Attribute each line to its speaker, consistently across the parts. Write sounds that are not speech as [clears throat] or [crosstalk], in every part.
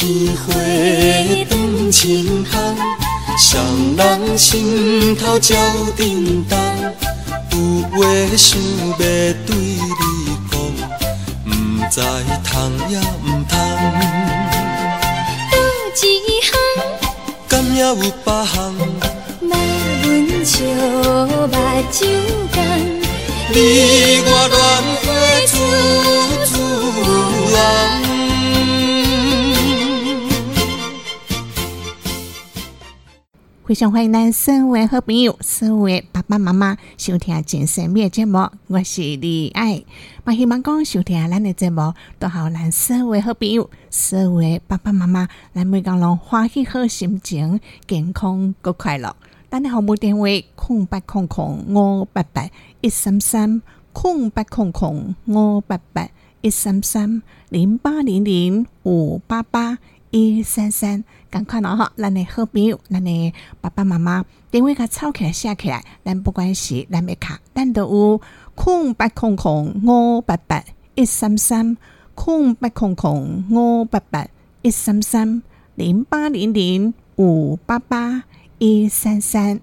Speaker 1: 天花长青红，双人心头照叮当。有话想要对你讲，不知通也不通。
Speaker 2: 一项，
Speaker 1: 敢也有别项？
Speaker 2: 莫阮笑目睭干，
Speaker 1: 你我恋花处处红。
Speaker 3: 非常欢迎咱所有好朋友、所有爸爸妈妈收听真神秘的节目，我是李爱。我，希望讲收听咱的节目，都好咱所有好朋友、所有爸爸妈妈，咱每工拢欢喜好心情、健康个快乐。咱的号码电话：空八空空五八八一三三，空八空空五八八一三三零八零零五八八一三三。赶快咯吼，咱的好朋友，咱的爸爸妈妈，电话卡抄起来写起来，咱不管是咱的卡，咱都有空八空空五八八一三三，空八空空五八八一三三零八零零五八八一三三。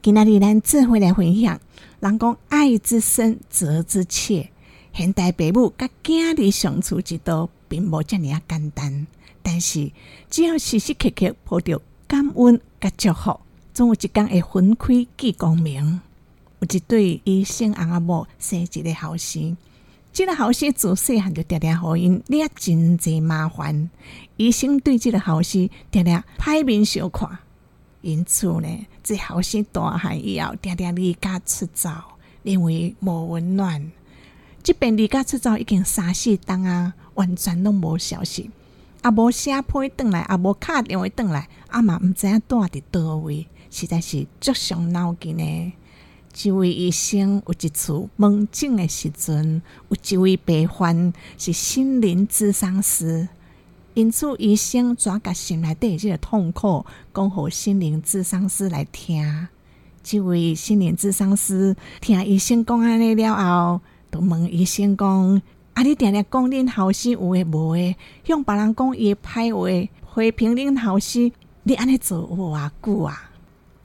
Speaker 3: 今仔日咱智慧来分享，人讲爱之深，责之切。现代父母甲囝儿相处之道，并无遮尔啊简单。但是，只要时时刻刻抱着感恩甲祝福，总有一天会分开见光明。有一对医生翁仔某生一个后生，即个后生自细汉就常常互因惹真济麻烦。医生对即个后生常常歹面相看，因此呢，这后生大汉以后常常离家出走，因为无温暖。即边离家出走已经三四冬啊，完全拢无消息。啊无写批转来，啊无敲电话转来，啊嘛毋知影住伫倒位，实在是足伤脑筋呢。一位医生有一次问诊的时阵，有一位病患是心灵咨商师，因此医生抓甲心内底即个痛苦，讲互心灵咨商师来听。即位心灵咨商师听医生讲安尼了后，就问医生讲。啊！你定定讲恁后生有诶无诶，向别人讲伊诶歹话，批评恁后生，你安尼做有偌久啊？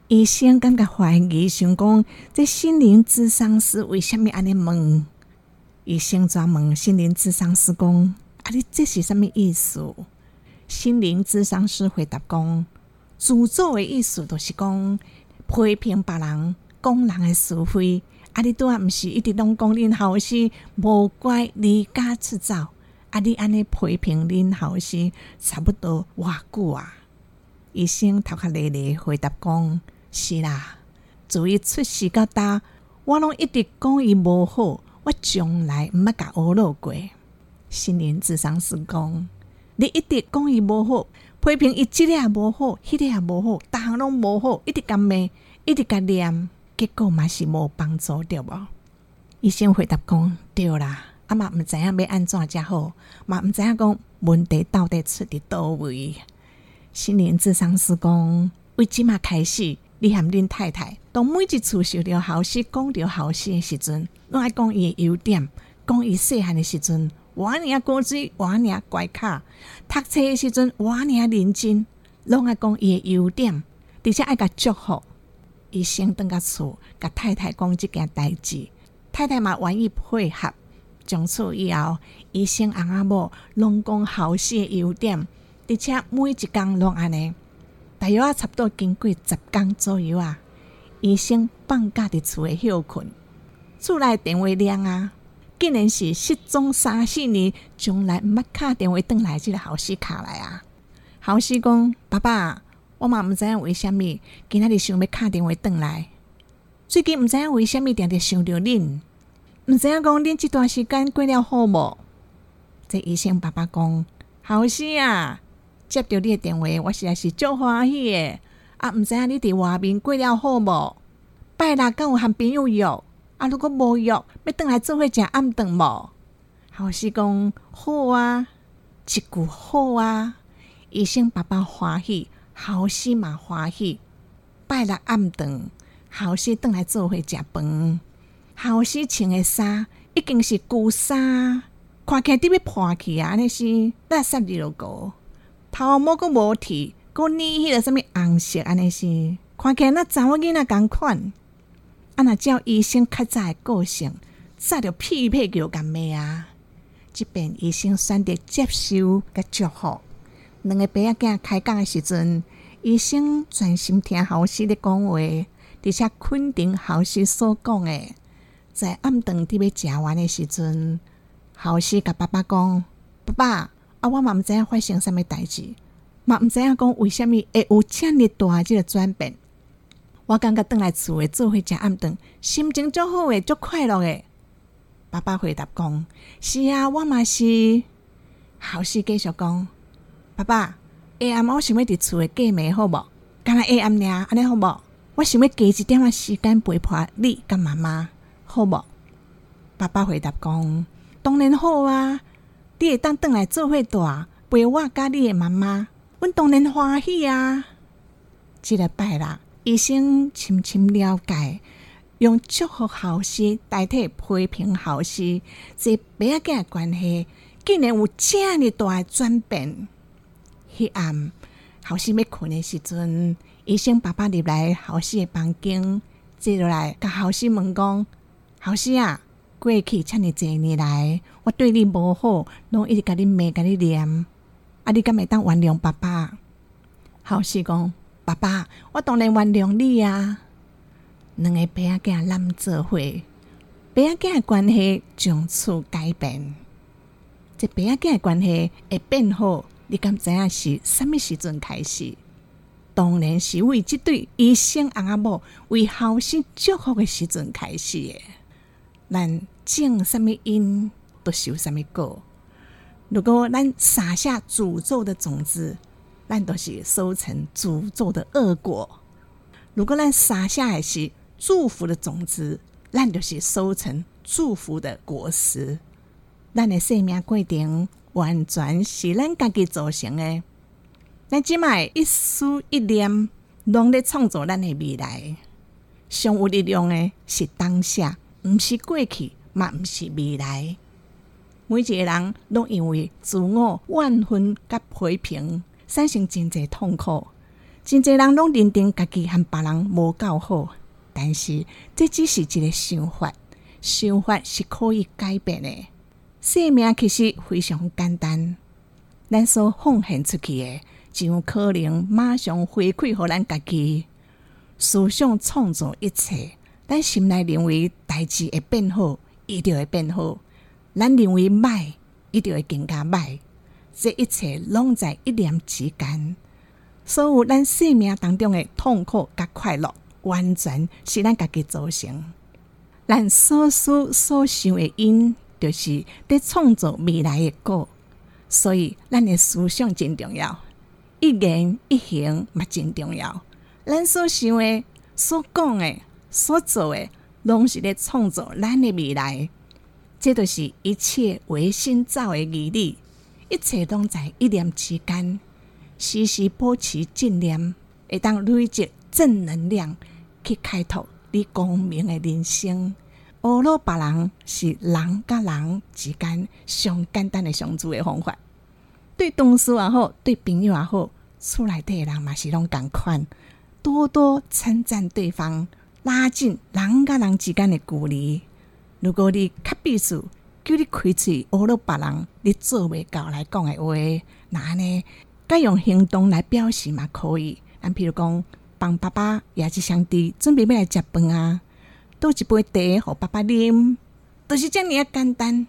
Speaker 3: 医生感觉怀疑，想讲这心灵智商师为虾米安尼问？医生专问心灵智商师讲：啊，你这是啥物意思？心灵智商师回答讲：自作诶意思，就是讲批评别人，讲人诶是非。啊！你拄啊，毋是一直拢讲恁后生无乖离家出走，啊！你安尼批评恁后生，差不多偌久啊？医生头壳咧咧回答讲：是啦，自伊出世到大，我拢一直讲伊无好，我从来毋捌甲恶落过。心灵智商是讲，你一直讲伊无好，批评伊即个也无好，迄个也无好，逐项拢无好，一直甲骂，一直甲念。结果嘛是无帮助着无？医生回答讲：对啦，啊嘛毋知影要安怎才好，嘛毋知影讲问题到底出伫倒位。心灵智商师讲：为即嘛开始，你含恁太太，当每一次受着好事，讲着好事诶时阵，拢爱讲伊诶优点，讲伊细汉诶时阵，我尼啊高知，我尼啊乖卡，读册诶时阵，我尼啊认真，拢爱讲伊诶优点，而且爱甲祝福。医生等甲厝，甲太太讲即件代志，太太嘛愿意配合。从此以后，医生翁仔某拢讲好诶优点，而且每一工拢安尼。大约啊，差不多经过十工左右啊，医生放假伫厝诶休困，厝内电话亮啊，竟然是失踪三四年，从来毋捌敲电话转来即个好事卡来啊。好事讲，爸爸。我嘛毋知影为虾米，今仔日想要敲电话转来。最近毋知影为虾米，定定想着恁，毋知影讲恁即段时间过了好无？这医生爸爸讲，好事啊！接到你的电话，我实在是足欢喜诶。啊，毋知影你伫外面过了好无？拜六敢有和朋友约？啊，如果无约，要倒来做伙食暗顿无？好事讲好啊，一句好啊！医生爸爸欢喜。后生嘛欢喜，拜六暗顿，后生转来做伙食饭。后生穿的衫已经是旧衫，看起来特别破去啊！安尼是垃圾二路过，头毛阁无剃，阁染迄个什物红色安尼是，看起来那查某囡仔共款。啊，若照医生较早诶个性，早着匹配叫干骂啊！即便医生选择接受甲祝福。两个爸仔囝开讲的时阵，医生专心听后师咧讲话，而且肯定后师所讲诶。在暗顿伫要食完的时阵，后师甲爸爸讲：“爸爸，啊，我嘛毋知影发生啥物代志，嘛毋知影讲为虾米会有遮尔大即个转变。我感觉倒来厝诶做伙食暗顿，心情足好诶，足快乐诶。”爸爸回答讲：“是啊，我嘛是。”后师继续讲：“爸爸，下暗我想要伫厝诶过暝好无？干若下暗尔，安尼好无？我想要加一点仔时间陪伴你甲妈妈。”好无？爸爸回答讲：“当然好啊！你会当转来做伙大，陪我甲你的妈妈，阮当然欢喜啊！”即礼拜啦，医生深深了解，用祝福后事代替批评后事，这爸仔囝关系竟然有遮尔大的转变。迄暗后事要困诶时阵，医生爸爸入来后事诶房间，坐落来甲后事问讲。后师啊，过去遮尔济年来，我对你无好，拢一直甲你骂、甲你念，啊，你敢会当原谅爸爸？后师讲，爸爸，我当然原谅你啊。两个爸仔囝揽做伙，爸仔囝关系从此改变。这爸仔囝关系会变好，你敢知影是啥物时阵开始？当然是为即对医生阿阿某为后生祝福的时阵开始的。咱种什么因，都收什么果。如果咱撒下诅咒的种子，咱都是收成诅咒的恶果；如果咱撒下的是祝福的种子，咱就是收成祝福的果实。咱的生命过程完全是咱家己造成的。咱即卖一思一念，拢咧创造咱的未来。上有力量的是当下。毋是过去，嘛毋是未来。每一个人拢因为自我万分甲批评，产生真济痛苦。真济人拢认定家己和别人无够好，但是这只是一个想法，想法是可以改变的。生命其实非常简单，咱所奉献出去的，就有可能马上回馈互咱家己。思想创造一切。咱心内认为代志会变好，伊就会变好；咱认为歹，伊就会更加歹。这一切拢在一念之间。所有咱生命当中的痛苦甲快乐，完全是咱家己造成。咱所思所想的因，就是伫创造未来的果。所以，咱的思想真重要，一言一行嘛真重要。咱所想的、所讲的。所做的拢是咧创造咱的未来，这就是一切唯心造的义理，一切拢在一念之间。时时保持正念，会当累积正能量，去开拓你光明的人生。乌罗别人是人甲人之间上简单的相处的方法，对同事也好，对朋友也好，厝内底人嘛是拢共款，多多称赞对方。拉近人甲人之间的距离。如果你较必须叫你开嘴学了别人，你做袂到来讲的话，那呢？该用行动来表示嘛？可以。咱譬如讲，帮爸爸也是兄弟准备要来食饭啊，倒一杯茶互爸爸啉，就是遮尔啊简单。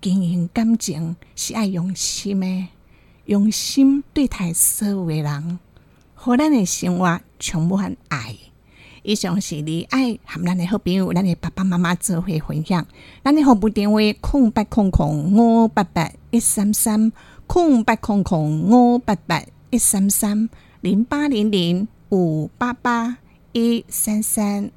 Speaker 3: 经营感情是爱用心的，用心对待所有的人，互咱的生活充满爱。以上是你爱和咱的好朋友，咱的爸爸妈妈做伙分享。咱的号码电话：空八空空五八八一三三，空八空空五八八一三三零八零零五八八一三三。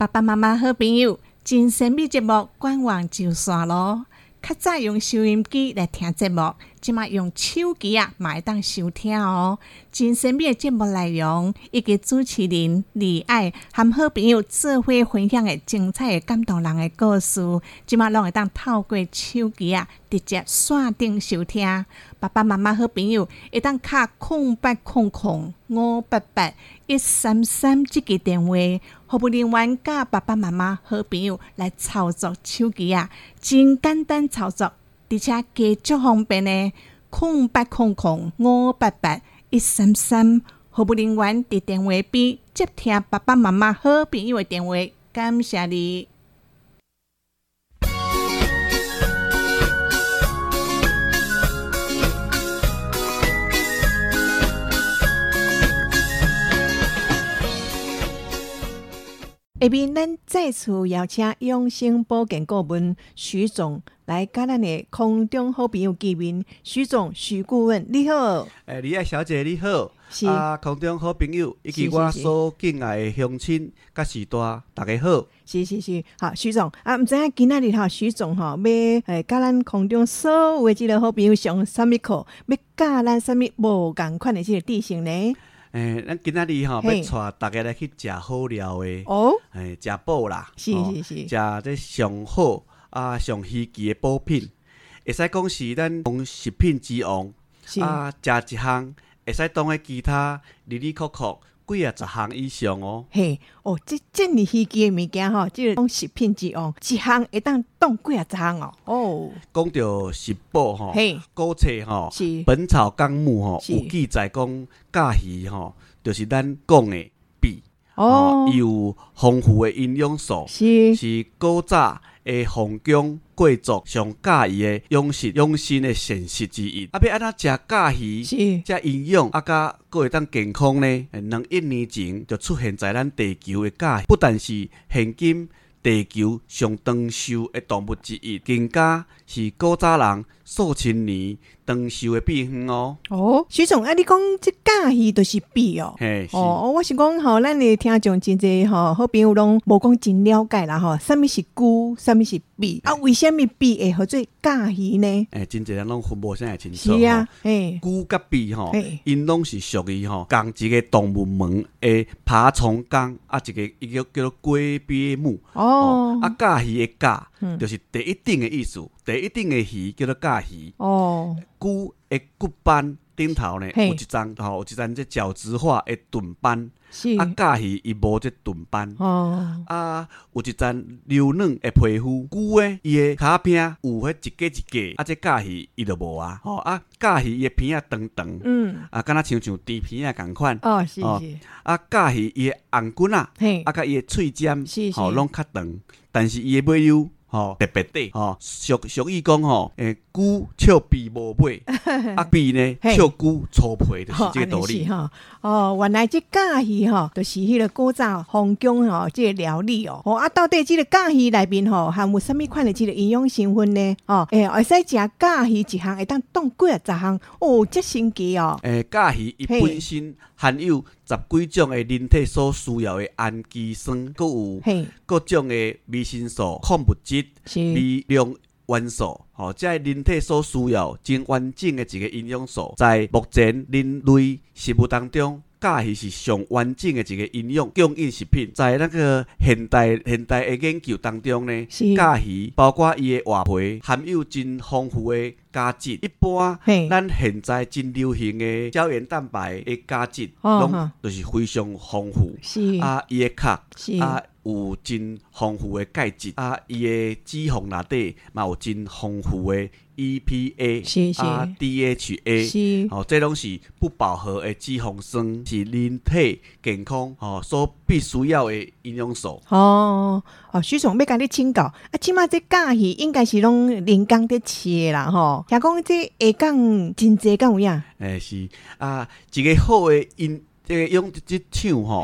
Speaker 3: 爸爸妈妈好朋友，真神秘节目官网就算咯。较早用收音机来听节目，即马用手机啊，嘛会当收听哦。真神秘的节目内容，以及主持人李爱和好朋友做伙分享的精彩的感动人的故事，即马拢会当透过手机啊，直接线顶收听。爸爸妈妈好朋友会当卡空八空空五八八一三三即个电话，服务人员甲爸爸妈妈好朋友来操作手机啊，真简单操作，而且加足方便呢。空八空空五八八一三三，服务人员伫电话边接听爸爸妈妈好朋友的电话，感谢你。下面咱再次邀请永兴保健顾问徐总来甲咱的空中好朋友见面。徐总、徐顾问，你好。
Speaker 4: 诶，李爱小姐你好，
Speaker 3: 是
Speaker 4: 啊，空中好朋友以及我所敬爱的乡亲甲时代，大家好。
Speaker 3: 是是是，好，徐总啊，毋知影今仔日吼，徐总吼要诶，甲咱空中所有的即个好朋友上啥物课，要教咱啥物无共款的即个地形呢？
Speaker 4: 诶，咱今仔日吼要带大家来去食好料的，
Speaker 3: 哦，
Speaker 4: 诶，食补啦，
Speaker 3: 是是是。
Speaker 4: 食这上好啊上稀奇诶补品，会使讲是咱讲食品之王。
Speaker 3: 是
Speaker 4: 啊，食一项会使当诶其他里里扣扣几啊十项以上哦。
Speaker 3: 嘿，哦，这这么稀奇的物件吼，即个讲食品之王，一项会当当几啊项哦。哦，
Speaker 4: 讲到食补吼，
Speaker 3: 嘿，
Speaker 4: 古册吼，
Speaker 3: 是《
Speaker 4: 本草纲目》吼有记载讲，甲鱼吼，就是咱讲的鳖，
Speaker 3: 哦。
Speaker 4: 伊，有丰富的营养素，
Speaker 3: 是。
Speaker 4: 是古早的皇宫贵族上介意诶养食养生诶膳食之一。啊，要安怎食甲鱼？
Speaker 3: 是，
Speaker 4: 遮营养啊，甲佫会当健康呢？诶两亿年前就出现在咱地球诶甲鱼，不但是现今地球上长寿的动物之一，更加是古早人数千年长寿的秘方哦。
Speaker 3: 哦，徐总啊，你讲这假鱼都是鳖哦。
Speaker 4: 嘿，是。
Speaker 3: 哦，我是讲吼，咱的听众真济吼，好朋友拢无讲真了解啦吼，啥物是龟，啥物是鳖啊？为什么鳖会合做假鱼呢？
Speaker 4: 诶，真侪人拢分无啥会清楚
Speaker 3: 是啊，嘿，
Speaker 4: 龟甲鳖吼，因拢是属于吼共一个动物门的爬虫纲啊，一个伊叫叫做龟鳖目。
Speaker 3: 哦，
Speaker 4: 啊，甲鱼的甲
Speaker 3: 嗯，
Speaker 4: 就是第一等的意思。第一等的鱼叫做甲鱼，
Speaker 3: 哦，
Speaker 4: 龟的骨斑顶头呢有一层吼，有一层这角质化的盾斑。
Speaker 3: 是，
Speaker 4: 啊，甲鱼伊无这盾斑。
Speaker 3: 哦，
Speaker 4: 啊，有一层柔软的皮肤，龟的，伊的骹边有迄一个一个，啊，这甲鱼伊就无啊，吼啊，甲鱼伊的片啊长长，
Speaker 3: 嗯，
Speaker 4: 啊，敢若像像猪片啊共款，
Speaker 3: 哦，是
Speaker 4: 哦
Speaker 3: 是，
Speaker 4: 啊，甲鱼伊的红棍啊，
Speaker 3: 嘿
Speaker 4: 啊，，甲伊的喙尖
Speaker 3: 是，是
Speaker 4: 吼，拢较长，但是伊的尾溜。吼，特别短，吼，俗俗语讲吼，诶，龟笑鼻无尾，[laughs] 啊，鼻呢笑龟粗皮，就是
Speaker 3: 哦
Speaker 4: 这个道理。
Speaker 3: 安尼是吼，哦，原来这假鱼吼，就是迄个古早皇宫吼，这个料理哦，哦啊，到底这个假鱼内面吼，含有啥物款的这个营养成分呢？哦，诶、会使食假鱼一项会当当几啊十项，哦，这神奇哦，
Speaker 4: 诶，甲鱼伊本身含有十几种诶人体所需要诶氨基酸，佮有，各种诶维生素、矿物质、微量元素，吼，这是人体所需要真完整诶一个营养素。在目前人类食物当中，甲鱼是上完整的一个营养供应食品。在那个现代现代的研究当中呢，
Speaker 3: 是
Speaker 4: 甲鱼包括伊的外皮含有真丰富的钙质，一般。
Speaker 3: 嘿，
Speaker 4: 咱现在真流行的胶原蛋白的价值，拢
Speaker 3: 哦哈
Speaker 4: 就是非常丰富。
Speaker 3: 是，
Speaker 4: 啊，伊的壳
Speaker 3: 是，
Speaker 4: 啊有真丰富的钙质，啊伊的脂肪内底嘛有真丰富的 EPA，
Speaker 3: 是是
Speaker 4: 啊 DHA。
Speaker 3: 是，
Speaker 4: 哦，这拢是不饱和的脂肪酸，是人体健康哦所必须要的营养素。
Speaker 3: 哦，哦，徐总要甲你请教，啊，即码这假鱼应该是拢人工伫饲的啦，吼，听讲这下港真济敢有影，
Speaker 4: 诶、是啊，一个好的因，这个用即厂吼。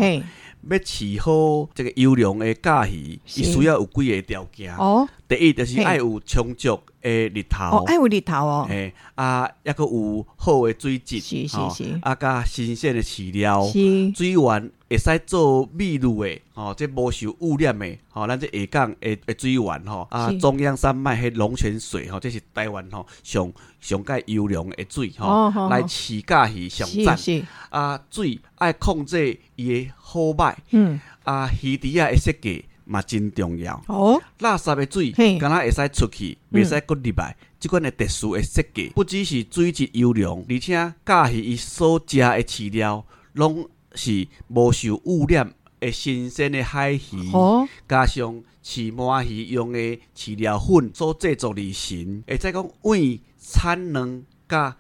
Speaker 3: 嘿，
Speaker 4: 要饲好这个优良的甲鱼，
Speaker 3: 是。
Speaker 4: 伊需要有几个条件。
Speaker 3: 哦，
Speaker 4: 第一就是
Speaker 5: 嘿。
Speaker 4: 爱有充足的日头，，
Speaker 5: 哦爱有日头哦，
Speaker 4: 嘿啊，抑佫有好诶水质，
Speaker 5: 是是
Speaker 4: 吼
Speaker 5: 是。
Speaker 4: 啊，甲新鲜诶饲料。
Speaker 5: 是，
Speaker 4: 水源会使做秘鲁诶，吼、即无受污染诶，吼、咱即下港诶诶水源吼，啊，中央山脉迄龙泉水吼，这是台湾吼上上界优良诶水吼，来饲甲鱼上赞。
Speaker 5: 是。是，
Speaker 4: 啊，水爱控制伊诶好歹，
Speaker 5: 嗯，
Speaker 4: 啊，鱼池啊的设计嘛真重要。
Speaker 5: 哦，
Speaker 4: 垃圾的水，敢若会使出去，
Speaker 5: 嗯
Speaker 4: 袂使搁入来。即款的特殊的设计，不只是水质优良，而且甲鱼伊所食的饲料，拢是无受污染的新鲜的海鱼，
Speaker 5: 哦，
Speaker 4: 加上饲鳗鱼用的饲料粉所制作而成，会再讲为产能甲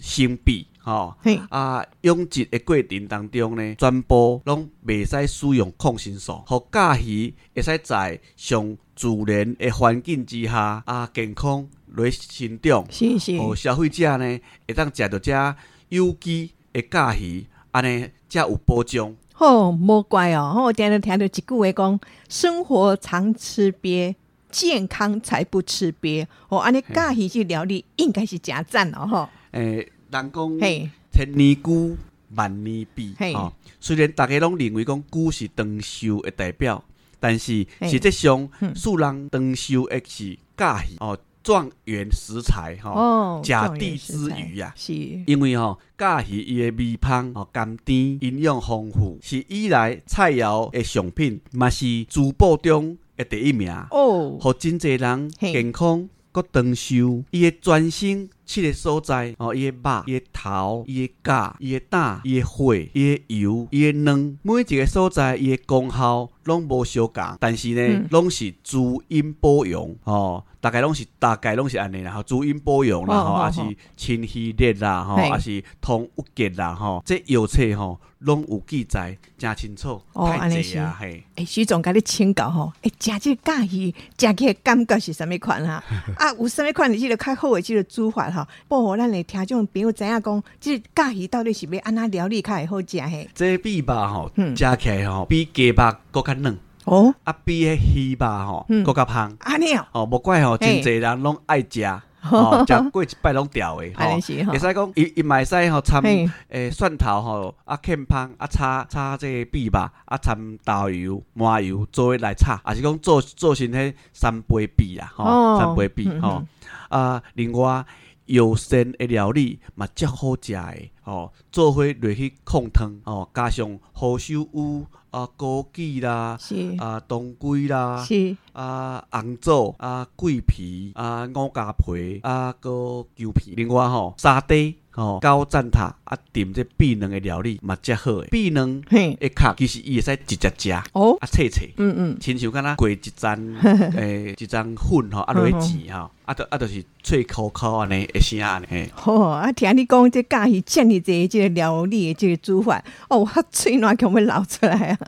Speaker 4: 生比吼。
Speaker 5: 嘿，
Speaker 4: 啊，养殖的过程当中呢，全部拢袂使使用抗生素，互甲鱼会使在上自然的环境之下啊健康来生长，
Speaker 5: 是是，
Speaker 4: 互消费者呢会当食到遮有机的甲鱼，安尼才有保障。
Speaker 5: 哦，莫怪哦，我听着听到一句话讲，生活常吃鳖，健康才不吃鳖。哦，安尼甲鱼去料理应该是真赞哦，吼，
Speaker 4: 诶、人讲
Speaker 5: 嘿，
Speaker 4: 千年菇，万年比
Speaker 5: 嘿。
Speaker 4: 吼、虽然大家拢认为讲菇是长寿的代表，但是实际上
Speaker 5: 嗯，
Speaker 4: 素人长寿的是甲鱼哦，状元食材吼。
Speaker 5: 哦，
Speaker 4: 甲地之余啊
Speaker 5: 是，
Speaker 4: 因为吼、甲鱼伊的味芳哦甘甜，营养丰富，是以来菜肴的上品，嘛是珠宝中的第一名，
Speaker 5: 哦，
Speaker 4: 互真侪人健康佮长寿。伊的全身七个所在，哦，伊的肉、伊的头、伊的甲、伊的胆、伊的血、伊的油、伊的卵，每一个所在伊的功效拢无相共，但是呢
Speaker 5: 嗯，
Speaker 4: 拢、是滋阴保养，吼、大概拢是大概拢是安尼啦，吼，滋阴保养啦，吼，
Speaker 5: 哦哦
Speaker 4: 啊是清虚热啦，吼，
Speaker 5: 嘿。
Speaker 4: 啊是通郁结啦，吼，这药册吼拢有记载，真清楚，
Speaker 5: 哦
Speaker 4: 太济啊，嘿。
Speaker 5: 诶，徐总甲你请教吼，诶，食即个甲鱼，食起来感觉是啥物款啊？[laughs] 啊，有啥物款你即个较好的即个煮法吼，保护咱的听众朋友知影讲，即个甲鱼到底是要安怎料理较会好食嘿？
Speaker 4: 这比肉吼，
Speaker 5: 嗯。
Speaker 4: 食起来吼，比鸡肉搁较嫩，
Speaker 5: 哦，
Speaker 4: 啊，比迄鱼肉吼
Speaker 5: 嗯。
Speaker 4: 搁较香。
Speaker 5: 安尼哦，
Speaker 4: 哦，无怪吼，真
Speaker 5: 嘿。
Speaker 4: 侪人拢爱食，[laughs] 吼，食过一摆拢调诶，吼会，使讲，伊伊嘛会使吼掺，诶蒜头吼，啊芡芳，啊炒炒这个米肉，啊掺豆油、麻油做伙来炒，也是讲做做成迄三杯米啦，吼，
Speaker 5: 哦。
Speaker 4: 三杯米
Speaker 5: 嗯
Speaker 4: 吼。啊，另外药膳的料理嘛，足好食的。吼，做伙落去控汤哦，加上胡椒乌啊、枸杞啦、
Speaker 5: 是。
Speaker 4: 啊当归啦、
Speaker 5: 是，
Speaker 4: 啊红枣啊桂皮啊五加皮啊个牛皮，另外吼沙爹吼高赞塔啊炖这碧卵的料理嘛足好诶，碧卵
Speaker 5: 嘿，
Speaker 4: 的壳其实伊会使直接食，啊
Speaker 5: 哦，
Speaker 4: 切切。
Speaker 5: 嗯嗯，
Speaker 4: 亲像敢若过一层 [laughs] 诶一层粉吼，啊落去煎吼，啊着啊都是脆口口安尼会声安尼嘿。
Speaker 5: 好啊，听你讲这甲鱼遮尔济即个料理的即个煮法，哦，我嘴软强要流出来啊！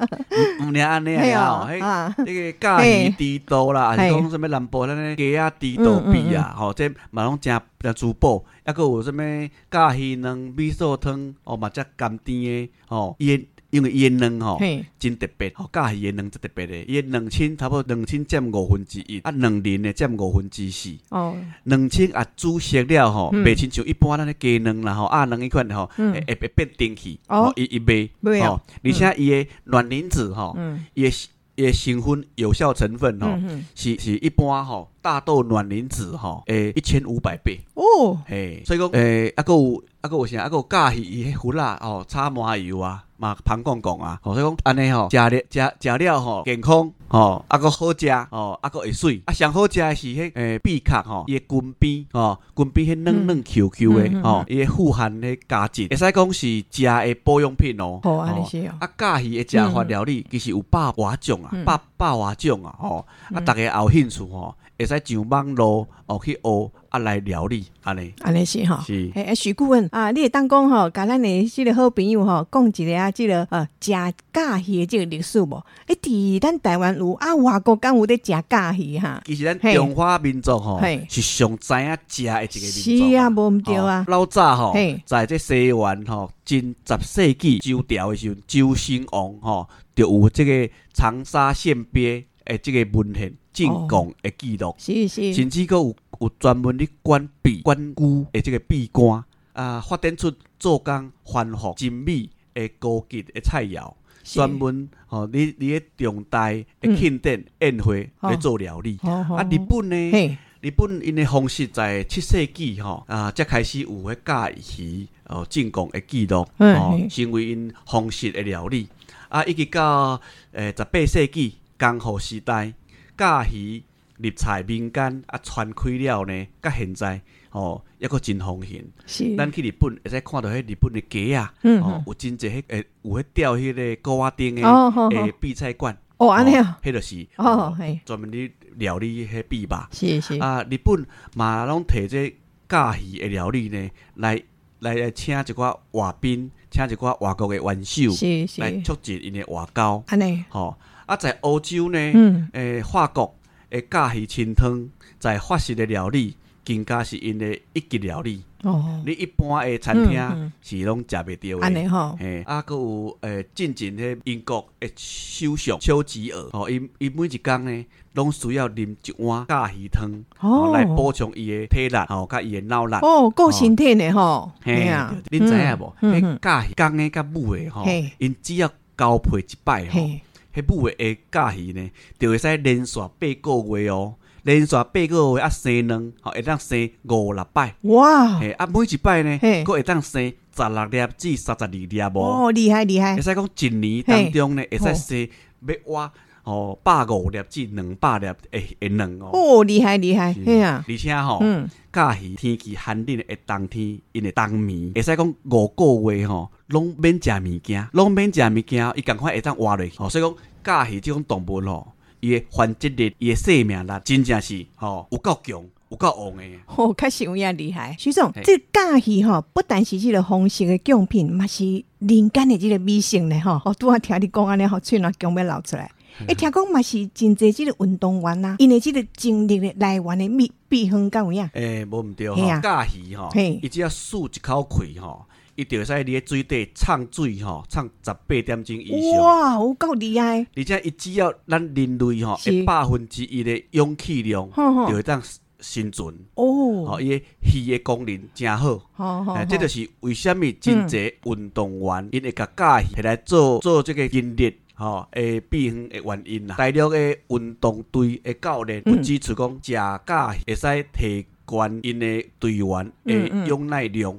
Speaker 4: 毋领安尼啊，迄，迄个甲鱼猪刀啦，还是讲什物南部咱个鸡啊猪刀比啊，吼，这嘛拢真真珠宝，抑佫有什物咖喱卵米素汤，哦嘛则甘甜诶，吼，伊因为伊诶卵吼，真特别，吼，甲鱼诶卵真特别诶，伊诶卵清差不多卵清占五分之一，啊卵磷诶占五分之四，
Speaker 5: 哦，
Speaker 4: 卵清啊煮熟了吼，
Speaker 5: 嗯。
Speaker 4: 袂亲像一般咱诶鸡卵啦吼，鸭卵迄款吼，
Speaker 5: 嗯。
Speaker 4: 会会会变丁去，
Speaker 5: 哦。
Speaker 4: 吼，伊伊袂，吼，而且伊诶卵磷脂吼。
Speaker 5: 嗯。
Speaker 4: 伊的伊的成分有效成分吼、是是一般吼、大豆卵磷脂吼诶一千五百倍，
Speaker 5: 哦，
Speaker 4: 嘿，所以讲诶，啊个有啊个有啥，啊个有甲鱼伊迄胡辣吼炒麻油啊，嘛芳讲讲啊，吼、所以讲安尼吼，食了食食了吼健康吼，啊个好食吼，啊个会水，啊上好食的是迄诶贝壳吼，伊的根边吼，根边迄嫩嫩 Q Q 的
Speaker 5: 嗯嗯嗯
Speaker 4: 吼，伊的富含迄价值，会使讲是食的保养品哦。
Speaker 5: 好安尼是哦，
Speaker 4: 啊，甲鱼的食法料理其实有百外种啊
Speaker 5: 嗯，
Speaker 4: 百百外种啊，吼，啊，
Speaker 5: 嗯。
Speaker 4: 大家也有兴趣吼，会使上网络哦去学啊来料理安尼，
Speaker 5: 安尼是吼。
Speaker 4: 是
Speaker 5: 诶，徐顾问啊，你会当讲吼，甲咱的即个好朋友吼，讲一个啊，即个呃，食甲鱼的即个历史无？诶，伫咱台湾有啊，外国敢有咧食甲鱼哈？
Speaker 4: 其实咱中华民族吼
Speaker 5: 嘿
Speaker 4: 是上知影食的一个民
Speaker 5: 是啊，无毋对啊
Speaker 4: 哦，老早吼，在这西元吼，近十世纪周朝的时阵，周兴王吼就有即个长沙县鳖。诶即个文献进贡的记录，
Speaker 5: 是是，
Speaker 4: 甚至佫有有专门咧管闭管具的即个笔官啊，发展出做工繁复精美的高级的菜肴。专门吼，你你咧重大诶庆典宴会
Speaker 5: 哦
Speaker 4: 来做料理。啊，日本呢？日本因的方式在七世纪吼啊，才开始有迄甲鱼哦进贡的记录，哦成为因方式的料理。啊，一直到诶十八世纪江户时代，甲鱼入菜民间啊传开了呢，甲现在哦，抑佫真风行。
Speaker 5: 是，
Speaker 4: 咱去日本会使看到迄日本的鸡啊，哦有真侪迄诶有迄吊迄个高瓦丁的
Speaker 5: 哦好好
Speaker 4: 诶比菜馆，
Speaker 5: 哦，安尼啊，
Speaker 4: 迄就是
Speaker 5: 哦，嘿，
Speaker 4: 专门咧料理迄比吧。
Speaker 5: 是是，
Speaker 4: 啊，日本嘛拢摕这甲鱼的料理呢，来来来请一寡外宾，请一寡外国的元首
Speaker 5: 是。
Speaker 4: 来，促进因的外交。
Speaker 5: 安尼，
Speaker 4: 吼、啊，在欧洲呢，
Speaker 5: 嗯，
Speaker 4: 诶、法国的甲鱼清汤，在法式的料理，更加是因的一级料理。
Speaker 5: 哦，
Speaker 4: 你一般的餐厅是拢食袂到的。
Speaker 5: 安尼吼，
Speaker 4: 嘿，啊，佮有诶进前迄英国诶首相丘吉尔，吼，伊伊每一工呢，拢需要啉一碗甲鱼汤，
Speaker 5: 哦。
Speaker 4: 吼，来补充伊的体力，吼，甲伊的脑力。
Speaker 5: 哦，够身体呢吼，
Speaker 4: 嘿，
Speaker 5: 啊，
Speaker 4: 对恁知影无？迄
Speaker 5: 嗯嗯。
Speaker 4: 甲鱼公诶甲母诶吼，因只要交配一摆吼，
Speaker 5: 嘿，
Speaker 4: 迄母的的甲鱼呢，就会使连续八个月哦，连续八个月啊生卵，吼，会当生五六摆。
Speaker 5: 哇，
Speaker 4: 嘿，啊，每一摆呢，
Speaker 5: 嘿。
Speaker 4: 佫会当生十六粒至三十二粒无。
Speaker 5: 哦，厉害厉害。
Speaker 4: 会，使讲一年当中呢，会使生要活哦百五粒至两百粒会会卵哦。
Speaker 5: 哦，厉害厉害，
Speaker 4: 是
Speaker 5: 嘿啊，
Speaker 4: 而且吼，
Speaker 5: 嗯，
Speaker 4: 甲鱼天气寒冷的冬天，因会冬眠，会使讲五个月吼，拢免食物件，拢免食物件，伊赶快会当活落去。吼，所以讲假期即种动物吼，伊的繁殖力、伊的生命力，真正是吼有够强、有够旺的。
Speaker 5: 哦，确实有影厉害。徐总
Speaker 4: 嘿，
Speaker 5: 这个假鱼吼，不但是这个丰盛的奖品，嘛是人间的这个美食呢吼。哦，拄啊听你讲安尼，吼，喙若强要流出来。诶，听讲嘛是真侪即个运动员呐，因为即个精力的来源的秘秘方敢有影？
Speaker 4: 诶、无毋对吼
Speaker 5: 嘿啊，
Speaker 4: 甲鱼吼
Speaker 5: 嘿，
Speaker 4: 伊只要漱一口气吼，伊就会使伫咧水底畅水吼，畅十八点钟以上。
Speaker 5: 哇，有够厉害！
Speaker 4: 而且伊只要咱人类吼一百分之一的氧气量，
Speaker 5: 吼吼
Speaker 4: 就会当生存。
Speaker 5: 哦，
Speaker 4: 吼，伊的鱼的功能真好。
Speaker 5: 好好，
Speaker 4: 诶，这就是为什物真侪运动员因会甲甲鱼摕来做做即个筋力。吼，诶，避远的原因啦。大陆的运动队的教练有
Speaker 5: 嗯
Speaker 4: 指出讲，食甲鱼会使提悬因的队员的
Speaker 5: 嗯嗯
Speaker 4: 氧耐量，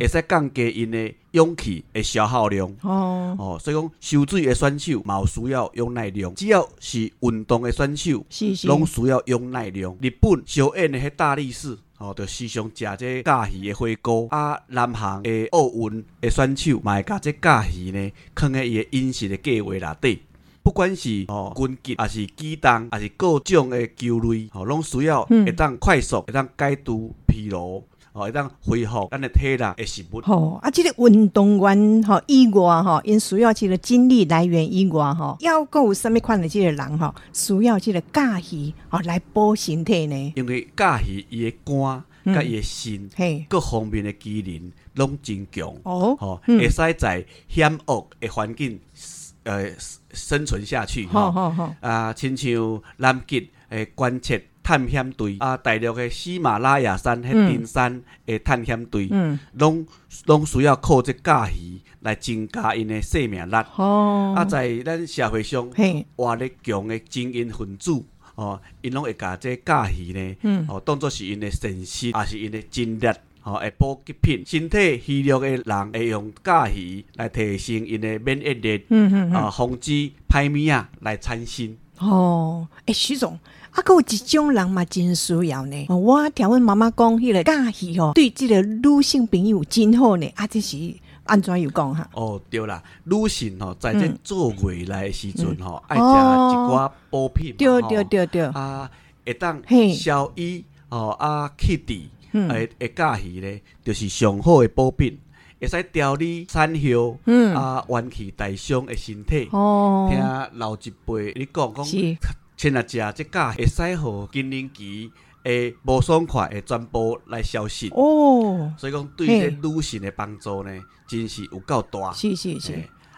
Speaker 4: 会使降低因的勇气的消耗量。
Speaker 5: 哦，
Speaker 4: 哦，所以讲受水的选手嘛有需要氧耐量，只要是运动的选手，拢需要氧耐量。日本小燕的迄大力士，哦，就时常食这甲鱼的火锅。啊，南韩的奥运的选手嘛会甲这甲鱼呢，放喺伊的饮食的计划内底。不管是哦军级，还是机动，还是各种的球类，哦，拢需要
Speaker 5: 嗯
Speaker 4: 会当快速，会当解除疲劳，哦，会当恢复咱的体力的食物。
Speaker 5: 吼啊，即、个运动员吼以外吼，因需要即个精力来源以外吼，要够有啥物款的即个人吼，需要即个假鱼吼来补身体呢？
Speaker 4: 因为甲鱼伊的肝
Speaker 5: 嗯。
Speaker 4: 甲伊的心
Speaker 5: 嘿，
Speaker 4: 各方面的机能拢真强，
Speaker 5: 哦，
Speaker 4: 吼、
Speaker 5: 嗯。
Speaker 4: 会使在险恶的环境呃生存下去，吼、
Speaker 5: 好好。好，
Speaker 4: 啊，亲像南极诶观测探险队啊，大陆的喜马拉雅山迄
Speaker 5: 嗯
Speaker 4: 登山的探险队，
Speaker 5: 嗯，
Speaker 4: 拢拢需要靠这甲鱼来增加因的生命力。
Speaker 5: 哦，
Speaker 4: 啊，在咱社会上
Speaker 5: 嘿，
Speaker 4: 活力强的精英分子，哦，因拢会甲这甲鱼呢，
Speaker 5: 嗯
Speaker 4: 哦，当作是因的神息，也是因的精力。哦，会补给品，身体虚弱的人会用甲鱼来提升因的免疫力，
Speaker 5: 嗯嗯嗯，
Speaker 4: 啊，防止歹物啊来产生。
Speaker 5: 哦，诶、徐总。啊，还有一种人嘛，真需要呢。哦我听阮妈妈讲，迄、个假鱼吼，对即个女性朋友真好呢。啊，这是安怎又讲哈？
Speaker 4: 哦，对啦，女性吼，在这
Speaker 5: 嗯
Speaker 4: 做月来的时阵吼，爱食
Speaker 5: 哦
Speaker 4: 一寡补品嘛，
Speaker 5: 对
Speaker 4: 吼
Speaker 5: 对对对，
Speaker 4: 啊，会当
Speaker 5: 嘿
Speaker 4: 消瘀哦啊气滞。
Speaker 5: 嗯
Speaker 4: 诶，会甲鱼咧，就是上好的补品，会使调理产后，
Speaker 5: 嗯
Speaker 4: 啊，元气大伤的身体。
Speaker 5: 哦，
Speaker 4: 听老一辈你讲讲，
Speaker 5: 是，
Speaker 4: 先来食这甲会使互更年期的无爽快会全部来消失。
Speaker 5: 哦，
Speaker 4: 所以讲对这女性的帮助呢，真是有够大。
Speaker 5: 是是是，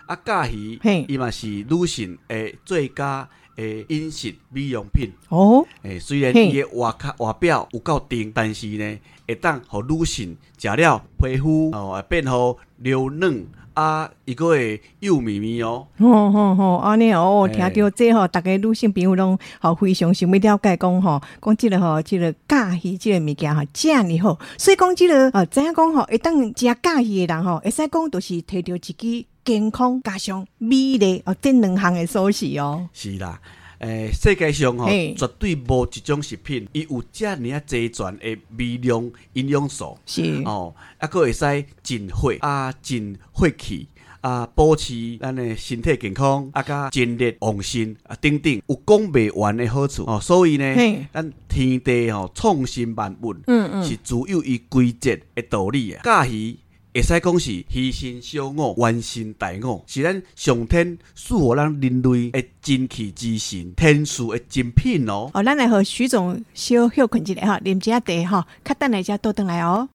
Speaker 4: 啊，甲鱼
Speaker 5: 嘿
Speaker 4: 伊嘛是女性的最佳诶饮食美容品。
Speaker 3: 哦，
Speaker 4: 诶，虽然伊诶外壳外表有够甜，但是呢，会当互女性食了皮肤哦会变好柔嫩啊，伊个会幼绵绵哦。
Speaker 5: 吼吼吼，安尼哦，听到这吼，逐个女性朋友拢吼非常想要了解讲吼，讲即个吼，即个假鱼即个物件吼，遮尔好，所以讲即个呃，知影讲吼，会当食假鱼的人吼，会使讲都是摕着一支健康加上美丽哦，这两项的锁匙哦。
Speaker 4: 是啦，诶、世界上吼
Speaker 5: 嘿
Speaker 4: 绝对无一种食品，伊有遮尔啊齐全的微量营养素
Speaker 5: 是，
Speaker 4: 哦，啊，佫会使进血啊，进血气。啊，保持咱诶身体健康，啊，甲精力旺盛啊，等等，有讲袂完的好处哦。所以呢
Speaker 5: 嘿，
Speaker 4: 咱天地吼创新万物，
Speaker 5: 嗯嗯，
Speaker 4: 是自有伊规则诶道理啊。假鱼会使讲是牺牲小我，完成大我，是咱上天赐予咱人类的精气之神，天赐的精品哦。
Speaker 5: 哦，咱来和徐总小休困一下哈，啉一下茶哈，较等来才倒转来哦。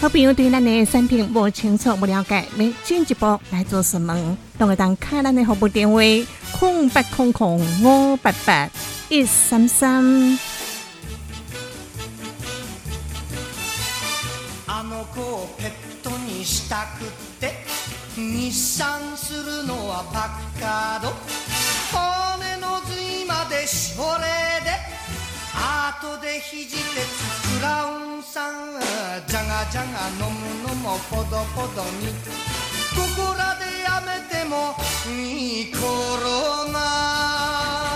Speaker 3: 好朋友对咱的产品无清楚、无了解，要进一步来做询问，都会当开咱的服务电话：空八空空五八八一三三。
Speaker 6: したくって日産するのはバカど骨の髄までしぼれで後で肘でクラウンさんじゃがじゃが飲むのもポドポドに。ここらでやめてもいい頃な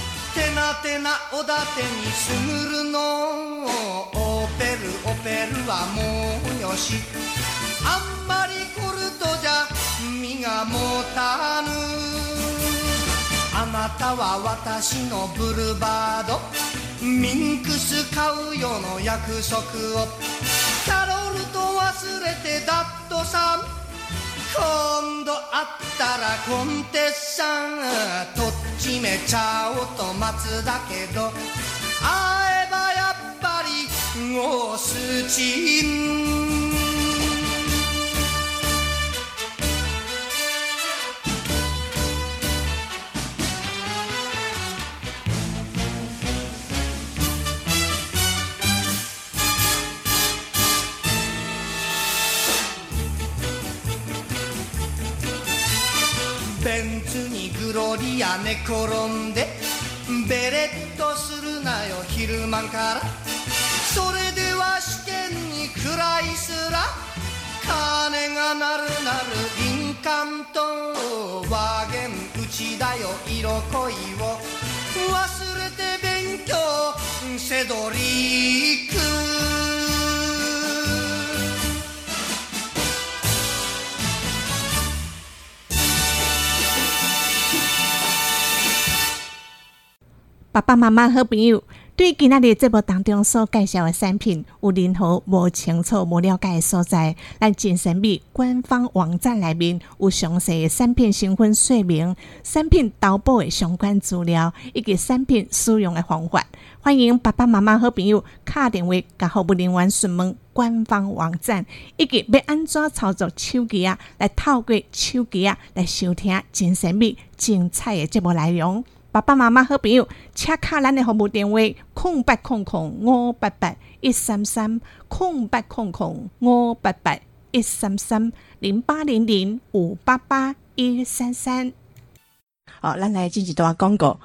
Speaker 6: てなてなおだてにすぐるの。オペルオペルはもうよし。あんまりコルトじゃ身が持たぬ。あなたは私のブルーバード。ミンクス買うよの約束を。キャロルと忘れてダットさん。今度会ったらコンテッサンとっちめちゃおうと待つだけど会えばやっぱりゴースチンベンツにグロリア寝転んでベレッとするなよ昼間から。それでは試験にクライスラ金が鳴るなるリンカンとワーゲンうちだよ色恋を。忘れて勉強セドリック
Speaker 3: 爸爸妈妈好朋友，对今仔日节目当中所介绍的产品有任何无清楚、无了解的所在，咱金神秘官方网站内面有详细的产品成分说明、产品投保的相关资料以及产品使用的方法。欢迎爸爸妈妈好朋友打电话甲服务人员询问官方网站，以及要安怎操作手机啊，来透过手机啊来收听金神秘精彩的节目内容。爸爸妈妈好朋友，请卡咱的服务电话：空八空空五八八一三三，空八空空五八八一三三零八零零五八八一三三。
Speaker 5: 好，咱来进一段广告。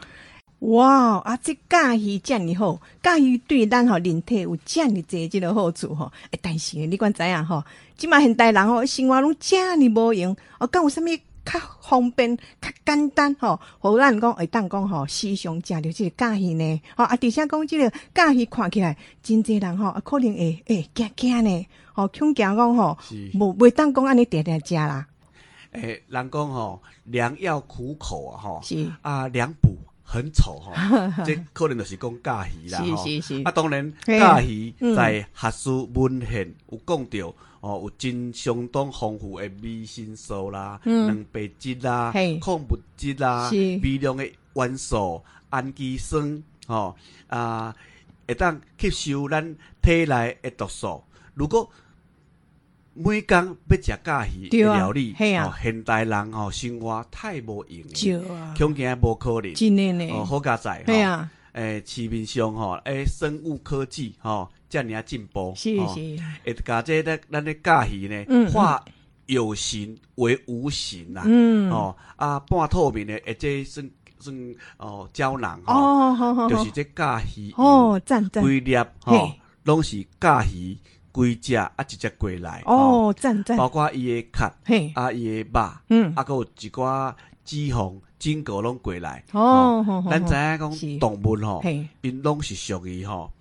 Speaker 5: 哇，啊，这假鱼遮尔好，假鱼对咱吼人体有遮尔济即个好处吼。诶，但是你管知影吼，即马现代人吼生活拢遮尔无用，哦，敢有啥物较方便、较简单吼，互咱讲会当讲吼时常食着即个假鱼呢？吼啊，而且讲即个假鱼看起来真济人吼，啊可能会会惊惊呢，吼恐惊讲吼，
Speaker 4: 是。
Speaker 5: 无袂当讲安尼定定食啦。
Speaker 4: 诶，人讲吼，良药苦口啊，吼，
Speaker 5: 是。
Speaker 4: 啊，良补很丑吼，[laughs] 这可能就是讲假鱼啦，吼。
Speaker 5: 是是。是
Speaker 4: 啊，，当然，
Speaker 5: 嘿。
Speaker 4: 假鱼
Speaker 5: 嗯。
Speaker 4: 在学术文献有讲到，哦，有真相当丰富的维生素啦、
Speaker 5: 嗯。
Speaker 4: 蛋白质啦、矿物质啦、微量的元素、氨基酸，吼啊，会当吸收咱体内的毒素。如果每工要食咖鱼的
Speaker 5: 对啊
Speaker 4: 料理，
Speaker 5: 嘿啊。
Speaker 4: 哦，现代人吼生活太无用恐惊无可能。
Speaker 5: 真的呢，
Speaker 4: 哦，好佳在，
Speaker 5: 对啊，
Speaker 4: 诶，市面上吼，诶，生物科技吼，遮尔啊进步，吼
Speaker 5: 是是，
Speaker 4: 会甲这咱咱的假鱼呢
Speaker 5: 嗯，
Speaker 4: 化有形为无形啦，
Speaker 5: 嗯，
Speaker 4: 哦啊，半透明的，诶，这算算哦胶囊吼，
Speaker 5: 哦，
Speaker 4: 就是，这假鱼
Speaker 5: 哦，赞赞，
Speaker 4: 规粒吼，拢是假鱼规只啊一只过来，
Speaker 5: 哦，赞赞，
Speaker 4: 包括伊的壳
Speaker 5: 嘿，
Speaker 4: 啊，伊的肉，
Speaker 5: 嗯，
Speaker 4: 啊，佮有一寡脂肪、筋骨拢过来，
Speaker 5: 哦，
Speaker 4: 咱知影讲动物吼。
Speaker 5: 嘿，
Speaker 4: 因拢是属于吼，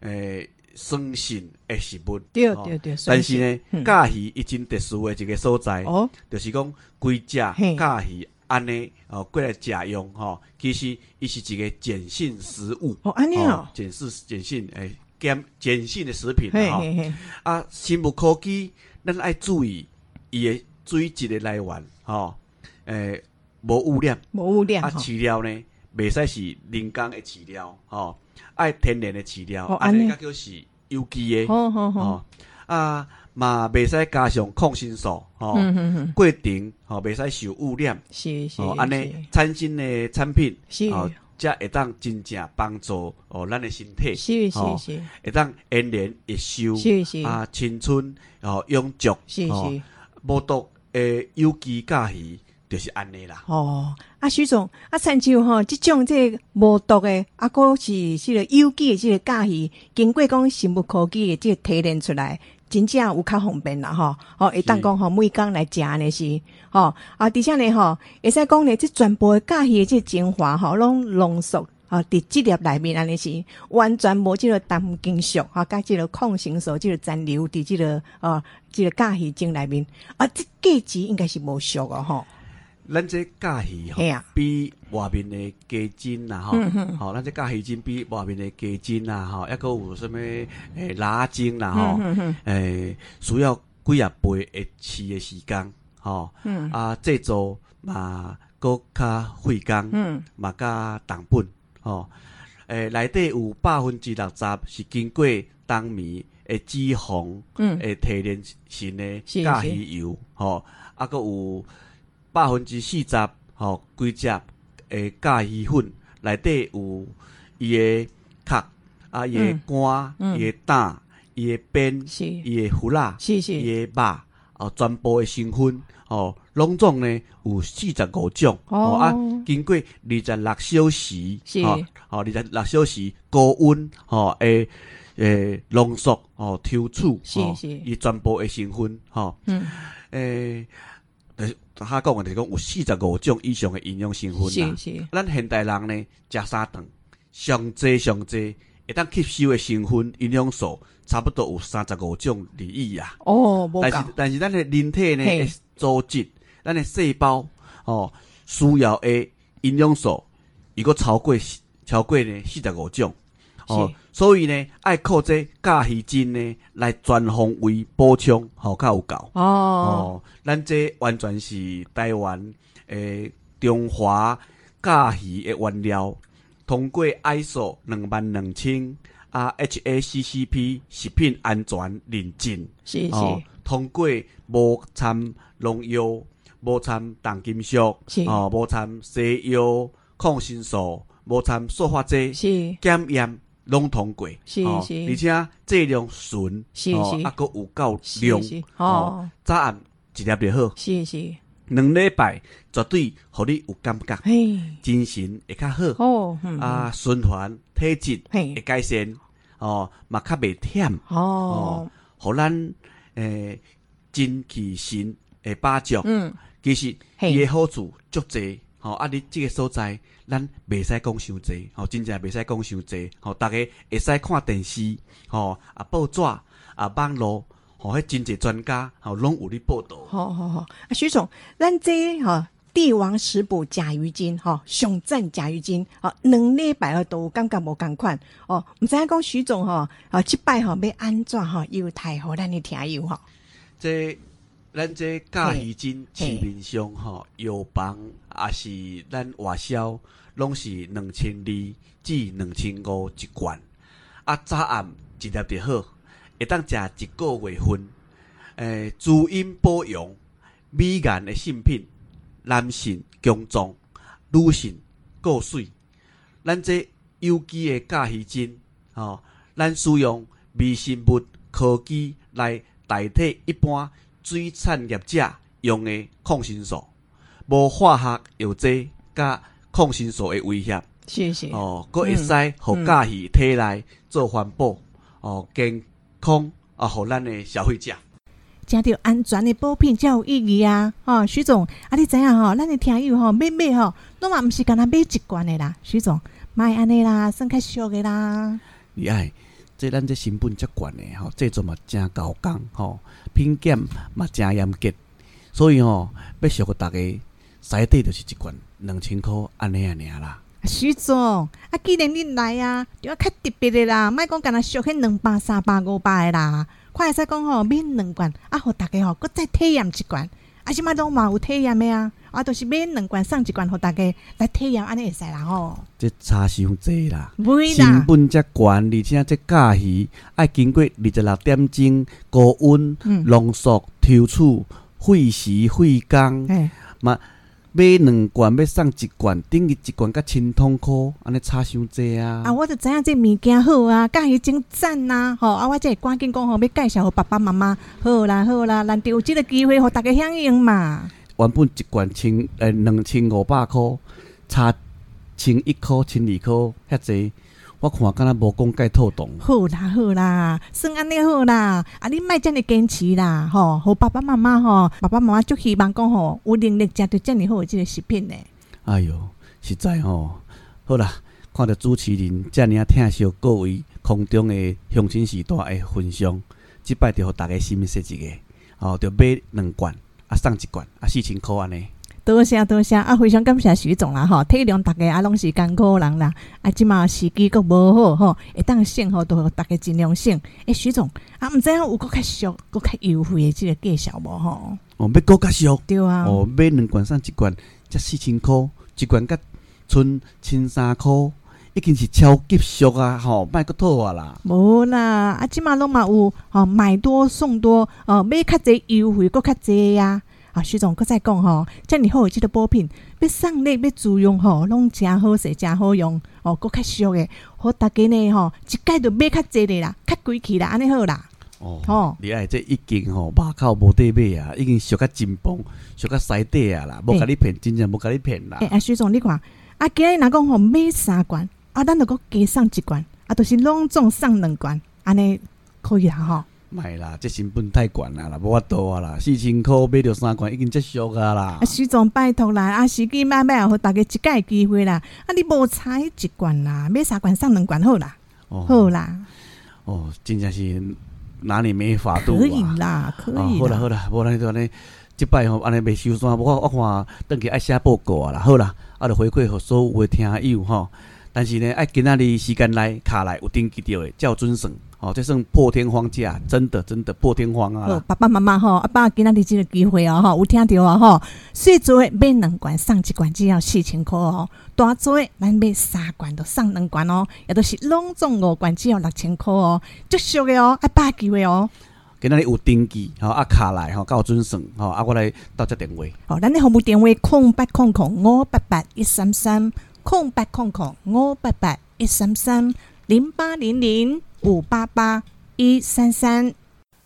Speaker 4: 诶，酸性的食物。吼
Speaker 5: 对对对，
Speaker 4: 但是呢，
Speaker 5: 嗯
Speaker 4: 假鱼伊真特殊的一个所在，
Speaker 5: 哦，
Speaker 4: 就是讲规只
Speaker 5: 嘿
Speaker 4: 假鱼安尼哦过来食用吼，其实伊是一个碱性食物。
Speaker 5: 哦，安尼哦，
Speaker 4: 碱性碱性诶碱碱性的食品吼。啊，生物科技咱爱注意伊的水质的来源吼，诶，无污染。
Speaker 5: 无污染
Speaker 4: 啊，饲料呢，袂使是人工的饲料，吼、爱天然的饲料，安
Speaker 5: 尼。
Speaker 4: 尼甲叫是有机的，
Speaker 5: 好好好，
Speaker 4: 吼、啊嘛袂使加上抗生素，吼、
Speaker 5: 嗯嗯嗯，
Speaker 4: 过程吼袂使受污染，
Speaker 5: 是是，
Speaker 4: 吼、安尼产生的产品，
Speaker 5: 是。
Speaker 4: 吼、才会当真正帮助哦咱的身体，
Speaker 5: 是是是。
Speaker 4: 会当延年益寿，
Speaker 5: 是是。
Speaker 4: 啊青春哦永续，
Speaker 5: 是是。
Speaker 4: 无毒诶有机甲鱼就是安尼啦。
Speaker 5: 哦，啊，徐总，啊，亲像吼，即种即个无毒的，啊，个是即个有机的即个假鱼，经过讲生物科技的即个提炼出来，真正有较方便啦，吼，哦，会当讲吼，每工来食呢是，吼，啊，而且呢，吼，会使讲呢，即全部的假鱼的即个精华，吼，拢浓缩。啊，伫即粒内面安尼是完全无即个重金属啊，甲即个抗生素即个残留伫即个啊，即个假鱼精内面啊，即价值应该是无俗哦，吼，
Speaker 4: 咱这假鱼吼比外面的鸡精啦吼，吼，咱这假鱼精比外面的鸡精啦吼，抑个有啥物诶拉精啦吼，诶需要几啊倍的饲的时间吼，啊制作嘛搁较费工，
Speaker 5: 嗯。
Speaker 4: 嘛加重本吼，诶内底有百分之六十是经过当米诶脂肪
Speaker 5: 嗯。
Speaker 4: 诶提炼成的
Speaker 5: 是
Speaker 4: 假
Speaker 5: 是
Speaker 4: 鱼油吼，啊搁有百分之四十吼规只诶咖鱼粉内底有伊诶壳啊，伊的
Speaker 5: 嗯
Speaker 4: 肝、
Speaker 5: 嗯。
Speaker 4: 伊诶胆、伊诶边、伊诶胡辣、伊诶肉，哦，全部诶成分吼，拢总呢有四十五种
Speaker 5: 哦
Speaker 4: 啊，经过二十六小时，
Speaker 5: 是。
Speaker 4: 哦，哦，二十六小时高温吼诶诶浓缩哦抽取，吼
Speaker 5: 是是。
Speaker 4: 伊全部诶成分吼，
Speaker 5: 嗯。
Speaker 4: 诶，就是他讲的就是讲有四十五种以上的营养成分啦
Speaker 5: 是。是
Speaker 4: 咱现代人呢，食三顿，上济上济，会当吸收的成分营养素差不多有三十五种而已啊。
Speaker 5: 哦，无
Speaker 4: 但是但是咱的人体呢，组织，咱的细胞哦，需要的营养素，如果超过超过呢四十五种。哦
Speaker 5: 是，
Speaker 4: 所以呢，爱靠这假鱼精呢来全方位补充，吼、较有够。
Speaker 5: 哦。
Speaker 4: 哦，咱这完全是台湾诶中华假鱼诶原料，通过 ISO 两万两千啊 HACCP 食品安全认证，
Speaker 5: 是
Speaker 4: 哦
Speaker 5: 是，
Speaker 4: 通过无掺农药、无掺重金属
Speaker 5: 是，
Speaker 4: 哦，无掺西药、抗生素、无掺塑化剂，
Speaker 5: 是。
Speaker 4: 检验拢通过，
Speaker 5: 是
Speaker 4: 哦
Speaker 5: 是。
Speaker 4: 而且质量纯，
Speaker 5: 是是。
Speaker 4: 哦啊，佫有够量
Speaker 5: 哦，
Speaker 4: 早暗一粒就好，
Speaker 5: 是是，
Speaker 4: 两礼拜绝对互你有感觉，
Speaker 5: 嘿，
Speaker 4: 精神会较好，
Speaker 5: 哦，嗯，
Speaker 4: 啊，循环体质
Speaker 5: 嘿。
Speaker 4: 会改善，哦，嘛较袂忝，
Speaker 5: 哦，
Speaker 4: 互咱诶精气神会把足。
Speaker 5: 嗯，
Speaker 4: 其实
Speaker 5: 嘿。
Speaker 4: 伊诶好处足济，吼、啊！你即个所在，咱袂使讲伤济，吼、真正袂使讲伤济，吼、逐个会使看电视，吼、啊报纸啊网络，吼，迄真侪专家吼拢有咧报道。
Speaker 5: 吼吼吼，啊，徐总，咱这哈帝王食补甲鱼精哈，上赞甲鱼精，吼，两礼拜都有感觉无共款哦。毋知影讲徐总吼，啊，即摆吼要安怎吼，又太好咱的听友吼。
Speaker 4: 这咱这甲鱼精市面上吼，药房也是咱外销，拢是两千二至两千五一罐。啊，早暗一粒就好，会当食一个月份。诶、滋阴保养、美颜的性品，男性强壮，女性过水。咱这有机的甲鱼精，吼、咱使用微生物科技来代替一般水产业者用的抗生素，无化学药剂甲抗生素的威胁。
Speaker 5: 是是。
Speaker 4: 哦，佫会使互甲鱼体内做环保，哦，健康啊，互咱的消费者。
Speaker 3: 食着安全的补品才有意义啊！吼、徐总，啊，你知影吼，咱的听友吼买买吼，拢嘛毋是干若买一罐的啦，徐总，莫安尼啦，算较俗的啦。
Speaker 4: 你爱，这咱这成本遮悬的吼，制作嘛真高工吼，品鉴嘛真严格，所以吼，要俗互逐家使底就是一罐两千箍安尼啊尔啦。
Speaker 3: 徐总，啊，既然恁来啊，就要较特别的啦，莫讲干若俗迄两百、三百、五百的啦，看会使讲吼免两罐，啊，互大家吼搁再体验一罐，啊，即嘛拢嘛有体验的啊，啊，都是买两罐送一罐，互大家来体验，安尼会使啦吼。
Speaker 4: 这差伤济啦。
Speaker 3: 会
Speaker 4: 成，本遮悬，而且这假鱼爱经过二十六点钟高温
Speaker 3: 嗯
Speaker 4: 浓缩抽取费时费工，
Speaker 3: 哎，
Speaker 4: 买两罐要送一罐，等于一罐甲千通箍，安尼差伤济啊！
Speaker 3: 啊，我就知影这物件好啊，甲伊真赞呐，吼啊，我这会赶紧讲吼，要介绍互爸爸妈妈，好啦好啦，难得有即个机会，互大家响应嘛。
Speaker 4: 原本一罐千诶两千五百箍，差千一箍、千二箍遐济，我看敢若无讲介透动。
Speaker 3: 好啦好啦，算安尼好啦，啊你莫遮尔坚持啦，吼，互爸爸妈妈吼，爸爸妈妈足希望讲吼，有能力食着遮尔好的即个食品呢。
Speaker 4: 哎哟，实在吼，好啦，看着主持人遮尔啊疼惜各位空中的乡亲时代的分享，即摆着互大家心说一个，吼、着买两罐，啊送一罐，啊四千箍安尼。
Speaker 3: 多谢多谢啊，非常感谢徐总啦吼，体谅大家啊，拢是艰苦人啦，啊，即嘛时机阁无好吼，会当省吼，都互大家尽量省。诶、徐总啊，毋知影有佫较俗、佫较优惠的即个介绍无吼？
Speaker 4: 哦，要搁较俗，
Speaker 3: 对啊，
Speaker 4: 哦，买两罐送一罐，才四千箍，一罐甲剩千三箍，已经是超级俗啊！吼、莫搁套啊啦。
Speaker 3: 无啦，啊，即马拢嘛有吼，买多送多，哦，买较济优惠佫较济呀。啊，徐总，搁再讲吼，遮尔好诶即个补品，要送礼要自用吼，拢诚好势，诚好用，哦，搁较俗诶，互大家呢吼，一概就买较济的啦，较贵气啦，安尼好啦。
Speaker 4: 哦，
Speaker 3: 吼
Speaker 4: 你爱这已经吼肉口无底买啊，已经俗甲真崩，俗甲西底啊啦，无甲你骗，真正无甲你骗啦
Speaker 3: 诶、。啊，徐总，你看，啊，今日若讲吼买三罐，啊，咱着佫加送一罐，啊，就是拢总送两罐，安尼可以啦吼。
Speaker 4: 卖啦，这成本太悬啦啦，无法度啊啦，四千箍买着三罐已经足俗啊啦
Speaker 3: 啊，。徐总拜托啦，啊，时机慢慢互大家一届机会啦，啊，你无差一罐啦，买三罐送两罐好啦，好
Speaker 4: 哦，
Speaker 3: 啦，
Speaker 4: 哦，真正是哪里没法度
Speaker 3: 可以
Speaker 4: 啊？
Speaker 3: 啦，可
Speaker 4: 哦，
Speaker 3: 以啦，
Speaker 4: 好啦好啦，无咱就安尼，即摆吼安尼袂收山，我我看登去爱写报告啊啦，好啦，啊，就回馈互所有的听友吼。但是呢，爱今仔日时间内卡来有登记着的，才有准算。哦，这算破天荒价，真的真的破天荒啊！
Speaker 3: 爸爸妈妈吼，阿爸今仔日即个机会哦，吼，有听到哦，吼，细做的买两罐送一罐只要四千块哦，大做的咱买三罐都送两罐哦，也都是拢总五罐只要六千块哦，足俗的哦，阿爸机会哦。
Speaker 4: 今仔日有登记，吼啊卡来吼，甲有准算，吼啊我来到这电话。
Speaker 3: 哦，咱的服务电话空八空空五八八一三三，空八空空五八八一三三零八零零五八八一三三。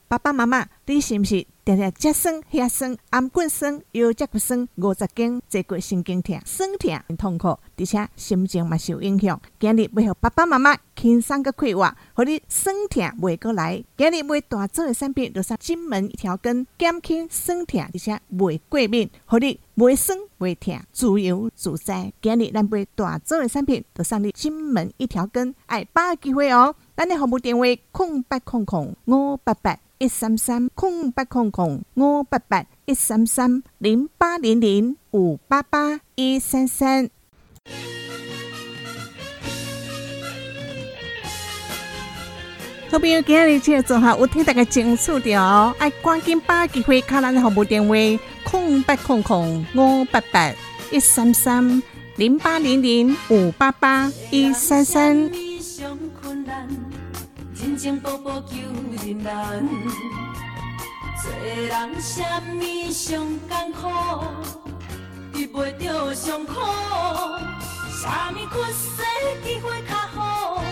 Speaker 3: 爸爸妈妈，你是毋是常常脚酸、遐酸、颔棍酸、腰脊骨酸、五十肩、坐过神经痛、酸痛、痛苦，而且心情嘛受影响。今日要互爸爸妈妈轻松个快活，互你酸痛袂过来。今日买大众的产品，就是金门一条根，减轻酸痛，而且袂过敏，互你袂酸袂痛，自由自在。今日咱买大众的产品，就送你金门一条根，爱把握机会哦。咱的服务电话：空八空空五八八。一三三空八空空五八八一三三零八零零五八八一三三。好朋友，今日这个做法有听大家清楚着哦，爱赶紧把机会卡咱的服务电话空八空空五八八一三三零八零零五八八一三三。
Speaker 7: 情步步求人难。做人什么上艰苦，遇袂着上苦。什么缺失机会较好，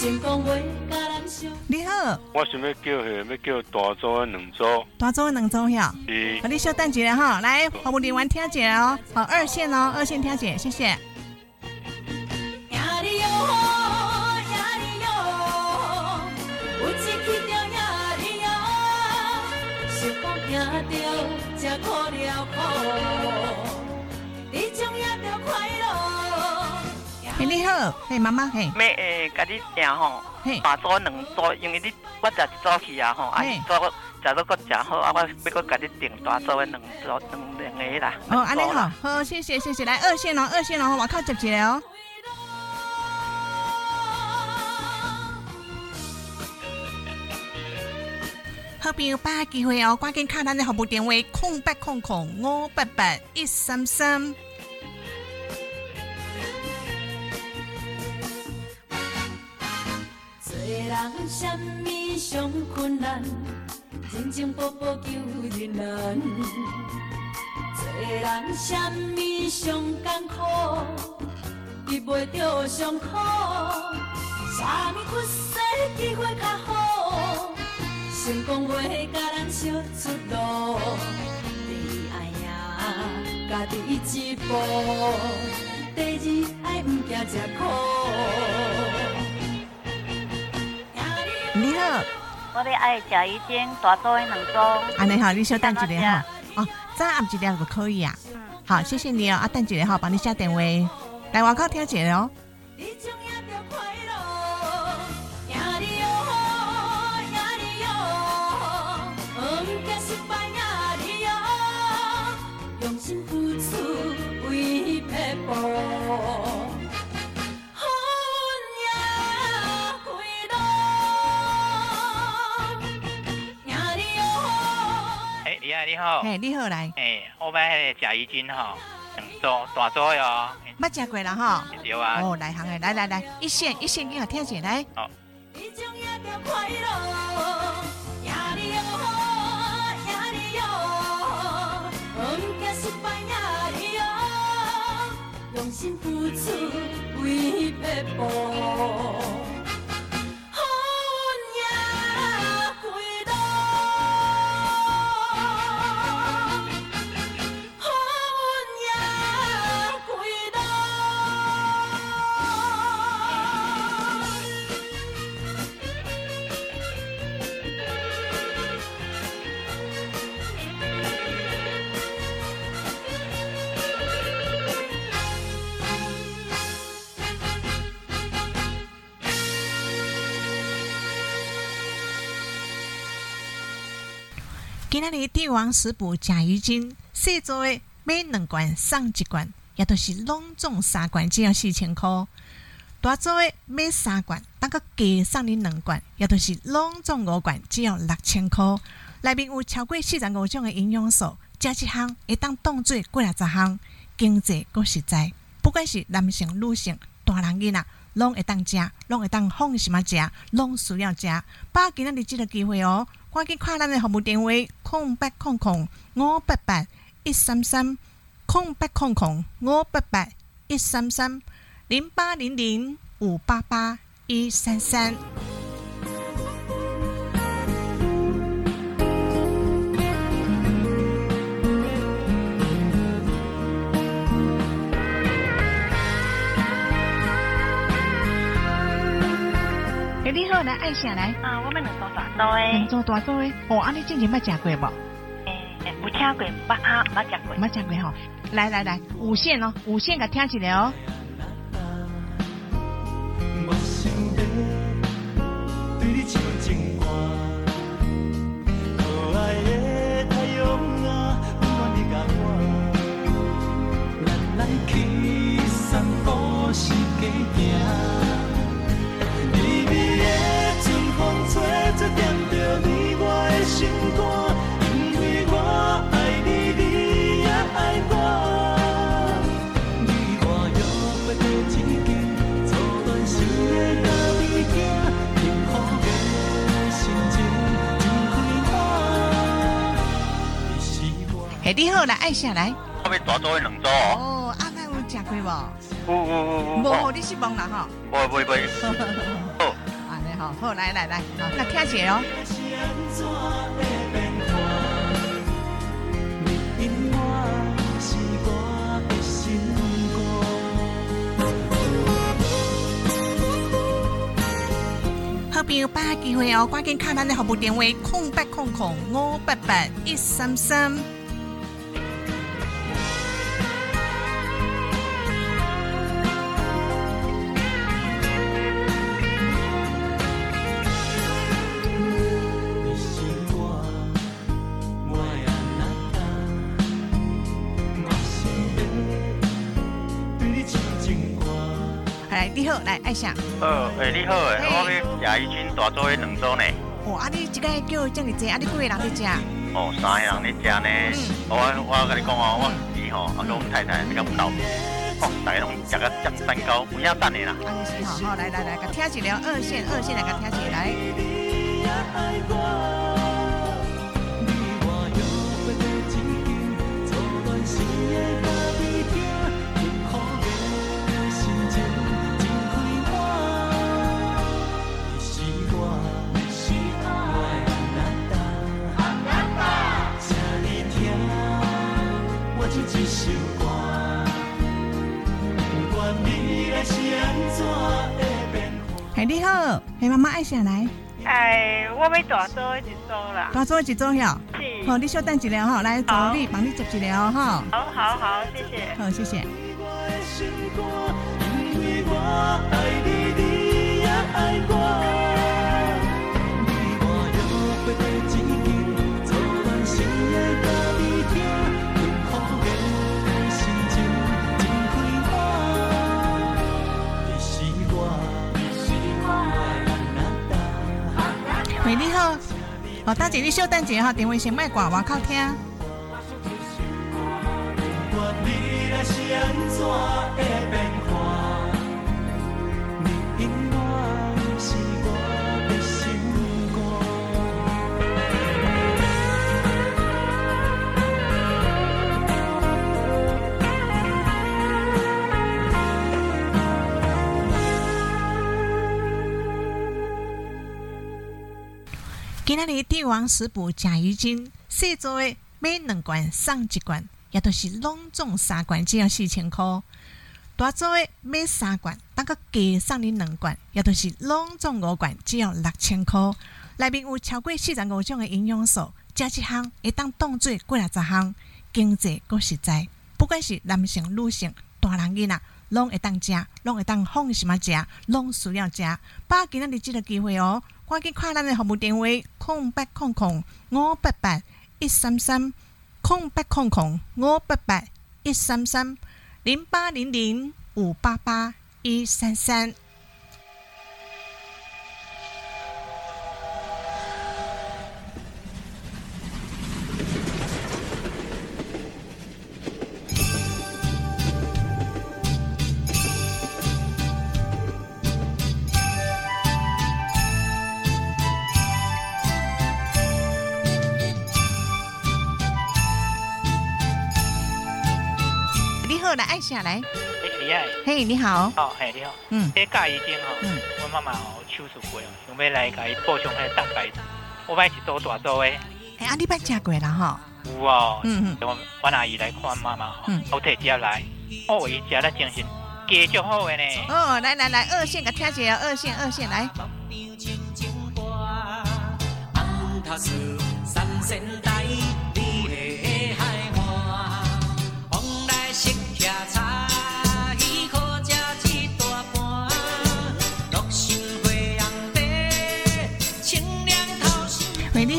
Speaker 7: 成功话甲咱相。
Speaker 3: 你好，
Speaker 8: 我想要叫许要叫大组的两组，
Speaker 3: 大周的两周呀，
Speaker 8: 是
Speaker 3: 好，你稍等一下哈，来服务人员听一下哦，好，二线哦，二线听一下，谢谢。
Speaker 7: 是讲行着才苦了苦，你总也着快乐。
Speaker 3: 嘿，你好，嘿，妈妈，嘿，
Speaker 9: 要诶，甲你订吼
Speaker 3: 嘿，
Speaker 9: 大组两组，因为你我食一组去啊吼，啊
Speaker 3: 嘿
Speaker 9: 一组我食到搁食好，啊我要搁甲你订大组的两组两两个啦。
Speaker 3: 哦，安尼好，好，谢谢，谢谢，来二线哦，二线哦，我靠接一个哦。好朋友把握机会哦，赶紧卡咱的服务电话空八空空五八八一三三。
Speaker 7: 做人什么上困难，人情步步求人难。做人什么上艰苦，遇袂着上苦。什么缺失机会较好，成功袂甲咱小出路。第一爱赢家己一步，第二爱毋惊吃苦。
Speaker 3: 你好，
Speaker 9: 我咧爱食鱼煎大组的两组。
Speaker 3: 安尼好，你稍等一下哈。哦，再按一下就可以啊。好，谢谢你哦，啊，等一下哈，帮你下电话。来，外口听一下哦。
Speaker 7: 你好，
Speaker 3: 嘿，你好来，
Speaker 9: 诶，我要迄个食鱼煎吼，两组大组的哦，
Speaker 3: 捌食过啦哈。
Speaker 9: 对啊。
Speaker 3: 哦，内行的，来来来，一线一线，你好听一下来。
Speaker 7: 你用心付出为撇步，
Speaker 3: 今仔日帝王食补甲鱼精，细做的买两罐送一罐，也都是拢总三罐，只要四千块。大做的买三罐，等个加送你两罐，也都是拢总五罐，只要六千块。内面有超过四十五种的营养素，食一项会当当做过来十项，经济够实在。不管是男性、女性、大人囡仔，拢会当食，拢会当放心啊食，拢需要食。把握今仔日即个机会哦，赶紧看咱的服务电话：空八空空五八八一三三，空八空空五八八一三三零八零零五八八一三三。你好来按下来。
Speaker 9: 啊我们能做多少诶
Speaker 3: 能做多少诶哦啊你之前冇食过吧
Speaker 9: 诶诶听过冇啊没见过。
Speaker 3: 冇食过哈来来来无线哦无线给听起来哦。
Speaker 1: 有牵啊你
Speaker 3: 好，来爱下来。
Speaker 9: 我要多走两组哦。
Speaker 3: 阿凯有食过无？
Speaker 9: 有有有有。
Speaker 3: 无，你失望啦吼。
Speaker 9: 不不不。[laughs] 好，
Speaker 3: 安尼吼，好来来来，好，那听一下哦。好朋友把握机会哦，赶紧敲咱的服务电话：空八空空五八八一三三。爱上。
Speaker 9: 哦，诶，你好诶，我要亚一军大做诶两组呢。
Speaker 3: 哦，啊，你即个叫这么济，啊，你几个人在食？
Speaker 9: 哦，三个人在食呢。我我甲你讲哦，我儿吼，啊，跟我太太比较不到。哦，大家拢食个酱三高，不要等你啦。
Speaker 3: 啊，是好，好来来来，甲听起了二线二线来甲听起来。哎，你好，嘿，妈妈爱下来。
Speaker 10: 哎，我要大做一组啦。
Speaker 3: 大做一组哟。
Speaker 10: 是。
Speaker 3: 好，你稍等一下哈，来助理帮你接一下哈。
Speaker 10: 好好好，谢谢。
Speaker 3: 好，谢谢。喂，好，大姐，你稍等一下哈，电话先卖挂，外口听。今仔日帝王食补甲鱼精，细做的买两罐送一罐，也都是拢总三罐只要四千块；大做的买三罐，等个加送你两罐，也都是拢总五罐只要六千块。内面有超过四十五种的营养素，加一项会当当做过来十项，经济够实在。不管是男性、女性、大人囡仔，拢会当食，拢会当放心啊食，拢需要食。把握今仔日这个机会哦。赶紧看咱的服务电话：空八空空五八八一三三，空八空空五八八一三三零八零零五八八一三三。来按下来。
Speaker 11: 哎，李爱。
Speaker 3: 嘿，你好。
Speaker 11: 哦，嘿，你好。
Speaker 3: 嗯。
Speaker 11: 这假鱼精哦，嗯，我妈妈哦手术过哦，想要来给伊补充迄个蛋白质。我买一组大组的。
Speaker 3: 哎，阿你捌食过了哈？
Speaker 11: 有哦。嗯嗯。我我阿姨来看妈妈嗯。我摕只来，我伊食了精神，加足好的呢。
Speaker 3: 哦，来来来，二线给听一下，二线二线来。喂，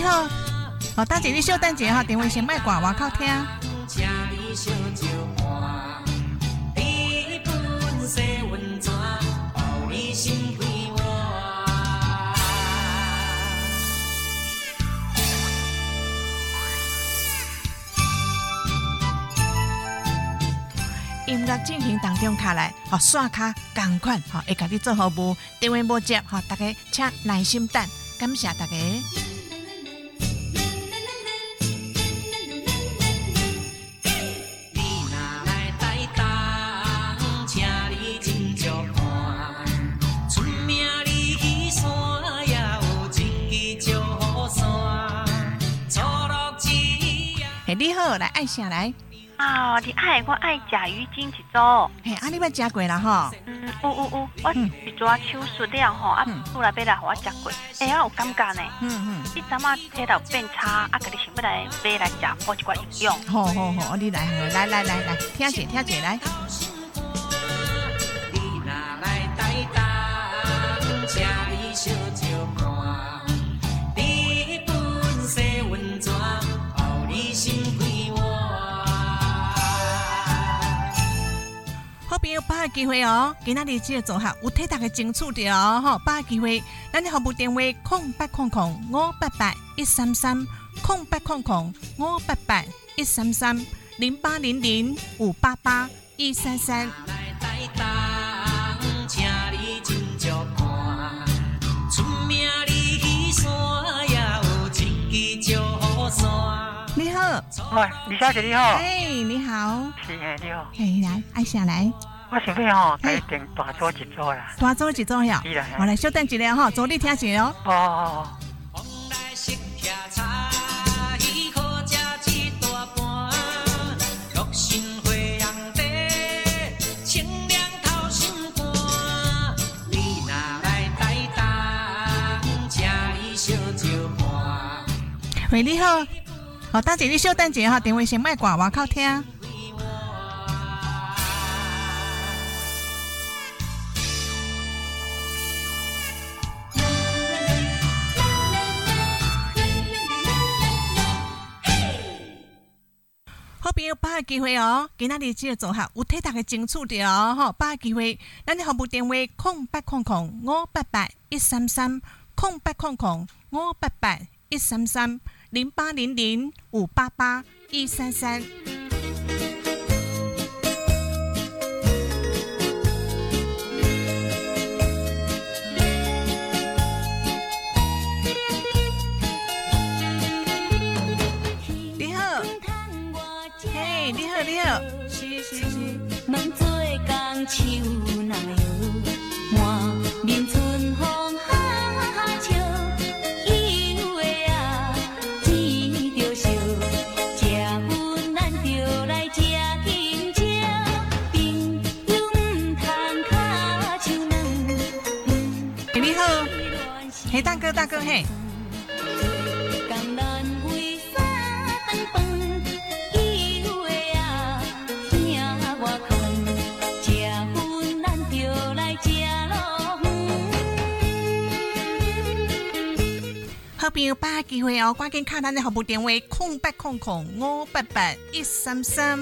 Speaker 3: 好，哦，大姐，你稍等一下哈，电话先卖挂，外口听。音乐进行当中卡来，哦，刷卡赶快，哦，会甲你做服务，电话无接，哈，大家请耐心等，感谢大家。你好，来爱下来。
Speaker 10: 啊，你爱我爱食鱼精一组。
Speaker 3: 嘿，啊，你捌食过啦吼？
Speaker 10: 嗯，有有有，我一抓手术了吼，啊，出来要来，我食过，哎呀，有感觉呢。嗯嗯。你怎啊体力变差，啊，家己想要来买来食，补一寡营养。
Speaker 3: 好好好，你来，来来来来，听者听者来。朋友，把握机会哦！今仔日这个组合有替大家争取着哦！吼，把握机会，咱的服务电话：空八空空五八八一三三，空八空空五八八一三三，零八零零五八八一三三。你好，
Speaker 11: 喂，李小姐你好，
Speaker 3: 哎，你好，
Speaker 11: 是哎，你好，
Speaker 3: 哎来，爱下来，
Speaker 11: 我想要吼，来点大桌一桌啦，
Speaker 3: 大桌一桌呀，我来稍等一下哈，早点听一哦。
Speaker 11: 哦哦哦。
Speaker 3: 喂，你好。好，大姐，你稍等一下哈，电话先卖挂，外口听。好朋友，把握机会哦！今仔日这个组合有替大的争取着哦！哈，把握机会，咱的服务电话：空八空空五八八一三三，空八空空五八八一三三。零八零零五八八一三三。机会哦，赶紧看咱的服务电话：空八空空五八八一三三。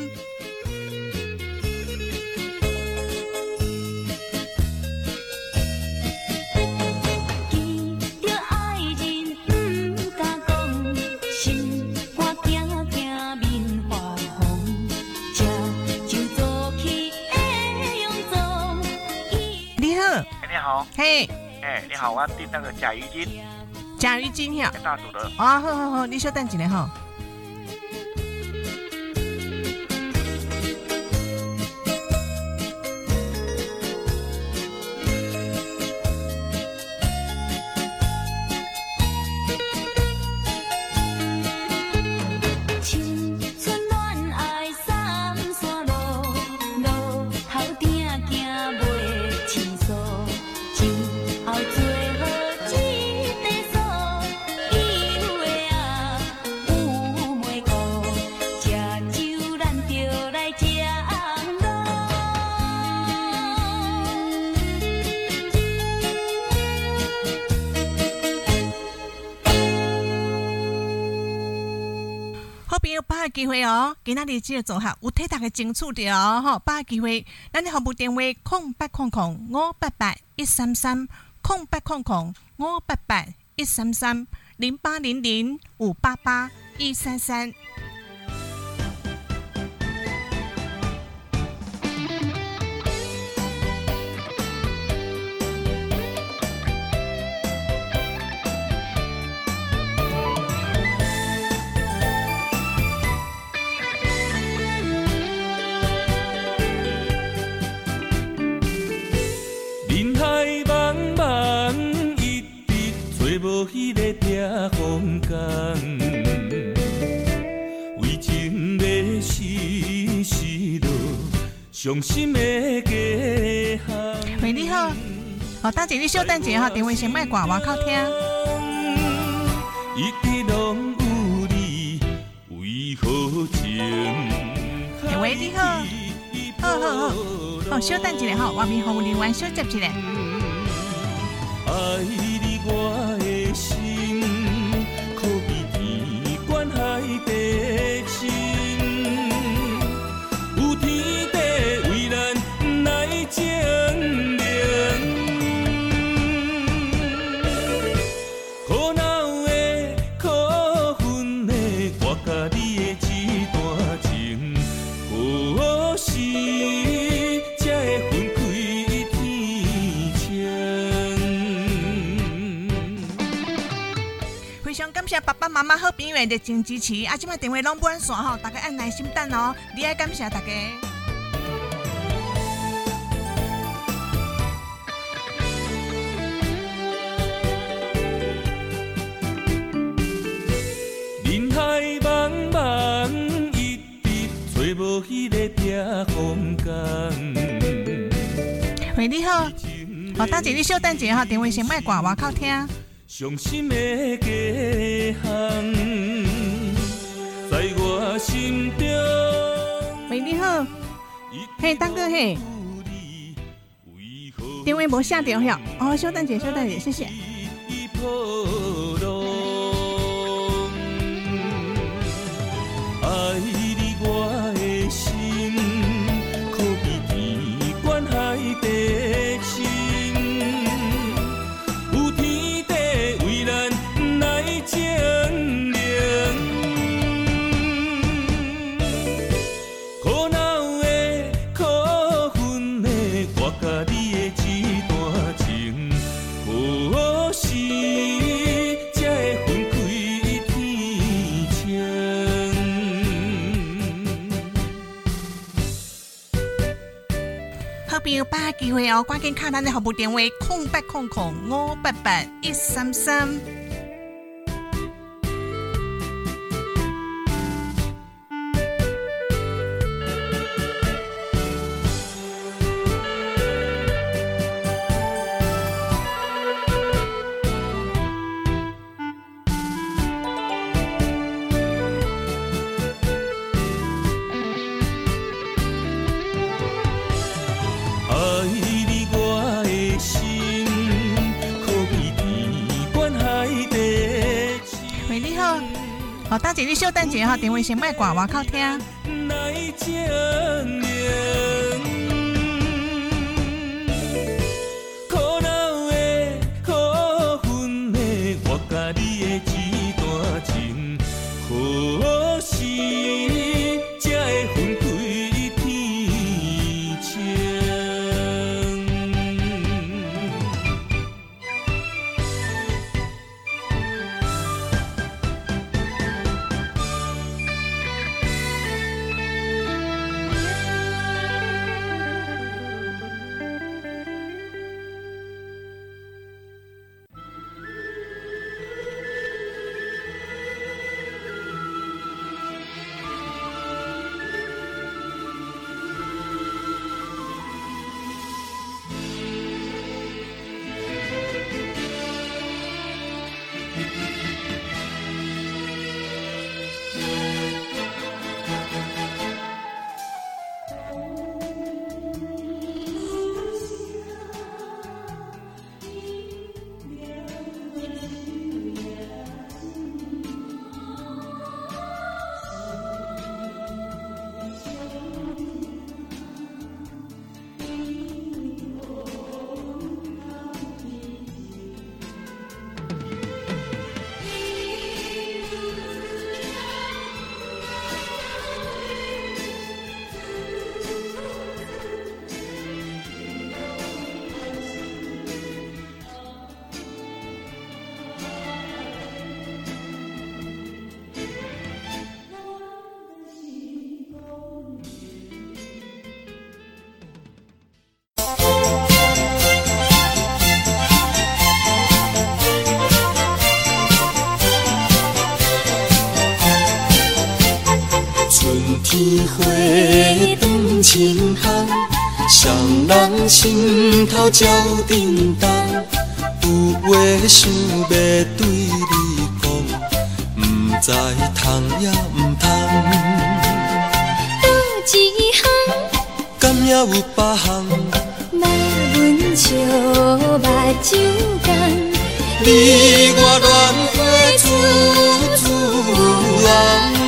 Speaker 3: 嘿，
Speaker 11: 哎，你好，我订那个甲鱼精，
Speaker 3: 甲鱼精呀，
Speaker 11: 大组的，
Speaker 3: 啊，好好好，你稍等一下哈。今仔日即个组合有替大家争取着哦，吼，把握机会，咱的服务电话：空八空空五八八一三三，空八空空五八八一三三，零八零零五八八一三三。
Speaker 12: 无迄个拆房间，为情的死死落，
Speaker 1: 伤心的家乡。
Speaker 3: 喂，你好，好、哦，大姐，你稍等一下，电话先别挂，我靠听。
Speaker 1: 一直拢有你，为何情？
Speaker 3: 喂，你好，好好好，稍等一下，好，外面服务人员稍接一下。
Speaker 1: 爱你我。
Speaker 3: 谢爸爸妈妈好朋友的热情支持，啊，即摆电话拢满线吼，大家按耐心等哦，你爱感谢大家。
Speaker 1: 人海茫茫，一直找无迄个避风港。
Speaker 3: 喂，你好，哦，大姐，你稍等者哈，电话先莫挂，外口听。
Speaker 1: 伤心的家乡，在我心中。
Speaker 3: 喂，你好，嘿，大哥嘿，电话无下掉哟，哦，小等者，小等姐，谢谢。
Speaker 1: 爱你我的
Speaker 3: 把握机会哦，赶紧卡咱的服务电话空八空空五八八一三三。等一下，电话先
Speaker 1: 不要挂，我好听。天
Speaker 2: 花长青香，
Speaker 1: 双人心头照叮当，有话想要对你讲，不知通也不通。
Speaker 2: 多一项，
Speaker 1: 敢也有别项？
Speaker 2: 莫阮笑目睭干，
Speaker 1: 你我恋花处处红。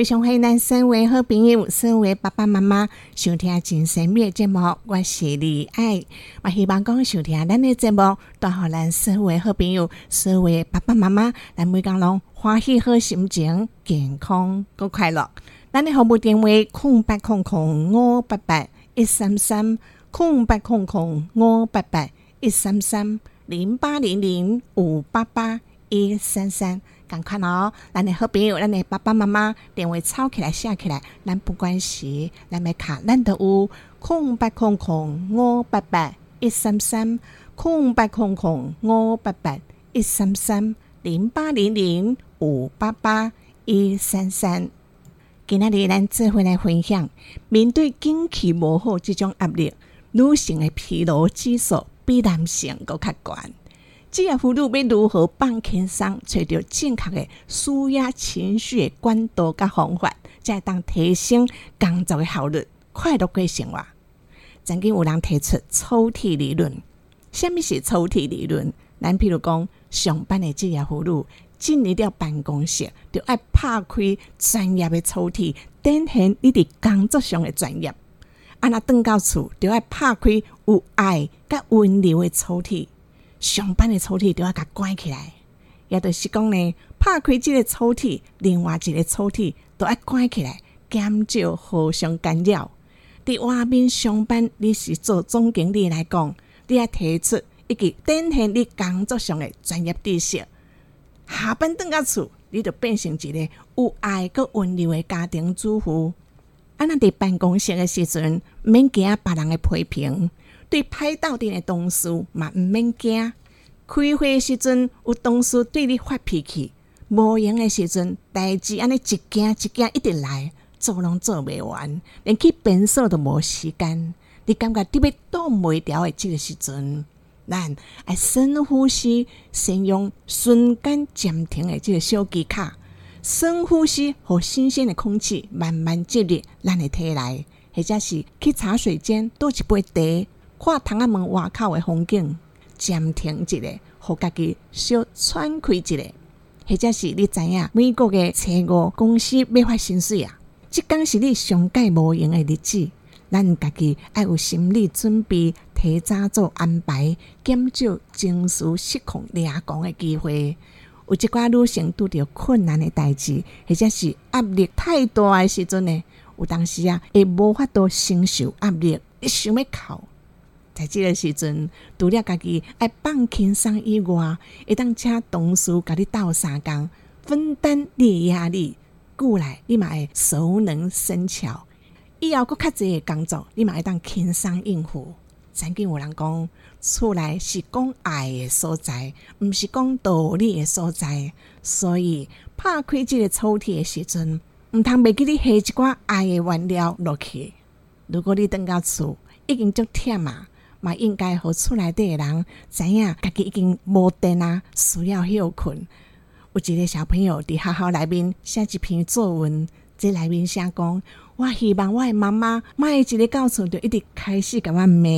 Speaker 3: 非常欢迎咱身为好朋友、身为爸爸妈妈收听真神秘的节目，我是李爱。我希望讲收听咱的节目，都互咱身为好朋友、身为爸爸妈妈，咱每工拢欢喜好心情、健康佮快乐。咱的服务电话：空八空空五八八一三三，空八空空五八八一三三零八零零五八八一三三。赶快哦！咱的好朋友，咱的爸爸妈妈电话抄起来写起来，咱不关系咱的卡，咱都有空八空空五八八一三三，空八空空五八八一三三零八零零五八八一三三。今仔日咱做回来分享，面对经期无好这种压力，女性的疲劳指数比男性搁较悬。职业妇女要如何放轻松，找到正确的舒压情绪的管道甲方法，才会当提升工作的效率，快乐过生活。曾经有人提出抽屉理论，什么是抽屉理论？咱譬如讲，上班的职业妇女进入到办公室，就爱拍开专业的抽屉，展现你伫工作上的专业；啊，那转到厝，就爱拍开有爱甲温柔的抽屉。上班的抽屉都要甲关起来，也就是讲呢，拍开即个抽屉，另外一个抽屉都要关起来，减少互相干扰。伫外面上班，你是做总经理来讲，你要提出一个展现你工作上的专业知识。下班转到厝，你就变成一个有爱佮温柔的家庭主妇。啊，那伫办公室的时阵，免惊别人的批评。对歹斗阵的同事嘛，毋免惊。开会时阵有同事对你发脾气，无闲的时阵，代志安尼一件一件一直来，做拢做袂完，连去便所都无时间。你感觉特别挡袂牢的即个时阵，咱爱深呼吸，先用瞬间暂停的即个小技巧，深呼吸，和新鲜的空气慢慢进入咱的体内，或者是去茶水间倒一杯茶。看窗仔门外口的风景，暂停一下，互家己小喘开一下，或者是你知影美国的车五公司要发薪水啊？即工是你上届无用的日子，咱家己爱有心理准备，提早做安排，减少情绪失控、俩讲的机会。有一寡女性拄着困难的代志，或者是压力太大的时阵呢，有当时啊，会无法度承受压力，一想要哭。在即个时阵，除了家己爱放轻松以外，会当请同事甲你斗相共，分担你压力，过来你嘛会熟能生巧。以后搁较济的工作，你嘛会当轻松应付。曾经有人讲，厝内是讲爱的所在，毋是讲道理的所在。所以拍开即个抽屉的时阵，毋通袂记你下一寡爱的原料落去。如果你等到厝已经足忝啊！嘛，应该互厝内底的人知影，家己已经无电啊，需要休困。有一个小朋友伫学校内面写一篇作文，在内面写讲：我希望我的妈妈，每一个到厝就一直开始甲我骂。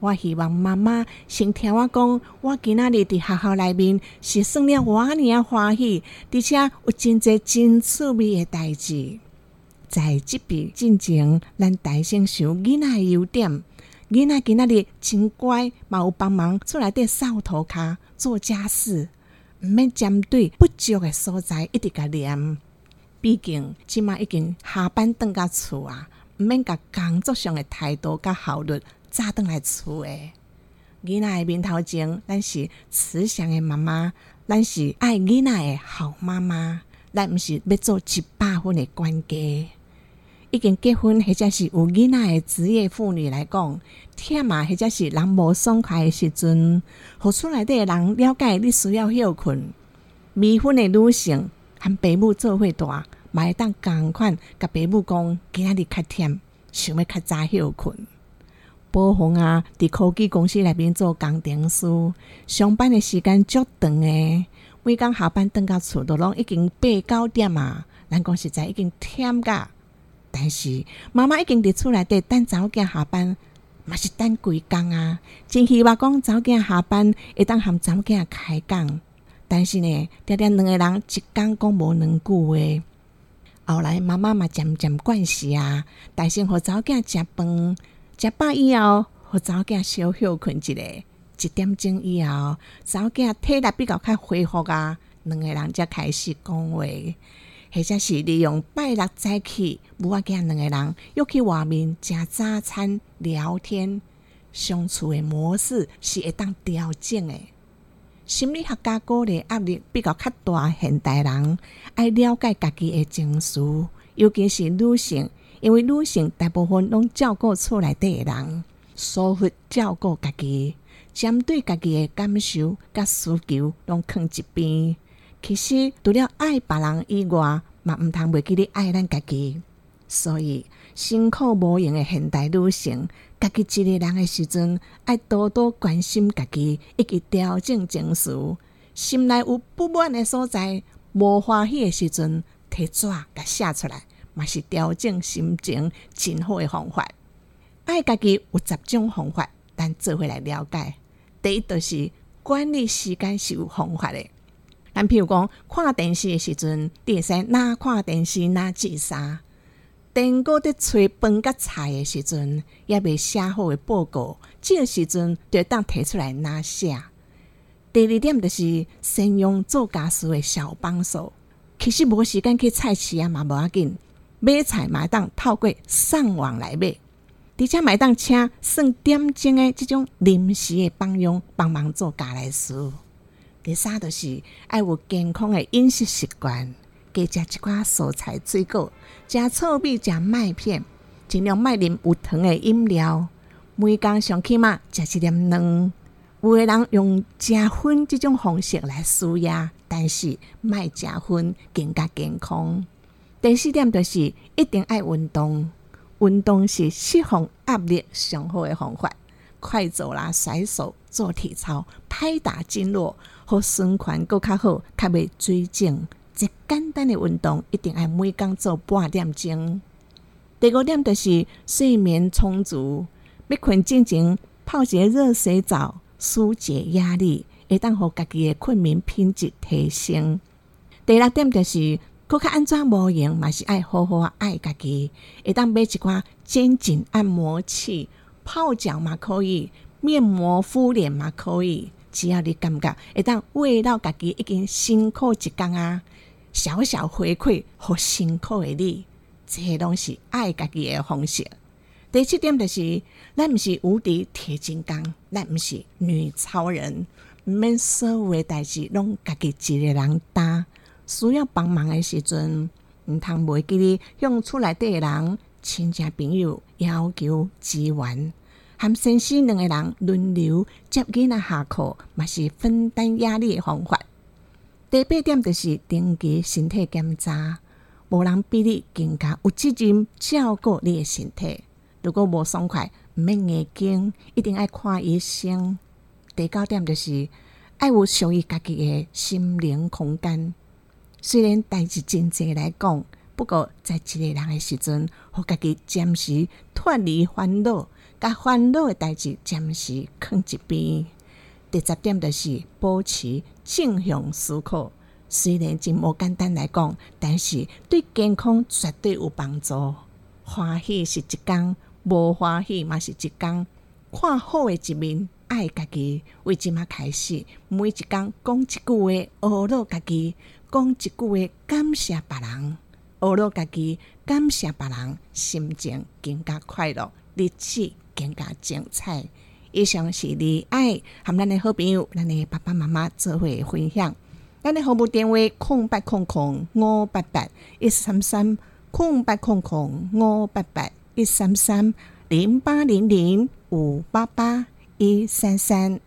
Speaker 3: 我希望妈妈先听我讲，我今仔日伫学校内面是算了我尼啊欢喜，而且有真侪真趣味的代志。在即笔进前，咱大声想囡仔的优点。囡仔今仔日真乖，嘛有帮忙厝内底扫涂骹、做家事，毋免针对不足的所在一直甲念。毕竟即马已经下班倒到厝啊，毋免甲工作上的态度甲效率早倒来厝诶。囡仔的面头前，咱是慈祥的妈妈，咱是爱囡仔的好妈妈，咱毋是要做一百分的管家。已经结婚或者是有囡仔的职业妇女来讲，忝啊，或者是人无爽快的时阵，互厝内底的人了解你需要休困。未婚的女性和爸母做伙大，嘛会当共款，甲爸母讲今仔日较忝，想要较早休困。宝红啊，伫科技公司内面做工程师，上班的时间足长诶。每工下班等到厝都拢已经八九点啊，咱讲实在已经忝噶。但是妈妈已经伫厝内底等查某囝下班，嘛是等几工啊。真希望讲查某囝下班会当含查某囝开讲，但是呢，定定两个人一工讲无两句话。后来妈妈嘛渐渐惯势啊，但是互查某囝食饭。食饱以后，互查某囝小休困一下，一点钟以后，查某囝体力比较较恢复啊，两个人才开始讲话，或者是利用拜六早起，母仔囝两个人又去外面食早餐、聊天，相处的模式是会当调整的。心理学家鼓励压力比较较大，现代人爱了解家己的情绪，尤其是女性。因为女性大部分拢照顾厝内底的人，疏忽照顾家己，针对家己的感受甲需求拢放一边。其实除了爱别人以外，嘛毋通袂记咧爱咱家己。所以辛苦无用的现代女性，家己一个人的时阵，爱多多关心家己，以及调整情绪。心内有不满的所在，无欢喜的时阵，摕纸甲写出来。嘛是调整心情真好的方法。爱家己有十种方法，咱做回来了解。第一就是管理时间是有方法的。咱譬如讲看电视的时阵，会使哪看电视哪记啥。电锅伫炊饭甲菜的时阵，也未写好的报告，即个时阵就当提出来哪写。第二点就是先用做家事的小帮手。其实无时间去菜市啊，嘛无要紧。买菜买当透过上网来买，而且买当请算点钟的这种临时的帮佣帮忙做家来事。第三就是爱有健康的饮食习惯，加食一寡蔬菜水果，食糙米、食麦片，尽量卖啉有糖的饮料。每工上起码食一点糖。有个人用食粉这种方式来舒压，但是卖加粉更加健康。第四点就是一定爱运动，运动是释放压力上好的方法。快走啦，甩手，做体操，拍打经络，和循环更较好，较袂水肿。一简单的运动，一定爱每工做半点钟。第五点就是睡眠充足，要困之前泡一个热水澡，疏解压力，会当互家己的困眠品质提升。第六点就是。搁较安怎无用，嘛是爱好好爱家己。会当买一寡肩颈按摩器，泡脚嘛可以，面膜敷脸嘛可以。只要你感觉会当为了家己已经辛苦一工啊，小小回馈和辛苦的你，这些拢是爱家己的方式。第七点就是，咱毋是无敌铁金刚，咱毋是女超人，毋免所有的代志拢家己一个人担。需要帮忙的时阵，毋通袂记咧向厝内底人、亲戚朋友要求支援，含先生两个人轮流接囡仔下课，嘛是分担压力的方法。第八点就是定期身体检查，无人比你更加有责任照顾你的身体。如果无爽快，毋免硬惊，一定爱看医生。第九点就是爱有属于家己的心灵空间。虽然代志真济来讲，不过在一个人的时阵，互家己暂时脱离烦恼，甲烦恼诶代志暂时放一边。第十点就是保持正向思考。虽然真无简单来讲，但是对健康绝对有帮助。欢喜是一工，无欢喜嘛是一工。看好诶一面，爱家己，为即马开始，每一工讲一句话，学乐家己。讲一句话，感谢别人，学了家己，感谢别人，心情更加快乐，日子更加精彩。以上是你爱和咱的好朋友，咱的爸爸妈妈做伙分享。咱的服务电话：空八空空五八八一三三，空八空空五八八一三三零八零零五八八一三三。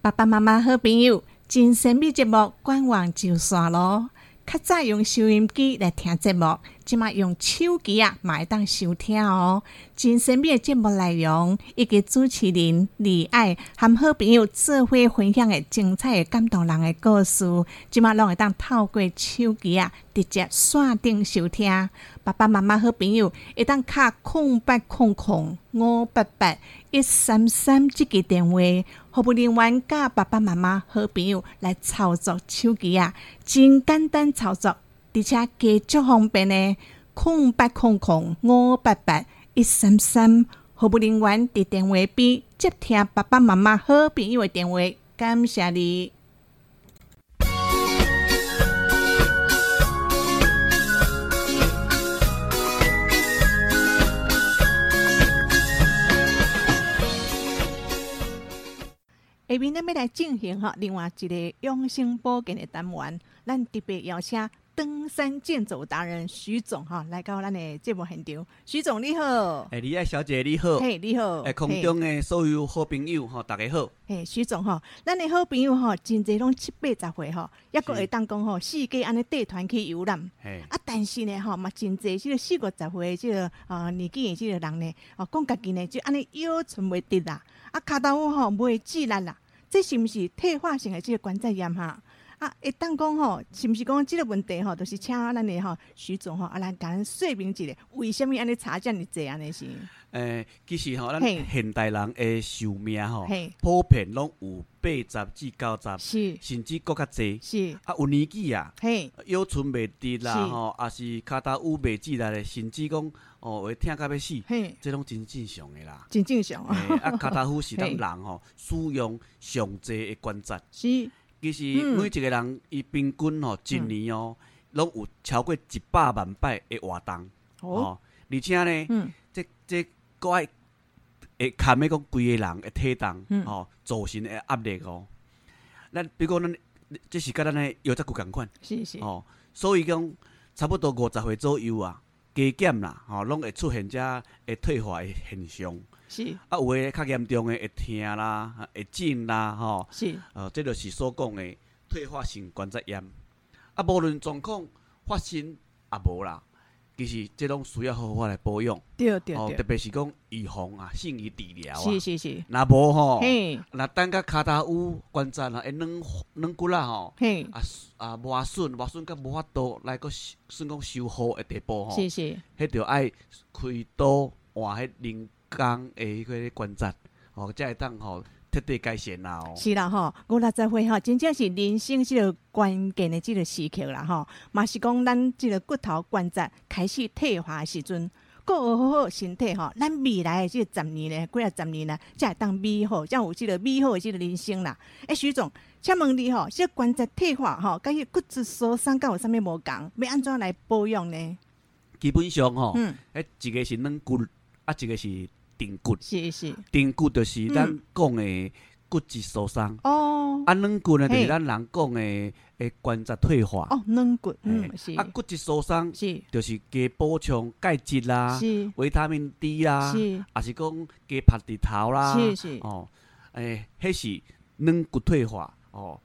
Speaker 3: 爸爸妈妈好朋友。真神秘节目官网就刷咯，
Speaker 5: 较早用收音机来听节目，即马用手机啊，嘛会当收听哦。真神秘的节目内容，以及主持人李爱和好朋友智慧分享的精彩的感动人的故事，即马拢会当透过手机啊，直接线顶收听。爸爸妈妈好朋友会当卡空八空空五八八一三三这个电话，服务人员甲爸爸妈妈好朋友来操作手机啊，真简单操作，而且加足方便呢。空八空空五八八一三三，服务人员伫电话边接听爸爸妈妈好朋友的电话，感谢你。下面咱要来进行哈，另外一个养生保健的单元，咱特别邀请登山健走达人徐总哈来到咱的节目现场。徐总你好，
Speaker 4: 诶，李爱小姐你好，
Speaker 5: 嘿你好，
Speaker 4: 诶，空中的所有好朋友哈，大家好。
Speaker 5: 嘿，徐总哈，咱的好朋友哈，真侪拢七八十岁哈，抑个会当讲吼，四界安尼带团去游览。
Speaker 4: 嘿，
Speaker 5: 啊，但是呢吼，嘛真侪即个四五十岁即个啊年纪的即个人呢，哦，讲家己呢就安尼腰寸袂直啦，啊，骹头吼袂自力啦。这是毋是退化性的即个关节炎哈？啊，会当讲吼，是毋是讲即个问题吼，都是请咱的吼徐总吼啊来甲咱说明一下，为什物安尼差遮尔济安尼是？
Speaker 4: 诶，其实吼，咱现代人的寿命吼
Speaker 5: 嘿，
Speaker 4: 普遍拢有八十至九十，
Speaker 5: 是
Speaker 4: 甚至搁较济。
Speaker 5: 是，
Speaker 4: 啊，有年纪啊，
Speaker 5: 嘿，
Speaker 4: 腰椎袂直啦吼，啊是骹头乌袂直啦的，甚至讲哦会疼到要死，
Speaker 5: 嘿，
Speaker 4: 这拢真正常的啦。
Speaker 5: 真正常
Speaker 4: 啊。啊，骹头虎是咱人吼使用上济的关节。
Speaker 5: 是，
Speaker 4: 其实
Speaker 5: 嗯。
Speaker 4: 每一个人伊平均吼一年哦，拢有超过一百万摆的活动。
Speaker 5: 哦，
Speaker 4: 哦，而且呢，
Speaker 5: 嗯，
Speaker 4: 这这个爱会牵的讲规个人的体重，
Speaker 5: 嗯。
Speaker 4: 吼、造成的压力哦。咱比如讲咱，这是甲咱的腰脊骨共款，
Speaker 5: 是是，
Speaker 4: 哦，所以讲差不多五十岁左右啊，加减啦，吼、拢会出现遮会退化的现象。
Speaker 5: 是
Speaker 4: 啊，有诶较严重诶会疼啦，会震啦，吼、
Speaker 5: 是，
Speaker 4: 呃，这就是所讲诶退化性关节炎。啊，无论状况发生也无啦，其实这拢需要好好来保养。哦，
Speaker 5: 对对对。
Speaker 4: 特，别是讲预防啊，胜于治疗啊。
Speaker 5: 是是是，
Speaker 4: 若无吼，
Speaker 5: 嘿。
Speaker 4: 若等甲骹头有关节啦，会软软骨啦吼，
Speaker 5: 嘿，
Speaker 4: 啊啊磨损磨损甲无法度来个算讲修复的地步吼，
Speaker 5: 是是，
Speaker 4: 迄着爱开刀换迄人工的迄个关节，吼，才会当吼彻底改善啦哦。
Speaker 5: 是啦吼，五六十岁吼，真正是人生即个关键的即个时刻啦吼，嘛是讲咱即个骨头关节开始退化的时阵，顾好好身体吼，咱未来的即个十年呢，几啊十年呢，才会当美好，才有即个美好的即个人生啦。诶，徐总，请问你吼，即个关节退化吼，甲迄骨质疏松，敢有啥物无共？要安怎来保养呢？
Speaker 4: 基本上吼，
Speaker 5: 嗯，
Speaker 4: 迄一个是软骨，啊一个是定骨。
Speaker 5: 是是，
Speaker 4: 定骨就是咱
Speaker 5: 嗯
Speaker 4: 讲的骨质疏松。
Speaker 5: 哦。
Speaker 4: 啊，软骨呢，就是咱人讲的诶关节退化。
Speaker 5: 哦，软骨，嗯，是。
Speaker 4: 啊，骨质疏松
Speaker 5: 是。
Speaker 4: 就是加补充钙质啦、
Speaker 5: 是。
Speaker 4: 维他命 D 啦，
Speaker 5: 是。
Speaker 4: 啊是讲加拍日头啦，
Speaker 5: 是是。
Speaker 4: 哦，诶，迄是软骨退化。哦，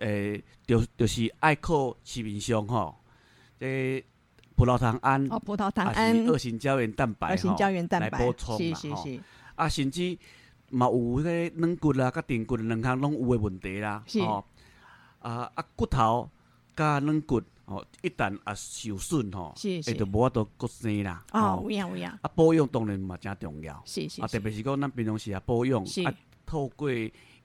Speaker 4: 诶，就就是爱靠市面上吼，这葡萄糖胺，
Speaker 5: 哦，葡萄糖
Speaker 4: 啊
Speaker 5: 胺。
Speaker 4: 是。二型胶原蛋白
Speaker 5: 二型胶原蛋白
Speaker 4: 来补充
Speaker 5: 是是是。
Speaker 4: 啊，甚至嘛有迄个软骨啦、甲定骨两项拢有诶问题啦，
Speaker 5: 是。
Speaker 4: 吼。啊啊骨头甲软骨吼，一旦啊受损吼，
Speaker 5: 是是。
Speaker 4: 会着无法度骨生啦，
Speaker 5: 哦，
Speaker 4: 吼。
Speaker 5: 有影有影，
Speaker 4: 啊保养当然嘛真重要，啊
Speaker 5: 是是啊
Speaker 4: 特别是讲咱平常时啊保养
Speaker 5: 是。
Speaker 4: 啊透过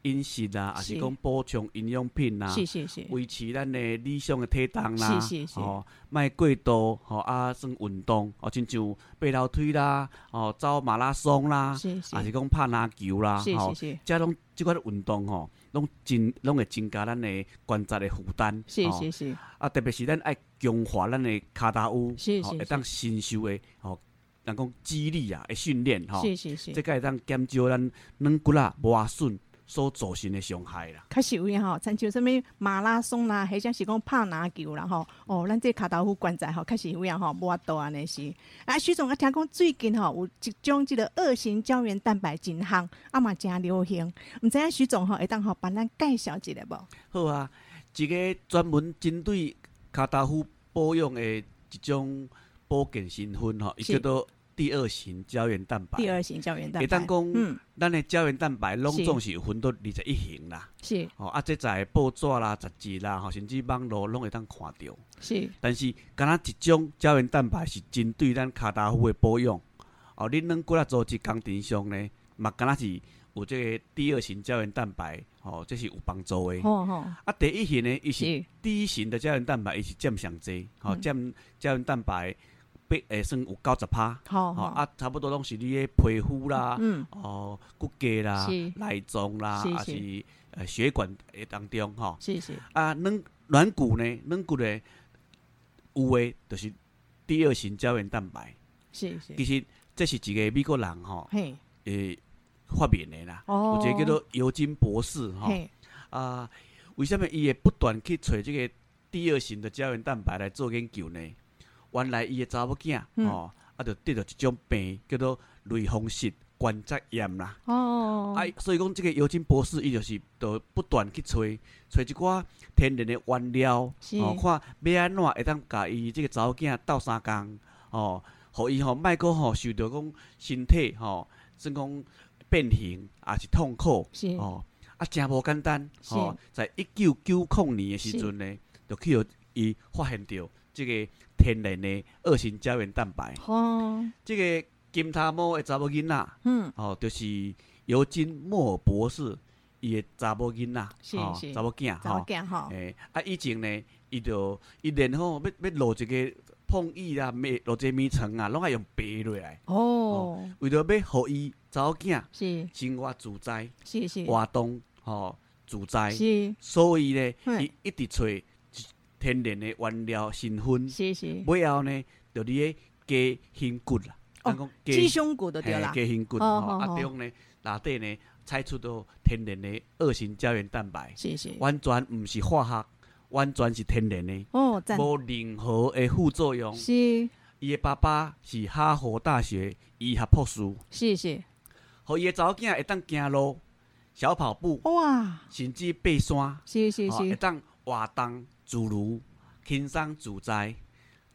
Speaker 4: 饮食啦，还是
Speaker 5: 是
Speaker 4: 讲补充营养品啦，
Speaker 5: 是是是。
Speaker 4: 维持咱的理想的体重啦，
Speaker 5: 是是是。
Speaker 4: 吼，莫过度，吼啊，算运动，哦，亲像爬楼梯啦，哦，走马拉松啦，
Speaker 5: 是是。
Speaker 4: 还是讲拍篮球啦，
Speaker 5: 是
Speaker 4: 吼
Speaker 5: 是是，
Speaker 4: 这拢即款运动吼，拢真拢会增加咱的关节的负担，
Speaker 5: 是
Speaker 4: 吼
Speaker 5: 是是。
Speaker 4: 啊，特别是咱爱强化咱的骹头
Speaker 5: 是
Speaker 4: 有，吼
Speaker 5: 是。
Speaker 4: 会当新修的，吼，人讲肌力啊的训练，吼，
Speaker 5: 是是是。
Speaker 4: 这，个会当减少咱软骨啊磨损所造成的伤害啦。
Speaker 5: 确实有影吼，亲像什物马拉松啦，或者是讲拍篮球啦吼，哦，咱这骹头夫关节吼，确实有影吼，无法度安尼是。啊，徐总啊，听讲最近吼有一种即个二型胶原蛋白真夯，啊嘛诚流行，毋知影徐总吼会当吼帮咱介绍一下无？
Speaker 4: 好啊，一个专门针对卡达夫保养的一种保健成分吼，伊
Speaker 5: 是
Speaker 4: 叫做第二型胶原蛋白。
Speaker 5: 第二型胶原蛋白，
Speaker 4: 会当讲，
Speaker 5: 嗯，
Speaker 4: 咱的胶原蛋白拢总是有分到二十一型啦。
Speaker 5: 是
Speaker 4: 哦，啊，这在报纸啦、杂志啦，吼，甚至网络拢会当看到。
Speaker 5: 是
Speaker 4: 但是，敢若一种胶原蛋白是针对咱骹踏夫的保养。哦，恁软骨啊组织工程上呢，嘛敢若是有这个第二型胶原蛋白，哦，这是有帮助的。
Speaker 5: 吼吼，
Speaker 4: 啊，第一型呢，伊是
Speaker 5: 是
Speaker 4: 第一型的胶原蛋白，伊是占上济，吼、
Speaker 5: 嗯
Speaker 4: 占胶原蛋白八诶算有九十趴。
Speaker 5: 好好。
Speaker 4: 吼啊，差不多拢是你诶皮肤啦，
Speaker 5: 嗯
Speaker 4: 哦，骨骼啦、内脏啦，
Speaker 5: 是
Speaker 4: 啊是
Speaker 5: 是。
Speaker 4: 呃血管诶当中吼。
Speaker 5: 是是。
Speaker 4: 啊，软软骨呢，软骨呢有诶，就是第二型胶原蛋白。
Speaker 5: 是是，
Speaker 4: 其实这是一个美国人吼
Speaker 5: 嘿。
Speaker 4: 诶发明诶啦，
Speaker 5: 哦。
Speaker 4: 有一个叫做尤金博士吼。啊，为什么伊会不断去找这个第二型的胶原蛋白来做研究呢？原来伊的查某囝
Speaker 5: 嗯。
Speaker 4: 吼，啊，就得着一种病叫做类风湿关节炎啦。
Speaker 5: 哦，
Speaker 4: 啊，所以讲即个尤金博士伊就是就不断去找找一寡天然的原料，
Speaker 5: 是。
Speaker 4: 哦，看要安怎会当甲伊即个查某囝斗相共，哦，互伊吼莫个吼受到讲身体吼，算讲变形也是痛苦，
Speaker 5: 是。
Speaker 4: 哦，啊，真无简单，
Speaker 5: 吼
Speaker 4: 哦，在一九九零年的时阵呢，就去互伊发现着即个天然的二型胶原蛋白，
Speaker 5: 哦，
Speaker 4: 这个金塔某的查某囡仔。
Speaker 5: 嗯，
Speaker 4: 哦，就是尤金莫尔博士伊的查某囡仔，
Speaker 5: 是
Speaker 4: 查某囝，
Speaker 5: 查某
Speaker 4: 吼
Speaker 5: 囝吼。
Speaker 4: 诶，啊，以前呢，伊就伊然后要要落一个碰椅啦，面落一个面床啊，拢爱用爬落来，
Speaker 5: 哦，
Speaker 4: 为着要互伊查某囝
Speaker 5: 是。
Speaker 4: 生活自在、
Speaker 5: 是是。
Speaker 4: 活动吼自在，
Speaker 5: 是。
Speaker 4: 所以呢，伊一直找天然的原料成分，
Speaker 5: 是是。
Speaker 4: 尾后呢，就你的加胸骨啦，讲
Speaker 5: 鸡胸骨就对啦。
Speaker 4: 嘿加胸骨吼，啊，
Speaker 5: 哦。好好
Speaker 4: 中呢内底呢采出到天然的二型胶原蛋白，
Speaker 5: 是是。
Speaker 4: 完全毋是化学，完全是天然的，
Speaker 5: 哦赞。
Speaker 4: 无任何的副作用。
Speaker 5: 是。
Speaker 4: 伊的爸爸是哈佛大学医学博士，
Speaker 5: 是是，
Speaker 4: 互伊的查某囝会当行路、小跑步，
Speaker 5: 哇，
Speaker 4: 甚至爬山，
Speaker 5: 是是是，
Speaker 4: 吼会当活动自如、轻松自在。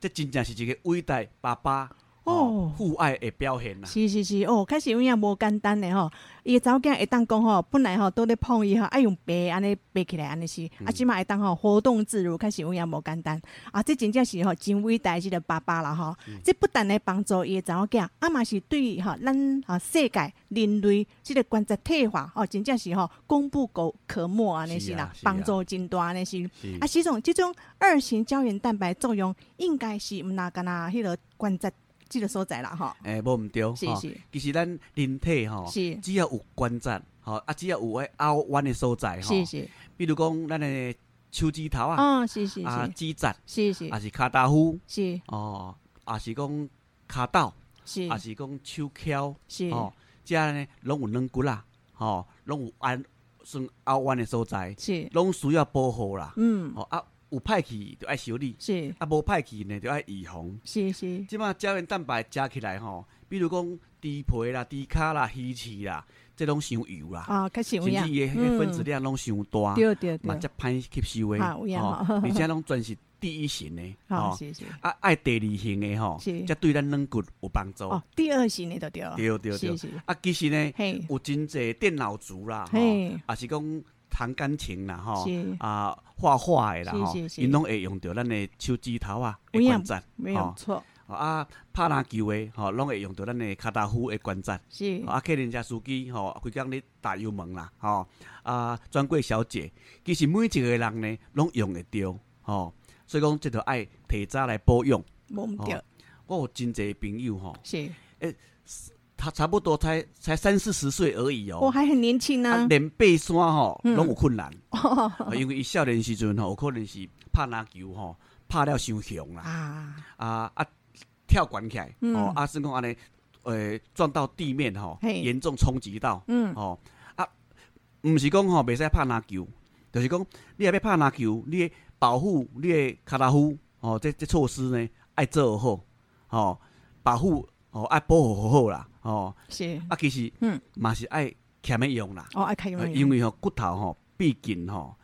Speaker 4: 这真正是一个伟大爸爸
Speaker 5: 哦。
Speaker 4: 父爱的表现啦。
Speaker 5: 是是是，哦，确实有影无简单的吼，伊的查某囝会当讲吼，本来吼都咧碰伊吼，爱用爬安尼爬起来安尼是，
Speaker 4: 嗯。
Speaker 5: 啊，即码会当吼活动自如，确实有影无简单。啊，这真正是吼真伟大的即个爸爸啦吼，
Speaker 4: 嗯。
Speaker 5: 这不但咧帮助伊的查某囝，啊嘛是对吼咱啊世界人类即个关节退化吼，真正是吼功不可可没安尼是啦，帮助真大安尼是。
Speaker 4: 是，
Speaker 5: 啊，这种即种二型胶原蛋白作用，应该是毋那干那迄个关节即个所在啦吼。
Speaker 4: 诶，无毋对，吼。
Speaker 5: 是是。
Speaker 4: 其实咱人体吼，
Speaker 5: 是。
Speaker 4: 只要有关节，吼啊，只要有诶凹弯的所在，吼，
Speaker 5: 是是，
Speaker 4: 比如讲咱诶手指头啊，
Speaker 5: 哦，是是
Speaker 4: 啊，
Speaker 5: 是
Speaker 4: 指节，
Speaker 5: 是是。
Speaker 4: 啊是骹踏夫，
Speaker 5: 是。
Speaker 4: 哦，啊是讲骹斗，
Speaker 5: 是。
Speaker 4: 啊是讲手翘，
Speaker 5: 是。
Speaker 4: 哦，这呢拢有软骨啦，吼，拢有安算凹弯的所在，
Speaker 5: 是。
Speaker 4: 拢需要保护啦，
Speaker 5: 嗯。
Speaker 4: 哦啊，有歹去就爱修理，
Speaker 5: 是。
Speaker 4: 啊无歹去呢就爱预防。
Speaker 5: 是是。
Speaker 4: 即马胶原蛋白食起来吼，比如讲猪皮啦、猪骹啦、鱼翅啦，这拢伤油啦。
Speaker 5: 啊，开始有影。
Speaker 4: 甚至伊的迄个分子量拢伤大，
Speaker 5: 对对对。
Speaker 4: 嘛则歹吸收的，
Speaker 5: 啊有影
Speaker 4: 吼。
Speaker 5: 吼 [laughs]
Speaker 4: 而且拢全是第一型的，
Speaker 5: 好 [laughs]
Speaker 4: 吼。
Speaker 5: 是是。
Speaker 4: 啊爱第二型的吼，
Speaker 5: 是。
Speaker 4: 则对咱软骨有帮助。
Speaker 5: 哦，第二型的就对了，
Speaker 4: 对对对。
Speaker 5: 是是，
Speaker 4: 啊，其实呢
Speaker 5: 嘿，
Speaker 4: 有真侪电脑族啦，吼
Speaker 5: 嘿，
Speaker 4: 也是讲弹钢琴啦，吼
Speaker 5: 是，
Speaker 4: 啊画画的啦，吼因拢会用到咱的手指头啊的关节，
Speaker 5: 没有
Speaker 4: 吼。
Speaker 5: 错，
Speaker 4: 哦啊，拍篮球的吼，拢会用到咱的骹踏夫的关节。
Speaker 5: 是。
Speaker 4: 哦啊，客人家司机吼，规工咧打油门啦，吼。啊，专柜小姐，其实每一个人呢，拢用会着，吼，所以讲这就爱提早来保养。
Speaker 5: 无毋对。
Speaker 4: 哦，我有真侪朋友吼，
Speaker 5: 是，
Speaker 4: 他差不多才才三四十岁而已哦，
Speaker 5: 我还很年轻
Speaker 4: 啊，
Speaker 5: 呢，
Speaker 4: 连爬山吼
Speaker 5: 嗯。
Speaker 4: 拢有困难，[laughs] 因为伊少年时阵吼，有可能是拍篮球吼，拍了伤强啦。
Speaker 5: 啊，
Speaker 4: 啊啊跳悬起来，
Speaker 5: 嗯。
Speaker 4: 哦啊，是讲安尼，呃，撞到地面吼，
Speaker 5: 嘿。
Speaker 4: 严重冲击到，
Speaker 5: 嗯。
Speaker 4: 哦。啊，毋是讲吼袂使拍篮球，就是讲你若要拍篮球，你的保护你的骹踏夫，哦，这这措施呢爱做好，哦，保护哦爱保护好好啦，哦
Speaker 5: 是，
Speaker 4: 啊，其实
Speaker 5: 嗯，
Speaker 4: 嘛是爱欠的用啦，
Speaker 5: 哦，爱开用
Speaker 4: 呃因为吼骨头吼，毕竟吼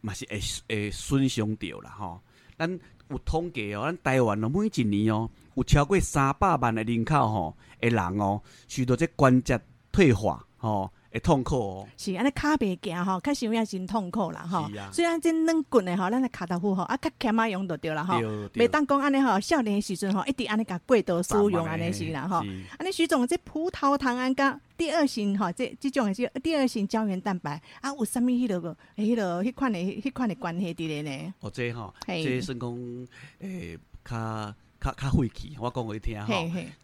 Speaker 4: 嘛是会会损伤着啦吼。咱有统计哦，咱台湾哦，每一年哦，有超过三百万的人口吼，的人哦，受到这关节退化吼。会痛苦哦，
Speaker 5: 是安尼骹袂行吼，较想也真痛苦啦吼。虽然真软骨的吼，咱的骹头夫吼啊，较欠啊用就对啦吼。袂当讲安尼吼，少年的时阵吼，一直安尼甲过度使用安尼是啦吼。安尼徐总，这葡萄糖胺甲第二型吼，这这种的是第二型胶原蛋白啊，有啥物迄落个迄落迄款的迄款的关系伫咧呢？
Speaker 4: 哦，这吼，
Speaker 5: 嘿
Speaker 4: 这算讲诶，较较较晦气，我讲互你听吼。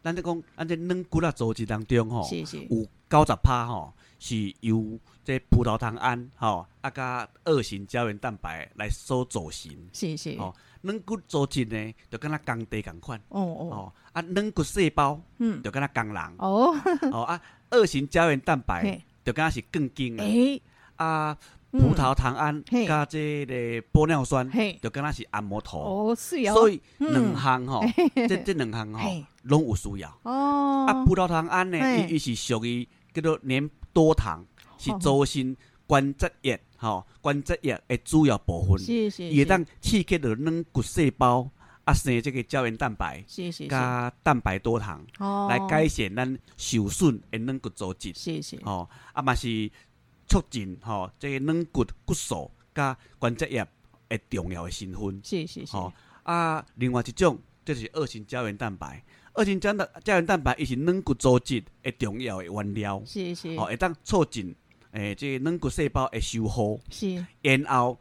Speaker 4: 咱咧讲，咱这软骨啊组织当中吼，有九十趴吼是由这葡萄糖胺吼啊甲二型胶原蛋白来所组成。
Speaker 5: 是是。
Speaker 4: 哦，软骨组织呢，就敢若工地共款。
Speaker 5: 哦哦
Speaker 4: 哦，啊，软骨细胞，
Speaker 5: 嗯
Speaker 4: 就敢若工人。
Speaker 5: 哦 [laughs]
Speaker 4: 哦啊，二型胶原蛋白
Speaker 5: 嘿
Speaker 4: 就敢若是更精的。
Speaker 5: 诶
Speaker 4: 啊，
Speaker 5: 嗯
Speaker 4: 葡萄糖胺加这个玻尿酸
Speaker 5: 嘿，
Speaker 4: 就敢若是按摩头。
Speaker 5: 哦是哦
Speaker 4: 所以
Speaker 5: 嗯
Speaker 4: 两项吼 [laughs] 这这两项吼，拢有需要。
Speaker 5: 哦
Speaker 4: 啊，葡萄糖胺呢，伊伊是属于叫做粘多糖，是
Speaker 5: 哦
Speaker 4: 造成关节液吼关节液的主要部分。
Speaker 5: 是是是
Speaker 4: 伊会当刺激到软骨细胞啊生这个胶原蛋白，
Speaker 5: 是是是
Speaker 4: 加蛋白多糖，
Speaker 5: 哦
Speaker 4: 来改善咱受损的软骨组织。
Speaker 5: 是是
Speaker 4: 吼，啊嘛是促进吼这个软骨骨素加关节液的重要的成分。
Speaker 5: 是是是
Speaker 4: 吼啊，另外一种这就是二型胶原蛋白。二型胶原胶原蛋白伊是软骨组织的重要的原料，
Speaker 5: 是是。
Speaker 4: 哦会当促进诶这个软骨细胞的修复，
Speaker 5: 是。
Speaker 4: 然后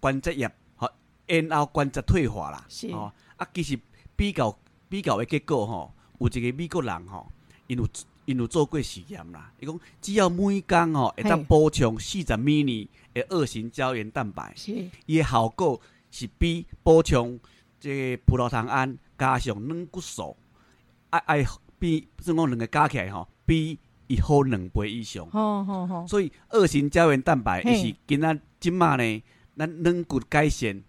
Speaker 4: 关节液，吼，然后关节退化啦，
Speaker 5: 是。
Speaker 4: 吼啊，其实比较比较的结果吼，有一个美国人吼，因有因有做过实验啦，伊讲只要每工吼会当补充四十 mini 的二型胶原蛋白，
Speaker 5: 是。
Speaker 4: 伊的效果是比补充这个葡萄糖胺加上软骨素，爱爱比算讲两个加起来吼，比伊好两倍以上。
Speaker 5: 吼吼吼。
Speaker 4: 所以二型胶原蛋白
Speaker 5: 嘿。
Speaker 4: 伊是今仔即马呢，咱软骨改善，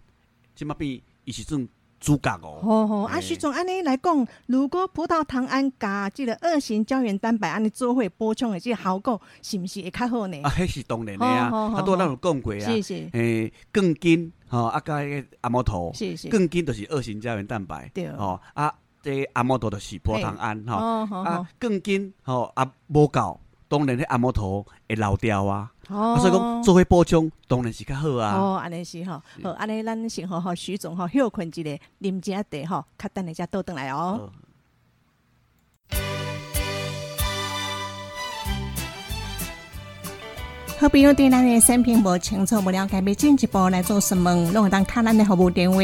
Speaker 4: 即马变伊是种主角哦。
Speaker 5: 吼吼，啊，
Speaker 4: 嘿。
Speaker 5: 徐总，安尼来讲，如果葡萄糖胺加即个二型胶原蛋白安尼做伙补充的即个效果，是毋是会较好呢？
Speaker 4: 啊，迄是当然的啊，啊，拄咱有讲过啊，
Speaker 5: 是是。
Speaker 4: 诶，更紧吼，啊，甲迄个阿摩头，
Speaker 5: 是是。
Speaker 4: 更紧就是二型胶原蛋白，
Speaker 5: 对。
Speaker 4: 吼，啊，这个阿摩陀就是葡萄糖胺吼，啊，更紧吼，啊，无够，当然迄阿摩陀会老掉啊，
Speaker 5: 哦。
Speaker 4: 啊，所以讲做伙补充当然是较好啊。
Speaker 5: 哦，安尼是吼，好，安尼咱先好好徐总吼休困一下，啉一下茶吼，较等下才倒转来哦。
Speaker 3: 好朋友对咱的产品无清楚、无了解，要进一步来做询问，拢会当卡咱的服务电话：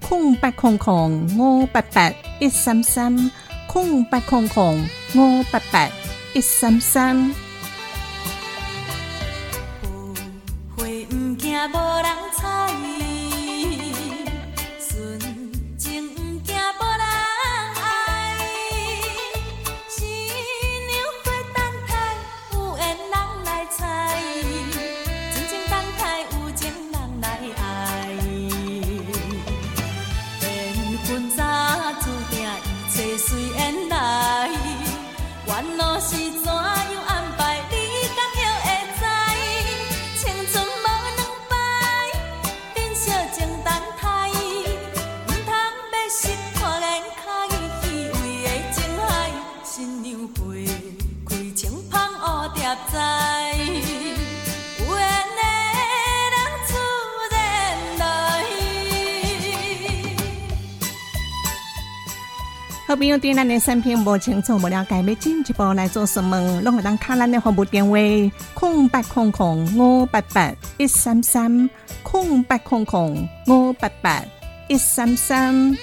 Speaker 3: 空八空空五八八一三三，空八空空五八八一三三。
Speaker 7: 花唔惊无人采，
Speaker 3: 朋友对咱的产品无清楚、无了解，要进一步来做什么，拢会当卡咱的服务电话：空八空空五八八一三三，空八空空五八八一三三。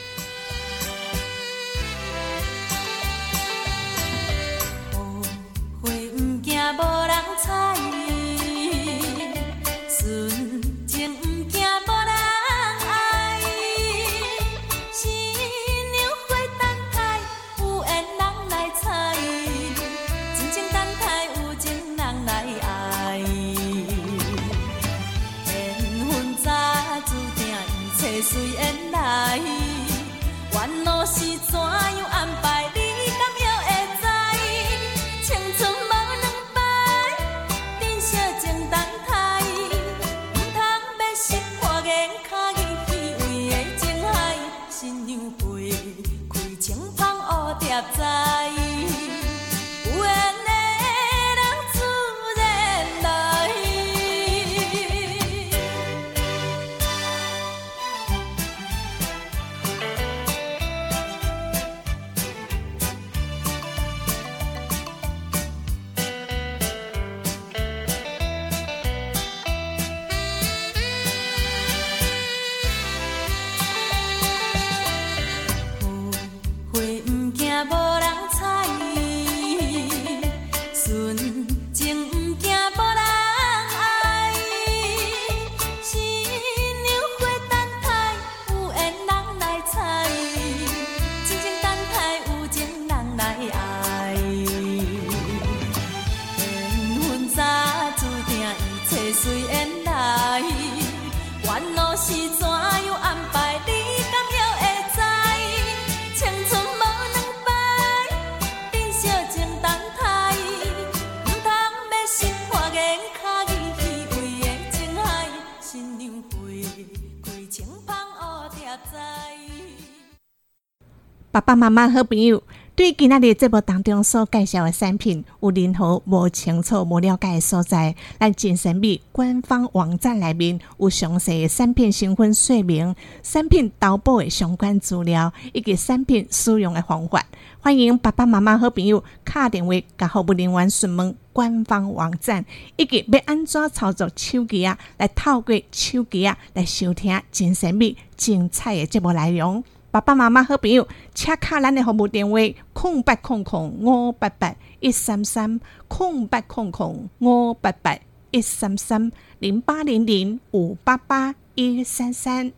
Speaker 3: 爸爸妈妈好朋友，对今仔日节目当中所介绍的产品，有任何无清楚、无了解的所在，咱金神秘官方网站内面有详细的产品成分说明、产品投保的相关资料以及产品使用的方法。欢迎爸爸妈妈好朋友打电话甲服务人员询问官方网站，以及要安怎操作手机啊，来透过手机啊来收听金神秘精彩的节目内容。爸爸妈妈好朋友，请卡咱的服务电话：空八空空五八八一三三，空八空空五八八一三三零八零零五八八一三三。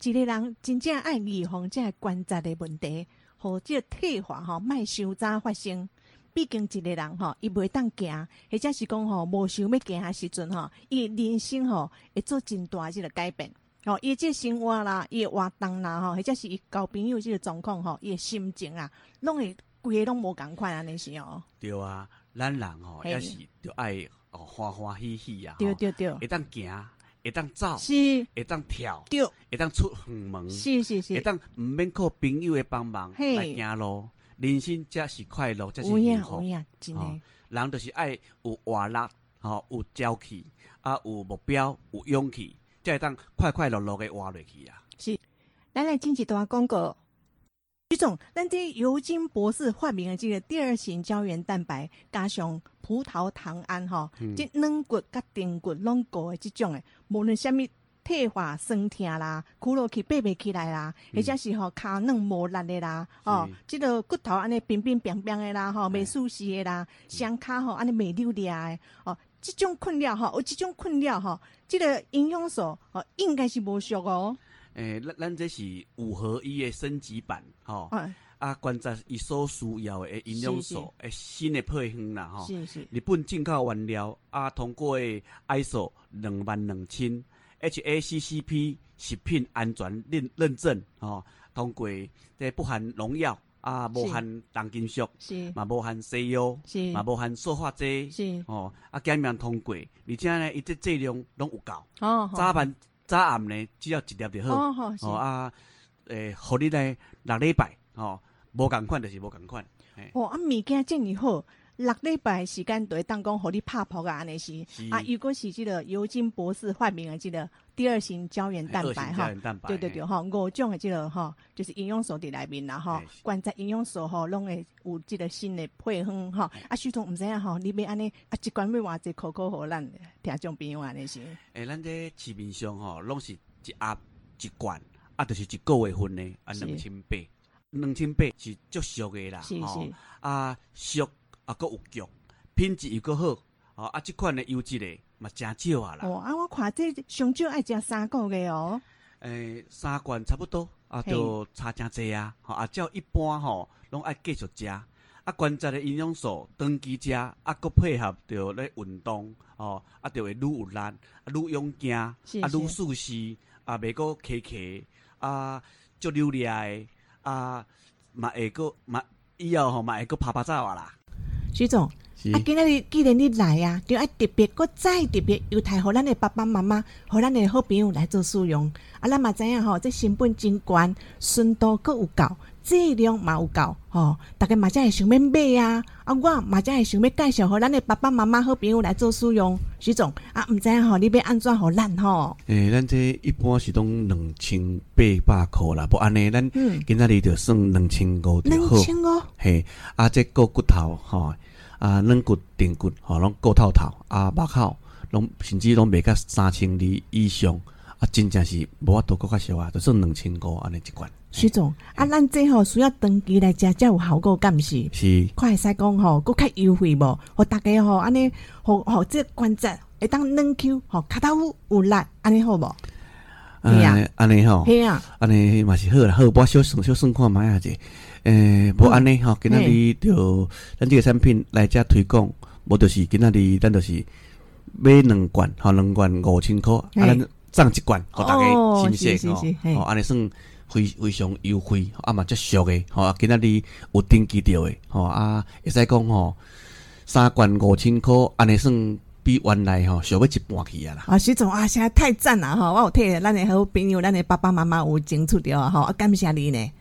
Speaker 3: 一个人真正爱预防这关节的问题，或者退化吼，莫伤早发生。毕竟一个人吼，伊袂当行，或者是讲吼无想要行的时阵吼，伊人生吼会做真大即个改变。哦，伊即生活啦，伊活动啦，吼，或者是伊交朋友即个状况吼，伊心情啊，拢会规个拢无共款安尼是哦。
Speaker 4: 对啊，咱人吼也是着爱哦欢欢喜喜啊。
Speaker 3: 对对对。
Speaker 4: 会当行，会当走，
Speaker 3: 是，
Speaker 4: 会当跳，
Speaker 3: 对，
Speaker 4: 会当出远门，
Speaker 3: 是是是，
Speaker 4: 会当毋免靠朋友的帮忙来行路，人生才是快乐，才是幸福。
Speaker 3: 有影真诶。
Speaker 4: 人就是爱有活力，吼，有朝气，啊，有目标，有勇气。才会当快快乐乐的活落去啊！
Speaker 3: 是，咱来进一段广告。徐总，咱这尤金博士发明的这个第二型胶原蛋白，加上葡萄糖胺吼，即软骨甲丁骨拢高的这种诶，无论虾米退化酸痛啦，骷髅去爬袂起来啦，或者是吼骹软无力的啦，哦，即个骨头安尼冰冰冰冰的啦，吼，袂舒适的啦，双骹吼安尼袂溜俩的，哦。这种困扰吼，有这种困扰哈，这个营养素哦，应该是无俗哦。
Speaker 4: 诶，咱咱这是五合一的升级版吼。啊，观察伊所需要的营养素诶，新的配方啦吼。
Speaker 3: 是是。
Speaker 4: 日本进口原料啊，通过 ISO 两万两千 HACCP 食品安全认认证哦，通过这不含农药。啊，无含重金属，
Speaker 3: 是。
Speaker 4: 嘛无含西药，
Speaker 3: 是。
Speaker 4: 嘛无含塑化剂，
Speaker 3: 是。
Speaker 4: 哦，啊检验通过，而且呢，伊这质量拢有够，
Speaker 3: 哦，
Speaker 4: 早晚早暗呢，只要一粒就好，
Speaker 3: 哦，
Speaker 4: 哦啊，诶，互你呢六礼拜，哦，无共款就是无共款，
Speaker 3: 哦啊，物件真哩好。六礼拜时间都会当讲，互你拍破啊，安尼是啊。如果是即个尤金博士发明的即个第二型胶原蛋白哈，对对对哈，五种的即个哈，就是营养素伫内面啦哈。关在营养素吼，拢会有即个新的配方哈。啊，许多毋知影吼，你要安尼啊，一罐要偌济可可互咱听众朋友安尼是。
Speaker 4: 诶，咱这市面上吼，拢是一盒一罐，啊，就是一个月份的啊，两千八，两千八是足俗的啦，
Speaker 3: 是是
Speaker 4: 啊俗。啊，佫有脚，品质又佫好，哦啊，即款的优质的嘛真少啊啦。
Speaker 3: 哦啊，我看这上少爱食三个月哦。
Speaker 4: 诶，三罐差不多，啊，就差真济啊。吼啊，照一般吼，拢爱继续食。啊，关节的营养素长期食，啊，佫配合着咧运动，哦，啊，就会愈有力，啊，愈勇健，啊，愈舒适，啊，袂佫咳咳，啊，足流利的，啊，嘛会佫嘛以后吼嘛会佫拍拍照啊啦。
Speaker 3: 徐总，啊，今日既然你来啊，就爱特别，搁再特别，又太互咱的爸爸妈妈，互咱的好朋友来做使用。啊，咱嘛知影吼，这成本真悬，顺道搁有够，质量嘛有够吼，大家嘛才会想要买啊，啊，我嘛才会想要介绍互咱的爸爸妈妈好朋友来做使用。徐总啊，毋知影吼，你要安怎互咱吼？
Speaker 4: 诶，咱这一般是拢两千八百箍啦，不安尼，咱今仔日就算两千五就好。
Speaker 3: 两千五，
Speaker 4: 嘿，啊，这个骨头吼，啊，软骨、顶骨吼，拢骨透透，啊，肉口拢甚至拢卖到三千二以上。啊，真正是无法度搁较俗啊，就算两千五安尼一罐。
Speaker 3: 徐总，啊，咱这吼需要登记来食，才有效果，敢毋是？
Speaker 4: 是。
Speaker 3: 快使讲吼，佫较优惠无？互大家吼，安尼，互互这关节会当软 Q，吼，骹头有有力，安尼好无？
Speaker 4: 系啊，安尼吼，
Speaker 3: 系啊，
Speaker 4: 安尼嘛是好啦，好，我小算小算看卖啊者，诶，无安尼吼，今仔日就咱即个产品来遮推广，无就是今仔日咱就是买两罐，吼，两罐五千箍，啊，咱。赠一罐，互大家新鲜吼，安尼算非非常优惠，啊嘛足俗诶，吼，啊今仔日有登记着诶，吼啊，会使讲吼，三罐五千箍，安尼算比原来吼小要一半去啊啦。
Speaker 3: 啊，徐总啊，现在太赞啦吼，我有替咱诶好朋友，咱诶爸爸妈妈有争取着啊，吼，啊感谢你呢。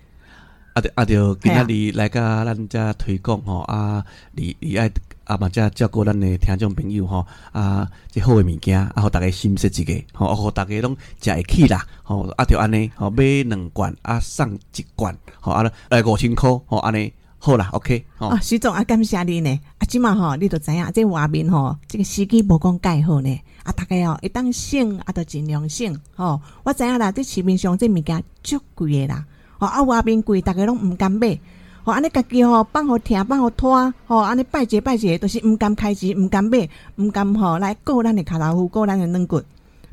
Speaker 4: 啊着啊着，今仔日来甲咱遮推广吼，啊你你爱。啊嘛，则照顾咱的听众朋友吼，啊，即好的物件，啊，互逐个心识一个，吼，互逐个拢食会起啦，吼，啊，着安尼，吼，买两罐，啊，送一罐，吼，啊，来五千箍，吼，安尼好啦，OK，吼。
Speaker 3: 啊，徐总啊，感谢你呢，啊，即嘛吼，你都知影，这画面吼，这个时机无讲介好呢，啊，逐个哦，一当省，啊，着尽量省，吼，我知影啦，这市面上这物件足贵的啦，吼，啊，画面贵，逐个拢毋敢买。吼，安尼家己吼放互听，放互拖，吼，安尼拜节拜节，都是毋敢开钱，毋敢买，毋敢吼来顾咱的卡拉夫，顾咱的软骨。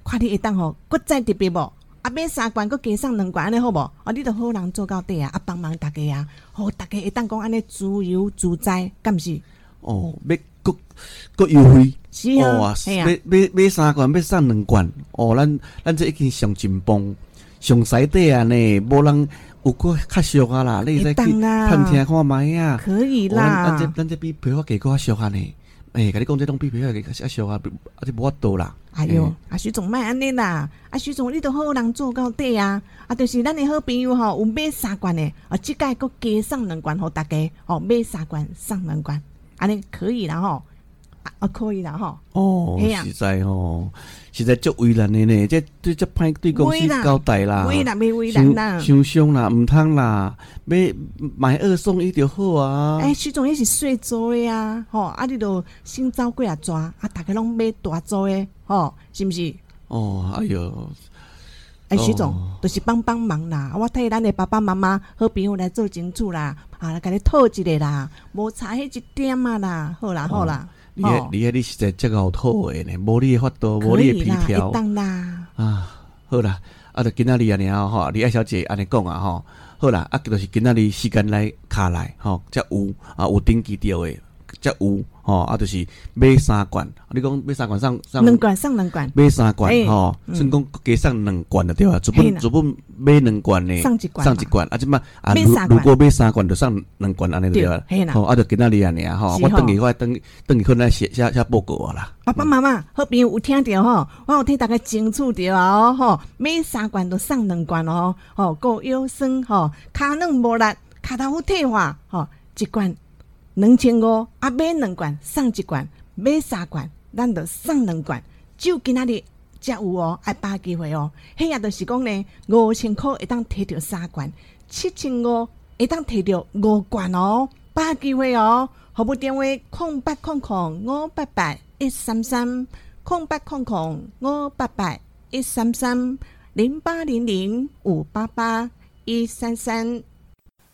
Speaker 3: 看你会当吼，搁再特别无？啊，买三罐，搁加送两罐，安尼好无？啊，你著好人做到底啊，啊，帮忙大家啊，吼，大家会当讲安尼自由自在，敢毋是？
Speaker 4: 哦，要搁搁优惠，
Speaker 3: 是啊，
Speaker 4: 买买买三罐，买送两罐，哦，咱咱这已经上真棒，上西底啊呢，无人。有个较俗啊啦，你再去探听看卖啊，
Speaker 3: 可以啦。
Speaker 4: 咱这咱这比皮肤价格较俗啊呢。诶，甲你讲这种比皮肤价格较俗啊，啊就无法度啦。
Speaker 3: 哎哟，啊徐总卖安尼啦，啊徐总你都好人做到底啊，啊就是咱的好朋友吼，有买三罐的，啊即届佫加送两罐互大家，哦买三罐送两罐，安尼可以啦吼。啊，可以啦，吼！
Speaker 4: 哦，实在吼，实在足为难的呢，这对这歹对公司交代啦，
Speaker 3: 为难没为难啦，
Speaker 4: 伤伤啦，毋通啦，买买二送一就好啊！
Speaker 3: 哎，徐总也是细做的啊，吼，啊，你都先走过啊抓，啊，大家拢买大做的，吼，是毋是？
Speaker 4: 哦，哎哟，
Speaker 3: 哎，徐总，都是帮帮忙啦，我替咱的爸爸妈妈好朋友来做清楚啦，啊，来甲你讨一个啦，无差迄一点啊啦，好啦好啦。
Speaker 4: 你你迄你实在真够讨诶呢，无你诶法度，无你诶皮条。啊，好啦，啊，就今仔日安尼啊吼，李爱小姐安尼讲啊吼，好啦，啊，就是今仔日时间来卡来吼，则有啊有登记着诶，则有。吼，啊，就是买三罐，你讲买三罐送送
Speaker 3: 两罐送两罐，
Speaker 4: 买三罐吼，算讲加送两罐就对啊，主本主本买两罐呢，
Speaker 3: 送一罐，
Speaker 4: 送一罐，啊，即嘛啊，如如果买三罐就送两罐安尼对啊，吼，啊，就今仔日安尼啊，吼，我等于我等等于可能写写写报告啦。
Speaker 3: 爸爸妈妈好朋友有听着吼，我有替大家清楚着啊，吼，买三罐都送两罐哦，吼，够腰酸吼，骹软无力，骹头退化吼，一罐。两千五啊，买两罐送一罐，买三罐咱就送两罐。就今仔日才有哦，爱把机会哦。迄也就是讲呢，五千块会当摕着三罐，七千五会当摕着五罐哦，把机会哦。服务电话：空八空空五八八一三三，空八空空五八八一三三零八零零五八八一三三。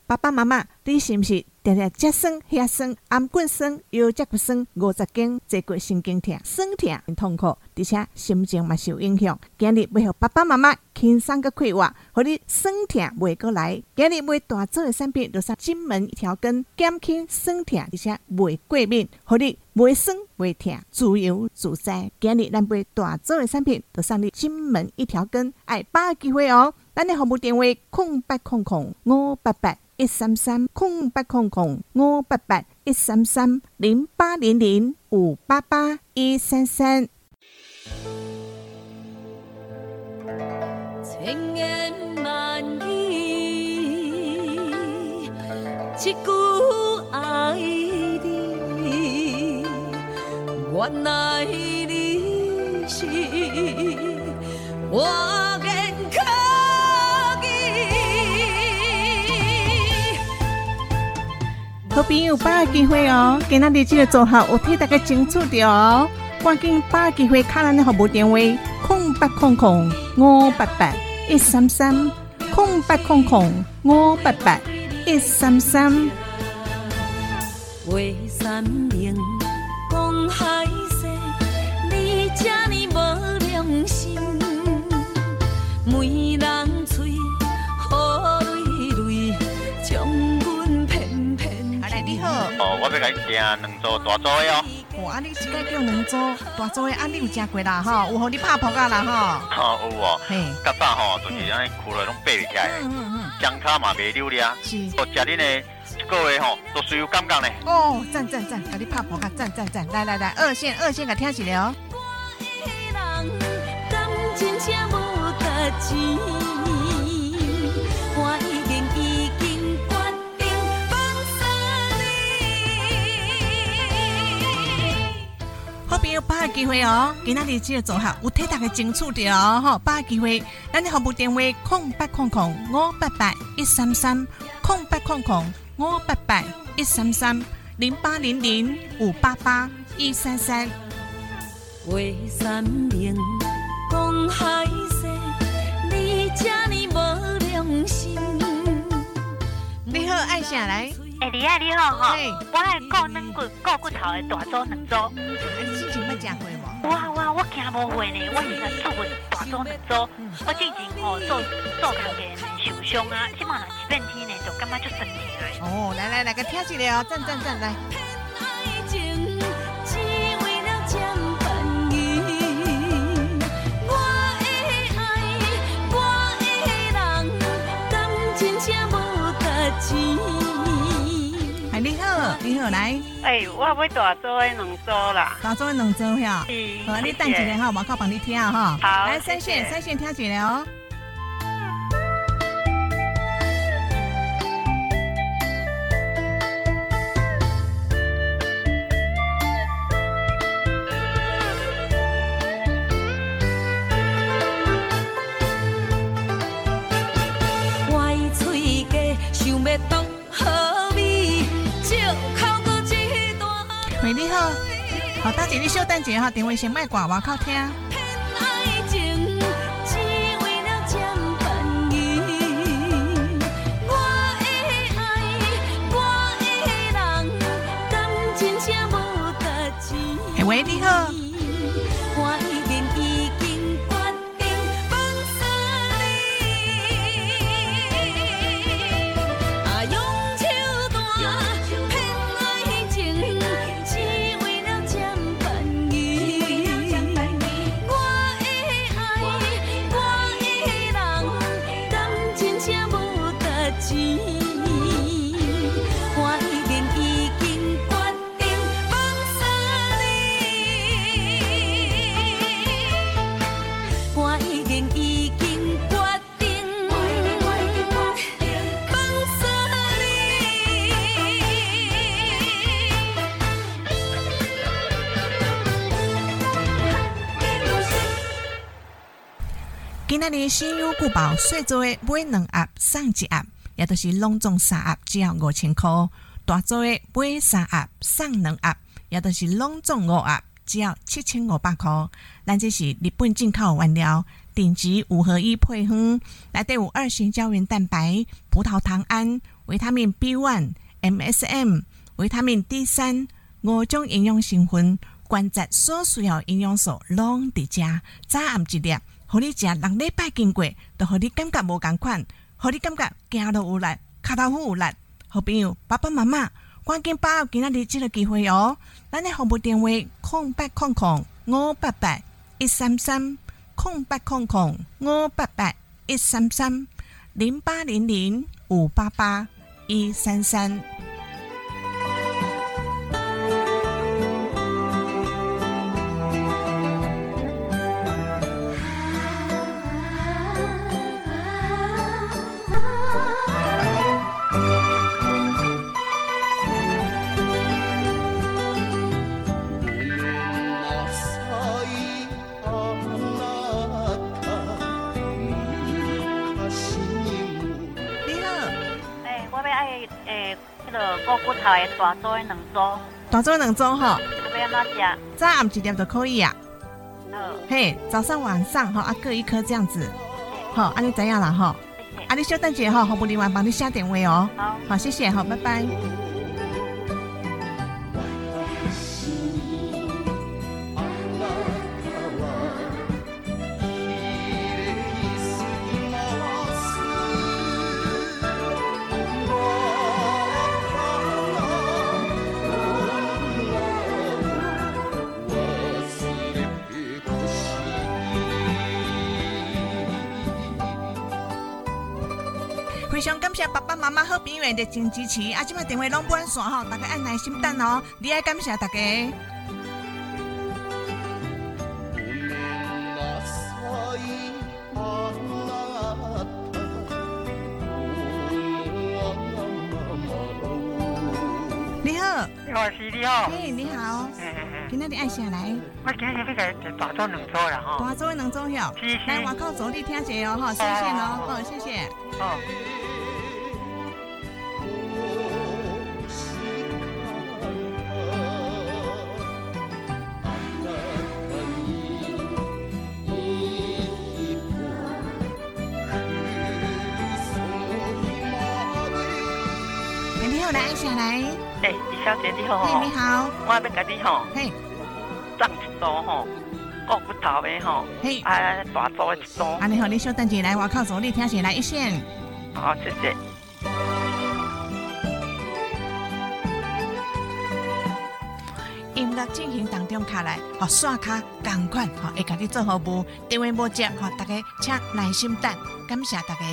Speaker 3: 爸爸妈妈，你是毋是？常常脚酸、下酸、颔骨酸、腰脊骨酸、五十肩、坐骨神经痛、酸痛、痛苦，而且心情嘛受影响。今日要互爸爸妈妈轻松个快活，互你酸痛袂过来。今日买大做的产品，就上金门一条根，减轻酸痛，而且袂过敏，互你袂酸袂痛，自由自在。今日咱买大做的产品，就上你金门一条根，爱把握机会哦。咱的服务电话：空八空空五八八。一三三空八空空五八八一三三零八零零五八八一三三。千言万语
Speaker 7: 一句爱你，原来你是我
Speaker 3: 好朋友，把握机会哦！今仔日这个组合有替大家争取着哦，赶紧把握机会，卡咱的服务电话：空八空空五八八一三三，空八空空五八八一三三。
Speaker 7: 话山明，讲海誓，你这呢无良心，
Speaker 9: 哦，我要甲你订两组大组的哦。
Speaker 3: 哦，啊，你一个叫两组大组的，啊，你有食过啦吼？有互你拍扑啊啦吼？
Speaker 9: 哦，有哦。
Speaker 3: 嘿。
Speaker 9: 较早吼，就是安尼躯内拢爬袂起来，
Speaker 3: 嗯嗯嗯。
Speaker 9: 双脚嘛袂溜咧，
Speaker 3: 是。
Speaker 9: 哦，食恁的一个月吼，都是有感觉呢。
Speaker 3: 哦，赞赞赞，甲你拍扑啊，赞赞赞！来来来，二线二线，甲听一了。好朋友，把握机会哦！今仔日这个组合有替大家争取着哦，吼！把握机会，咱的服务电话：空八空空五八八一三三，空八空空五八八一三三，零八零零五八八一三三。
Speaker 7: 话山明，讲海誓，你这呢无良心。
Speaker 3: 你好，爱下来。
Speaker 10: 哎，李爱你好哈，我爱顾软骨、顾骨头的大组两组。
Speaker 3: 你之前要食会无？
Speaker 10: 哇哇，我惊无会呢，我现在做过大组两组。我之前吼做做工嘅受伤啊，即马若一变天呢，就感觉就神奇嘞。
Speaker 3: 哦，来来来，个听一个哦，赞赞赞来。你好，你好，来。
Speaker 10: 哎，我要大做的两组啦。
Speaker 3: 大做的两组呀。
Speaker 10: 是。
Speaker 3: 好，你等一下哈，我靠帮你听哈。
Speaker 10: 好。
Speaker 3: 来三线，三线听一个哦。
Speaker 7: 好，
Speaker 3: 大姐，你稍等一下哈，电话先卖挂，外口听。
Speaker 7: 爱情只为了占便宜，我的爱，我的人，敢真正无代志。
Speaker 3: 嘿，喂，你好。今仔日新优古堡细做的买两盒送一盒，也就是拢总三盒只要五千块；大做的买三盒送两盒，也就是拢总五盒只要七千五百块。咱这是日本进口原料，顶级五合一配方，内底有二型胶原蛋白、葡萄糖胺、维他命 B one、MSM、维他命 D 三五种营养成分，关节所需要营养素拢伫遮，早暗一粒。互你食六礼拜经过，都互你感觉无共款，互你感觉行路有力，脚头虎有力。好朋友，爸爸妈妈，赶紧把握今仔日即个机会哦！咱的服务电话：空八空空五八八一三三，空八空空五八八一三三，零八零零五八八一三三。
Speaker 10: 了骨骨头的大组的两组。
Speaker 3: 大组两组哈。
Speaker 10: 要安怎食？
Speaker 3: 早暗一点就可以啊。嘿，早上晚上哈啊各一颗这样子。好，啊你知样啦哈。啊你稍等下哈，服务人员帮你下电话哦。
Speaker 10: 好，
Speaker 3: 好谢谢，好拜拜。谢爸爸妈妈好朋友的热情支持，啊，今摆电话拢满线吼，大家按耐心等哦。你爱感谢大家。你好，
Speaker 11: 你好，是你好。
Speaker 3: 嘿，你好。今天你爱下来？
Speaker 11: 我今日要个大做两做啦吼。
Speaker 3: 大做两做哟。来外口坐你听者哦，哈，谢谢哦，好，谢谢。
Speaker 11: 哦。
Speaker 3: 下来，
Speaker 10: 哎，李小姐你好，
Speaker 3: 嘿，你好，
Speaker 10: 我要甲你吼，
Speaker 3: 嘿，
Speaker 10: 长一组吼，骨骨头的吼，
Speaker 3: 嘿，
Speaker 10: 啊，大组的一组。
Speaker 3: 啊，你好，你稍等下来，我靠左你听起来一线。
Speaker 10: 好，谢谢。
Speaker 3: 音乐进行当中，卡来，好刷卡，赶快，好，会甲你做服务，电话无接，好，大家请耐心等，感谢大家。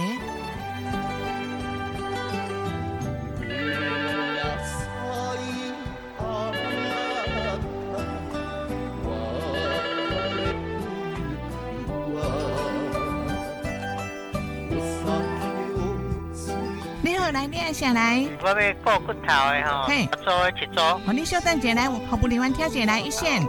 Speaker 3: 来，你按下来。
Speaker 11: 我要过骨头的吼，嘿，做一做。
Speaker 3: 哦，你稍等下来，服务人员听下来一线。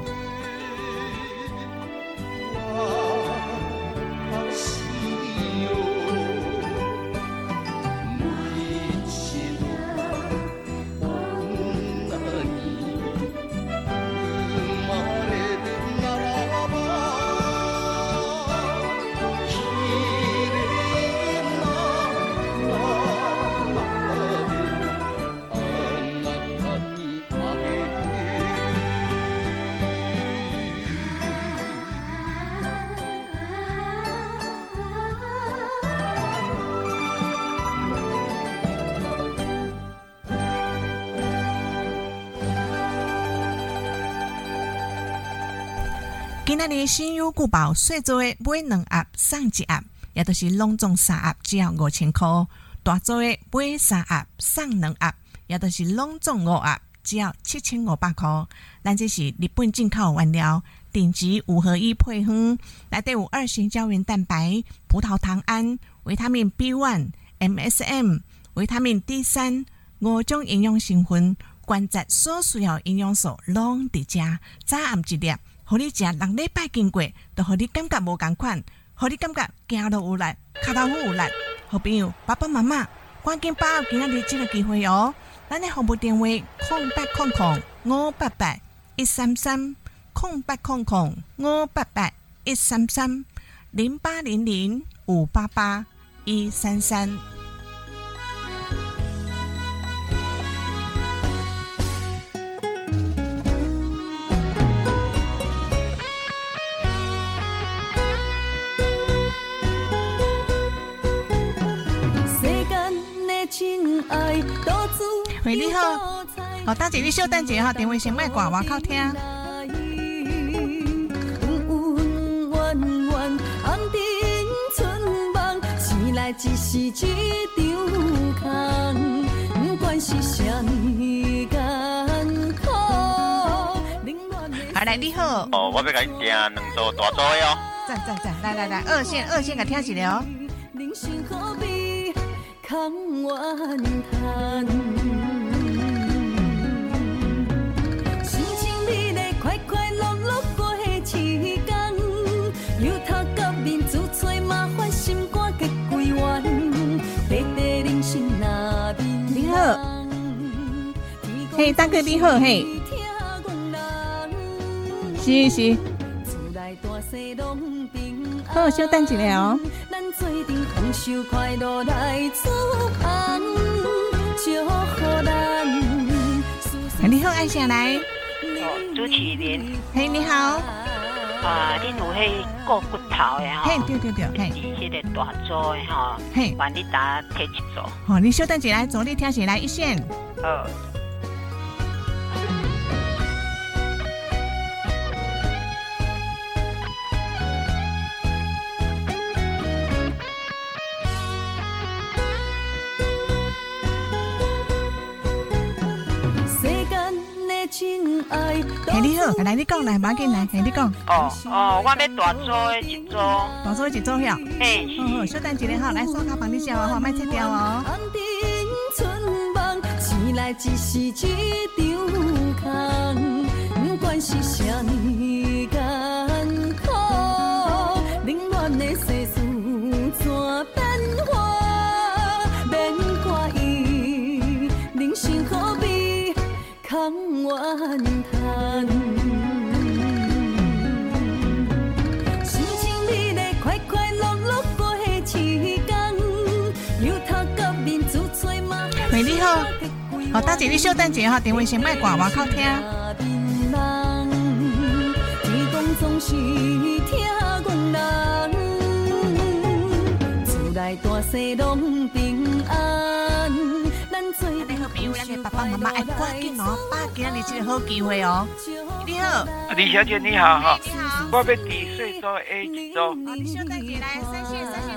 Speaker 3: 今仔日新优古堡细做的买两盒送一盒，也都是隆重三盒，只要五千块；大作的买三盒送两盒，也都是隆重五盒，只要七千五百块。咱这是日本进口原料，顶级五合一配方，内底有二型胶原蛋白、葡萄糖胺、维他命 B one、MSM、维他命 D 三五种营养成分，关节所需要营养素拢伫遮，早暗一粒。互你食六礼拜经过，都互你感觉无共款，互你感觉行路有力，脚头有力。好朋友，爸爸妈妈，赶紧把握今仔日这个机会哦！咱的服务电话：空八空空五八八一三三，空八空空五八八一三三零八零零五八八一三三。喂，你好，哦，大姐，你稍等一下哈，电话先卖挂，我靠听。好来，你好。
Speaker 9: 哦，我要给你订两座大座的哦。
Speaker 3: 赞赞赞，来来来，二线二线，给听起来哦。空怨叹，心情美丽，快快乐乐过日间，由头到面自找麻烦，心肝结归怨，短短人生那面。你好，
Speaker 7: 嘿，大哥你好，嘿，是是，好，稍等一下哦。你好，安下来。
Speaker 13: 哦，主持人。
Speaker 7: 嘿，你好。
Speaker 13: 啊，恁有迄割骨头的
Speaker 7: 哈？嘿，对对对，嘿。
Speaker 13: 是迄个大组的哈？嘿，帮你打贴一组。
Speaker 7: 好，你稍等一下，起来一线。
Speaker 13: 好。
Speaker 7: 嘿，你好，来你讲来，马进来，嘿，你讲。
Speaker 13: 哦哦，我要大组的一桌，
Speaker 7: 大组的一桌呀。
Speaker 13: 嘿，
Speaker 7: 好好，稍等一下哈，来刷卡帮你写哦，哈，卖切掉哦。好，大姐你稍等姐哈，电话先卖挂，外口听。你好，朋友，咱的爸爸妈妈爱赶紧哦，把今日这个好机会哦。你好，
Speaker 14: 李小姐你好哈，
Speaker 7: 你好，
Speaker 14: 我要抵税做 A 做。
Speaker 7: 你小等姐来，三线三线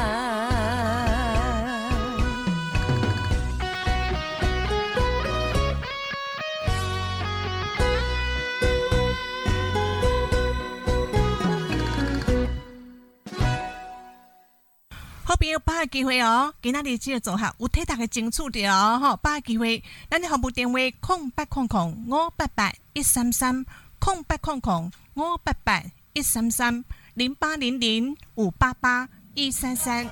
Speaker 7: 有把握机会哦，今仔日即个组合有替大家争取着哦，吼，把握机会，咱的服务电话空八空空五八八一三三空八空空五八八一三三零八零零五八八一三三。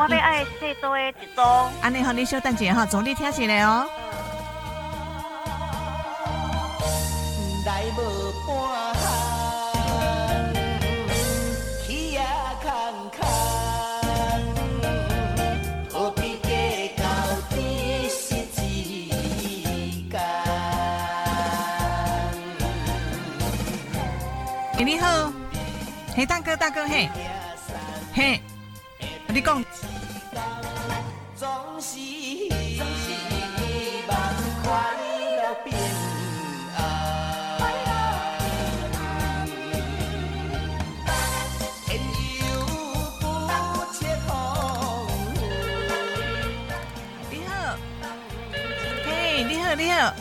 Speaker 15: 我要爱的一组。
Speaker 7: 安尼，好，你稍等一下哈，总你听起来哦。你好，嘿，大哥，大哥，嘿，嘿。你讲。你好，嘿，你好，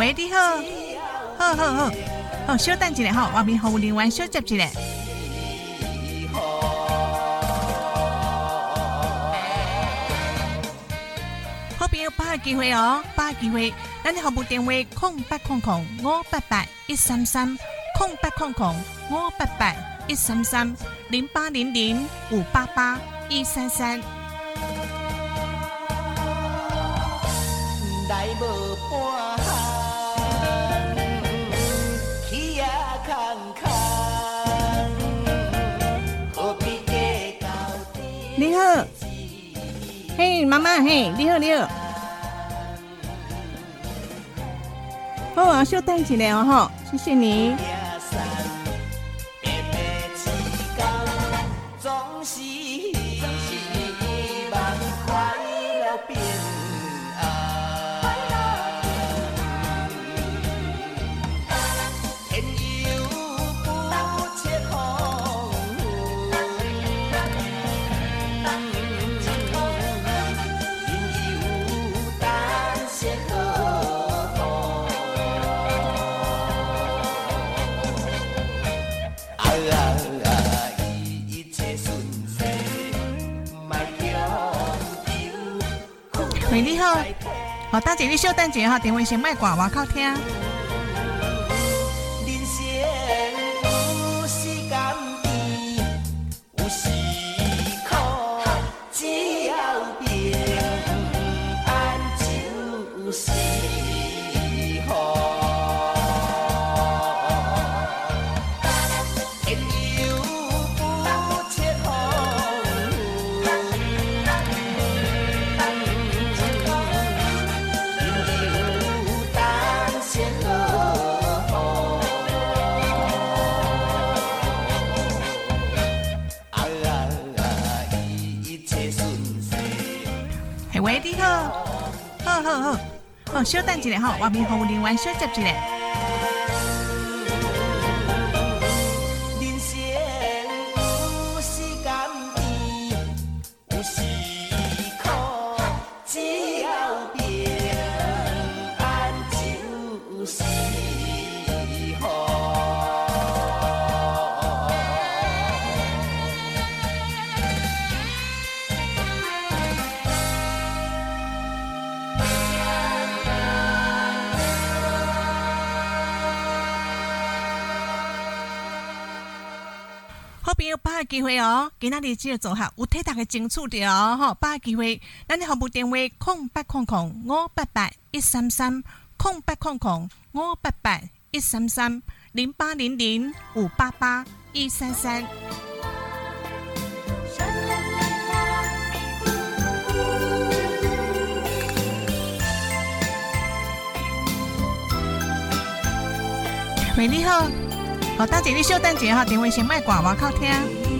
Speaker 7: 喂，你好，好好好，好，稍等一下哈，外面服务人员小接一下。好朋友把握机会哦，把握机会，咱的服务电话空八空空五八八一三三，空八空空五八八一三三，
Speaker 16: 零八零零五八八一三三。你好，嘿，妈妈，嘿，你好，你好。好啊，稍等一下哦，吼，谢谢你。好，大姐，你稍等一下哈，电话先卖挂，我靠听。稍等一下哈，外面服务人员小接一下。机会哦，今仔日只个做客有替大家争取着哦，吼，把握机会，咱的服务电话空八空空五八八一三三空八空空五八八一三三零八零零五八八一三三。喂，你好，好，大姐，你稍等一下哈，电话先卖挂，我靠听。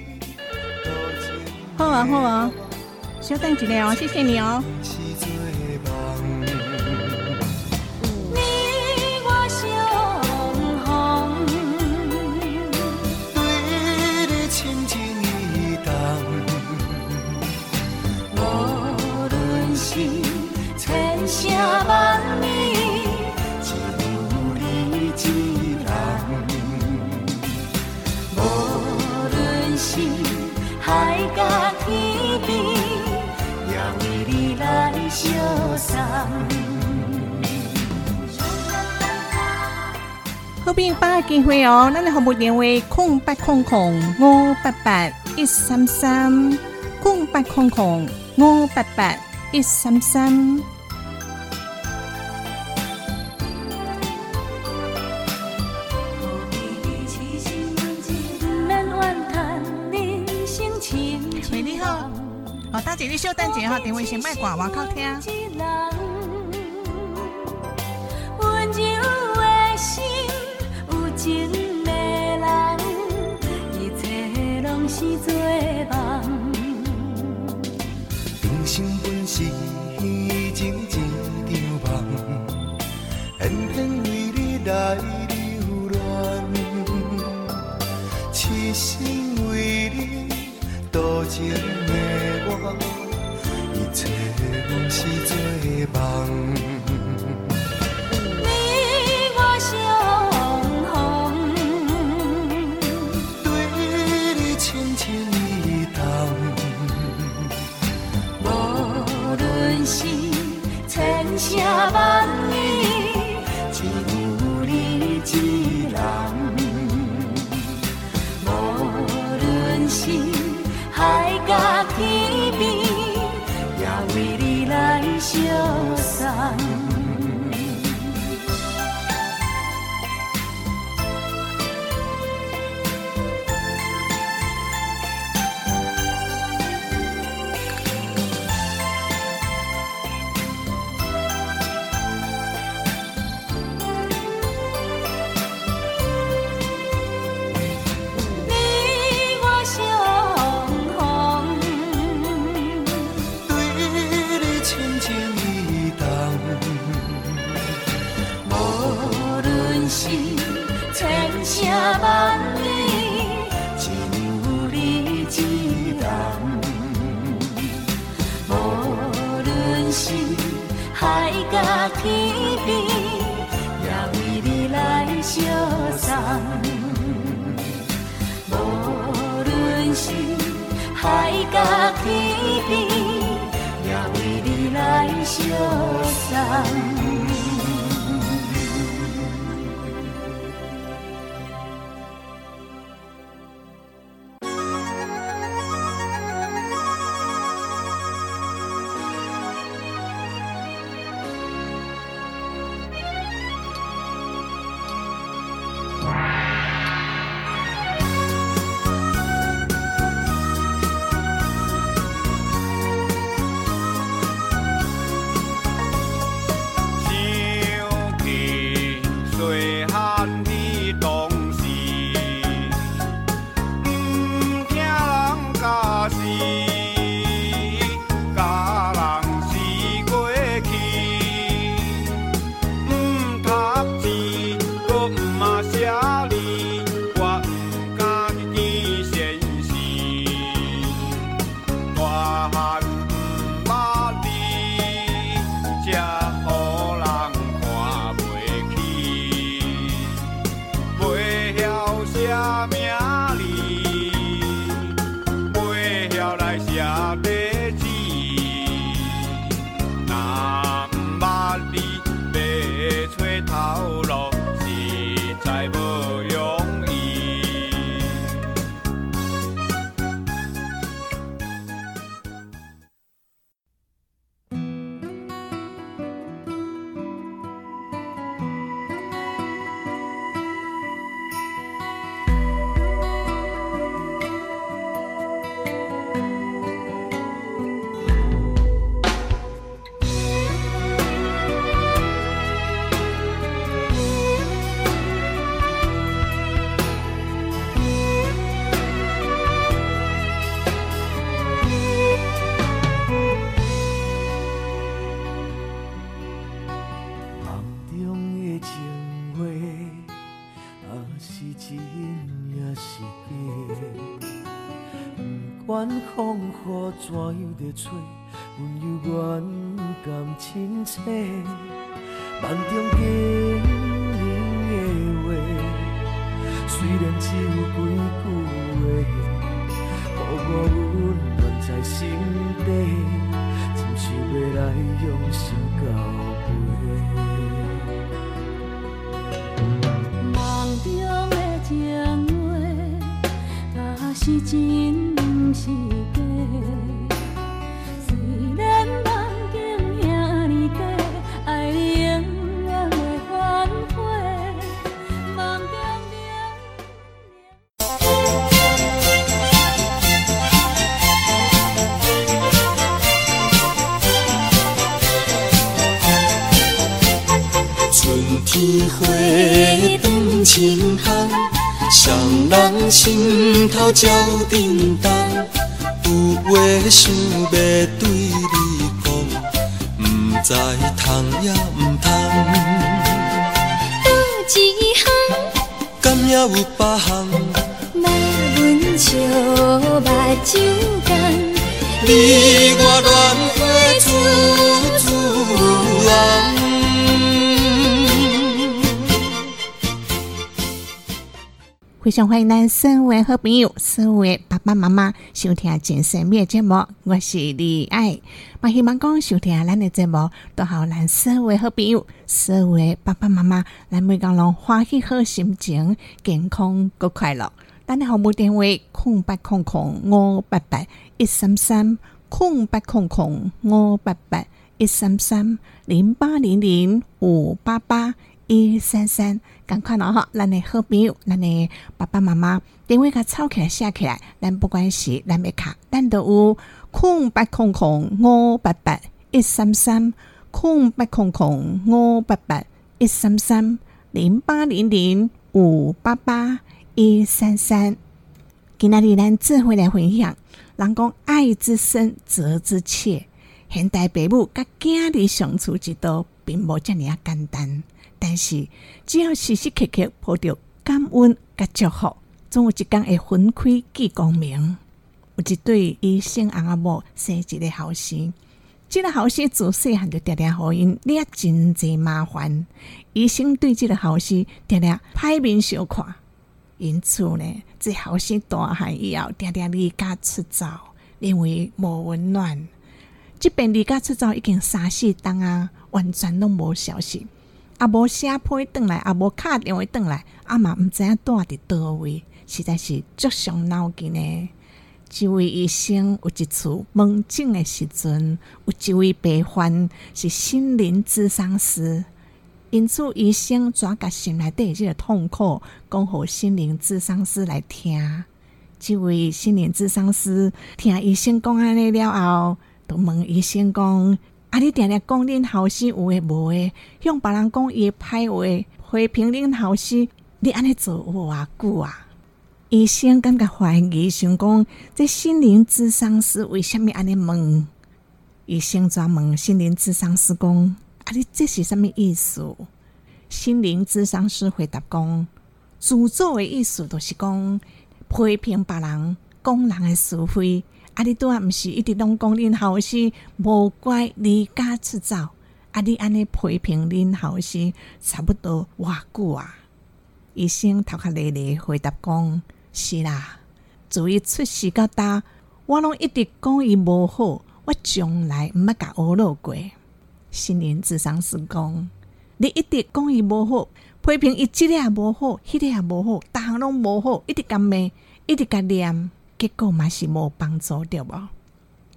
Speaker 16: 好啊，好啊，稍等一下哦，谢谢你哦。后边把握机会哦，咱的服务电话空八空空五八八一三三，空八空空五八八一三三。等一下电话先莫挂我靠听。温柔的心有情的人一切是人生本是一
Speaker 17: 场偏偏为你来痴心为你情的
Speaker 16: 我。找阮是做梦。down.
Speaker 18: 怎样在找温柔软感亲切？梦中经年的话，虽然只有几句话，给我温暖在心底，真想要来用心交
Speaker 7: 陪。梦中的情话，若是真
Speaker 18: 心头照叮当，有话想要对你讲，不知通也不通。
Speaker 2: 多一项，
Speaker 18: 敢也有别项？
Speaker 2: 莫阮笑目睭干，
Speaker 1: 你我轮回处处人。
Speaker 3: 非常欢迎咱所有好朋友、所有爸爸妈妈收听健身面节目，我是李爱。我，希望讲收听咱的节目，都好咱所有好朋友、所有爸爸妈妈，咱每工拢欢喜好心情，健康个快乐。咱的号码电话：空八空空五八八一三三，空八空空五八八一三三零八零零五八八。一三三，赶快了哈！咱的好朋友，咱的爸爸妈妈，电话卡抄起来写起来，咱不管是咱的卡，咱都有空八空空五八八一三三，空八空空五八八一三三零八零零五八八一三三。今仔日咱智慧来分享，人讲爱之深，责之切。现代父母甲囝儿相处之道，并无遮尔啊简单。但是，只要时时刻刻抱着感恩甲祝福，总有一天会分开见光明。有一对医生阿阿某生一个后生，这个后生自细汉就常常互因惹真济麻烦。医生对即个后生常常歹面相看，因此呢，这后生大汉以后常常离家出走，因为无温暖。即便离家出走已经三四冬啊，完全拢无消息。啊无写批转来，啊无敲电话转来，阿嘛毋知影住伫倒位，实在是足伤脑筋呢。一位医生有一次问诊的时阵，有一位病患是心灵智商师，因此医生转甲心内底即个痛苦，讲互心灵智商师来听。即位心灵智商师听医生讲安尼了后，就问医生讲。啊！你定定讲恁后生有诶无诶，向别人讲伊诶歹话，批评恁后生，你安尼做有偌久啊？医生感觉怀疑，想讲这心灵智商师为虾米安尼问？医生专问心灵智商师讲：啊，你这是啥物意思？心灵智商师回答讲：自作诶意思，就是讲批评别人，讲人诶是非。啊！你拄啊，毋是一直拢讲恁后生无乖离家出走，啊！你安尼批评恁后生，差不多偌久啊？医生头壳咧咧回答讲：是啦，自伊出世到大，我拢一直讲伊无好，我从来毋捌甲恶落过。心灵智商师讲：你一直讲伊无好，批评伊即个也无好，迄个也无好，逐项拢无好，一直甲骂，一直甲念。结果嘛是无帮助着无？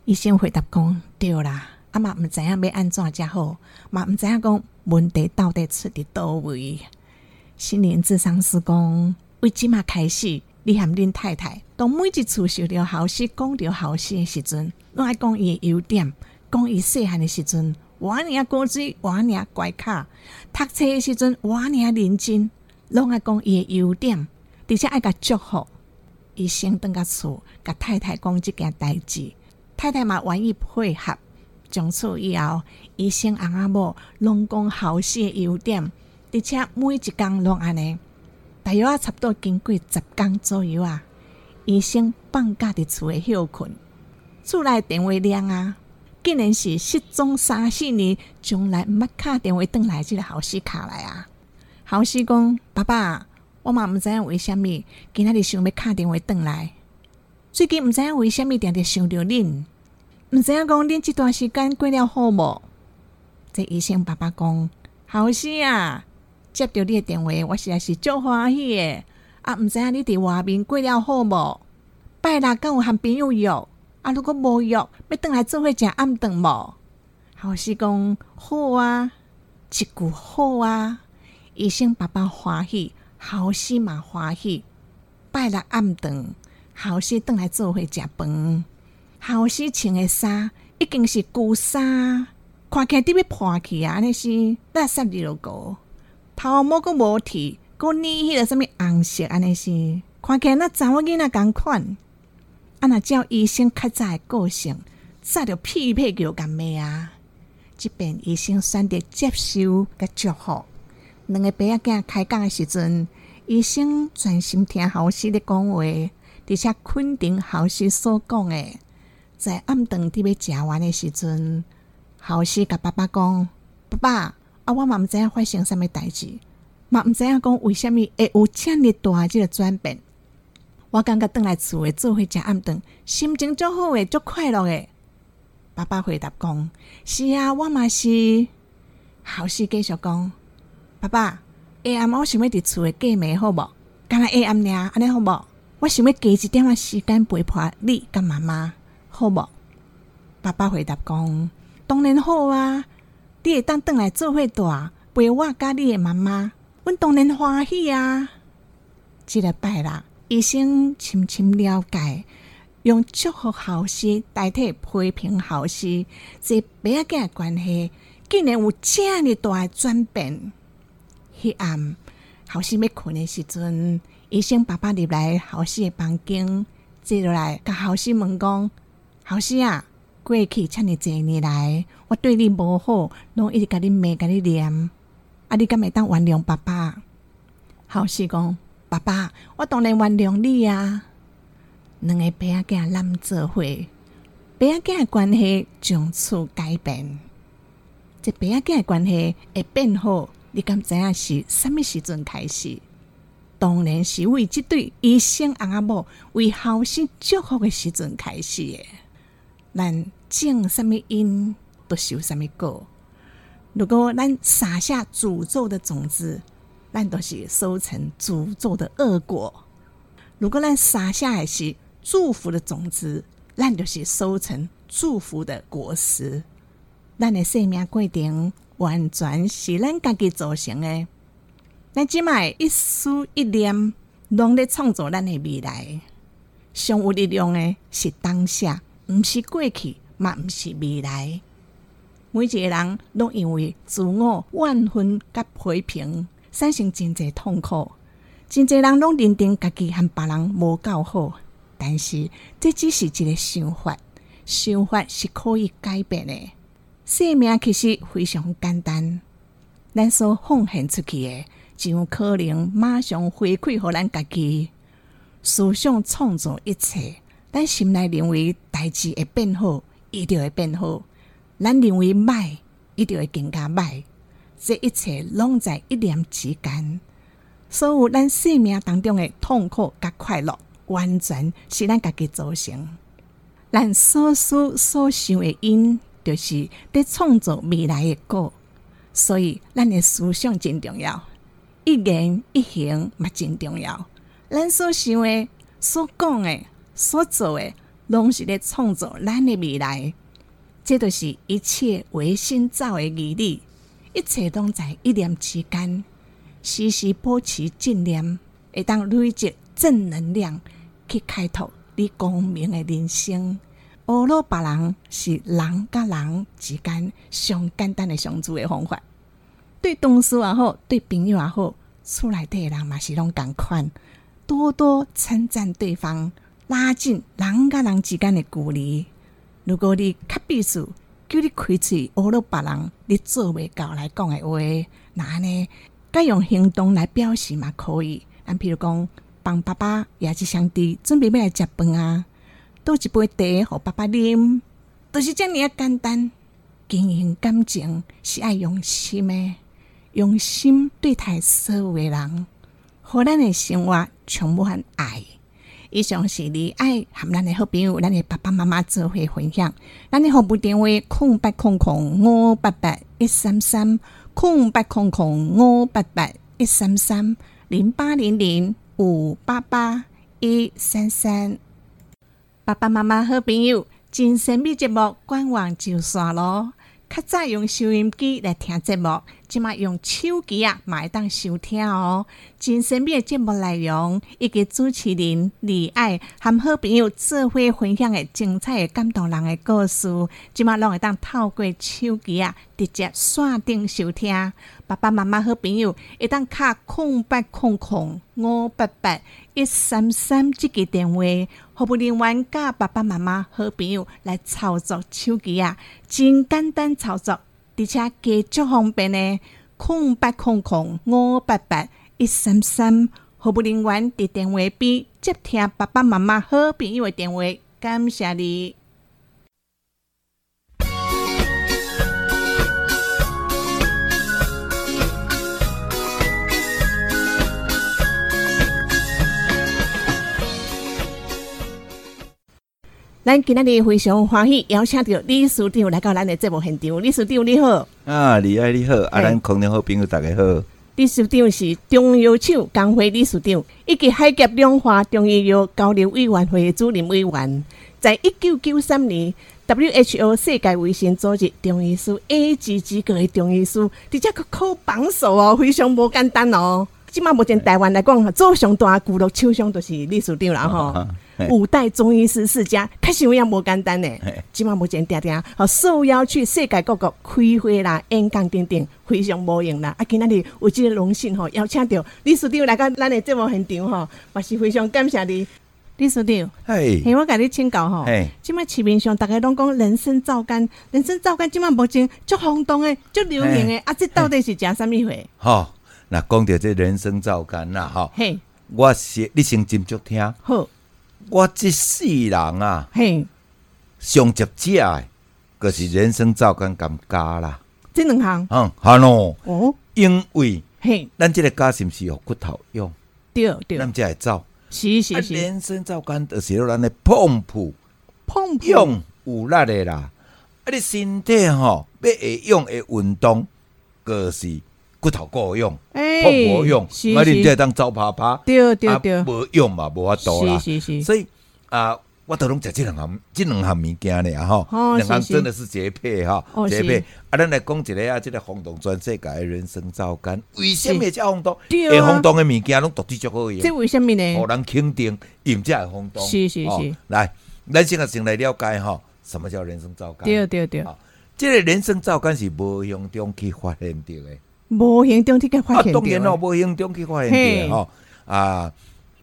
Speaker 3: 医生回答讲：对啦，啊嘛毋知影要安怎才好，嘛毋知影讲问题到底出伫倒位。心灵智商师讲：为即嘛开始，你含恁太太，当每一次受着好事，讲着好事诶时阵，拢爱讲伊诶优点，讲伊细汉诶时阵，我尔高追，我尔乖卡，读册诶时阵，我尔认真，拢爱讲伊诶优点，而且爱甲祝福。医生等甲厝，甲太太讲即件代志，太太嘛愿意配合。从此以后，医生阿阿某拢讲好诶优点，而且每一工拢安尼。大约啊，差不多经过十工左右啊，医生放假伫厝诶休困，厝内电话亮啊，竟然是失踪三四年，从来毋捌敲电话转来即个好西卡来啊。好西讲，爸爸。我嘛毋知影为虾米，今仔日想要敲电话转来。最近毋知影为虾米，定定想着恁，毋知影讲恁即段时间过了好无？这医生爸爸讲，好事啊！接到你的电话，我实在是足欢喜诶。啊，毋知影你伫外面过了好无？拜六敢有和朋友约？啊，如果无约，要转来做伙食暗顿无？好事讲好啊，一句好啊！医生爸爸欢喜。好事嘛欢喜，拜六暗顿，好事转来做伙食饭。好事穿的衫已经是旧衫，看起来特别破去啊！安尼是垃圾二路个，头毛阁无剃，阁染迄个什物红色，安尼是看起来那查某囡仔共款。啊，若照医生较早的个性，早着匹配叫干咩啊？即便医生选择接受甲祝福。两个爸仔囝开讲的时阵，医生专心听后事的讲话，而且肯定后事所讲的。在暗顿伫要食完的时阵，后事甲爸爸讲：“爸爸，啊，我嘛毋知影发生什物代志，嘛毋知影讲为虾米会有遮尔大即个转变。”我感觉转来厝诶，做伙食暗顿，心情足好诶，足快乐诶。爸爸回答讲：“是啊，我嘛是。”后事继续讲：“爸爸，下暗我想要伫厝诶过暝好无？干若下暗尔，安尼好无？我想要加一点仔时间陪伴你甲妈妈，好无？”爸爸回答讲：“当然好啊！你会当转来做伙大，陪我甲你诶妈妈，阮当然欢喜啊！”即个拜啦，医生深深了解，用祝福后事代替批评后事，这爸仔诶关系。竟然有遮尔大诶转变。迄暗后生要困诶时阵，医生爸爸入来后生诶房间，坐落来甲后生问讲：后生啊，过去遮尔济年来，我对你无好，拢一直甲你骂甲你念，啊，你敢会当原谅爸爸？后生讲：爸爸，我当然原谅你啊。两个爸仔囝揽做伙，爸仔囝诶关系从此改变。这爸仔囝诶关系会变好，你敢知影是什么时阵开始？当然是为即对医生阿某为后生祝福诶时阵开始诶。咱种什么因，都收什么果。如果咱撒下诅咒的种子，咱都是收成诅咒的恶果；如果咱撒下的是祝福的种子，咱就是收成祝福的果实。咱的生命过程完全是咱家己造成的。咱即卖一思一念，拢咧创造咱的未来。上有力量的是当下，毋是过去，嘛毋是未来。每一个人拢因为自我万分甲批评，产生真济痛苦。真济人拢认定家己和别人无够好，但是这只是一个想法，想法是可以改变的。生命其实非常简单，咱所奉献出去的，就有可能马上回馈互咱家己。思想创造一切，咱心内认为代志会变好，一定会变好；咱认为歹，一定会更加歹。这一切拢在一念之间。所有咱生命当中的痛苦甲快乐，完全是咱家己造成。咱所思所想的因。就是在创造未来的果，所以咱的思想真重要，一言一行嘛真重要。咱所想的、所讲的、所做的，拢是咧创造咱的未来。这就是一切唯心造的义理，一切拢在一念之间。时时保持正念，会当累积正能量，去开拓你光明的人生。乌罗别人是人甲人之间上简单的相处的方法，对同事也好，对朋友也好，厝内底人嘛是拢共款，多多称赞对方，拉近人甲人之间的距离。如果你较必须叫你开嘴乌罗别人，你做袂到来讲的话，那呢？该用行动来表示嘛可以。咱譬如讲，帮爸爸也是兄弟准备要来食饭啊。倒一杯茶，互爸爸啉，都是遮尔啊简单。经营感情是爱用心的，用心对待所有的人，互咱的生活充满爱。以上是你爱和咱的好朋友，咱的爸爸妈妈做伙分享。咱的服务电话：空八空空五八八一三三，空八空空五八八一三三零八零零五八八一三三。爸爸妈妈好朋友，真神秘节目官网就线咯。较早用收音机来听节目，即马用手机啊，买当收听哦。真神秘的节目内容，以及主持人李爱和好朋友做伙分享的精彩的感动人的故事，即马拢会当透过手机啊，直接线顶收听。爸爸妈妈好朋友，会当卡空八空空五八八一三三这个电话，服务人员甲爸爸妈妈好朋友来操作手机啊，真简单操作，而且加足方便呢。空八空空五八八一三三，服务人员伫电话边接听爸爸妈妈好朋友的电话，感谢你。咱今仔日非常欢喜，邀请到李书长来到咱的节目现场。李书长你好，
Speaker 19: 啊，李爱你好，啊，咱空中好朋友大家好。
Speaker 3: 李书长是中药厂工会理事长，以及海峡两化中医药交流委员会主任委员。在一九九三年，WHO 世界卫生组织中医师 A 级资格的中医师，直接去考榜首哦，非常无简单哦。即马目前台湾来讲，做上大娱乐首相就是李书长啦吼。五代中医师世家，确实有影无简单呢。即马目前定定，好，受邀去世界各国开会啦、演讲等等，非常无用啦。啊，今仔日有即个荣幸吼，邀请到李书长来到咱的节目现场吼，也是非常感谢你。李书长，嘿，我甲你请教吼，即马市面上大家拢讲人参皂苷，人参皂苷即马目前足轰动诶，足流行诶，啊，这到底是食啥物货？
Speaker 19: 吼，那讲到这人参皂苷啦，吼，嘿，我是你先斟酌听，好，我这世人啊，嘿，上接食诶，就是人参皂苷甘加啦，
Speaker 3: 这两项，
Speaker 19: 嗯，好咯，哦，因为，嘿，咱这个家是毋是有骨头用？
Speaker 3: 对对，
Speaker 19: 咱才会走。
Speaker 3: 是是是，
Speaker 19: 人参皂苷就是咱的碰普，
Speaker 3: 碰
Speaker 19: 用有力的啦。啊，你身体吼要会用会运动，就是骨头够用，碰无用，啊，你这当走爬爬，
Speaker 3: 对对对，
Speaker 19: 无用嘛，无法度啦。
Speaker 3: 是是是，
Speaker 19: 所以啊。我都拢食即两项，即两项物件咧吼，两项真的是绝配哈，绝配。啊，咱来讲一个啊，即个轰动全世界的人生照干，为什么叫轰动？会轰动的物件拢独对足好用。
Speaker 3: 这为什么呢？
Speaker 19: 互人肯定，因这会轰动。
Speaker 3: 是是是。
Speaker 19: 来，咱先啊先来了解吼，什么叫人生照干？
Speaker 3: 对对对。
Speaker 19: 即个人生照干是无形中去发现到的，
Speaker 3: 无形中去发现
Speaker 19: 啊。当然咯，无形中去发现到吼。啊。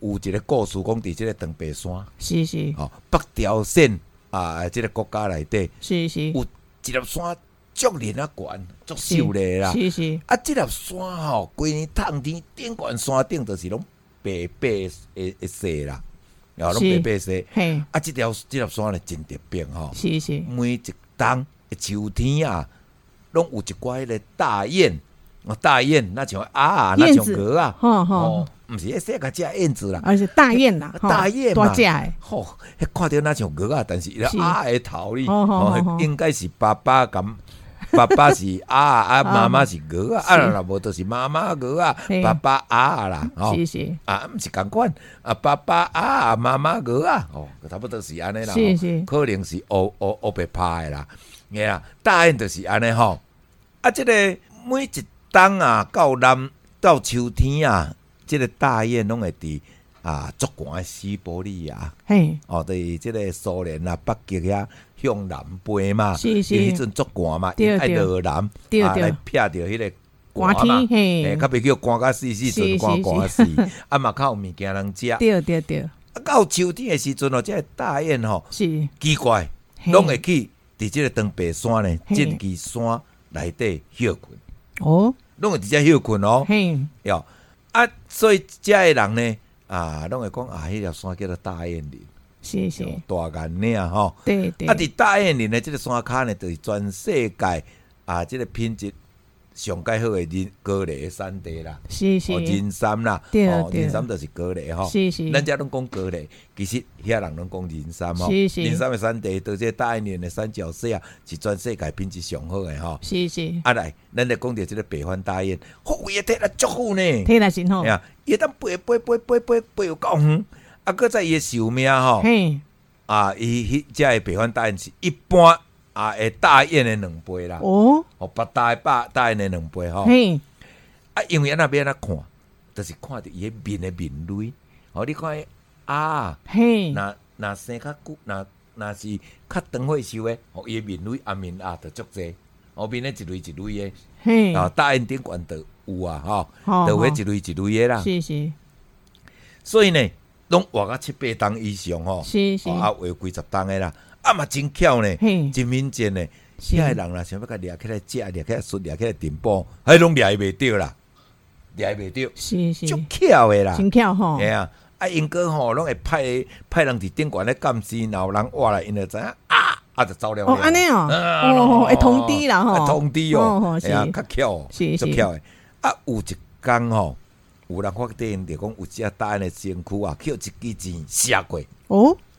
Speaker 19: 有一个故事讲，伫即个长白山，
Speaker 3: 是是，
Speaker 19: 哦，北朝鲜啊，即个国家内底，
Speaker 3: 是是，
Speaker 19: 有一粒山足连啊悬，足秀丽啦，
Speaker 3: 是是，
Speaker 19: 啊，即粒山吼，规年冬天顶悬山顶就是拢白白诶诶色啦，后拢白白色，嘿，啊，即条即粒山咧真特别吼，
Speaker 3: 是是，
Speaker 19: 每一冬秋天啊，拢有一寡迄个大雁，哦，大雁那像啊，那像鹅啊，哦。毋是迄世界只燕子啦，
Speaker 3: 而是大雁啦，[laughs]
Speaker 19: 大雁
Speaker 3: 嘛，大只诶，
Speaker 19: 吼，迄看到那像鹅啊，但是伊鸭的头哩，应该是爸爸咁，[laughs] 爸爸是鸭 [laughs] 啊，妈妈是鹅啊，啊若无就是妈妈鹅啊，爸爸鸭啦，
Speaker 3: 吼，是是，
Speaker 19: 啊，毋是共款，啊，爸爸鸭，妈妈鹅啊，哦，差不多是安尼啦，
Speaker 3: 是是，
Speaker 19: 可能是乌乌乌白拍诶啦，哎啊，大雁就是安尼吼，啊，即个每一冬啊，到南到秋天啊。即个大雁拢会伫啊，足寒诶西伯利亚，嘿，哦，伫即个苏联啊，北极遐向南飞嘛，
Speaker 3: 是是，
Speaker 19: 迄阵足寒嘛，爱落南，啊，来劈着迄个
Speaker 3: 寒天，嘿，
Speaker 19: 较袂叫寒甲死死阵寒寒死，啊嘛较有物件通食，[laughs]
Speaker 3: 对对对，
Speaker 19: 啊，到秋天诶时阵哦，即个大雁吼，
Speaker 3: 是。
Speaker 19: 奇怪，拢会去伫即个长白山咧，进去山内底歇困，
Speaker 3: 哦，
Speaker 19: 拢会直接休困哦，嘿，哟。啊，所以遮诶人呢，啊，拢会讲啊，迄条山叫做大雁林，
Speaker 3: 是是，
Speaker 19: 大雁岭吼，
Speaker 3: 对对。
Speaker 19: 啊，伫大雁岭的即个山骹呢，就是全世界啊，即个品质。上介好诶人高丽诶产地啦，
Speaker 3: 是是，
Speaker 19: 人参啦，哦，人参就是高丽吼，
Speaker 3: 是是，
Speaker 19: 咱遮拢讲高丽，其实遐人拢讲人参吼，
Speaker 3: 是是，
Speaker 19: 人参诶产地，到这大一年诶三角石啊，是全世界品质上好诶吼，
Speaker 3: 是是。
Speaker 19: 啊来，咱来讲着即个北方大雁，好伊睇来足好呢，
Speaker 3: 睇来真好，
Speaker 19: 呀，伊当飞飞飞飞飞飞有够远，啊，搁在伊诶寿命吼，嘿，啊，伊迄遮诶北方大雁是一般。啊，会大雁的两倍啦！哦，哦，八大八大雁的两倍吼。嘿，啊，因为安那边那看，就是看着伊个面的面类。哦，你看啊，嘿，那那生较久，那那是较长岁数的，哦，伊个面类啊面啊，就足济。哦面咧一类一类的，嘿，啊，大雁顶管都有啊，吼，都会一类一类的啦。
Speaker 3: 是是。
Speaker 19: 所以呢，拢活啊七八档以上吼，
Speaker 3: 是是，
Speaker 19: 啊，活几十档的啦。啊嘛真巧呢，真敏捷呢，现在人啦想要甲掠起来食，掠起来输，掠起来电波，还拢掠袂着啦，掠袂着，
Speaker 3: 是是，
Speaker 19: 足巧的啦，
Speaker 3: 真巧吼，
Speaker 19: 系啊，啊因哥吼拢会派派人伫顶悬咧监视，然后人挖来，因就知影啊，啊就走了。
Speaker 3: 哦，安尼哦，哦，会通知啦吼，
Speaker 19: 通知哦，系啊，较巧，
Speaker 3: 是是，
Speaker 19: 巧的。啊，有一工吼，有人发电就讲有只大雁的身躯啊，捡一支钱写过，
Speaker 3: 哦，
Speaker 19: 啊。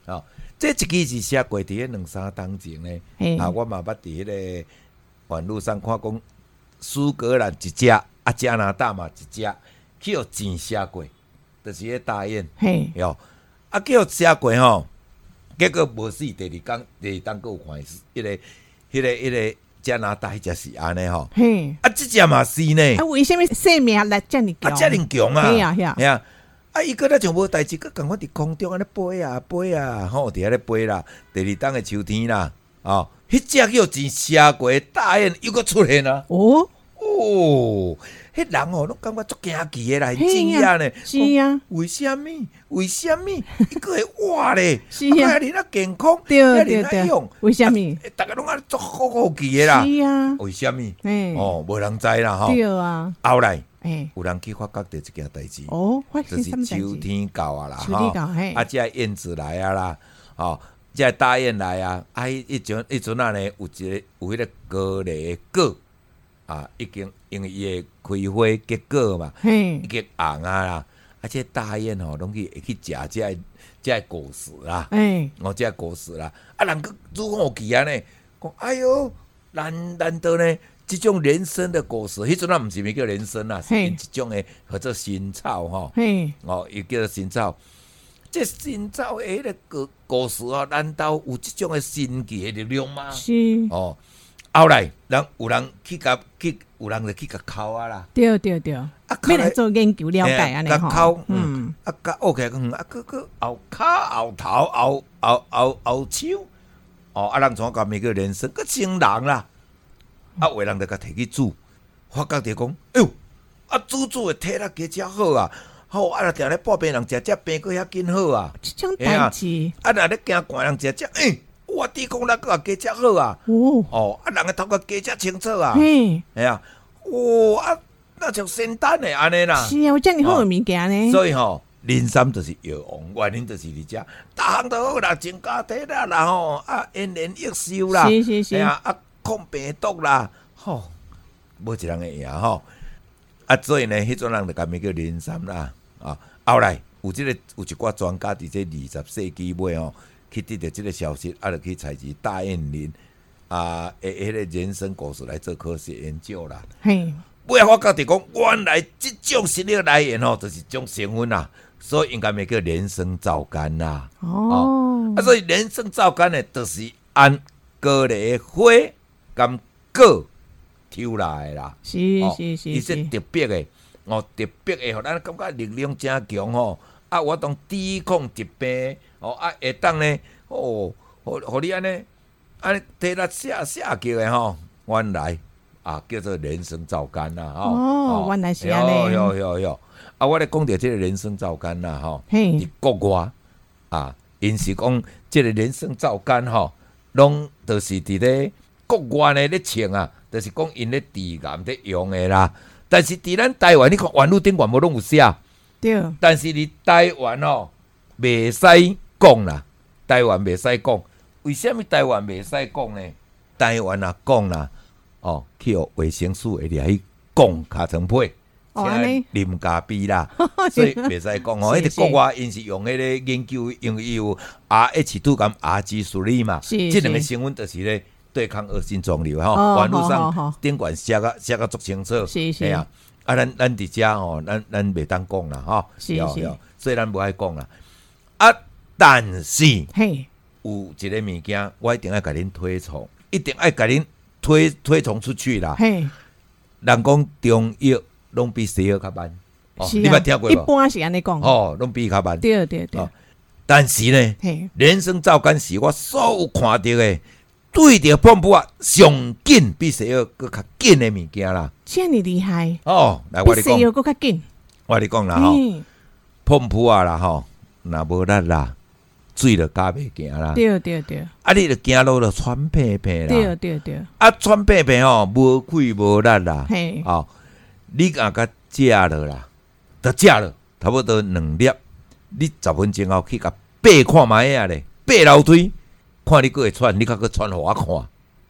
Speaker 19: 这一支是写过伫迄两三当前咧。啊，我嘛捌伫迄个网络上看讲，苏格兰一只，啊加拿大嘛一只，叫真写过，就是迄大雁。嘿，哟，啊叫写过吼，结果无死，第二工第二当个有看是迄个迄个迄个加拿大迄只是安尼吼。嘿，啊即只嘛是呢。
Speaker 3: 啊为什么生命力遮尔强？
Speaker 19: 啊遮尔强啊！系啊系啊。啊！伊个咧就无代志，佮赶快伫空中安尼飞啊飞啊，吼！伫遐咧飞啦。第二当诶秋天啦，哦，迄只叫真写过大雁又佫出现啊！哦哦，迄人哦，拢感觉足惊奇诶啦，真呀呢？
Speaker 3: 是啊，
Speaker 19: 为虾米？为虾米？[laughs] 伊个会活咧？
Speaker 3: 是啊，
Speaker 19: 你那健康，
Speaker 3: 对对对，为虾米？
Speaker 19: 大家拢安尼足好好奇诶啦？
Speaker 3: 是啊，
Speaker 19: 为虾米？哦，无人知啦，吼。
Speaker 3: 对啊，
Speaker 19: 后来。诶，有人去发觉着一件代志，哦，发就是秋天到啊啦，哈，啊，即个燕子来啊啦，哦，即个大雁来啊，啊，迄阵迄阵啊呢，有一个有迄个高丽果啊，已经因为伊会开花结果嘛，结红啊啦，啊，即个大雁吼，拢去会去食即个即个果实啦，诶，哦，即个果实啦，啊，人个如好奇啊呢，讲，哎哟，难难得呢。即种人参的果实，迄阵啊，毋是咪叫人参啊，是一种诶，或者新草吼，哦，又叫做新草。这新草诶，迄个果果实啊，难道有即种诶神奇诶力量吗？
Speaker 3: 是
Speaker 19: 哦。后来，人有人去甲去，有人就去甲考啊啦。
Speaker 3: 对对对，啊，要来做研究了解安尼
Speaker 19: 吼。嗯，啊，甲 OK，嗯，啊，个个后骹后头后后后后手，哦，啊，人怎甲每个人参个情人啦。啊，有人就甲摕去煮，发觉着讲，哎哟，啊煮煮诶体力加遮好啊，好啊，若定咧破病人食遮病过遐紧好啊，
Speaker 3: 即种代志，
Speaker 19: 啊，若咧惊寒人食遮，哎，我抵抗力个加遮好啊，哦，哦，啊，人诶头壳加遮清楚啊，嘿，系啊，哇，啊，那像仙丹诶安尼啦，
Speaker 3: 是啊，有遮尔好诶物件呢，
Speaker 19: 所以吼，人参就是药王，原因就是伫遮，逐项都好啦，增加体力啦吼，啊，延年益寿啦，
Speaker 3: 是是是，
Speaker 19: 啊。抗病毒啦，吼，无一人会赢吼。啊，所以呢，迄种人就甲名叫人参啦。啊，后来有即个有一寡专家伫这二十世纪末吼，去得到即个消息，啊，就去采集大雁林啊，诶，迄个人参果实来做科学研究啦。嘿，尾啊，发觉着讲，原来即种食料来源吼，就是种成分啦，所以应该名叫人参皂苷啦。哦，啊，所以人参皂苷呢，就是按高丽花。感果抽来啦，
Speaker 3: 是是是，
Speaker 19: 伊说特别诶，哦，特别诶，互咱感觉力量真强吼。啊，我当抵抗疾病，哦，啊，会当呢，哦，互互你安尼，安尼摕来写写叫诶吼，原来啊，叫做人参皂苷啦，吼。
Speaker 3: 哦，原来是安尼。
Speaker 19: 有有有，啊，我咧讲着即个人参皂苷啦，吼。伫国外啊，因是讲即个人参皂苷吼，拢都是伫咧。国外呢咧穿啊，就是讲因咧治癌咧用诶啦。但是伫咱台湾，你看网络顶全部拢有写。
Speaker 3: 对。
Speaker 19: 但是伫台湾哦，袂使讲啦。台湾袂使讲，为什么台湾袂使讲呢？台湾啊讲啦，哦，去学卫生署会掠去讲卡层配，
Speaker 3: 请
Speaker 19: 啉咖啡啦，[laughs] 所以袂使讲哦。迄个国外因是用迄个研究用有 R H two 咁 R G 处理嘛，即两个新闻就是咧。对抗恶性肿瘤吼，网络上顶管写个写个足清楚，
Speaker 3: 是是。啊，
Speaker 19: 啊，咱咱伫遮吼，咱咱袂当讲啦吼，
Speaker 3: 是是，
Speaker 19: 所以咱无爱讲啦。啊，但是嘿，有一个物件，我一定要甲恁推崇，一定要甲恁推推崇出去啦。嘿，人讲中药拢比西药较慢，哦
Speaker 3: 你捌听过一般是安尼讲，
Speaker 19: 哦，拢比较慢。
Speaker 3: 对对对。
Speaker 19: 但是呢，人生照干是我所有看到的。对着碰布啊，上紧比西药搁较紧的物件啦。
Speaker 3: 这么厉害
Speaker 19: 哦！来，我你讲，
Speaker 3: 西药搁较紧。
Speaker 19: 我你讲啦吼，碰布啊啦吼，那无力啦，水就加袂行啦。
Speaker 3: 对对对。
Speaker 19: 啊，你就行路就喘屁屁啦。
Speaker 3: 对对对。
Speaker 19: 啊，喘屁屁吼，无气无力啦。嘿。哦，你啊甲食落啦，得食落，差不多两粒，你十分钟后去甲爬看觅啊咧，爬楼梯。看你个会穿，你较个穿互我看。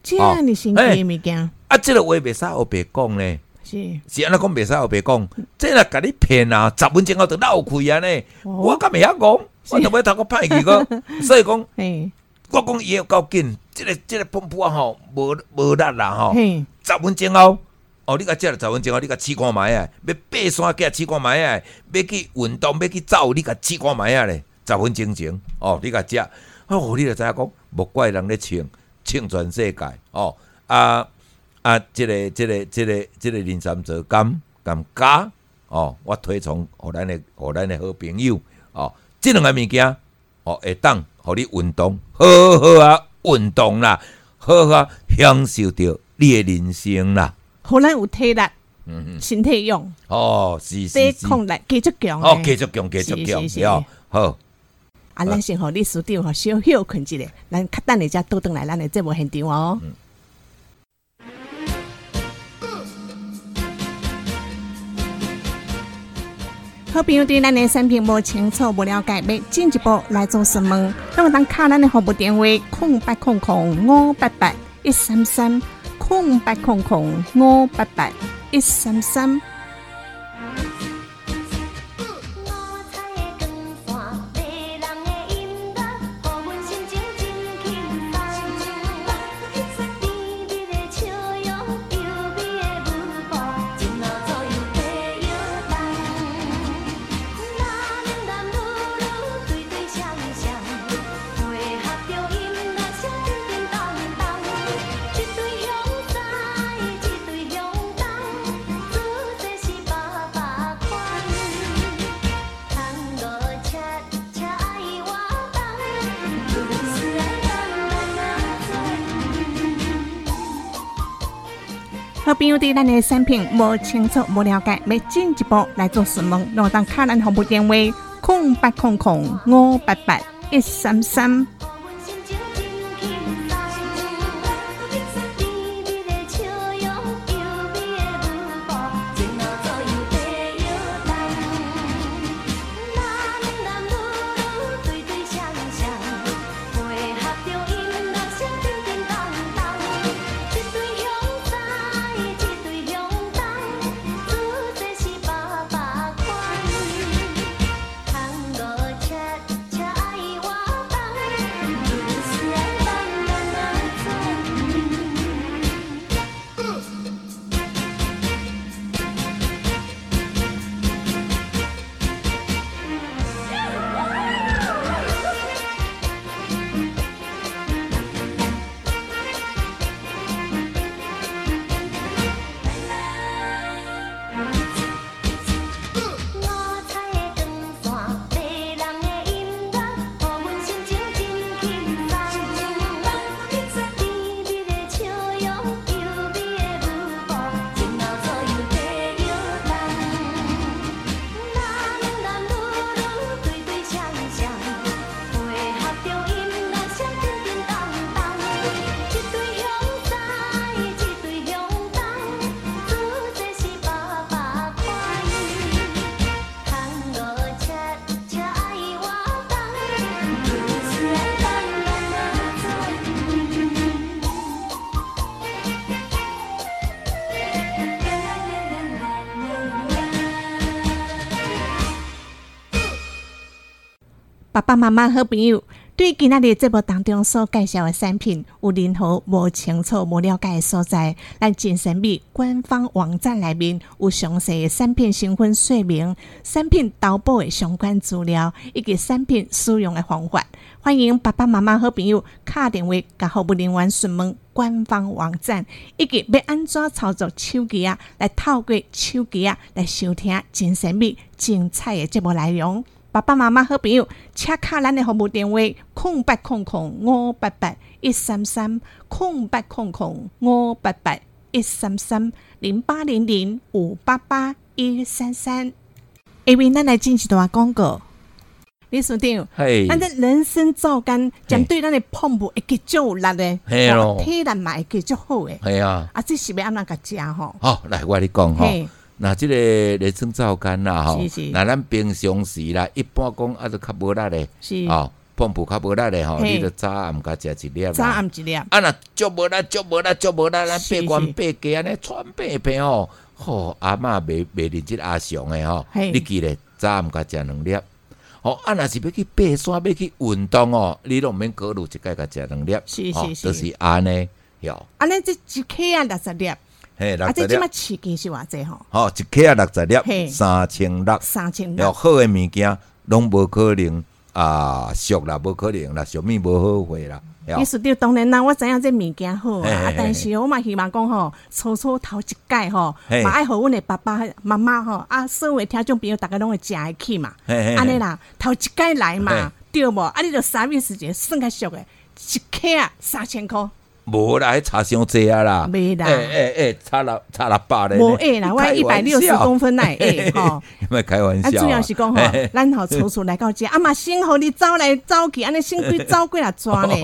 Speaker 3: 这样你神奇物件。
Speaker 19: 啊，这个话袂使后白讲呢。
Speaker 3: 是。
Speaker 19: 是安尼讲袂使后白讲，这若甲你骗啊！十分钟后就闹开啊呢。我敢袂晓讲？我都要头个歹去个，[laughs] 所以讲，我讲伊有够紧，即个即个 pompu 啊吼，无无力啦吼，十分钟后，哦，你甲食了十分钟后，你甲试看卖啊，要爬山加试看卖啊，要去运动要去走，你甲试看卖啊咧，十分钟前，哦，你甲食，哦，你就知影讲，无怪人咧唱唱全世界，哦，啊啊，即个即个即个即个林三泽甘甘加，哦，我推崇互咱的互咱的好朋友，哦。即两个物件，哦，会当互你运动，好好啊，运动啦，好好享受着你的人生啦。
Speaker 7: 互咱有体力，嗯嗯，身体用，
Speaker 19: 哦，是是
Speaker 7: 是，抗力继续强，
Speaker 19: 哦，继续强，继续强，是好。
Speaker 7: 啊，咱先互你输掉，吼，小休困一下，咱较等下才倒转来，咱的节目现场哦。好朋友对咱的产品无清楚、无了解，要进一步来做询问，那么当卡咱的服务电话：空八空空五八八一三三，空八空空五八八一三三。朋友对咱的产品无清楚、无了解，要进一步来做询问，让当卡咱服务电话：空八空空五八八一三三。爸爸妈妈好朋友，对今仔日节目当中所介绍的产品有任何无清楚、无了解的所在，咱金神秘官方网站内面有详细的产品成分说明、产品投保的相关资料以及产品使用的方法。欢迎爸爸妈妈好朋友打电话甲服务人员询问官方网站，以及要安怎操作手机啊，来透过手机啊来收听金神秘精彩的节目内容。爸爸妈妈好朋友，请卡咱的服务电话：空八空空五八八一三三，空八空空五八八一三三零八零零五八八一三三。因为咱来进一段广告，李书长，咱的人参皂苷针对咱的碰布会继续力的，体力嘛会继续好诶。
Speaker 19: 系啊，
Speaker 7: 啊，这是要安怎个食吼？
Speaker 19: 好，来我你讲吼。那即个人参皂苷啦，吼，那咱平常时啦，一般讲啊，都较无力的，
Speaker 7: 是。
Speaker 19: 哦，碰布较无力的吼，你着早暗甲食一粒，
Speaker 7: 早暗一粒，
Speaker 19: 啊，那足无力，足无力，足无力，咱八关八家安尼喘八片吼，吼，阿嬷袂袂认即阿常诶吼，你记咧，早暗甲食两粒，哦，啊，若是要去爬山，要去运动哦，你拢毋免考虑一盖甲食两粒，
Speaker 3: 是是是，
Speaker 19: 就是安尼，哟。
Speaker 3: 安尼这一克啊六十粒，
Speaker 19: 嘿，六十粒。啊，
Speaker 3: 这即马市价是偌济吼？
Speaker 19: 吼，一克啊六十粒，三千六，
Speaker 3: 三千六。
Speaker 19: 好诶物件拢无可能啊，俗啦，无可能啦，俗物无好货啦。
Speaker 3: 意思就当然啦，我知影这物件好啊，但是我嘛希望讲吼，初初头一届吼，嘛爱互阮的爸爸妈妈吼，啊，所有听众朋友大家拢会食会起嘛，安尼啦，头一届来嘛，对无？啊，你着三月时节算较俗的，一克啊三千箍。
Speaker 19: 无啦，迄差伤济啊啦，
Speaker 3: 没啦，
Speaker 19: 诶诶诶，差六差六百咧，
Speaker 3: 无诶啦，我一百六十公分乃诶吼，
Speaker 19: 莫开玩笑，啊，
Speaker 3: 主要是讲吼，咱吼初初来到遮，啊嘛先互你走来走去，安尼先几走过来抓呢。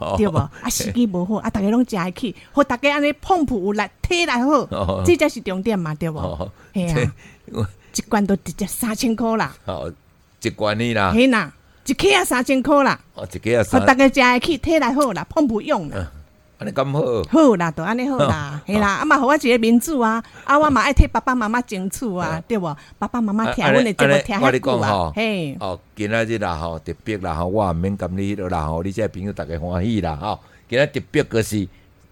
Speaker 3: [laughs] 对无啊，时机无好，啊，逐个拢食会起，互逐个安尼碰碰有力，体力好，这才是重点嘛，对无？系啊，一罐都直接三千箍啦。
Speaker 19: 哦，一罐呢啦。
Speaker 3: 嘿呐，一克啊三千箍啦。
Speaker 19: 哦，一克啊三。
Speaker 3: 互逐个食会起，体力好啦，碰不用啦。
Speaker 19: 安尼咁好，
Speaker 3: 好啦，都安尼好啦，系啦，啊嘛，互我一个民主啊，啊，我嘛爱替爸爸妈妈争取啊，对无？爸爸妈妈听阮的节目听遐久啊，嘿，
Speaker 19: 哦，今仔日啦吼，特别啦吼，我毋免甲你迄落啦吼，你这朋友逐个欢喜啦吼，今仔特别个是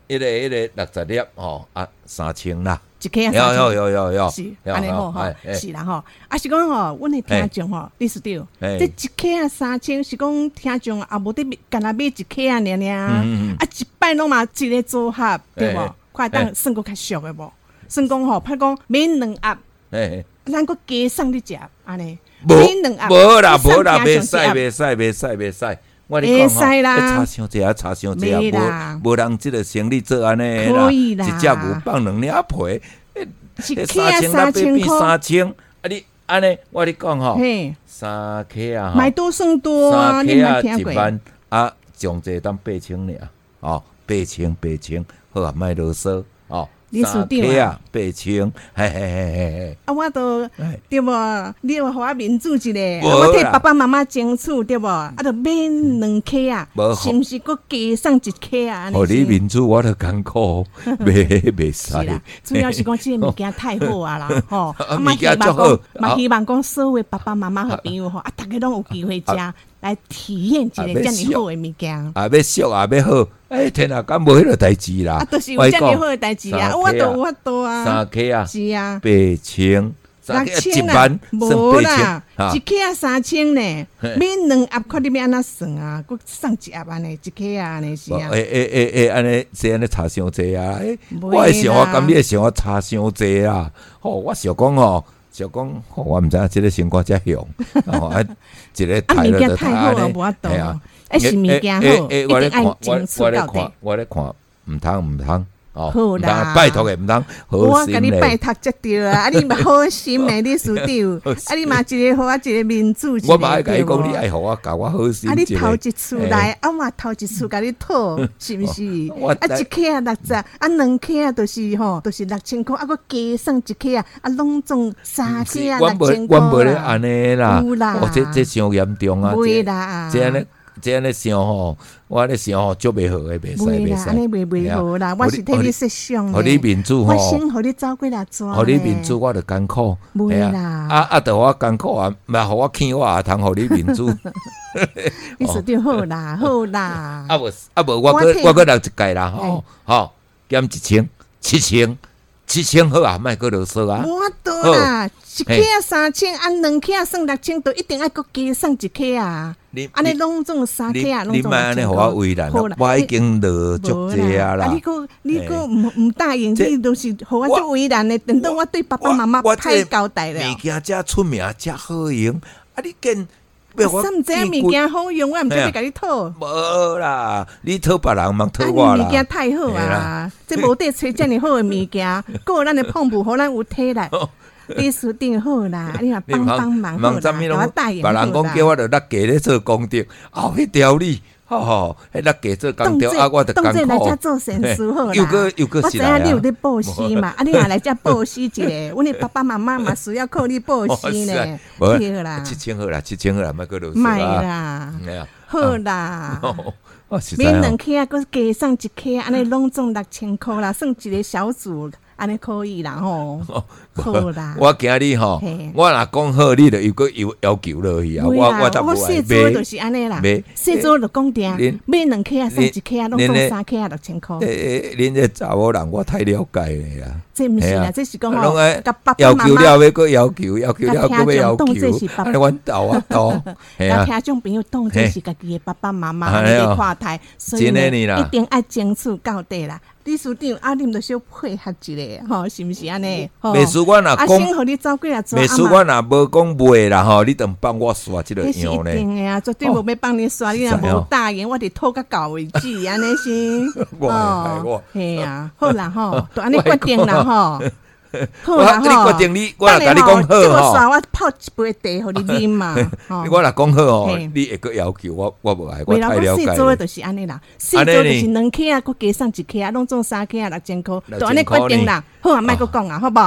Speaker 19: 一个一个六十粒吼，啊，三千啦。
Speaker 3: 一克啊，
Speaker 19: 有有有有有，
Speaker 3: 是安尼好吼，是啦吼，啊是讲吼，阮的听众吼，你是对，这一克啊三千是讲听众啊，无得干那买一克啊，尔尔，啊一摆拢嘛一个组合，对无？快当算个较俗的无？算讲吼，歹讲免两盒，咱个加送你食安尼，免两
Speaker 19: 盒，无啦无啦，袂使袂使袂使袂使。我你讲吼，差伤济啊，差伤济啊，无无人即个生理做安尼啦，一只牛放两领皮，
Speaker 3: 一三千三千块，
Speaker 19: 三千，啊你安尼，我你讲吼，三克啊，
Speaker 3: 买多算多啊，你
Speaker 19: 啊一万啊，上济当八千尔，哦，八千八千，好啊，卖啰嗦，哦。
Speaker 3: 你输定
Speaker 19: 啊，八千，嘿嘿嘿嘿嘿。
Speaker 3: 啊，我都对无？你要互我民主一个，我替爸爸妈妈争取对无？啊，都免两克啊，是毋是？搁加送一克啊？
Speaker 19: 哦，你民主我都艰苦，袂袂使。
Speaker 3: 主要是讲即个物件太好啊啦，[laughs] 吼。啊，嘛希望讲，嘛希望讲所有爸爸妈妈和朋友吼，啊，逐个拢有机会食。来体验一个这样好的物件，
Speaker 19: 啊，要俗啊，要好，哎，天啊，敢无迄个代志啦？
Speaker 3: 啊，都是有这样好的代志啊，我都我都啊，
Speaker 19: 三 K 啊，
Speaker 3: 是啊，
Speaker 19: 八千，
Speaker 3: 六千啊，无啦，一克啊三千呢，免两盒，看你要安怎算啊？佮送一盒安尼，一克啊，安尼是啊。
Speaker 19: 诶诶诶诶，安尼这安尼差伤济啊！我会想我感觉想我差伤济啊！吼，我想讲吼。就讲，我毋知影即个情况遮用，啊，一个
Speaker 3: 太好了，无懂，哎，是物件好，一定爱坚持到底。
Speaker 19: 我咧看，毋通毋通。
Speaker 3: 好啦，
Speaker 19: 拜托嘅，毋通
Speaker 3: 我甲你拜托则对啊！[laughs] 啊，你嘛好心诶，你输掉，[laughs] 啊，你嘛一个好啊，一个民主，
Speaker 19: 我嘛爱甲你讲，你爱互我教我好心。
Speaker 3: 啊，你头一次来，啊嘛头一次甲你讨，[laughs] 是毋是？啊，一克啊六十，啊两克啊，都是吼，都是六千箍，啊，佮加上一克啊，啊，拢总三克啊六千箍
Speaker 19: 我无咧安尼啦，我这这伤严重啊，
Speaker 3: 会啦，
Speaker 19: 这样咧。这样咧想吼，我咧想吼，足袂好诶，袂使袂使。
Speaker 3: 安尼袂袂好啦，我是替你设想
Speaker 19: 互你面子吼，
Speaker 3: 我先互你走过来做。
Speaker 19: 互你面子，我着艰苦。
Speaker 3: 袂啦，
Speaker 19: 啊啊，着我艰苦啊，毋互我欠我也通互你面子。[laughs]
Speaker 3: 你说着好啦，好啦。
Speaker 19: 啊无啊无，我搁我搁来一届啦，吼吼，减一千，七千。七千好啊，卖个啰嗦啊！
Speaker 3: 我多啦，一克三千，按两克算六千，都一定爱搁加上一克啊！你安尼拢总三克啊，
Speaker 19: 拢总安尼互我为难，我已经落足济啊啦！
Speaker 3: 你搁你搁毋毋答应，你都是互我足为难的，等到我对爸爸妈妈太交代了。
Speaker 19: 物件遮出名，遮好用，啊！你见。
Speaker 3: 我甚这物件好用，我毋知要甲你讨。
Speaker 19: 无啦，你讨别人，莫讨我
Speaker 3: 啦。物件太好啊！这无得找遮尔好诶物件，[laughs] 有咱诶碰布，互咱有体力。[laughs] 你输定好啦，[laughs] 你若帮帮忙好啦，我答应。
Speaker 19: 别人讲叫我着落家咧做功德，哦，迄条理。吼吼，迄那给做工调啊，我得艰苦。
Speaker 3: 来遮做善事好啦。
Speaker 19: 又个又个
Speaker 3: 我知影你有咧报喜嘛，[laughs] 啊，你也来遮报喜一个，阮的爸爸妈妈嘛需要靠你报喜呢。[laughs] 好啦，
Speaker 19: 七千好啦，七千好啦，莫个啰嗦
Speaker 3: 买啦，好啦。[laughs] 免两克啊，佮加上一克，安尼拢总六千箍啦，算一个小组。安尼可以啦吼，好啦。[laughs]
Speaker 19: 我今日吼，我若讲好，你就又个要要求落去啊。我我
Speaker 3: 我细做就是安尼啦，细做就讲定，买两克啊，三一克啊，拢送三克啊，六千箍。
Speaker 19: 诶，恁这查某人我太了解你啦。
Speaker 3: 这毋是啦，这是讲吼，
Speaker 19: 要求了要个要求，要求了个要求。安尼阮斗 [laughs] 啊斗，
Speaker 3: 甲听众朋友当这是家己的爸爸妈妈的看台，所以一定爱争取到底啦。理事长，啊，你们小配合一下，吼，是毋是安尼？
Speaker 19: 秘书官啊，
Speaker 3: 先互你走过来做。
Speaker 19: 秘书官啊，无讲卖啦，吼，你等帮我刷即个样
Speaker 3: 呢？一定的啊，绝对无要帮你刷，你若无答应，我得拖个到为止，[laughs] 安尼是。[laughs]
Speaker 19: 哦，
Speaker 3: 系啊，[laughs] 好啦吼，都安尼决定啦吼。
Speaker 19: 好啦吼，我决定你，我来甲你讲好
Speaker 3: 吼。我泡一杯茶互你啉嘛。
Speaker 19: 我来讲好哦，你会个要求我，我无爱，我太了解。
Speaker 3: 细做的就是安尼啦，四周就是两克啊，佮加上一克啊，拢总三克啊，六千箍，都安尼决定啦。好啊，莫佮讲啊，好不？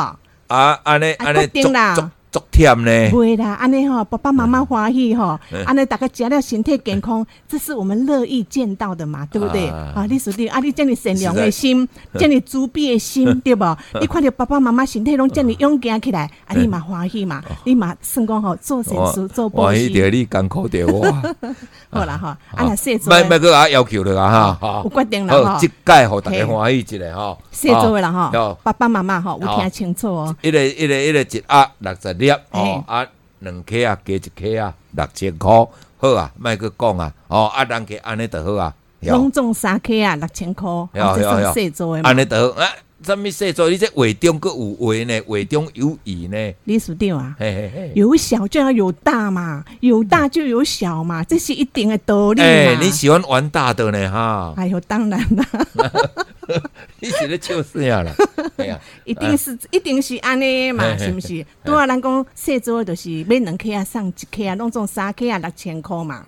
Speaker 3: 啊，
Speaker 19: 安尼安尼
Speaker 3: 决定啦。
Speaker 19: 足甜呢？
Speaker 3: 会啦，安尼吼，爸爸妈妈欢喜吼，安尼大家食了身体健康，这是我们乐意见到的嘛，对不对？啊，你说的，啊，你这么善良的心，这么慈悲的心，[laughs] 对不？你看到爸爸妈妈身体拢这么勇敢起来，啊，你嘛欢喜嘛，你嘛算讲吼，做善事做
Speaker 19: 欢喜着你艰苦着我。[laughs]
Speaker 3: 好啦哈，啊那谢做，
Speaker 19: 卖卖个啊要求了啊
Speaker 3: 哈，有决定了
Speaker 19: 哈，即届互大家欢喜一下哈。
Speaker 3: 谢做的啦哈，爸爸妈妈哈有听清楚哦。
Speaker 19: 一个一个一个一压六十粒哦啊两克啊加一克啊六千箍，好啊，卖去讲啊，哦啊人家安尼就好啊。
Speaker 3: 拢种三克啊六千箍，这是谢做的嘛。
Speaker 19: 安尼就好啊。什么细做？你这话中搁有话呢？话中有义呢？
Speaker 3: 李书长啊，有小就要有大嘛，有大就有小嘛，这是一定的道理嘛。
Speaker 19: 你喜欢玩大的呢？哈，
Speaker 3: 哎呦，当然啦，[laughs] [laughs]
Speaker 19: 你是咧笑死呀了，
Speaker 3: 一定是一定是安尼嘛，是不是？多啊，咱讲细做就是买两克啊，送一克啊，拢总三克啊，六千块嘛。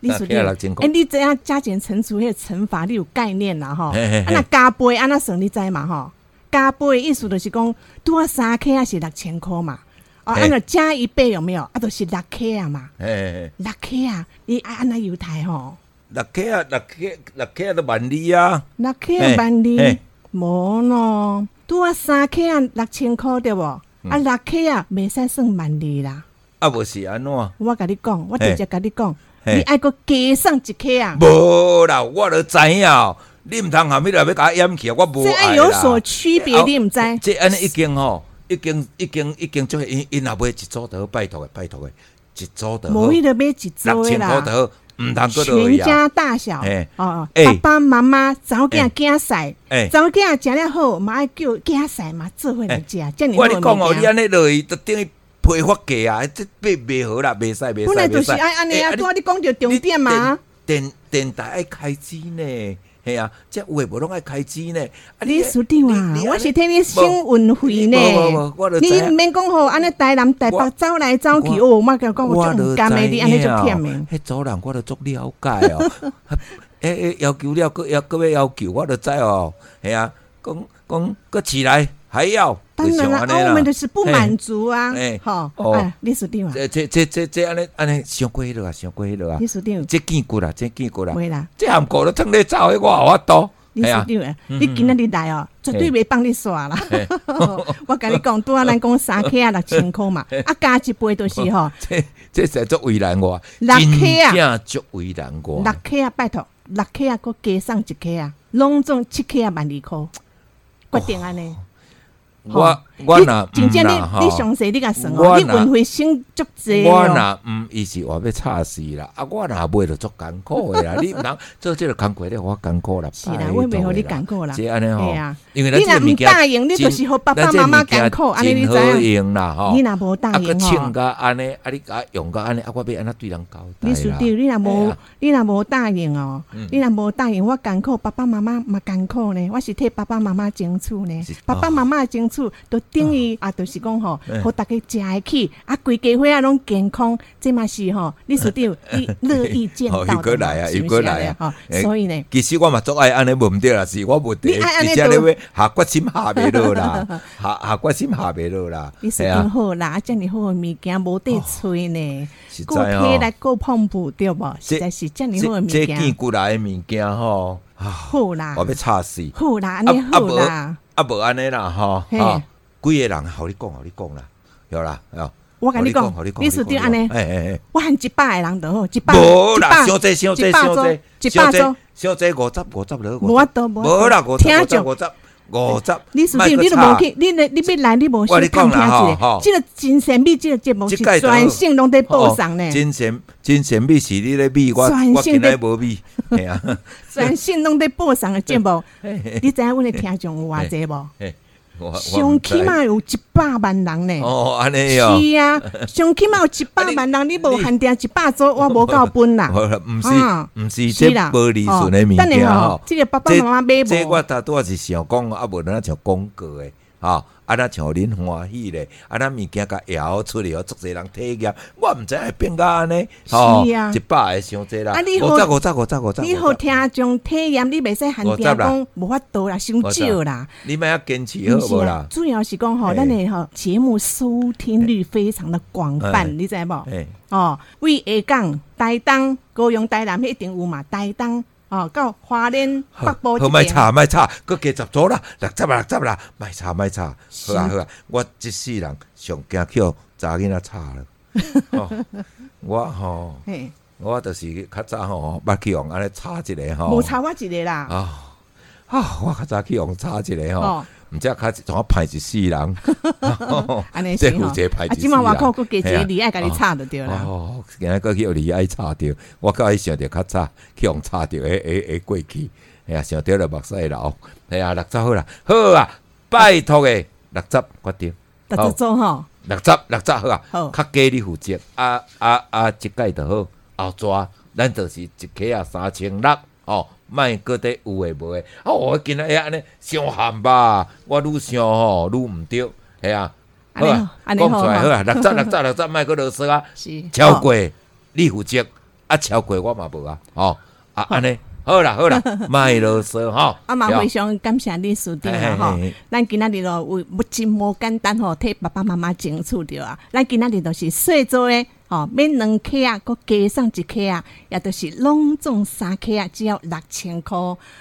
Speaker 19: 你说的，
Speaker 3: 哎，你这样加减乘除，迄个乘法你有概念啦，吼。啊，那加倍安那算你知嘛，吼？加倍意思就是讲多三 K 还是六千块嘛？哦，按照加一倍有没有？啊，都是六 K 啊嘛。六 K 啊，你按那犹太吼？
Speaker 19: 六克啊，六克六 K 都万里啊。
Speaker 3: 六 K 万里，无咯。拄啊三克啊，六千箍对无？啊，六克啊，未使算万里啦。
Speaker 19: 啊，无是安怎？
Speaker 3: 我甲你讲，我直接甲你讲。你爱个加上一克啊？
Speaker 19: 无啦，我都知影。你毋通后尾来要甲掩起，我无爱
Speaker 3: 啦。有所区别，你毋知？
Speaker 19: 这安尼已经吼，已经已经已经做因因若买一组得拜托诶，拜托诶，一组得
Speaker 3: 无伊得买一组
Speaker 19: 六千块得毋通
Speaker 3: 全家大小，哦，爸爸妈妈早囝囝婿，早囝食了好，嘛爱叫囝婿嘛做伙来食。
Speaker 19: 我你讲哦，你安尼落去，就等于。批发价啊，这卖袂好啦，袂使袂使。
Speaker 3: 本来就是爱安尼啊，拄仔你讲着重点嘛。
Speaker 19: 电电台爱开机呢，系啊，即有诶无拢爱开支呢。
Speaker 3: 你书长啊，我是替你省运费呢。你毋免讲吼，安尼台南台北走来走去哦，我甲讲我足甘诶，你安尼足忝诶。
Speaker 19: 迄组人我都足了解哦。诶 [laughs] 诶，要求了，搁要搁要要求，我都知哦。系啊，讲讲搁起来。还要，
Speaker 3: 当然了，我们的是不满足啊，好，哦，历史定啊，
Speaker 19: 这这这这这安尼安尼上过迄落啊，上过迄落啊，
Speaker 3: 历史长，
Speaker 19: 这见过啦，这见过啦，
Speaker 3: 会啦，
Speaker 19: 这含过了，趁你走的我好多，
Speaker 3: 历史定啊，你今仔日来哦，绝对袂帮你耍啦，[laughs] 我跟你讲，拄啊，咱讲三 K 啊六千箍嘛，啊加一倍都是吼，
Speaker 19: 这这是足为难我，
Speaker 3: 六 K
Speaker 19: 啊，足为难我，
Speaker 3: 六 K 啊，拜托，六 K 啊，搁加上一 K 啊，拢总七 K 啊，万二箍，决定安尼。
Speaker 19: 我我若
Speaker 3: 真正你你详细你甲算哦，你运费省足济
Speaker 19: 我若毋伊是话要差死啦，啊，我若买着足艰苦诶啦，[laughs] 你毋通做即个工课咧，我艰苦啦。
Speaker 3: 是啦，我袂互你艰苦啦。
Speaker 19: 是安尼吼，
Speaker 3: 因为你若毋答应，你就是互爸爸妈妈艰苦，安尼你知
Speaker 19: 影啦吼。
Speaker 3: 你若无答应
Speaker 19: 吼，啊，个安尼，啊，你甲用甲安尼，啊，我要安怎对人交代
Speaker 3: 你输掉，你若无，你若无答应哦，你若无答应，我艰苦，爸爸妈妈嘛艰苦呢，我是替爸爸妈妈争取呢，爸爸妈妈争取都等于啊，就是讲吼，互大家食会起，啊，规家伙啊拢健康，这嘛是吼，你是对，[laughs] 你乐意见到的，
Speaker 19: 是不是？啊？
Speaker 3: 哈，所以呢，
Speaker 19: 其实我嘛做爱安尼问对啦，是我问题，而且你要下决心下袂落啦，[laughs] 下下决心下袂落啦，
Speaker 3: 你是真好啦，啊，遮尔好物件无得吹呢，够体来够碰不对无？实在是遮尔好物件，
Speaker 19: 这见过来的物件吼，
Speaker 3: 好啦，
Speaker 19: 我要吵死，
Speaker 3: 好啦，安尼好啦。
Speaker 19: 啊，无安尼啦，吼，哈，几个人，互你讲，互你讲啦，有啦，有。
Speaker 3: 我跟你讲，你是定安尼，哎哎哎，我喊一百个人都好，一百，
Speaker 19: 无啦，小姐小姐小济，
Speaker 3: 小济
Speaker 19: 小姐五十五十了，
Speaker 3: 无多
Speaker 19: 无啦，五十五十五十。五十，
Speaker 3: 你是定你都无去，你你你要来，你无先看听一个，这个真神秘，这个节目是全省拢在报上呢。
Speaker 19: 真神真神秘是你咧秘，我我今日无秘，系啊，[laughs]
Speaker 3: 全省拢在报上的节目，[laughs] 你知影阮的听众有偌济无？上起码有一百万人呢。
Speaker 19: 哦，安尼哦。
Speaker 3: 是啊，[laughs] 上起码有一百万人，你无限定一百组，我无够分啦。[laughs]
Speaker 19: 毋是，毋是，这玻璃纯的物件吼。
Speaker 3: 即个爸爸妈妈买无。
Speaker 19: 这我大多是想讲，啊，无咱像广告诶，吼。啊！那像恁欢喜咧，啊！那物件甲摇出来，哦，足侪人体验，我毋知会变甲安尼，
Speaker 3: 哦，
Speaker 19: 一百个伤济啦。
Speaker 3: 啊，你
Speaker 19: 好，
Speaker 3: 你好听种体验，你袂使限定讲无法度啦，伤少啦。
Speaker 19: 你咪要坚持好无啦？
Speaker 3: 主要是讲吼，咱诶吼节目收听率非常的广泛，你知无？哦，为下港、台东、高雄、台南，一定有嘛？台东。哦，到华联北部
Speaker 19: 好，卖茶卖茶，佮加十组啦，六十啦，六十啦，卖茶卖茶，好啊好啊，我一世人上惊叫查囡仔茶了。[laughs] 我吼，我就是较早吼，捌去用安尼查一个吼，
Speaker 3: 无查我一个啦。
Speaker 19: 啊啊，我较早去用查一个吼。毋知较怎啊派一世人，[laughs]
Speaker 3: 安尼是 [laughs] 吼。啊，即满外口佫加一个李爱甲你插着着啦。
Speaker 19: 哦，今日佫去李爱插着，我较爱想着较早去用插着诶诶诶过去，哎呀，想着了目屎流，哎呀，六十好啦，好啊，拜托诶，六十决定，
Speaker 3: 六十做吼，
Speaker 19: 六十六十好啊，好，较加你负责，啊啊啊，一届就好，后抓咱就是一克啊三千六，哦。卖个得有诶无诶，啊！我今仔日哎安尼伤咸吧，我愈想吼愈毋对，系啊，
Speaker 3: 好啊，讲
Speaker 19: 出来好啊，六十六十六十卖个啰嗦啊，[laughs] 超过你负责，啊超过我嘛无啊，吼啊安尼好啦好啦，[laughs] 卖啰嗦吼，
Speaker 3: 啊嘛非常感谢你书店啊吼，咱今仔日咯有物真无简单吼，替爸爸妈妈争取着啊，咱今仔日都是细做诶。哦，买两克啊，佮加上一克啊，也都是拢总三克啊，只要六千块。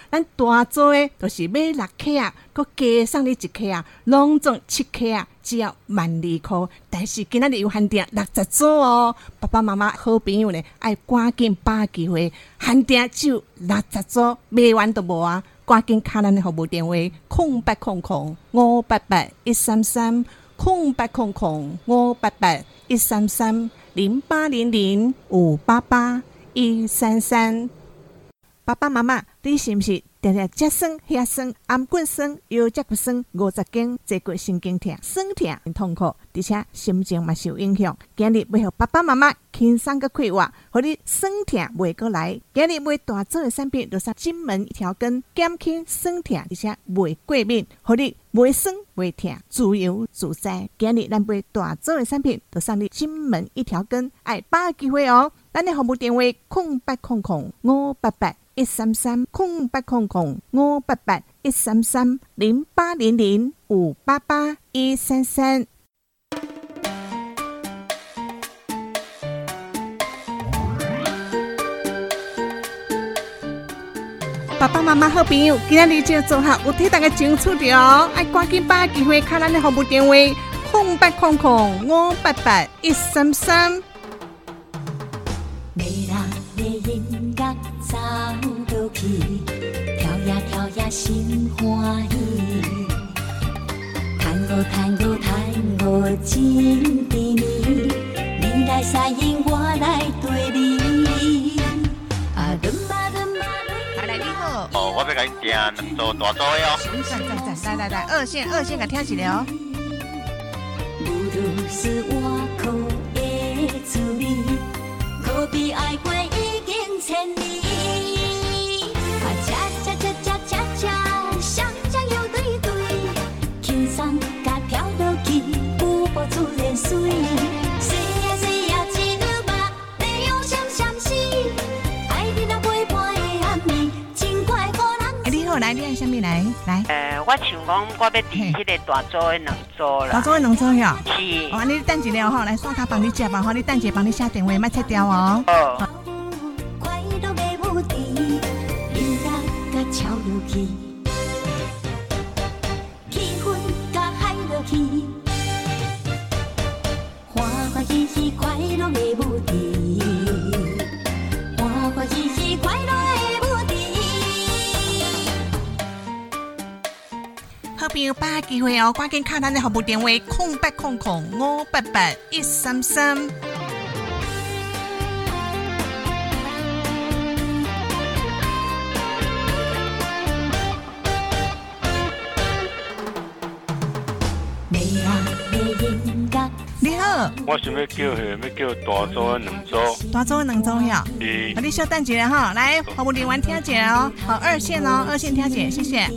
Speaker 3: 咱大做诶，都是买六克啊，佮加上你一克啊，拢总七克啊，只要万二块。但是今仔日有限定六十组哦，爸爸妈妈好朋友呢，爱赶紧把握机会，限定只有六十组，买完都无啊！赶紧卡咱的服务电话：空八空空五八八一三三，空八空空五八八一三三。零八零零五八八一三三，爸爸妈妈，你是不是常常脚酸、下酸、颔骨酸、腰脚骨酸、五十肩、坐骨神经痛、酸痛很、痛苦，而且心情嘛受影响？今日要互爸爸妈妈轻松个快活，互你酸痛袂过来。今日买大做的产品，就是金门一条根，减轻酸痛，而且袂过敏，互你。袂酸袂痛，自由自在。今日咱买大组的产品，就送你金门一条根，爱把握机会哦。咱的服务电话：空八空空五八八一三三，空八空空五八八一三三零八零零五八八一三三。爸爸妈妈好朋友，今日就做好，有替大家争取着哦！爱赶紧把握机会，卡咱的服务电话：空八空空五八八一三三。
Speaker 7: 迷人的音乐走落去，跳呀跳呀心欢喜，探戈探戈探戈真甜蜜，你来撒引我来对你。
Speaker 9: 我要甲你订两组大组的哦。
Speaker 3: 赞赞赞，来来来，二线二线，甲听起来哦。比爱过已经千里，啊，恰恰恰恰恰恰，相相又对对，轻松甲跳落去，舞步自然水。变什么来？来，
Speaker 13: 呃，我想讲，我要订迄个大桌的两桌啦。
Speaker 3: 大桌的两桌哟。
Speaker 13: 是。
Speaker 3: 哦，你等一下哈，来刷卡帮你接吧，好，你等一下帮你下电话，卖切掉哦。哦。快到买，欢欢喜喜快乐。友把握机会哦，赶紧卡咱的服务电话：空八空空五八八一三三。你好，
Speaker 8: 我想要叫迄，要叫大组的两组，
Speaker 3: 大组的两组呀。嗯，你稍等一下哈，来，服务员听姐哦，好二线哦，二线听姐，谢谢。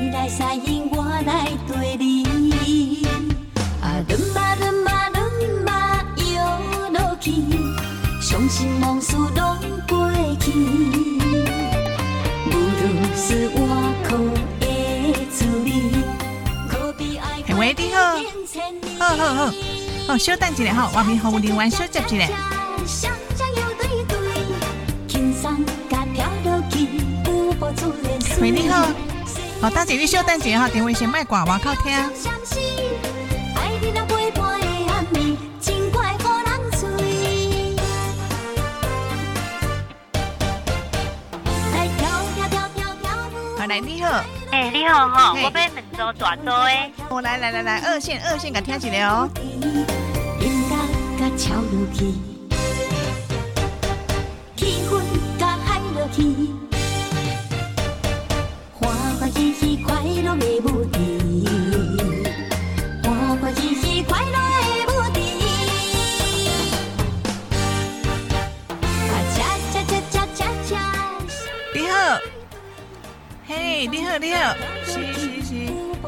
Speaker 3: 你来适应，我来对你。去，伤心往事拢过去。无论是我可会处理，可比爱。喂，你好，好好好，好，稍等一下哈，外面服务员小接一下。喂，你好。好，大姐，你稍等一下哈，电话先卖挂，外靠听。好，来，你好。
Speaker 10: 哎，你好哈，我买两组大组诶。
Speaker 3: 我来来来来，二线二线，给听起来哦。你好，你好，是是是。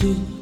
Speaker 3: 人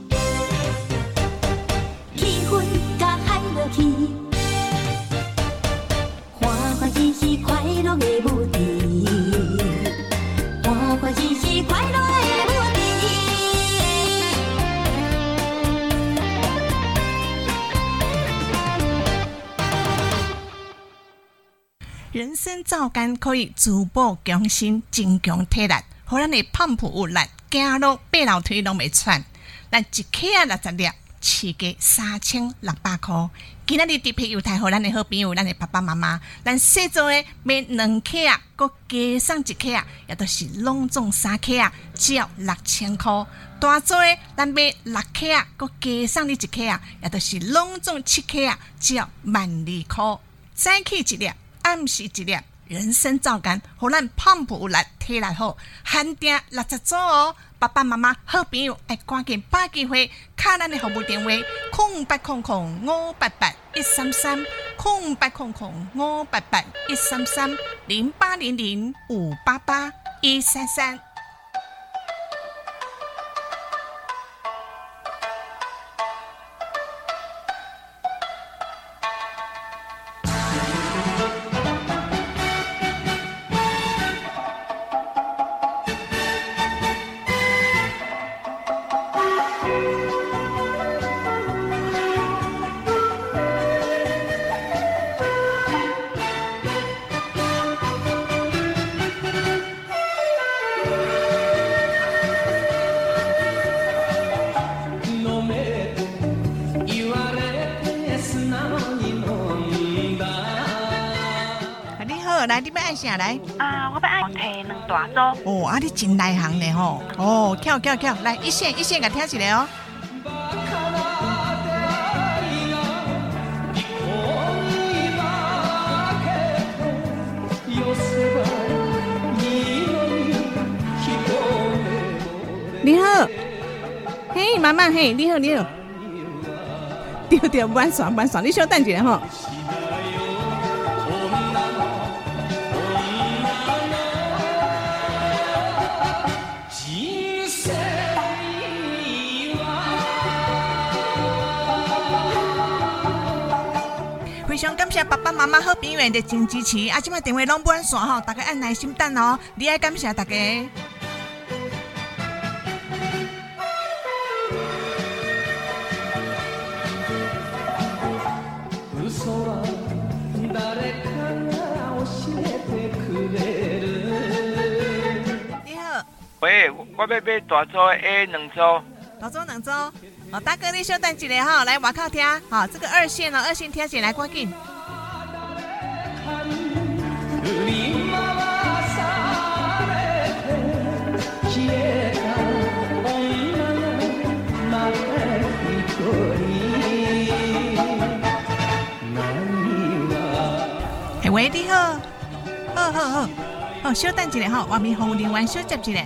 Speaker 3: 生照干可以逐步更新，增强体力，互咱的胖脯有力，走路爬楼梯拢袂喘。咱一克啊六十粒，市价三千六百块。今仔日特别优待，互咱的好朋友，咱的爸爸妈妈，咱细做的买两克啊，佮加上一克啊，也都是拢总三克啊，只要六千块。大做的咱买六克啊，佮加上你一克啊，也都是拢总七克啊，只要万二块。再去一粒。暗时一粒，人生照干，互咱胖脯力体力好，限定六十组哦。爸爸妈妈好朋友，爱赶紧把机会，卡咱的服务电话：空八空空五八八一三三，空八空空五八八一三三，零八零零五八八一三三。啥来？
Speaker 10: 啊，我要爱提两大组。
Speaker 3: 哦，啊，你真内行的吼。哦，跳跳跳，来一线一线，给听起来哦。你好，嘿，妈妈，嘿，你好，你好。[laughs] 对对，玩耍玩耍，你稍等一下吼。感谢爸爸妈妈和朋友的真支持，啊，即卖电话拢能线吼，大家按耐心等哦，你爱感谢大家。
Speaker 11: 你好，喂，我要买大桌 A 两桌，
Speaker 3: 大桌两桌。哦，大哥，你稍等一下哈、来外口听，好、这个二线哦，二线听起来赶紧。喂，你好，好好好，好，稍等一下哈，外面红领完小接一下。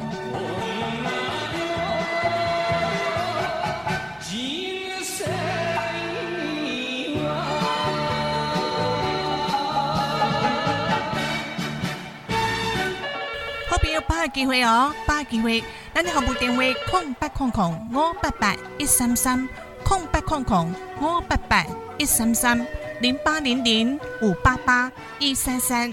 Speaker 3: 好朋友把握机会哦，把握机会，咱的服务电话：空八空空五八八一三三，空八空空五八八一三三。零八零零五八八一三三。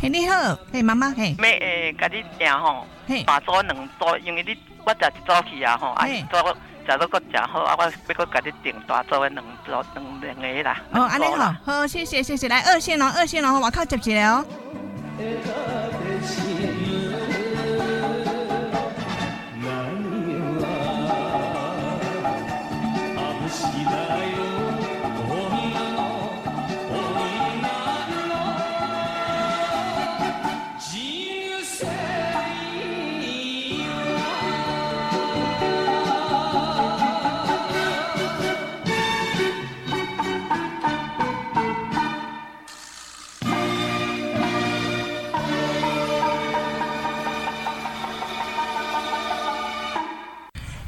Speaker 3: 嘿，你好，嘿，妈妈，嘿。
Speaker 12: 咩诶，甲你订吼，大组两组，因为你我食一组去啊吼，啊一组。食到个真好，啊！我要搁家己订大做两两两个啦。
Speaker 3: 哦，安尼好，好，谢谢谢谢，来二线哦，二线哦，我靠接起来哦。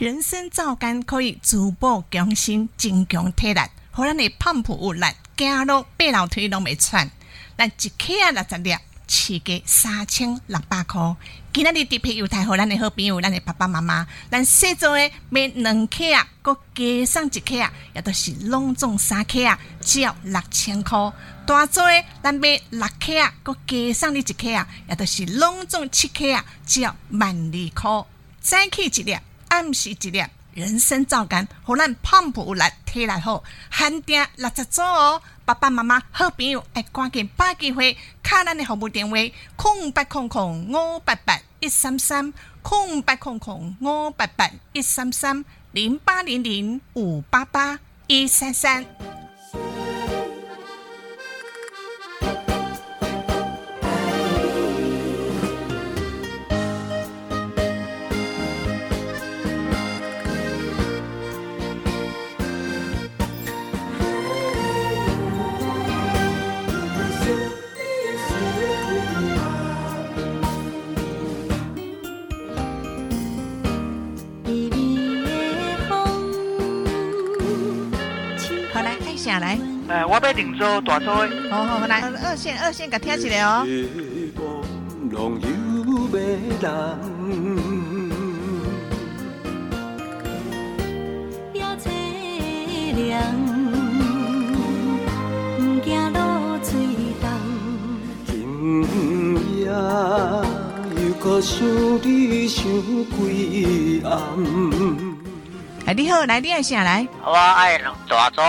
Speaker 3: 人参皂苷可以滋补强心、增强体力，互咱的胖脯有力，走路爬楼梯拢袂喘。咱一克啊六十粒，市价三千六百块。今仔日特别优待，互咱的好朋友，咱的爸爸妈妈，咱细做的买两克啊，搁加上一克啊，也都是拢总三克啊，只要六千块。大做的咱买六克啊，搁加上你一克啊，也都是拢总七克啊，只要万二块。再去一粒。暗时一粒人参皂苷，互咱胖脯有力，体力好，限定六十组哦。爸爸妈妈好朋友，爱赶紧把机会，卡咱的服务电话：空八空空五八八一三三，空八空空五八八一三三，零八零零五八八一三三。下来，
Speaker 11: 哎，我要定做大做的。
Speaker 3: 好好来，二线二线，给听起来哦。今夜又搁想你想几暗。你好，来你爱啥来？
Speaker 12: 我爱大组。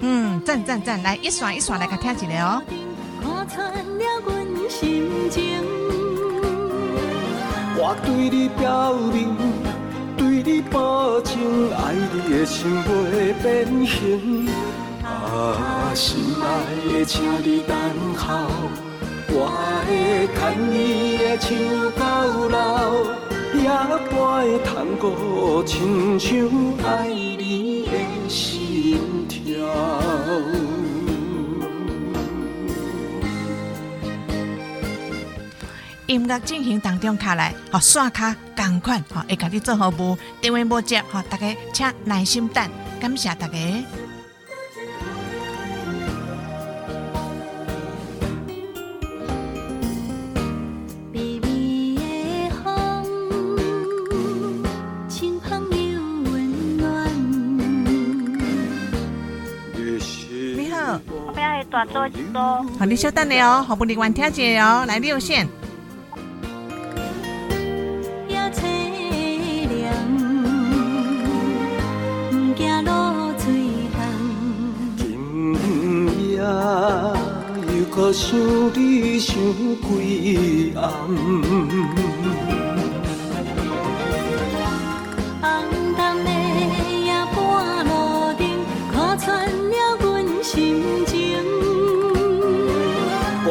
Speaker 3: 嗯，赞赞赞，来一刷一刷来，甲听一下哦。我对你表明，对你保证，爱你的心袂变形。啊，心爱的，请你等候，我会牵你的手到老。也会通过亲像爱你的心跳。音乐进行当中卡来，好刷卡赶快，好会甲你做服务，电话无接，好大家请耐心等，感谢大家。好，你稍等下哦，好不离晚听姐哦，来六线。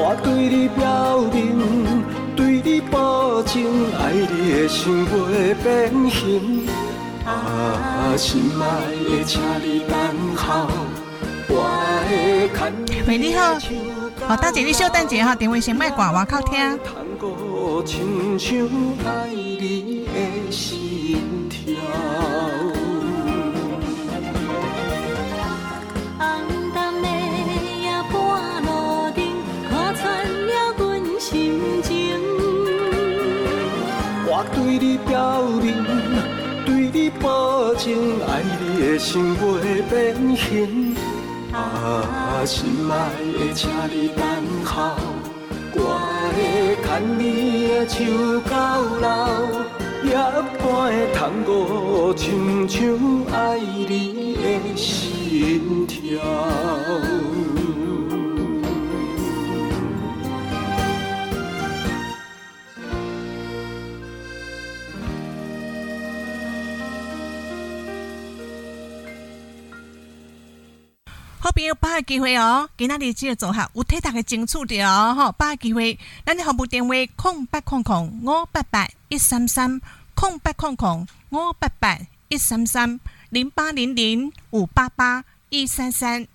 Speaker 20: 我对你表明，对你保证，爱你的心袂变形。啊，心爱的，请你等候。
Speaker 3: 喂，你好，好，大姐，你稍等一下哈，电话先卖挂，外口听。
Speaker 20: 心情我对你表明，对你保证，爱你的心袂变形。啊，心爱的，请你等候，我会牵你的手到老，夜半的探戈，亲像爱你的心跳。
Speaker 3: 好朋友把握机会哦，今仔日只个组合有替大家争取着哦，吼，把握机会，咱的服务电话空八空空五八八一三三空八空空五八八一三三零八零零五八八一三三。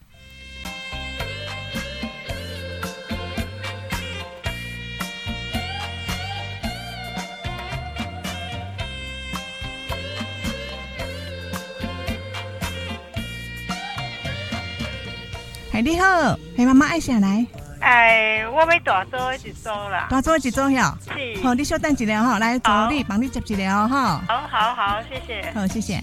Speaker 3: 哎，你好，陪，妈妈爱下来。
Speaker 21: 哎，我要大做一组啦。
Speaker 3: 大做一组哟。
Speaker 21: 是。
Speaker 3: 好，你稍等一下哈，来助理帮你接一下哦哈。
Speaker 21: 好好好，谢谢。
Speaker 3: 好，谢谢。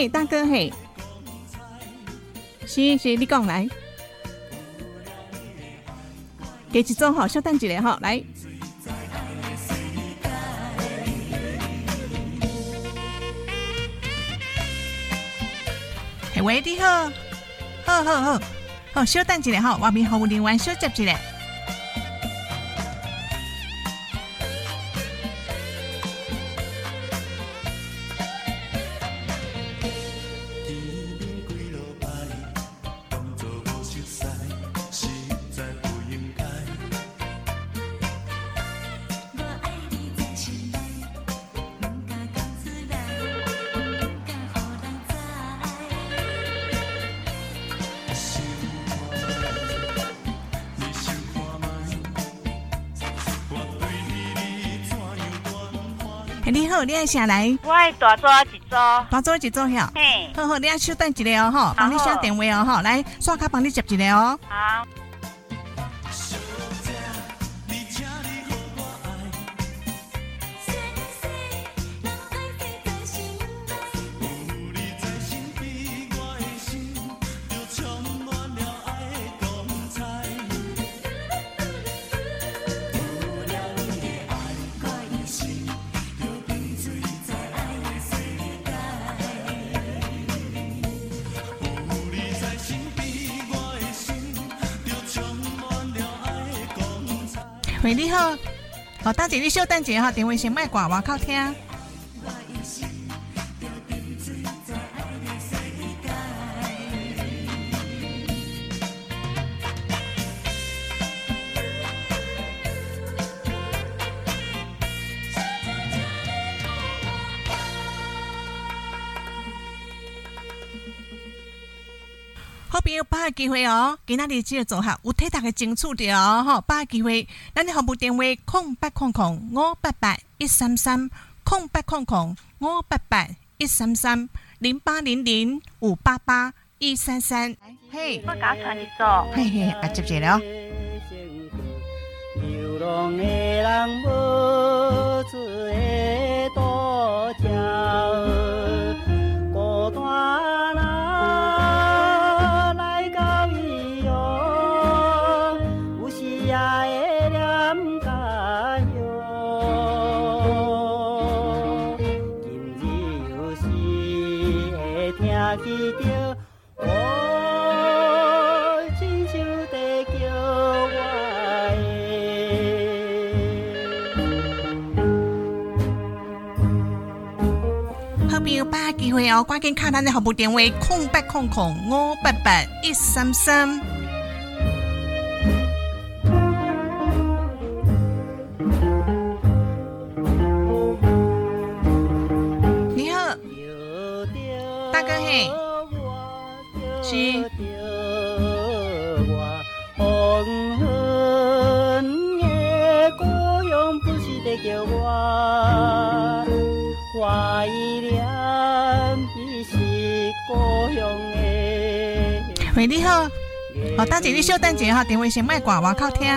Speaker 3: 嘿，大哥嘿，是是，你讲来，给一种好，稍等一下哈，来。喂，你好，好好好，好，稍等一下哈，外面服务人员小接一下。好，你爱啥来？
Speaker 21: 我爱大桌一桌，
Speaker 3: 大桌一桌哟。
Speaker 21: 嘿，
Speaker 3: 好好，你爱稍等一下哦，吼，帮你写电话哦，吼，来刷卡帮你接一下哦。
Speaker 21: 好。
Speaker 3: 好，大姐，你小等一下，电话先卖挂，外口听。机会哦，今仔日只个组合有替大家争取着哦，吼，把握机会，咱的服务电话空八空空五八八一三三空八空空五八八一三三零八零零五八八一三三。嘿，
Speaker 10: 我搞传你做。
Speaker 3: 嘿嘿，啊，接接了。会哦，赶紧看咱的号码电话：空八空空五八八一三三。你好，大哥嘿，是。喂，你好，哦，大姐，你稍等一下哈，电话先卖挂，我靠听。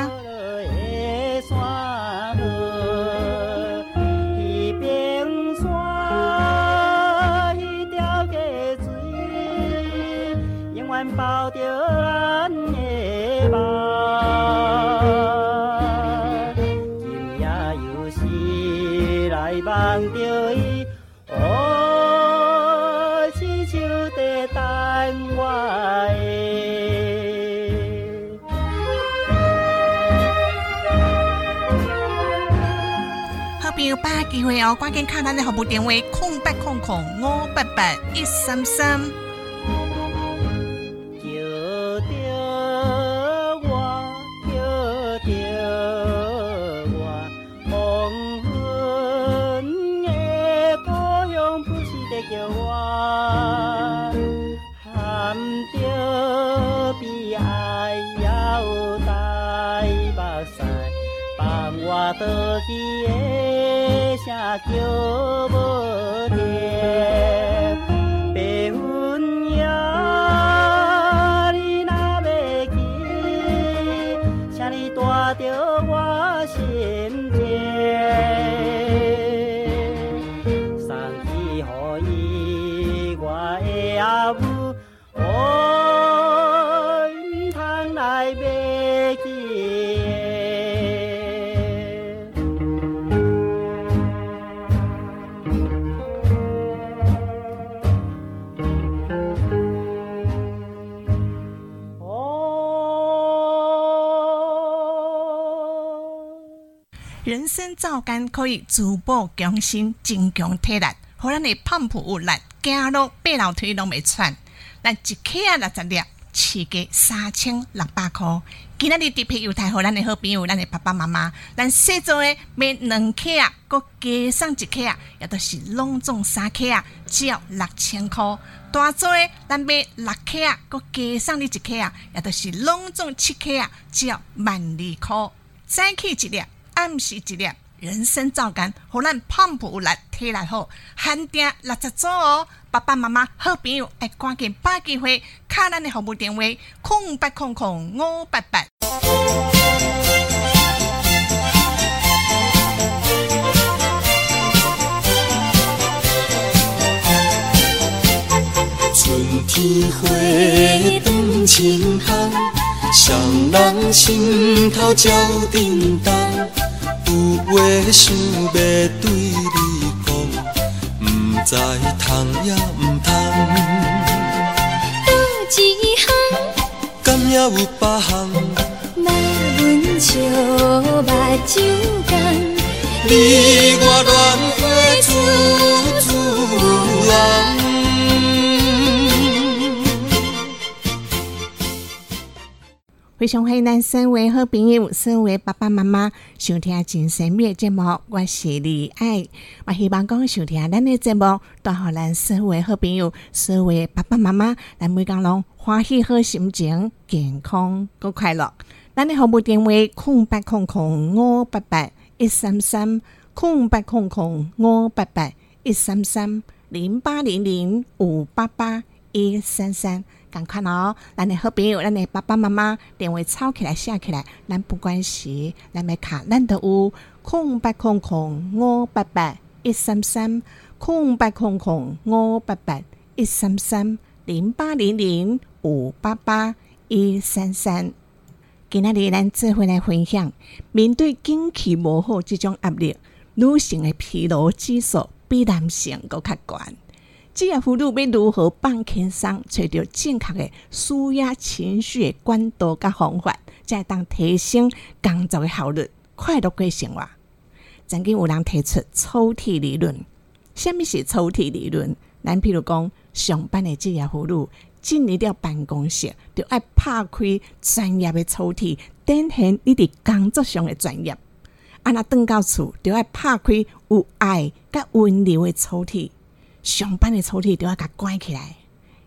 Speaker 3: 把机会哦，赶紧看咱的号码电话：空八空空五八八一三三。
Speaker 22: 倒去的，声叫无停，
Speaker 3: 人参皂苷可以滋补强身、增强体力，互咱的胖脯有力，走路爬楼梯拢袂喘。咱一克啊六十粒，市价三千六百块。今仔日特别又太好，咱的好朋友，咱的爸爸妈妈，咱细做的买两克啊，搁加上一克啊，也都是拢总三克啊，只要六千块。大做的咱买六克啊，搁加上你一克啊，也都是拢总七克啊，只要万二块。再去一粒。暗时一粒人参皂苷，互咱胖脯有力，体力好，限定六十组哦。爸爸妈妈、好朋友，爱赶紧把机会，卡咱的服务电话：空八空空五八八。
Speaker 1: 春天花长青香，双人心头照叮当。有话想要对你讲，不知通也不通。
Speaker 2: 多一项，
Speaker 1: 敢也有别项？
Speaker 2: 莫阮笑目睭干，
Speaker 1: 你我恋花处处红。
Speaker 3: 非常欢迎咱身为好朋友、身为爸爸妈妈收听精神美节目，我是李爱。我希望讲收听咱的节目，都好咱身为好朋友、身为爸爸妈妈，咱每工拢欢喜好心情、健康个快乐。咱的号码电话：空八空空五八八一三三，空八空空五八八一三三。零八零零五八八一三三。赶快哦，咱的好朋友，咱的爸爸妈妈电话抄起来写起来，咱不关系，咱来卡，咱都有空八空空五八八一三三，空八空空五八八一三三零八零零五八八一三三。今仔日咱做回来分享，面对经期无好这种压力，女性的疲劳指数比男性搁较高。职业妇女要如何放轻松，找到正确的舒压情绪的管道甲方法，才当提升工作的效率，快乐过生活。曾经有人提出抽屉理论，什么是抽屉理论？咱譬如讲，上班的职业妇女进入到办公室，就爱拍开专业的抽屉，展现你伫工作上的专业；啊，那转到厝，就爱拍开有爱甲温柔的抽屉。上班的抽屉都要甲关起来，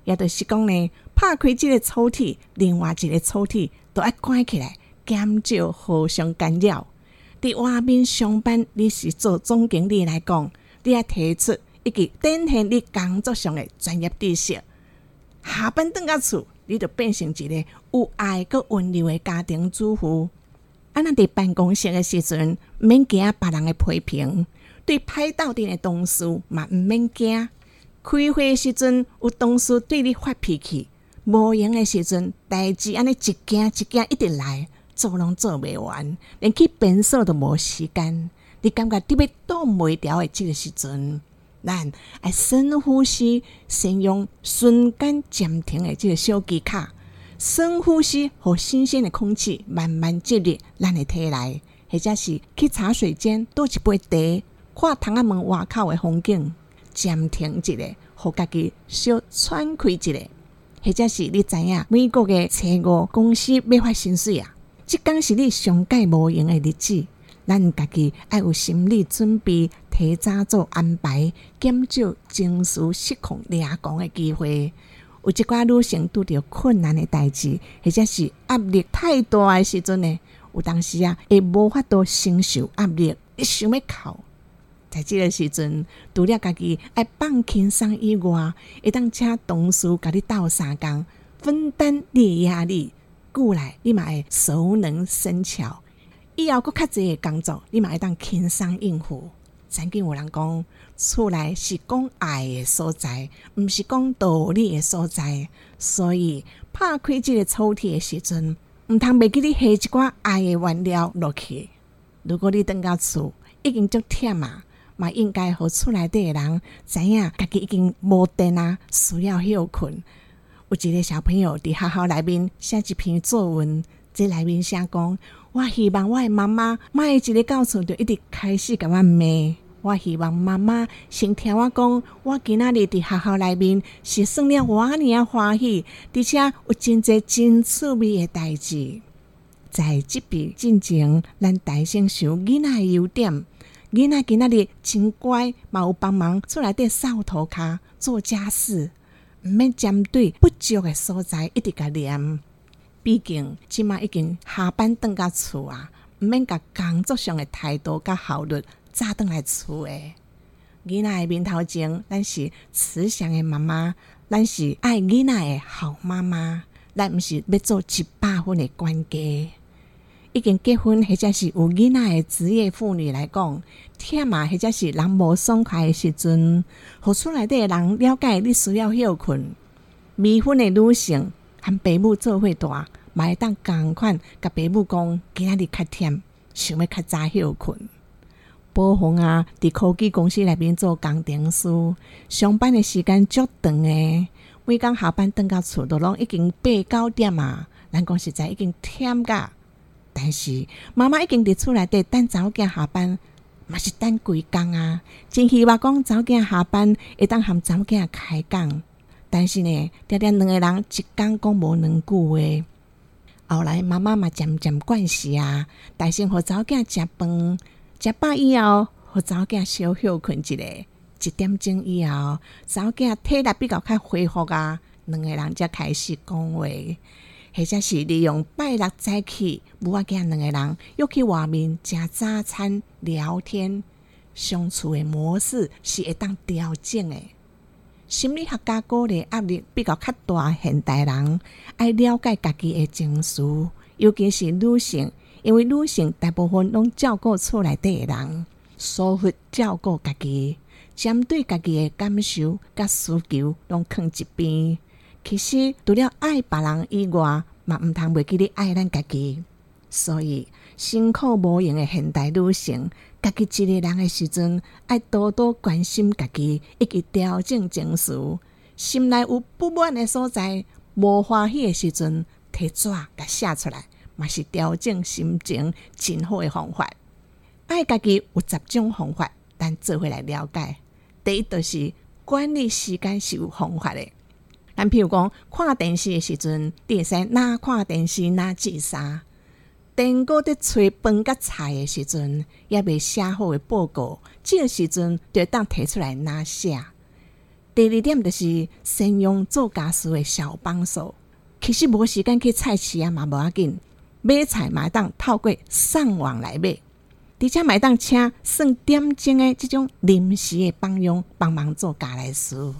Speaker 3: 也就是讲呢，拍开即个抽屉，另外一个抽屉都要关起来，减少互相干扰。伫外面上班，你是做总经理来讲，你要提出一个展现你工作上的专业知识。下班等到厝，你就变成一个有爱佮温柔的家庭主妇。啊，那伫办公室的时阵，免惊别人的批评。对歹斗阵的同事嘛，毋免惊。开会时阵有同事对你发脾气，无闲的时阵，代志安尼一件一件一直来，做拢做袂完，连去便所都无时间。你感觉特别挡袂牢的即个时阵，咱爱深呼吸，先用瞬间暂停的即个小技巧，深呼吸，和新鲜的空气慢慢进入咱的体内，或者是去茶水间倒一杯茶。看窗仔门外口的风景，暂停一下，互家己小喘开一下，或者是你知影美国的车五公司要发薪水啊？即工是你上届无用的日子，咱家己爱有心理准备，提早做安排，减少情绪失控、俩讲的机会。有一寡女性拄着困难的代志，或者是压力太大的时阵呢，有当时啊，会无法度承受压力，一想要哭。在即个时阵，除了家己爱放轻松以外，会当请同事甲你斗相共，分担你压力，过来你嘛会熟能生巧。以后搁较济的工作，你嘛会当轻松应付。曾经有人讲，厝内是讲爱的所在，毋是讲道理的所在。所以拍开即个抽屉的时阵，毋通袂记你下一寡爱的原料落去。如果你等到厝已经足忝啊！嘛，应该互厝内底诶人知影，家己已经无电啊，需要休困。有一个小朋友伫学校内面写一篇作文，在内面写讲：我希望我诶妈妈，每一个到厝就一直开始甲我骂。我希望妈妈先听我讲，我今仔日伫学校内面是算了我尼啊欢喜，而且有真侪真趣味诶代志。在即笔进前，咱大声想囡仔诶优点。囡仔今仔日真乖，嘛有帮忙厝内底扫涂骹、做家事，毋免针对不足的所在一直甲念。毕竟即马已经下班倒到厝啊，毋免甲工作上的态度甲效率早倒来厝诶。囡仔的面头前，咱是慈祥的妈妈，咱是爱囡仔的好妈妈，咱毋是要做一百分的管家。已经结婚或者是有囡仔的职业妇女来讲，忝啊，或者是人无爽快的时阵，互厝内底人了解你需要休困。未婚的女性和爸母做伙大，嘛会当共款，甲爸母讲今仔日较忝，想要较早休困。保红啊，伫科技公司内面做工程师，上班的时间足长诶，每工下班等到厝都拢已经八九点啊，咱讲实在已经忝噶。但是妈妈已经伫厝内底等查某囝下班，嘛是等规工啊！真希望讲查某囝下班会当含查某囝开讲，但是呢，定定两个人一讲讲无两句话。后来妈妈嘛渐渐惯习啊，但是互查某囝食饭，食饱以后，互查某囝小休困一下，一点钟以后，查某囝体力比较较恢复啊，两个人才开始讲话。或者是利用拜六早起，母仔囝两个人约去外面食早餐、聊天、相处的模式是会当调整的。心理学家鼓励压力比较较大，现代人爱了解家己的情绪，尤其是女性，因为女性大部分拢照顾厝内底的人，疏忽照顾家己，针对家己的感受甲需求拢放一边。其实除了爱别人以外，嘛毋通袂记咧爱咱家己。所以辛苦无用的现代女性，家己一个人的时阵，爱多多关心家己，以及调整情绪。心内有不满的所在，无欢喜的时阵，摕纸甲写出来，嘛是调整心情真好的方法。爱家己有十种方法，咱做回来了解。第一就是管理时间是有方法的。咱譬如讲，看电视的时阵，会使哪看电视哪记啥；电锅伫炊饭甲菜的时阵，也未写好的报告，即个时阵就当摕出来哪写。第二点就是先用做家事的小帮手。其实无时间去菜市啊嘛无要紧，买菜买当透过上网来买，而且买当请算点钟的这种临时的帮佣帮忙做家来事。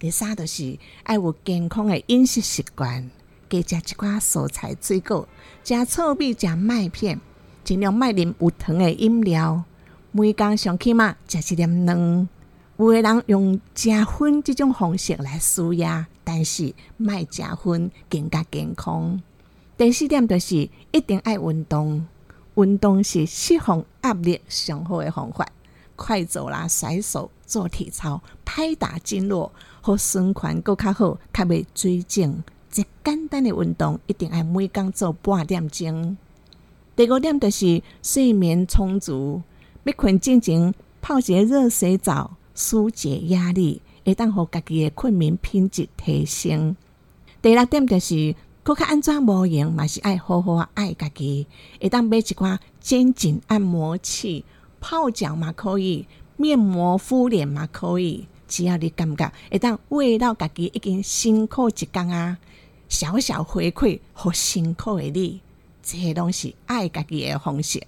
Speaker 3: 第三就是爱有健康的饮食习惯，加食一寡蔬菜水果，食糙米、食麦片，尽量莫啉有糖的饮料。每工上起码食一点卵。有个人用食粉这种方式来舒压，但是莫食粉更加健康。第四点就是一定爱运动，运动是释放压力上好的方法。快走啦，甩手做体操，拍打经络。好循环够较好，较袂水肿。一简单的运动，一定爱每工做半点钟。第五点就是睡眠充足，要困之前泡一个热水澡，疏解压力，会当互家己的困眠品质提升。第六点就是搁较安怎无用，嘛是爱好好爱家己，会当买一寡肩颈按摩器，泡脚嘛可以，面膜敷脸嘛可以。只要你感觉会当为了家己已经辛苦一工啊，小小回馈和辛苦的你，这些拢是爱家己的方式。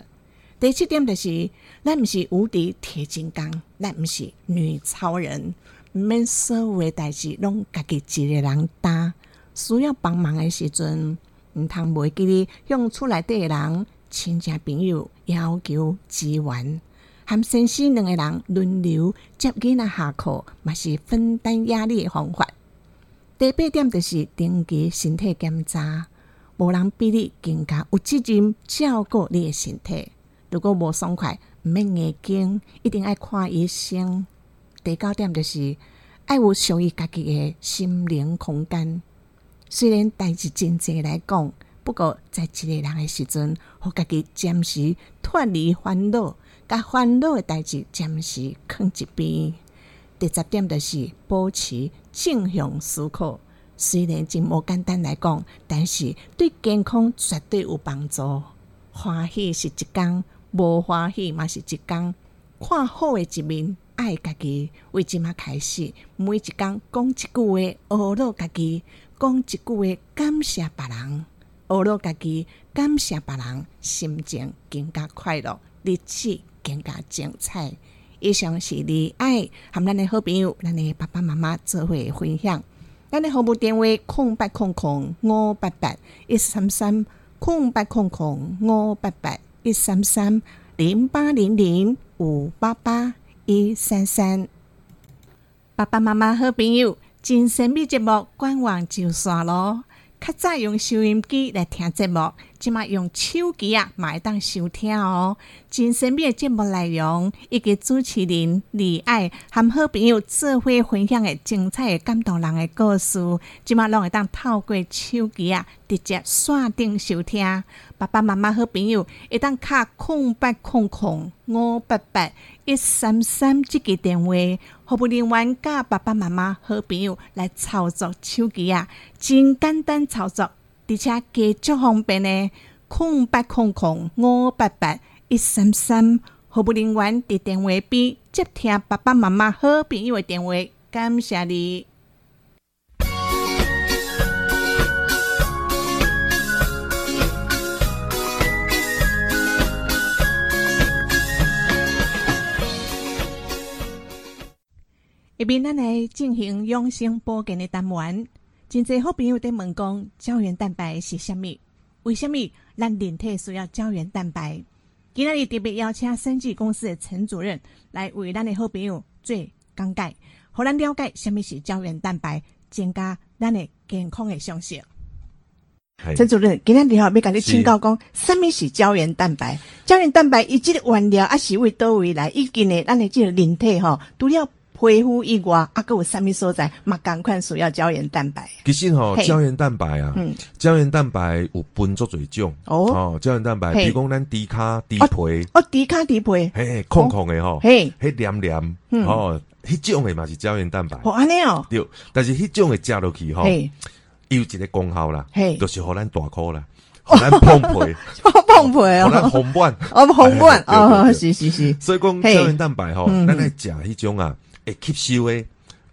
Speaker 3: 第七点就是，咱毋是无敌铁金刚，咱毋是女超人，毋免所有的代志拢家己一个人担。需要帮忙的时阵，毋通袂记咧向厝内底的人、亲戚朋友要求支援。含先生两个人轮流接囡仔下课，嘛是分担压力的方法。第八点就是定期身体检查，无人比你更加有责任照顾你的身体。如果无爽快，毋免硬惊，一定爱看医生。第九点就是爱有属于家己的心灵空间。虽然代志真济来讲，不过在一个人的时阵，互家己暂时脱离烦恼。甲烦恼诶代志暂时放一边。第十点就是保持正向思考，虽然真无简单来讲，但是对健康绝对有帮助。欢喜是一工，无欢喜嘛是一工。看好诶一面，爱家己，为即马开始，每一工讲一句话，学乐家己，讲一句话，感谢别人，学乐家己，感谢别人，心情更加快乐，日子。更加精彩。以上是李爱和咱的好朋友、咱的爸爸妈妈做伙分享。咱的服务电话：空八空空五八八一三三，空八空空五八八一三三零八零零五八八一三三。爸爸妈妈好朋友，真神秘节目官网就算咯。较早用收音机来听节目，即马用手机啊，会当收听哦。真神秘的节目内容，以及主持人李爱和好朋友智慧分享的精彩的感动人的故事，即马拢会当透过手机啊，直接线顶收听。爸爸妈妈好朋友，会当卡空八空空五八八一三三这个电话。服务人员甲爸爸妈妈好朋友来操作手机啊，真简单操作，而且加足方便呢。空八空空五八八一三三，服务人员伫电话边接听爸爸妈妈好朋友的电话，感谢你。下面咱来进行养生保健的单元。真侪好朋友在问讲，胶原蛋白是虾米？为什么咱人体需要胶原蛋白？今日特别邀请生技公司的陈主任来为咱的好朋友做讲解，互咱了解虾米是胶原蛋白，增加咱的健康的常识。陈主任，今天你好，要甲你请教讲，什么是胶原蛋白？胶原蛋白伊即个原料啊是为倒位来？已经呢，咱的即个人体吼，除了皮肤以外，啊，搁有啥物所在？嘛，赶快需要胶原蛋白。
Speaker 23: 其实吼，胶原蛋白啊，胶原蛋白有分作几种。哦。胶原蛋白，比如讲咱低卡低皮，
Speaker 3: 哦，低卡低皮，
Speaker 23: 嘿，空空的吼，嘿，嘿，黏黏，哦，迄种的嘛是胶原蛋白。
Speaker 3: 哦，安尼哦。
Speaker 23: 对，但是迄种的食落去吼。有一个功效啦，就是互咱大颗啦，互咱碰皮，[laughs]
Speaker 3: 碰皮哦，
Speaker 23: 互咱红斑，
Speaker 3: 哦红斑 [laughs] 哦，是是是。
Speaker 23: 所以讲胶原蛋白吼，咱来食迄种啊，会吸收诶，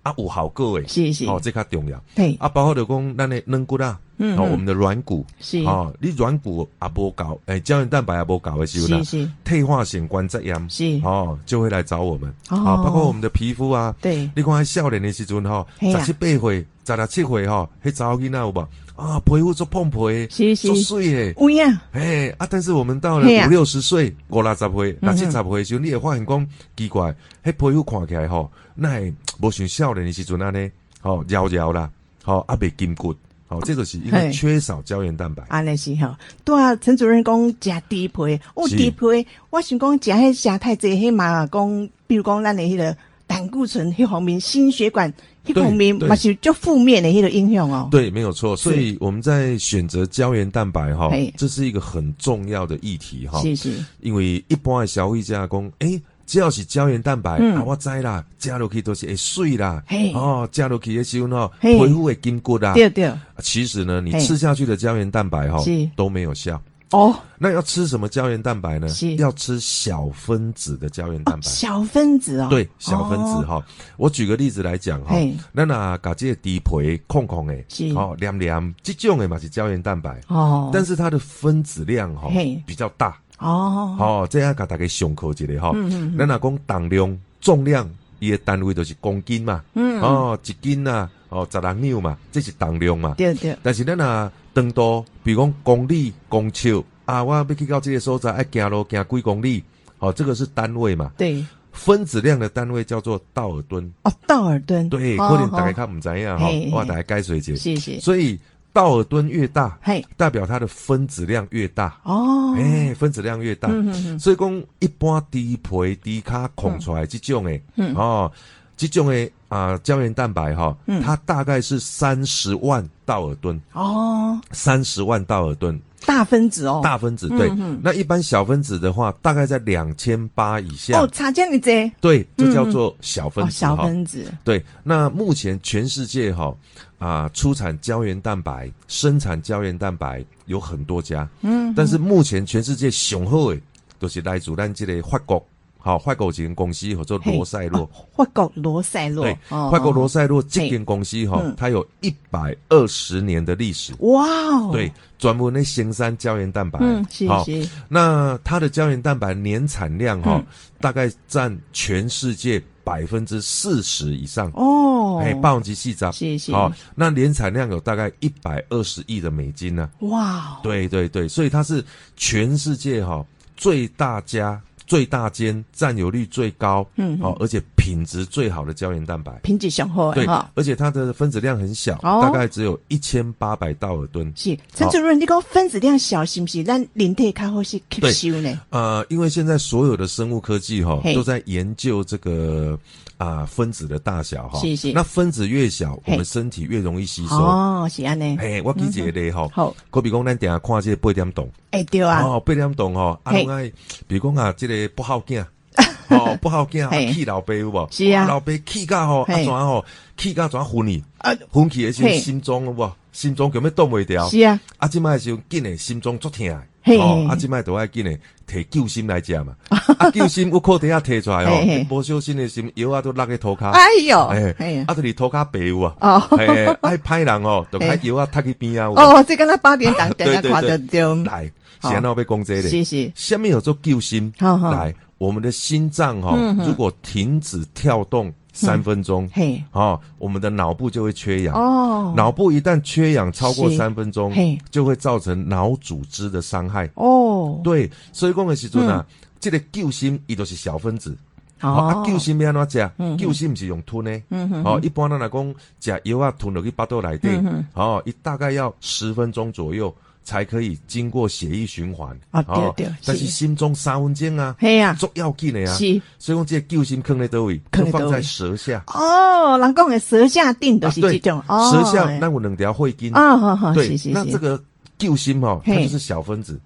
Speaker 23: 啊有效果诶，
Speaker 3: 是是，
Speaker 23: 哦，这较重要。对，啊，包括着讲咱诶软骨啦，嗯，哦，我们的软骨是，哦，你软骨啊无够，诶，胶原蛋白也无够的时候啦，是是，退化性关节炎是，哦，就会来找我们，哦，包括我们的皮肤啊，对，你看少年的时阵吼，十七八岁。十六七岁吼，迄查某囡仔有无？啊，皮肤做碰皮，做水诶，
Speaker 3: 有影。
Speaker 23: 诶啊，但是我们到了五六十岁，五六十岁，六七十岁时候，你会发现讲奇怪，迄皮肤看起来吼，那系无 [tsk] 像少年的时阵安尼，吼摇摇啦，吼啊未筋骨，吼这个是因为缺少胶原蛋白。
Speaker 3: 安尼是吼，对啊，陈主任讲食低配，哦低配，我想讲食迄食太济，迄嘛讲，比如讲咱的迄个胆固醇，迄方面心血管迄。方面嘛是就负面的迄个影响哦。
Speaker 23: 对，没有错。所以我们在选择胶原蛋白哈，这是一个很重要的议题哈。谢谢。因为一般的消费者讲，诶，只要是胶原蛋白，啊，我知啦，加入去都是会水啦，哦，加入去的时候呢，皮肤会筋骨啦。
Speaker 3: 对对。
Speaker 23: 其实呢，你吃下去的胶原蛋白哈，都没有效。哦，那要吃什么胶原蛋白呢？是。要吃小分子的胶原蛋白。
Speaker 3: 小分子哦，
Speaker 23: 对，小分子哈。我举个例子来讲哈，那那搞这个低皮空空诶，哦，凉凉这种诶嘛是胶原蛋白。哦，但是它的分子量哈比较大哦。哦，这样给大家上课一个哈，那那讲重量重量伊的单位都是公斤嘛，嗯，哦，一斤呐，哦，十两秒嘛，这是重量嘛，
Speaker 3: 对对。
Speaker 23: 但是咱那。更多，比如讲公里、公尺啊，我要去到这个所在，爱行路行几公里，哦，这个是单位嘛？
Speaker 3: 对，
Speaker 23: 分子量的单位叫做道尔顿。
Speaker 3: 哦，道尔顿。
Speaker 23: 对，可能大家看唔知样哈，我大家该水解。谢谢。所以道尔顿越大，嘿，代表它的分子量越大。哦，哎，分子量越大，所以讲一般低皮低卡空出来这种诶，哦。这种诶啊胶原蛋白哈，它大概是三十万道尔顿哦，三十万道尔顿
Speaker 3: 大分子哦，
Speaker 23: 大分子对，那一般小分子的话，大概在两千八以下。
Speaker 3: 哦，差这么多，
Speaker 23: 对，这叫做小分子，
Speaker 3: 小分子。
Speaker 23: 对。那目前全世界哈啊出产胶原蛋白、生产胶原蛋白有很多家，嗯，但是目前全世界雄厚的都是来自咱这个法国。好，法国一间公司叫做罗塞洛。
Speaker 3: 法国罗塞洛，
Speaker 23: 对，法国罗塞洛这间公司哈，它有一百二十年的历史。哇哦！对，专门的生产胶原蛋白。嗯，谢谢。那它的胶原蛋白年产量哈，大概占全世界百分之四十以上。哦，哎，霸王级细渣。谢谢。好，那年产量有大概一百二十亿的美金呢。哇！对对对，所以它是全世界哈最大家。最大间占有率最高，嗯，好，而且品质最好的胶原蛋白，
Speaker 3: 品质雄厚，
Speaker 23: 对，而且它的分子量很小，大概只有一千八百道尔顿。
Speaker 3: 是陈主任，你讲分子量小是不是？咱人体较好是吸收呢？
Speaker 23: 呃，因为现在所有的生物科技哈都在研究这个啊分子的大小哈，是是。那分子越小，我们身体越容易吸收。
Speaker 3: 哦，是安尼。
Speaker 23: 嘿，我记一个例哈，好，可比讲咱等下看这八点钟。
Speaker 3: 哎对啊，
Speaker 23: 哦八点钟吼，啊比如讲啊，这个不好见，[laughs] 哦不好见，气老爸有无？
Speaker 3: 是啊，
Speaker 23: 老爸气甲吼，啊怎吼，气甲怎昏去？啊昏去的时候心脏有无？心脏根本动袂掉。
Speaker 3: 是啊，
Speaker 23: 啊即摆时候紧诶，心脏足疼。哦，啊即摆都爱紧诶，摕救心来食嘛。[laughs] 啊救心我靠底下摕出来哦，无小心诶心药啊都落去涂骹。
Speaker 3: 哎哟，哎，
Speaker 23: 啊，就是涂骹白有啊。哦，爱歹人哦，就爱药啊踢去边啊。
Speaker 3: 哦，这跟他八点档 [laughs] 等下看得到。
Speaker 23: 来。先要被攻击的，
Speaker 3: 谢谢。
Speaker 23: 下面有做救心，来，我们的心脏哈，如果停止跳动三分钟，嘿，哦，我们的脑部就会缺氧。哦。脑部一旦缺氧超过三分钟，嘿，就会造成脑组织的伤害。哦。对，所以讲的时阵啊，这个救心伊都是小分子。哦。啊，救心要安怎食？救心不是用吞的，哦，一般人来讲，食药啊吞落去巴肚内底，哦，一大概要十分钟左右。才可以经过血液循环。啊，对对，但是心中三分钟啊，系啊，足要紧的啊，是，所以讲这救心坑在都位，坑放在舌下。
Speaker 5: 哦，人讲的舌下定都是这种，
Speaker 23: 舌下那我两条会筋。啊，好好，对，那这个救心哦，它就是小分子，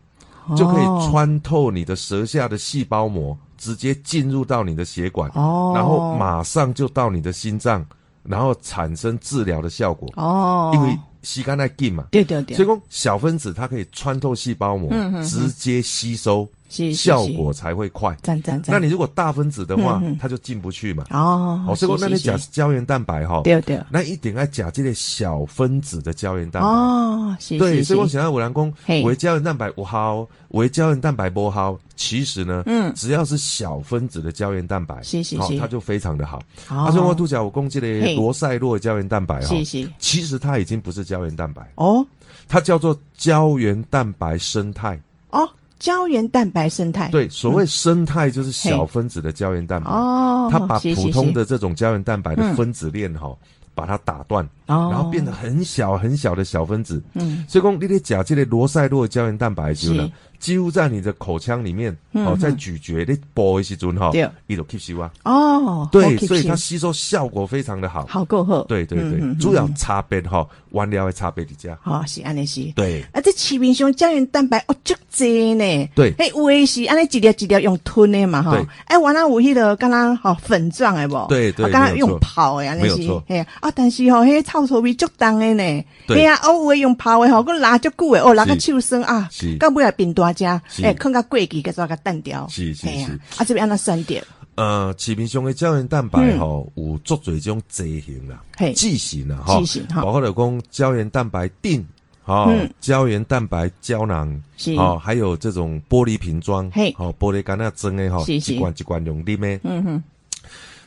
Speaker 23: 就可以穿透你的舌下的细胞膜，直接进入到你的血管，哦，然后马上就到你的心脏，然后产生治疗的效果。哦，因为。吸干在进嘛，
Speaker 5: 对对对，
Speaker 23: 所以讲小分子它可以穿透细胞膜，直接吸收。效果才会快。那你如果大分子的话，它就进不去嘛。哦，所以说那你讲胶原蛋白哈，
Speaker 5: 对对，
Speaker 23: 那一定要讲这类小分子的胶原蛋白。哦，对，所以我想要五郎公为胶原蛋白不好，为胶原蛋白不好，其实呢，嗯，只要是小分子的胶原蛋白，好，它就非常的好。他说我度假我攻击的罗塞洛胶原蛋白哈，其实它已经不是胶原蛋白哦，它叫做胶原蛋白生态。哦。
Speaker 5: 胶原蛋白生态。
Speaker 23: 对，所谓生态就是小分子的胶原蛋白。哦，它把普通的这种胶原蛋白的分子链哈，把它打断，然后变得很小很小的小分子。嗯，所以讲你得假这类罗塞洛胶原蛋白就呢。几乎在你的口腔里面，哦，在咀嚼的剥一些中哈，一种吸收啊。哦，对，所以它吸收效果非常的好，
Speaker 5: 好够好。
Speaker 23: 对对对，主要差别哈，原料的差别的家。
Speaker 5: 好是安尼是。
Speaker 23: 对，
Speaker 5: 啊，这奇明熊胶原蛋白哦，足济呢。
Speaker 23: 对，
Speaker 5: 哎，有的是安尼一粒一粒用吞的嘛哈。对。哎，完了有迄个刚刚好粉状的不？
Speaker 23: 对对，
Speaker 5: 刚刚用泡的安尼是。
Speaker 23: 没有错。
Speaker 5: 嘿啊，但是吼，迄臭臭味足重的呢。对。啊，哦，有的用泡的吼，佮拉足久的哦，拉个手酸啊。是。到尾来变大只，哎。个贵几个做个淡掉，
Speaker 23: 是是是，
Speaker 5: 啊这边按那酸点。
Speaker 23: 呃，市面上的胶原蛋白吼，有足多种剂型啦，剂型啦，哈，包括了讲胶原蛋白锭，哈，胶原蛋白胶囊，哦，还有这种玻璃瓶装，好，玻璃干那装的哈，一罐一罐用的。咩？嗯哼，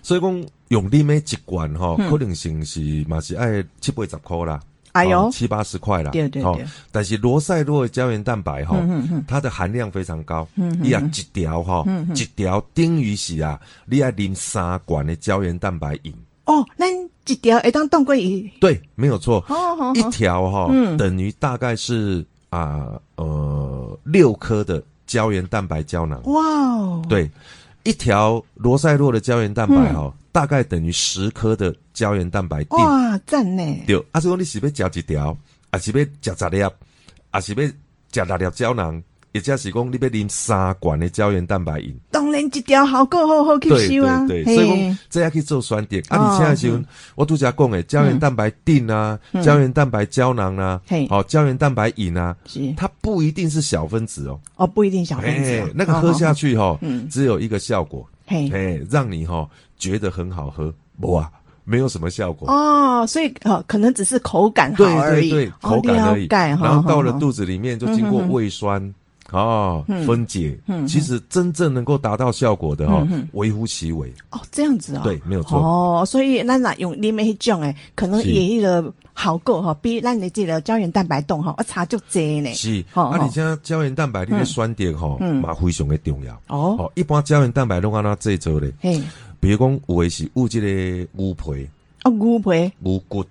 Speaker 23: 所以讲用你咩一罐哈，可能性是嘛是爱七八十块啦。哎呦，七八十块啦，
Speaker 5: 对对对。
Speaker 23: 但是罗塞洛的胶原蛋白哈，它的含量非常高，你要一条哈，一条等于是啊，你要啉三罐的胶原蛋白饮。
Speaker 5: 哦，那一条会当当归饮？
Speaker 23: 对，没有错。一条哈，等于大概是啊呃六颗的胶原蛋白胶囊。哇哦，对，一条罗塞洛的胶原蛋白哈。大概等于十颗的胶原蛋白。
Speaker 5: 哇，赞呢！
Speaker 23: 对，啊，是讲你是要嚼一条，啊是要嚼十粒，啊是要嚼十粒胶囊，或者是讲你要啉三罐的胶原蛋白饮。
Speaker 5: 当然，一条好够好好吸收啊！
Speaker 23: 对对对，所以讲这样可以做酸点。啊，你现在就我都在讲诶，胶原蛋白锭啊，胶原蛋白胶囊啊，好，胶原蛋白饮啊，它不一定是小分子哦。
Speaker 5: 哦，不一定小分子，
Speaker 23: 那个喝下去哈，只有一个效果。嘿，让你哈觉得很好喝，哇，没有什么效果。
Speaker 5: 哦，所以呃，可能只是口感好而
Speaker 23: 已，对对对，口感而已。然后到了肚子里面，就经过胃酸哦分解，其实真正能够达到效果的哈，微乎其微。
Speaker 5: 哦，这样子啊，
Speaker 23: 对，没有错。
Speaker 5: 哦，所以那那用里面种诶，可能也一个好够哈，比咱你这个胶原蛋白冻哈，我差就多呢。
Speaker 23: 是，啊，你像胶原蛋白你的酸点哈，嘛非常的重要。哦，一般胶原蛋白拢安那制作咧？嘿，比如讲有的是有这个牛皮，
Speaker 5: 哦，牛皮，
Speaker 23: 牛骨、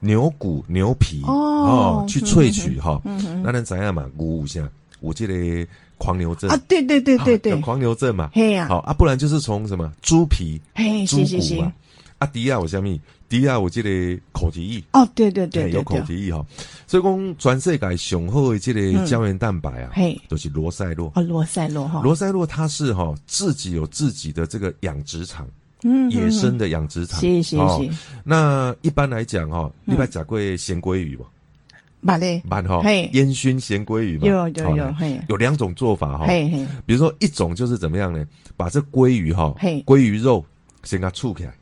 Speaker 23: 牛骨、牛皮哦，去萃取哈。那能怎样嘛？牛像有这个狂牛症
Speaker 5: 啊？对对对对 [laughs] 对，
Speaker 23: 狂牛症嘛。嘿呀，好啊，不然就是从什么猪皮、猪骨嘛。啊，迪亚有虾米？迪亚我记得口蹄疫
Speaker 5: 哦，对对对，
Speaker 23: 有口蹄疫哈。所以讲全世界雄厚的这个胶原蛋白啊，嘿，都是罗塞洛
Speaker 5: 哦，罗塞洛哈。
Speaker 23: 罗塞洛它是哈自己有自己的这个养殖场，嗯，野生的养殖场。
Speaker 5: 是是是。
Speaker 23: 那一般来讲哈，你把甲贵咸鲑鱼吧，
Speaker 5: 把嘞，
Speaker 23: 蛮哈，烟熏咸鲑鱼嘛，
Speaker 5: 有有有，
Speaker 23: 有两种做法哈。嘿嘿，比如说一种就是怎么样呢？把这鲑鱼哈，鲑鱼肉先给它处起来。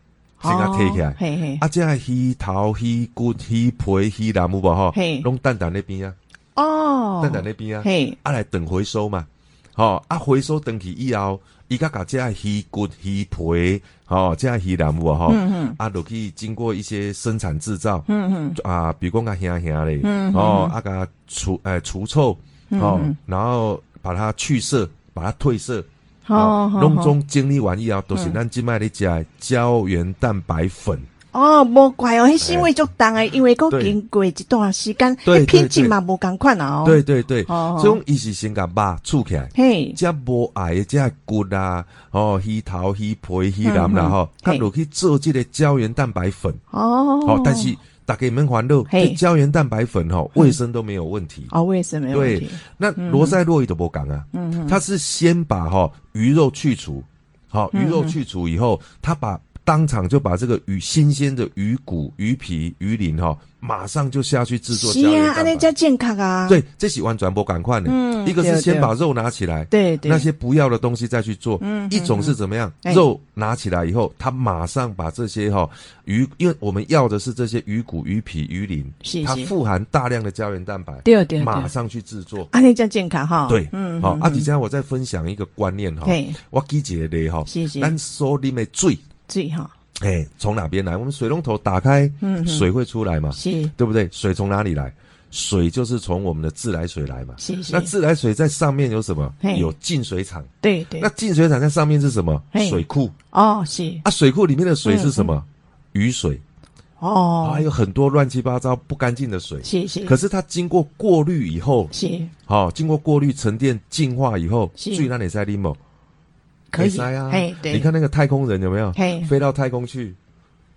Speaker 23: 先甲摕起来，啊，这鱼头、鱼骨、鱼皮、鱼腩有无吼？拢蛋蛋那边啊，哦，蛋蛋那边啊，啊来等回收嘛，吼啊回收等去以后，伊甲甲遮鱼骨、鱼皮，吼，这鱼腩有吼，啊，落去经过一些生产制造，嗯嗯，啊，比如讲甲香香嘞，哦，啊，甲除诶除臭，哦，然后把它去色，把它褪色，哦，拢总整理完以后，都是咱即卖咧食胶原蛋白粉。
Speaker 5: 哦，无怪哦，迄纤维足重诶，因为佫经过一段时间，迄品质嘛无共款哦。
Speaker 23: 对对对，所以伊是先甲肉储起来，嘿，即无爱即骨啊，哦，鱼头、鱼皮、鱼腩啦吼，佮落去做即个胶原蛋白粉。哦，好，但是大家免烦恼，这胶原蛋白粉吼，卫生都没有问题。
Speaker 5: 哦，卫生没有问题。
Speaker 23: 那罗塞洛伊都无讲啊，嗯，他是先把哈鱼肉去除，好，鱼肉去除以后，他把。当场就把这个鱼新鲜的鱼骨、鱼皮、鱼鳞哈，马上就下去制作胶原蛋白，
Speaker 5: 叫健康啊。
Speaker 23: 对，这喜欢转播赶快的。嗯，一个是先把肉拿起来，
Speaker 5: 对对，
Speaker 23: 那些不要的东西再去做。嗯，一种是怎么样？肉拿起来以后，他马上把这些哈鱼，因为我们要的是这些鱼骨、鱼皮、鱼鳞，它富含大量的胶原蛋白，
Speaker 5: 对对，
Speaker 23: 马上去制作。
Speaker 5: 安，那叫健康哈。
Speaker 23: 对，嗯，好。阿弟，现在我再分享一个观念哈，我记起来哈，
Speaker 5: 谢谢。
Speaker 23: 咱所啉的水。
Speaker 5: 最好，
Speaker 23: 哎，从哪边来？我们水龙头打开，嗯，水会出来嘛？
Speaker 5: 是，
Speaker 23: 对不对？水从哪里来？水就是从我们的自来水来嘛？是是。那自来水在上面有什么？有净水厂。
Speaker 5: 对对。
Speaker 23: 那净水厂在上面是什么？水库。
Speaker 5: 哦，是。
Speaker 23: 啊，水库里面的水是什么？雨水。
Speaker 5: 哦。
Speaker 23: 还有很多乱七八糟不干净的水。
Speaker 5: 是是。
Speaker 23: 可是它经过过滤以后，
Speaker 5: 是。
Speaker 23: 好，经过过滤、沉淀、净化以后，最那里在里某。
Speaker 5: 可以啊，
Speaker 23: 你看那个太空人有没有？飞到太空去，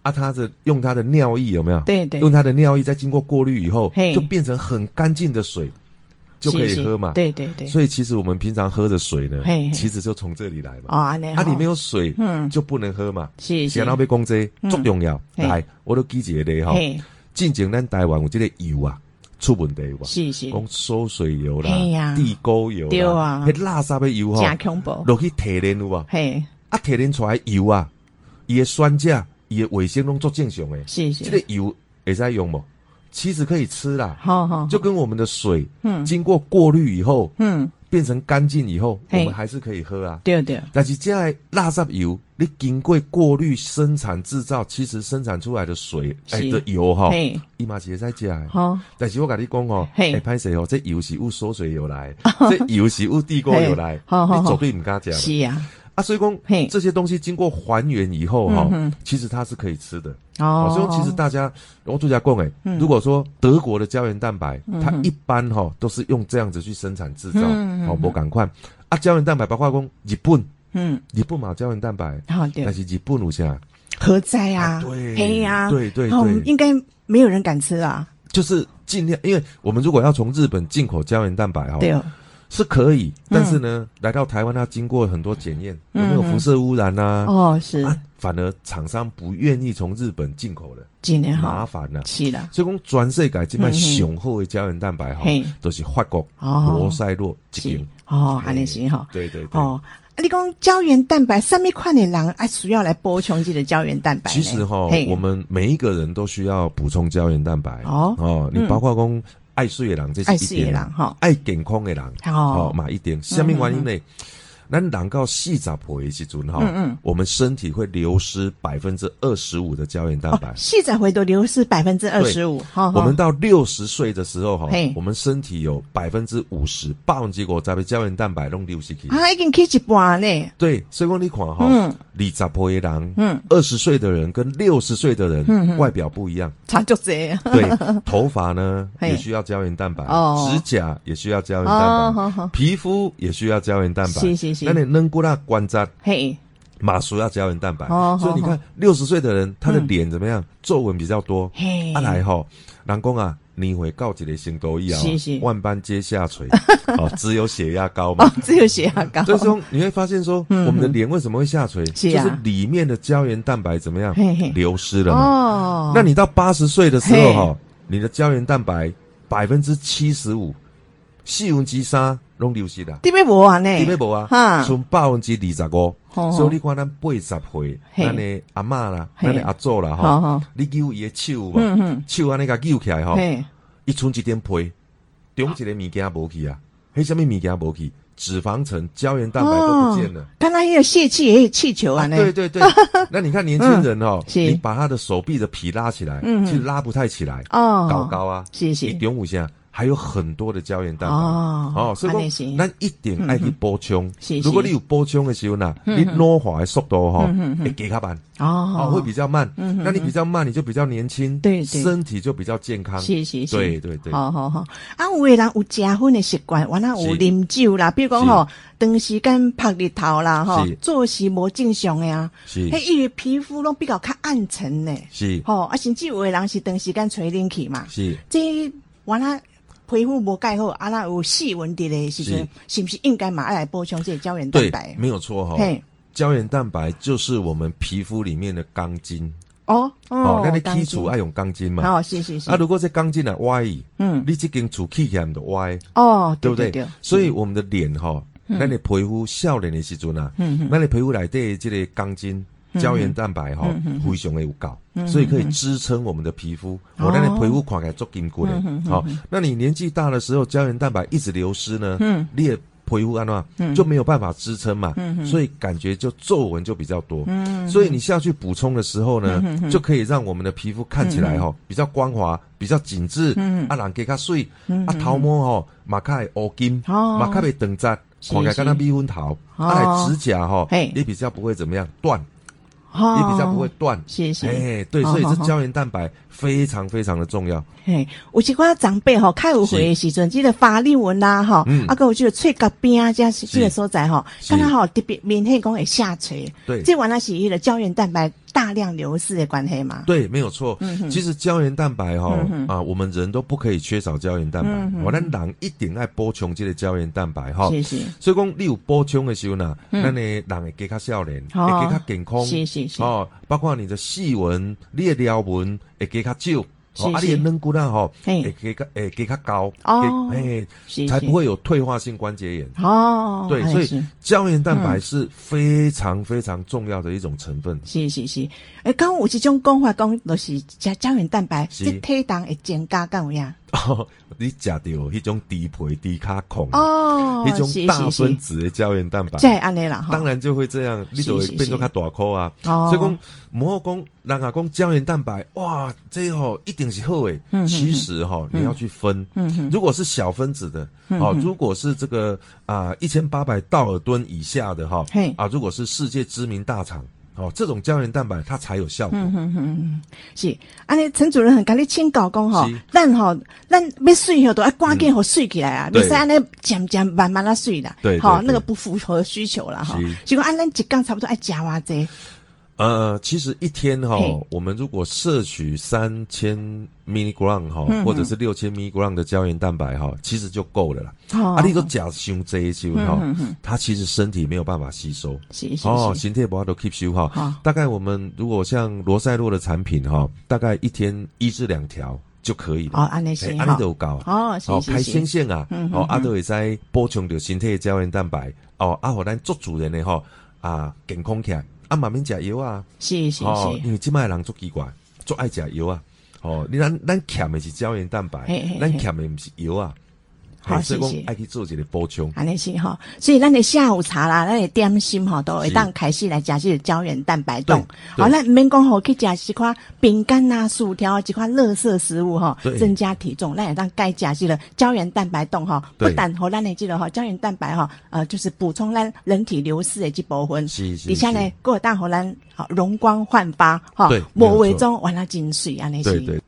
Speaker 23: 啊，他的用他的尿液有没有？
Speaker 5: 对对，
Speaker 23: 用他的尿液再经过过滤以后，就变成很干净的水，就可以喝嘛。
Speaker 5: 对对对。
Speaker 23: 所以其实我们平常喝的水呢，其实就从这里来嘛。啊，它里面有水，嗯，就不能喝嘛。
Speaker 5: 是是。
Speaker 23: 被公这足重要，来，我都记一个哈。进前咱台湾有这个油啊。出问题哇！
Speaker 5: 是是，
Speaker 23: 讲收水油啦，地沟油啦，迄垃圾的油哈，
Speaker 5: 真恐怖。
Speaker 23: 落去提炼有无？
Speaker 5: 嘿，
Speaker 23: 啊提炼出来油啊，伊的酸价，伊的卫生拢做正常诶。
Speaker 5: 是是，
Speaker 23: 这个油会使用无？其实可以吃啦。
Speaker 5: 好好，
Speaker 23: 就跟我们的水，嗯，经过过滤以后，嗯。变成干净以后，我们还是可以喝啊。
Speaker 5: 对对。
Speaker 23: 但是这垃圾油，你经过过滤生产制造，其实生产出来的水哎的油哈，伊嘛是在加。好，但是我跟你讲哦，哎，拍摄哦，这油是有缩水油来，[laughs] 这油是有地沟油来，你绝对唔敢讲。
Speaker 5: 是啊。
Speaker 23: 啊，所以讲这些东西经过还原以后哈，其实它是可以吃的。哦，所以其实大家我做家讲诶，如果说德国的胶原蛋白，它一般哈都是用这样子去生产制造，好不赶快啊，胶原蛋白包括讲日本，嗯，日本嘛胶原蛋白，
Speaker 5: 好
Speaker 23: 但是日本有啥？
Speaker 5: 何在啊？
Speaker 23: 对，
Speaker 5: 黑呀，
Speaker 23: 对对对，
Speaker 5: 应该没有人敢吃啊。
Speaker 23: 就是尽量，因为我们如果要从日本进口胶原蛋白哈。
Speaker 5: 对。
Speaker 23: 是可以，但是呢，来到台湾要经过很多检验，有没有辐射污染呐？
Speaker 5: 哦，是，
Speaker 23: 反而厂商不愿意从日本进口了，
Speaker 5: 几年
Speaker 23: 麻烦了，
Speaker 5: 是的。
Speaker 23: 所以讲全世界这卖雄厚的胶原蛋白哈，都是法国罗塞洛这边
Speaker 5: 哦，安尼是哈，
Speaker 23: 对对对。哦，
Speaker 5: 你讲胶原蛋白上面快点狼啊，需要来补充这个胶原蛋白。
Speaker 23: 其实哈，我们每一个人都需要补充胶原蛋白哦哦，你包括讲。爱睡的人，这是一点；爱健康的人，哦，买一点。下面原因呢？那人到四十岁时阵哈，我们身体会流失百分之二十五的胶原蛋白。
Speaker 5: 四十岁都流失百分之二十五。
Speaker 23: 我们到六十岁的时候哈，我们身体有百分之五十百分之五十的胶原蛋白弄流失去。
Speaker 5: 啊，已经去一半呢。
Speaker 23: 对，所以讲你看哈，二十岁的人，嗯，二十岁的人跟六十岁的人外表不一样，
Speaker 5: 差就这。
Speaker 23: 对，头发呢也需要胶原蛋白，指甲也需要胶原蛋白，皮肤也需要胶原蛋白。那你能过那观察，嘿，马叔要胶原蛋白，所以你看六十岁的人，他的脸怎么样？皱纹比较多。嘿，阿来哈，南宫啊，你会告几的心都一样，万般皆下垂，[laughs] 哦，只有血压高嘛，
Speaker 5: 只有血压高。
Speaker 23: 所 [laughs] 以说你会发现说，我们的脸为什么会下垂？就是里面的胶原蛋白怎么样？流失了嘛？哦，那你到八十岁的时候哈，你的胶原蛋白百分之七十五，细纹肌沙。拢流失啦，
Speaker 5: 点解无啊呢？
Speaker 23: 点解无啊？剩百分之二十五，所以你看咱八十岁，咱的阿嬷啦，咱的阿祖啦，哈，你揪伊的手嘛，手安尼甲揪起来哈，一剩一点皮，中一个物件无去啊，迄什么物件无去？脂肪层、胶原蛋白都不见了。
Speaker 5: 刚刚也有泄气，也有气球啊。
Speaker 23: 对对对，[laughs] 那你看年轻人哦，你把他的手臂的皮拉起来，其实拉不太起来哦，高高啊，
Speaker 5: 谢谢。
Speaker 23: 你点五下。还有很多的胶原蛋白。哦，所以讲，咱一定爱去补充。如果你有补充的时候呢，你老化的速度哈会加较慢。哦，会比较慢。那你比较慢，你就比较年轻，对，身体就比较健康。
Speaker 5: 是是是，
Speaker 23: 对对对。
Speaker 5: 好好好，啊，有的人有加分的习惯，完了有啉酒啦，比如讲吼，长时间晒日头啦，哈，作息无正常的啊，是，嘿，因为皮肤拢比较较暗沉呢，
Speaker 23: 是，
Speaker 5: 吼，啊，甚至有的人是长时间吹冷气嘛，
Speaker 23: 是，
Speaker 5: 这完了。皮肤无盖好，啊，那有细纹的嘞，时阵是不是应该马上来补充这胶原蛋白？
Speaker 23: 没有错哈。胶原蛋白就是我们皮肤里面的钢筋
Speaker 5: 哦
Speaker 23: 哦，那你基础爱用钢筋嘛？
Speaker 5: 哦，是是是。
Speaker 23: 啊，如果这钢筋啊歪，嗯，你这根柱起起来就歪
Speaker 5: 哦，
Speaker 23: 对不对？所以我们的脸哈，那你皮肤笑脸的时阵啊，那你皮肤来对这个钢筋。胶原蛋白哈非常的有高，所以可以支撑我们的皮肤。我那你皮肤看起来做坚固的。好，那你年纪大的时候，胶原蛋白一直流失呢，你的皮肤安怎就没有办法支撑嘛，所以感觉就皱纹就比较多。所以你下去补充的时候呢，就可以让我们的皮肤看起来哈比较光滑，比较紧致。啊，人给它水，啊头毛哈马开乌金，马开被等扎，看起来跟那蜜蜂头。啊，指甲哈也比较不会怎么样断。也比较不会断，
Speaker 5: 谢谢。
Speaker 23: 哎，对，所以这胶原蛋白非常非常的重要。
Speaker 5: 嘿，有一寡长辈吼，开有会的时阵，记得法令纹啦，哈，啊，个我记得喙角边啊，这这个所在哈，刚刚好特别明显讲会下垂。
Speaker 23: 对，
Speaker 5: 这完了是伊的胶原蛋白。大量流失的关系嘛？
Speaker 23: 对，没有错。其实胶原蛋白哈啊，我们人都不可以缺少胶原蛋白。我们人一定爱补充这个胶原蛋白哈。所以讲，你有补充的时候呢，那你人会更加少年，会更加健康。
Speaker 5: 是是是。
Speaker 23: 哦，包括你的细纹、你的条纹会加较少。哦，啊，你的软骨啦？吼，会给较诶给较高哦，诶，才不会有退化性关节炎
Speaker 5: 哦。
Speaker 23: 对，所以胶原蛋白是非常非常重要的一种成分。
Speaker 5: 是是是，诶，刚有一种讲法讲，就是加胶原蛋白，是体重会增加，干有样？[laughs]
Speaker 23: 哦，你食到迄种低皮低卡孔哦，迄种大分子的胶原蛋白，
Speaker 5: 在安尼啦，
Speaker 23: 当然就会这样，你就会变做较大颗啊。所以讲，唔好讲，人家讲胶原蛋白，哇，这吼一定是好诶。其实哈，你要去分，如果是小分子的，哦，如果是这个啊一千八百道尔顿以下的哈，啊，如果是世界知名大厂。哦，这种胶原蛋白它才有效果。嗯嗯
Speaker 5: 嗯是，安尼陈主任很跟你请教讲吼，咱吼咱要睡吼都要赶紧好睡起来啊，不是安尼渐渐慢慢的睡啦。
Speaker 23: 对，
Speaker 5: 好，那个不符合需求了哈。结果按咱一缸差不多爱加偌济。
Speaker 23: 呃，其实一天哈，我们如果摄取三千 milligram 哈，或者是六千 milligram 的胶原蛋白哈，其实就够了啦。啊，你都假胸这一些哈，它其实身体没有办法吸收。哦，形态不要都 keep 修哈。大概我们如果像罗塞洛的产品哈，大概一天一至两条就可以了。哦，
Speaker 5: 安利先，
Speaker 23: 安利都高。
Speaker 5: 哦，
Speaker 23: 哦，排先线啊，哦，阿都会在补充着形态胶原蛋白。哦，阿好咱做主人的哈，啊，健康起来。啊，慢慢食药啊，
Speaker 5: 是是是，
Speaker 23: 因为即卖人足奇怪，足爱食药啊。哦，你咱咱欠的是胶原蛋白，咱欠的毋是药啊。好，所以讲爱去做一个补充。
Speaker 5: 安尼是哈，所以咱的下午茶啦，咱的点心哈，都会当开始来加这个胶原蛋白冻。好，咱免讲好去食一块饼干呐、薯条啊，几块垃圾食物哈，增加体重。咱也当该加这个胶原蛋白冻哈，不但和咱的这个哈胶原蛋白哈，呃，就是补充咱人体流失的这部分。
Speaker 23: 是是。
Speaker 5: 底下呢，过大和咱好容光焕发哈，无伪装完了精髓安尼是。
Speaker 23: 对对。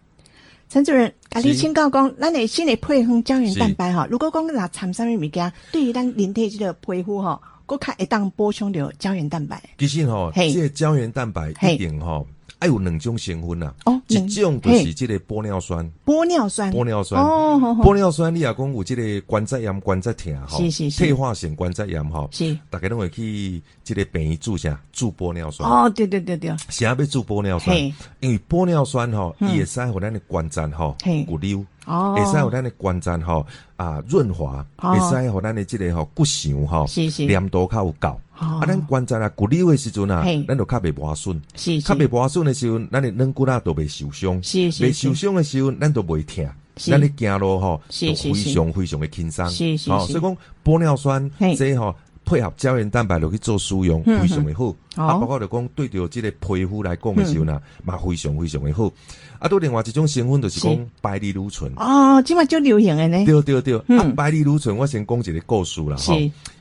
Speaker 5: 陈主任，啊，你请教讲，咱的新的配方胶原蛋白哈，如果讲那掺啥物物件，对于咱人体这个皮肤哈，佫较会当补充着胶原蛋白。
Speaker 23: 其实哈，这胶原蛋白一定哈。还有两种成分呐，一种就是这个玻尿酸，
Speaker 5: 玻尿酸，
Speaker 23: 玻尿酸，哦，玻尿酸你也讲有这个关节炎、关节痛哈，是是是，退化性关节炎哈，是，大家都会去这个病院注下注玻尿酸。
Speaker 5: 哦，对对对对，
Speaker 23: 想要注玻尿酸，因为玻尿酸哈，也使互咱的关节哈骨溜，哦，会使互咱的关节哈啊润滑，会使互咱的这个哈骨相哈，是是，粘度较有够。啊，咱关节啊骨溜的时阵啊，咱就较袂磨损，较袂磨损的时候，咱的软骨啊都袂受伤，袂受伤的时候，咱都袂疼。咱咧行路吼，非常非常的轻松。
Speaker 5: 是是所
Speaker 23: 以讲玻尿酸这吼配合胶原蛋白落去做使用，非常的好。啊，包括就讲对着即个皮肤来讲的时候呢，嘛非常非常的好。啊，都另外一种成分就是讲白藜芦醇。
Speaker 5: 哦，即嘛就流行的呢。
Speaker 23: 对对对，啊，白藜芦醇我先讲一个故事啦。
Speaker 5: 是。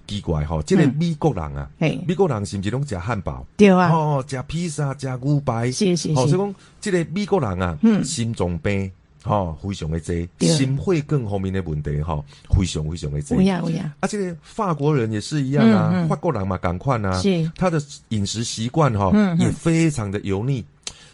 Speaker 23: 奇怪吼，即个美国人啊，美国人是毋是拢食汉堡？
Speaker 5: 对啊。
Speaker 23: 哦，食披萨，食牛排。
Speaker 5: 是是是。
Speaker 23: 所以讲，即个美国人啊，心脏病，吼，非常的多，心血管方面的问题，吼，非常非常的多。
Speaker 5: 有呀有呀。
Speaker 23: 啊，这个法国人也是一样啊，法国人嘛，赶快啊，
Speaker 5: 是
Speaker 23: 他的饮食习惯哈，也非常的油腻。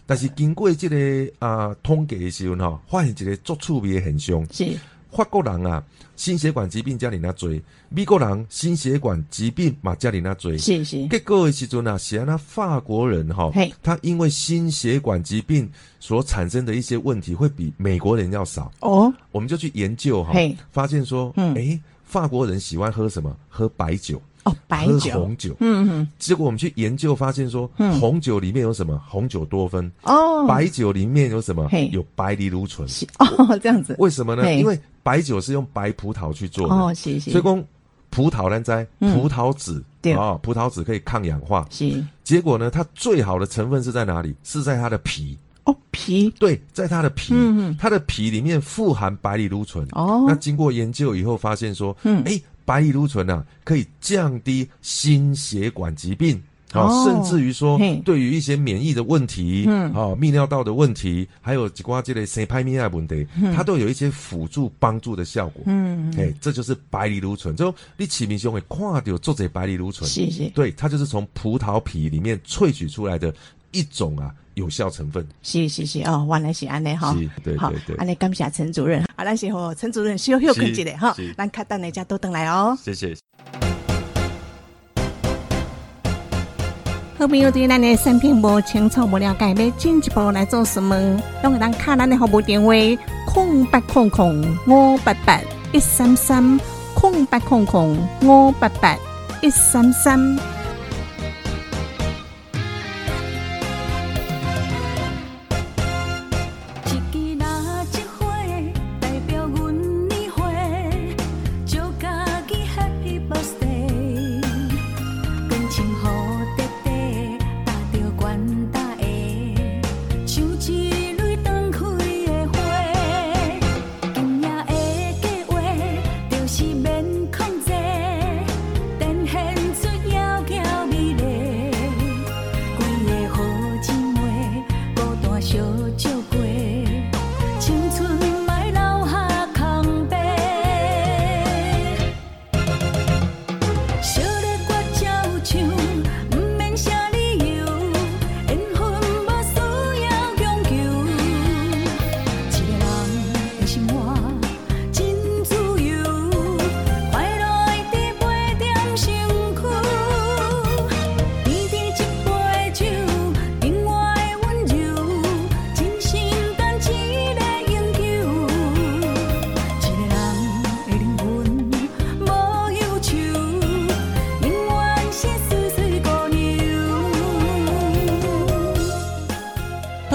Speaker 23: 但是经过这个啊统计的时候哈，发现一个足趣味的现象。
Speaker 5: 是。
Speaker 23: 法国人啊，心血管疾病加里那多；美国人心血管疾病嘛加里那多。
Speaker 5: 是是。
Speaker 23: 结果的时阵啊，是那法国人哈，他因为心血管疾病所产生的一些问题，会比美国人要少。
Speaker 5: 哦。
Speaker 23: 我们就去研究哈，发现说，哎，法国人喜欢喝什么？喝白酒。
Speaker 5: 哦，白酒。
Speaker 23: 红酒。
Speaker 5: 嗯嗯。
Speaker 23: 结果我们去研究发现说，红酒里面有什么？红酒多酚。
Speaker 5: 哦。
Speaker 23: 白酒里面有什么？有白藜芦醇。
Speaker 5: 哦，这样子。
Speaker 23: 为什么呢？因为白酒是用白葡萄去做的，
Speaker 5: 哦，谢谢。
Speaker 23: 所以讲葡萄呢，在葡萄籽，啊，葡萄籽可以抗氧化。
Speaker 5: 是。
Speaker 23: 结果呢，它最好的成分是在哪里？是在它的皮。
Speaker 5: 哦，皮。
Speaker 23: 对，在它的皮，它的皮里面富含白藜芦醇。
Speaker 5: 哦。
Speaker 23: 那经过研究以后发现说，嗯，哎，白藜芦醇啊，可以降低心血管疾病。啊，甚至于说，对于一些免疫的问题，啊，泌尿道的问题，还有几瓜这类生排泌尿问题，它都有一些辅助帮助的效果。
Speaker 5: 嗯，
Speaker 23: 哎，这就是白藜芦醇。就你起名兄会跨掉做这白藜芦醇，
Speaker 5: 谢谢，
Speaker 23: 对，它就是从葡萄皮里面萃取出来的一种啊有效成分。
Speaker 5: 是是是哦，原来是安尼哈。
Speaker 23: 对对对，
Speaker 5: 安尼感谢陈主任。好，那时候陈主任休休困一下哈，咱看等那家都等来哦。
Speaker 23: 谢谢。
Speaker 7: 好朋友对咱的产品无清楚、无了解，要进一步来做什么？拢会当卡咱的服务电话：空八空空五八八一三三，空八空空五八八一三三。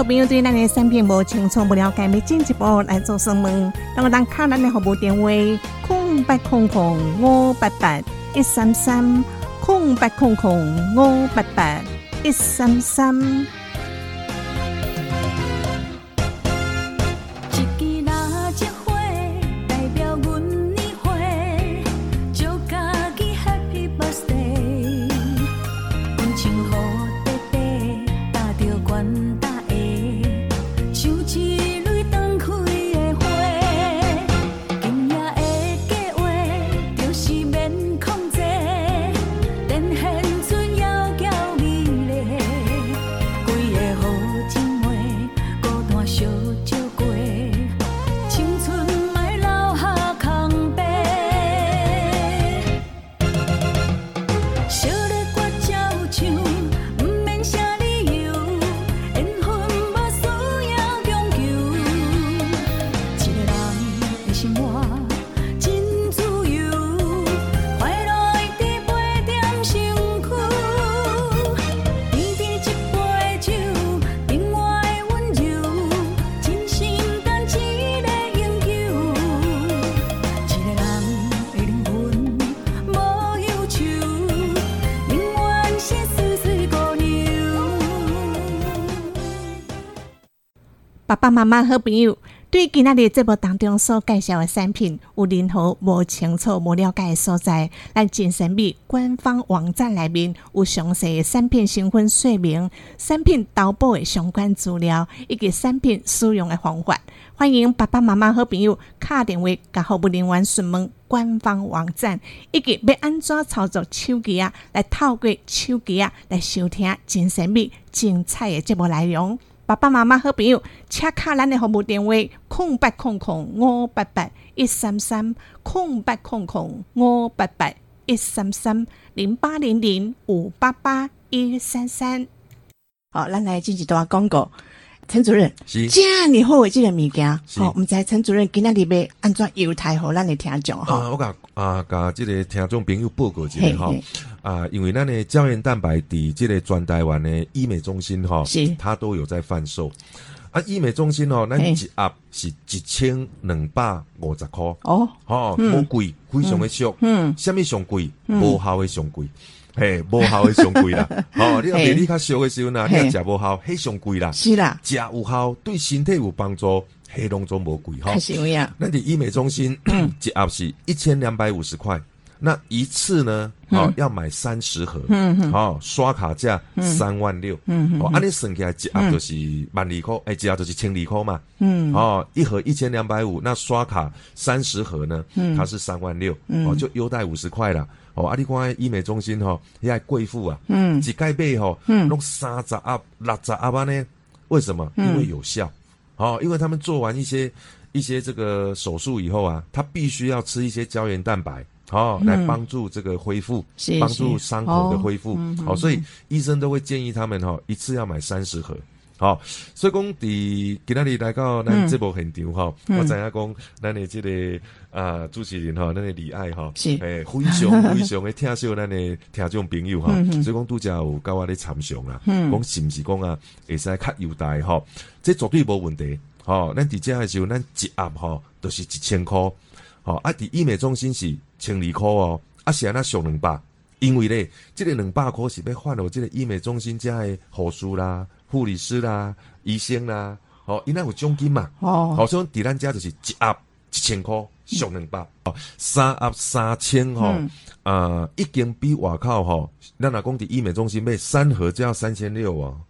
Speaker 7: 朋友对咱的产品无清楚、不了解，要进一步来做询问，那么当敲咱的服务电话：空八空空五八八一三三，空八空空五八八一三三。
Speaker 3: 爸爸妈妈好朋友。对今仔日节目当中所介绍的产品，有任何无清楚、无了解的所在，咱金神秘官方网站内面有详细的产品成分说明、产品投保的相关资料以及产品使用的方法。欢迎爸爸妈妈好朋友打电话甲服务人员询问官方网站，以及要安怎操作手机啊，来透过手机啊来收听金神秘精彩的节目内容。爸爸妈妈好朋友，请卡咱的服务电话：空八空空五八八一三三，空八空空五八八一三三零八零零五八八一三三。好，咱来进一段广告。陈主任，
Speaker 23: 是
Speaker 3: 这你好，这个物件，好，唔知陈主任今仔日要安怎犹太好咱的听众哈。
Speaker 23: 我甲啊，甲这个听众朋友报告一下哈。啊，因为咱的胶原蛋白伫这个专台湾的医美中心哈，
Speaker 3: 是，
Speaker 23: 它都有在贩售。啊，医美中心哦，咱一盒是一千两百五十块
Speaker 3: 哦，
Speaker 23: 哦，无贵，非常的俗。嗯，什么上贵？无效的上贵。嘿，无效的上贵啦，[laughs] 吼，你讲比你较俗的时候呢，你食无效，迄上贵啦。
Speaker 3: 是啦，
Speaker 23: 食有效，对身体有帮助，迄拢总无贵
Speaker 3: 哈。太实呀！
Speaker 23: 那你医美中心 [clears throat] 一盒是一千两百五十块，那一次呢，哦，要买三十盒，嗯哦，刷卡价三万六，嗯哦，按你算起来一盒就是万二块，哎，一盒就是千二块嘛，嗯。哦，一盒一千两百五，那刷卡三十盒呢，它是三万六，哦，就优待五十块了。哦，啊！你看医美中心吼，遐贵妇啊，嗯，一盖买吼，嗯，弄三十啊、六十啊班呢？为什么？因为有效。哦，因为他们做完一些一些这个手术以后啊，他必须要吃一些胶原蛋白，哦，来帮助这个恢复，帮助伤口的恢复。好，所以医生都会建议他们哈，一次要买三十盒。好，所以讲伫今仔日来到咱这部现场哈，我知影讲咱的这个啊主持人哈，咱的李爱哈，
Speaker 3: 是。
Speaker 23: 诶非常 [laughs] 非常的听受咱的听众朋友哈，所以讲拄则有甲我咧参详啦，讲是毋是讲啊会使较优待哈，这绝对无问题，吼，咱伫遮的时候，咱一盒吼都是一千箍，吼啊伫医美中心是千二箍哦，啊是安那上两百，因为咧，这个两百箍是要换落即个医美中心遮的护士啦。护理师啦，医生啦，哦，因那有奖金嘛，哦，好像伫咱家就是一盒一千块，上两百，哦，三盒三千吼，啊，已经比外口吼，咱若讲伫医美中心买三盒就要三千六哦，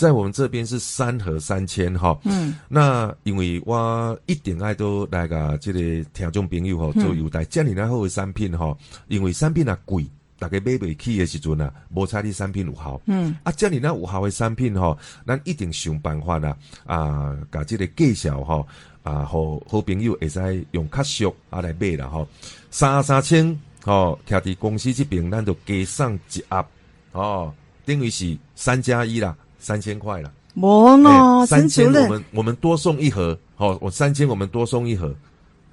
Speaker 23: 在我们这边是三盒三千哈，嗯，那因为我一定爱都来个这个听众朋友吼做优待，这里然后的产品吼，因为产品啊贵。大家买袂起的时阵啊，无差你产品有效。嗯，啊，遮尔那有效的产品吼，咱一定想办法啦。啊，甲即个介绍吼，啊，好好朋友会使用较俗啊来买啦吼。三三千吼，徛伫公司这边，咱就加上一盒哦，等于是三加一啦，三千块啦。
Speaker 3: 无喏，
Speaker 23: 三千我们我们多送一盒，好，我三千我们多送一盒。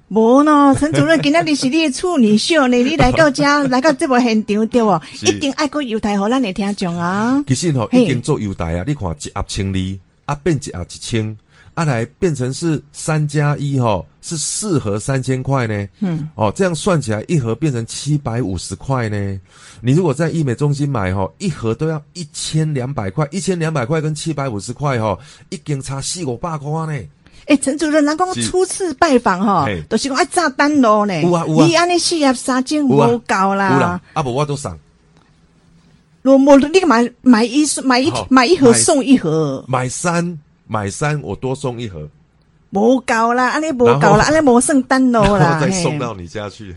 Speaker 3: 无喏，[laughs] 陈主任，今仔日是你的处女秀呢，你来到家，[laughs] 来到这部现场对哦，一定爱过犹太，互咱的听众啊。
Speaker 23: 其实吼，已经做犹太啊，你看一盒千二，啊变一盒一千，啊来变成是三加一哈，是四盒三千块呢。嗯，哦，这样算起来一盒变成七百五十块呢。你如果在医美中心买哈，一盒都要一千两百块，一千两百块跟七百五十块吼，已经差四五百块呢。
Speaker 3: 哎，陈主任，人讲初次拜访吼，都是讲爱炸单咯呢。
Speaker 23: 有啊有啊，
Speaker 3: 你安尼四盒三千无够啦。
Speaker 23: 有啦，啊不我都送。
Speaker 3: 我我你买买一买一买一盒送一盒。
Speaker 23: 买三买三，我多送一盒。
Speaker 3: 无够啦，安尼无够啦，安尼无圣诞咯啦，[laughs]
Speaker 23: 再送到你家去，[laughs]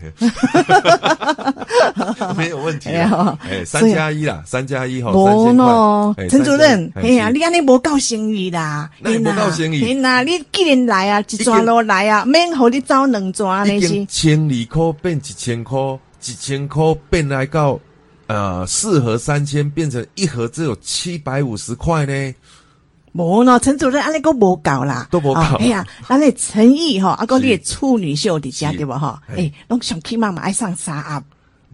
Speaker 23: [laughs] 没有问题。哎，三加一啦，三加一吼，三千块。
Speaker 3: 陈主任，哎呀，你安尼无够生意啦，
Speaker 23: 那不够生意。
Speaker 3: 那你既然来啊，一抓落来啊，免互你找两抓那
Speaker 23: 些。千二块变一千块，一千块变来到呃四盒三千，变成一盒只有七百五十块呢。
Speaker 3: 无喏，陈主任，安尼个无够啦，
Speaker 23: 都无够。
Speaker 3: 哎呀，安尼诚意吼，阿哥你处女秀伫遮对无吼？哎，拢上起妈妈爱上三盒，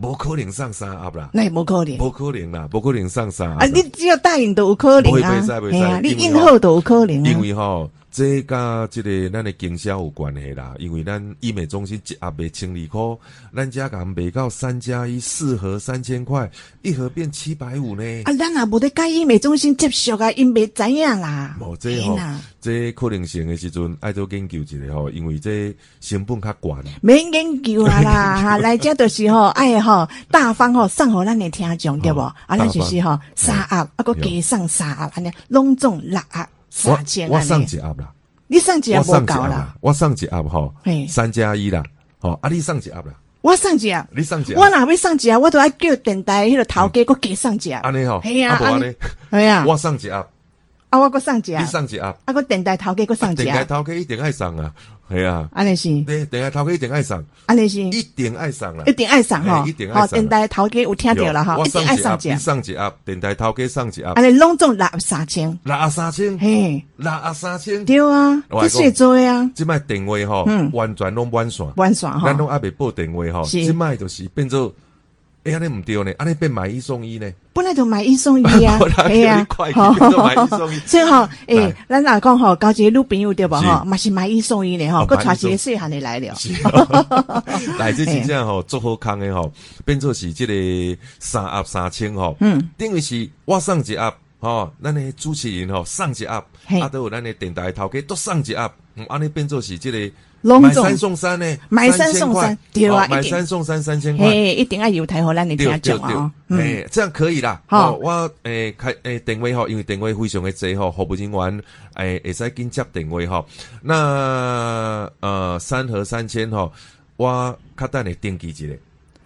Speaker 23: 无可能上三盒啦。
Speaker 3: 那无可能，
Speaker 23: 无可能啦，无可能上三盒。
Speaker 3: 啊，你只要答应都有可能啊。哎呀，你应后都有可能。
Speaker 23: 因为吼，这甲即个咱的经销有关系啦，因为咱医美中心一盒卖千二箍，咱家甲卖到三加一四盒三千块，一盒变七百五呢。
Speaker 5: 啊，咱也无得甲医美中心接触啊，因未知影啦。
Speaker 23: 无这吼，这可能性的时阵爱做研究一下吼，因为这成本较悬。
Speaker 5: 免研究啊啦，[laughs] 哈来遮就是吼，爱吼，大方吼送互咱的听众对无？啊，咱就是吼三盒，啊个加送三盒，安尼拢总六盒。三千，
Speaker 23: 我上一盒啦。
Speaker 5: 你上一盒无够啦。
Speaker 23: 我上一盒吼，三加一啦。吼，啊，你上一盒啦。
Speaker 5: 我上一盒，
Speaker 23: 你上一
Speaker 5: 盒。我哪要上一盒？我都爱叫电台迄个头家，佫加上一盒。
Speaker 23: 安尼吼，
Speaker 5: 系啊，
Speaker 23: 安尼，
Speaker 5: 系啊。
Speaker 23: 我上一盒。
Speaker 5: 啊，我佫上一盒。
Speaker 23: 你上一盒。
Speaker 5: 啊，个电台头家佫上一盒。
Speaker 23: 电台头家一定爱上啊。系啊，
Speaker 5: 安尼是，
Speaker 23: 对，等下头家一定爱上，
Speaker 5: 安尼是，
Speaker 23: 一定爱上啦，
Speaker 5: 一定爱上
Speaker 23: 吼，一定爱上。
Speaker 5: 电台头家有听到啦吼，一定爱上
Speaker 23: 一上一盒，电台头家上一盒，
Speaker 5: 安尼拢总六三千，
Speaker 23: 六三千，
Speaker 5: 嘿，
Speaker 23: 六三千，
Speaker 5: 对啊，这是做啊，
Speaker 23: 即摆电话吼，完全拢满线，
Speaker 5: 满线吼，
Speaker 23: 咱拢阿未报电话吼，即摆就是变做。哎，安尼唔对呢，安尼变买一送一呢？
Speaker 5: 本来就买一送一啊，[laughs]
Speaker 23: 系啊，好，买一送一。[laughs]
Speaker 5: 所以吼，诶，咱老讲吼，交一个女朋友对吧？吼，嘛是买一送一呢，吼，个带一个细汉的来了。[laughs]
Speaker 23: 来，这真正吼做好康的吼，变做是即个三盒三千吼，嗯，等于是我送一盒，吼，咱的主持人吼送一盒，啊，都有咱的电台头家都送一盒，安尼变做是即个。买三送三呢？
Speaker 5: 买三送三，对啊，
Speaker 23: 买三送三三千块，
Speaker 5: 一定要有台好咱你听讲啊，
Speaker 23: 哎，这样可以啦。好，我诶开诶电话吼，因为电话非常的济吼，服务人员诶会使紧接电话吼。那呃三和三千吼，我卡等你登记一下。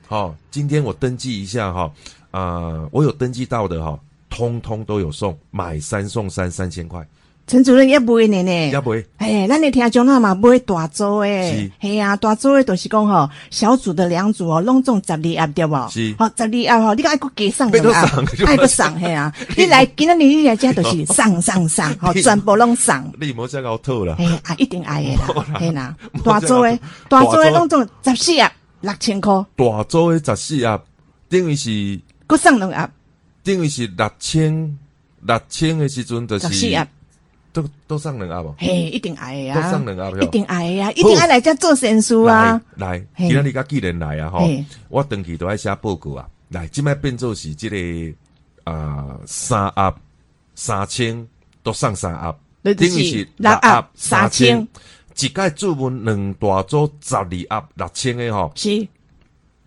Speaker 23: 好，今天我登记一下哈，啊，我有登记到的哈，通通都有送，买三送三三千块。
Speaker 5: 陈主任也不会呢呢，
Speaker 23: 也不会。
Speaker 5: 哎，咱你听讲啊嘛，不会大组诶，系啊，大组诶，就是讲吼，小组的两组哦，拢总十二盒对不？
Speaker 23: 是，
Speaker 5: 好十二盒吼，你讲爱个加上两盒，爱个上嘿啊，[laughs] 你来今仔日你来家都是上上上，吼，[laughs] 全部拢上。
Speaker 23: 你莫再搞吐了。
Speaker 5: 哎，啊，一定爱诶 [laughs] 啦，嘿啦，大组诶，大组诶，拢总十四盒六千块。
Speaker 23: 大组诶，十四盒，等于是，
Speaker 5: 个上两盒，
Speaker 23: 等于是六千六千诶时阵就是。都都上两阿不？
Speaker 5: 嘿，一定爱啊！
Speaker 23: 都上两阿
Speaker 5: 一定爱啊！一定爱来这做善事啊！
Speaker 23: 来，今仔日甲既然来啊，吼，我登记都爱写报告啊。来，即摆变做是即个啊三盒三千都上三盒，
Speaker 5: 等于是六盒三千，
Speaker 23: 一届注文两大组十二盒六千的吼，
Speaker 5: 是，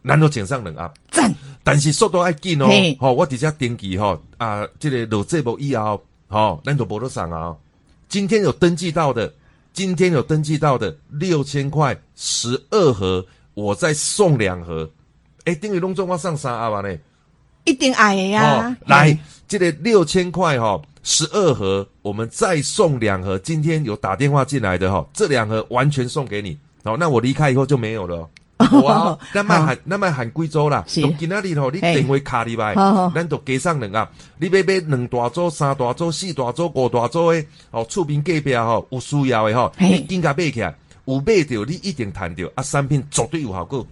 Speaker 23: 咱都请上两盒，
Speaker 5: 赞！
Speaker 23: 但是速度爱紧哦，吼，我直接登记吼啊，即个录节目以后，吼，咱就无得上啊。今天有登记到的，今天有登记到的六千块十二盒，我再送两盒。哎，丁宇龙中我上三阿吧呢？
Speaker 5: 一定爱呀！
Speaker 23: 来，这个六千块哈，十二盒，我们再送两盒。今天有打电话进来的哈，这两盒完全送给你。好，那我离开以后就没有了。[laughs] 哇，[laughs] 那卖喊那卖喊贵州啦，从今仔日吼，你电话卡里来，咱就加上两盒。你要买两大组、三大组、四大组、五大组的，哦，厝边隔壁吼有需要的吼，你紧甲买起来，有买着你一定赚着，啊，产品绝对有效果。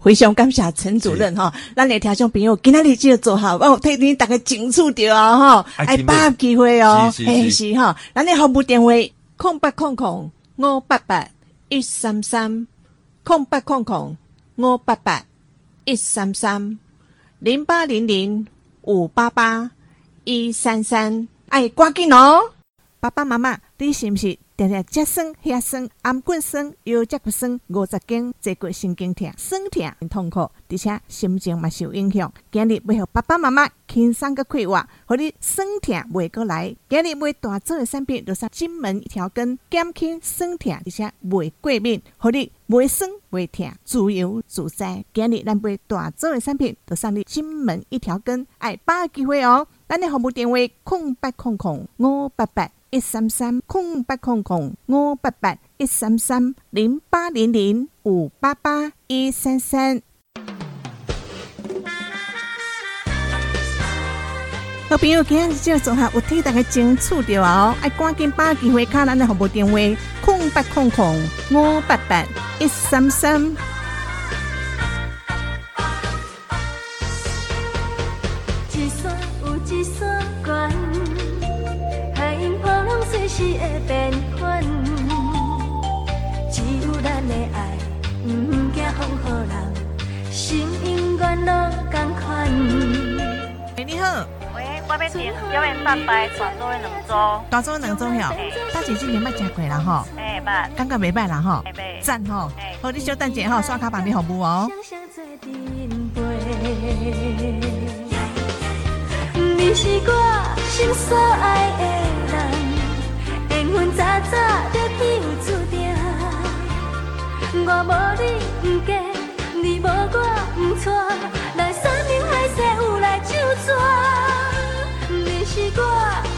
Speaker 5: 非常感谢陈主任哈，咱来听众朋友今仔日记得做好，哦，替你大家争取着啊哈，哎，把握机会哦，哎是哈，咱的服务电话空八空空五八八一三三。空八空空五八八一三三零八零零五八八一三三，哎，赶紧哦！爸爸妈妈，你是不是？常常脚酸、下酸、颔骨酸、腰脊骨酸、五十肩、坐骨神经痛、酸痛很、痛苦，而且心情嘛受影响。今日要互爸爸妈妈轻松个快活，互你酸痛袂过来。今日买大做的产品，就上金门一条根，减轻酸痛，而且袂过敏，互你袂酸袂痛，自由自在。今日咱买大做的产品，就送你金门一条根，爱把握机会哦！咱的服务电话：空八空空五八八。一三三空八空空五八八一三三零八零零五八八一三三。好朋友，今日这个做下有替大家争取着哦，爱赶紧把机会卡咱的服务电话空八空空五八八一三三。实的变。只
Speaker 7: 有咱的爱，不惊风雨人，心永远拢同款。
Speaker 3: 喂，
Speaker 15: 我要订幺万八百大众的两组，
Speaker 7: 大众两组哟，大姐之前捌食过啦吼，
Speaker 15: 哎捌，
Speaker 7: 感觉袂歹啦吼，赞吼，好你小等者吼，刷卡办你服务哦。你是我心爱人。缘分早早就天有注定。我无你不嫁，你无我不娶，来山盟海誓有来就抓。你是我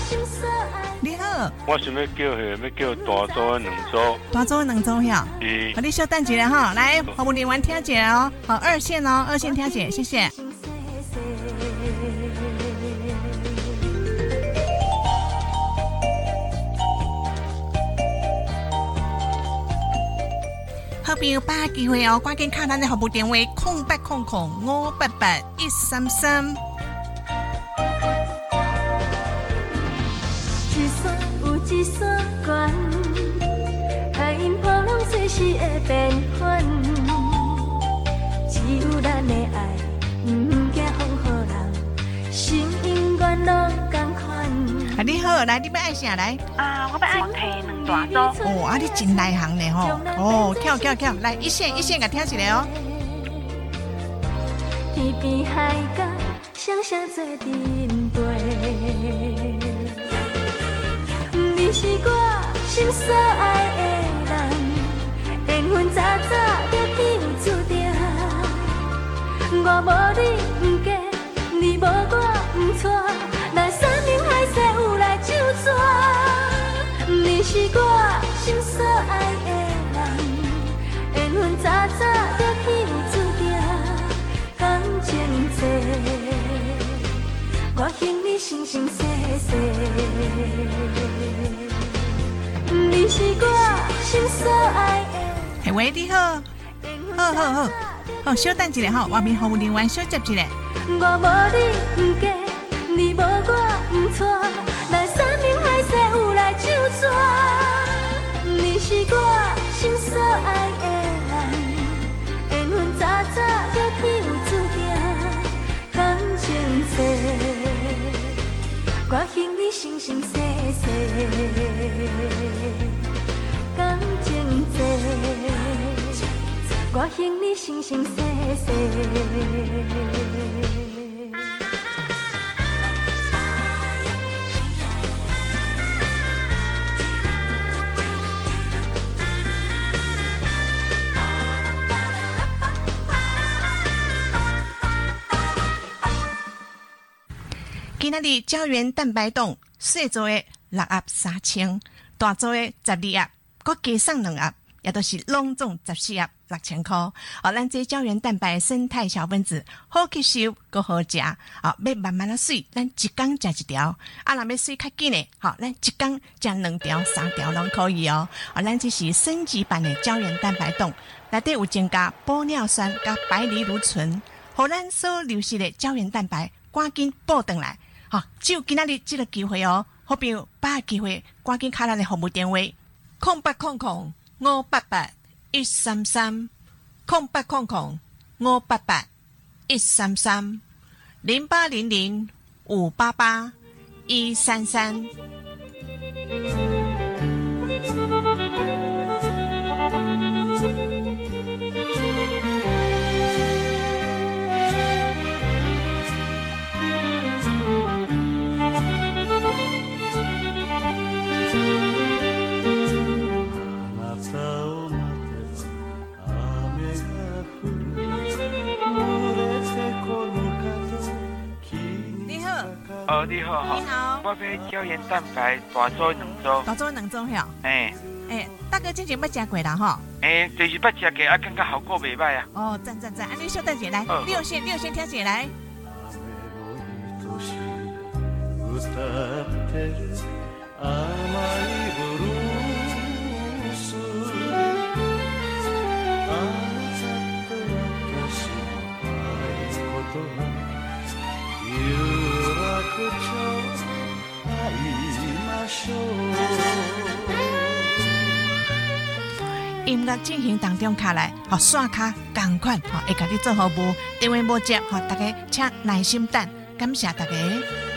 Speaker 7: 心所爱。你好，
Speaker 8: 我想要叫许，要叫大组的两组。
Speaker 7: 大组的两组呀。
Speaker 8: 是。
Speaker 7: 好，你稍等一下哈，来，服务员完听者哦。好，二线哦，二线听者，谢谢。好朋友把握机会哦，赶紧卡咱的服务电话：空八空空五八八一三三。一山有一山关，海因波浪随时会变幻。只有咱的爱，款。你好，来，你要爱啥来？
Speaker 15: 啊，我要爱提。
Speaker 7: 哦，啊，你真内行呢吼！哦，跳跳跳，来一线一线，给听起来哦。天边海角，双双做阵陪。你是我心所爱的人，缘分早早就天有注定。我无你不嫁，你无我不娶，来就抓。你是我心所爱的人，缘分早早就天有注定，感情债，我敬你生生世世。你是我心所爱的。嘿喂，你好，好好好，好稍等一下哈，外面服务人员小接一下。我无你不嫁，你无我不娶，来山盟海誓有来就抓。你是我心所爱的人，缘分早早就天有注定，感情债，我敬你生生世世。感情债，我敬你生生世世。今仔日胶原蛋白冻，小做的六盒三千，大做的十二盒，搁加送两盒，也都是拢总十四盒六千块。哦，咱这胶原蛋白生态小分子，好吸收，搁好食。哦，要慢慢的水，咱一工食一条。啊，若要水较紧的，好，咱一工食两条、三条拢可以哦。哦，咱这是升级版的胶原蛋白冻，内底有增加玻尿酸加白藜芦醇，互咱所流失的胶原蛋白赶紧补回来。好，只有今仔日这个机会哦，好朋友把握机会，赶紧卡咱的服务电话：空八空空五八八一三三，空八空空五八八一三三，零八零零五八八一三三。
Speaker 14: 你好，
Speaker 7: 你好，
Speaker 14: 我买胶原蛋白大做两组，
Speaker 7: 大做两组哟。
Speaker 14: 哎，
Speaker 7: 哎，大哥之前捌食过啦吼。
Speaker 14: 哎，就是捌食过，啊，感觉效果袂歹啊。
Speaker 7: 哦，赞赞赞，安尼小等姐来，你有先，你有先听姐来。音乐进行当中卡来，吼刷卡同款吼会甲你做服务，电话无接，吼大家请耐心等，感谢大家。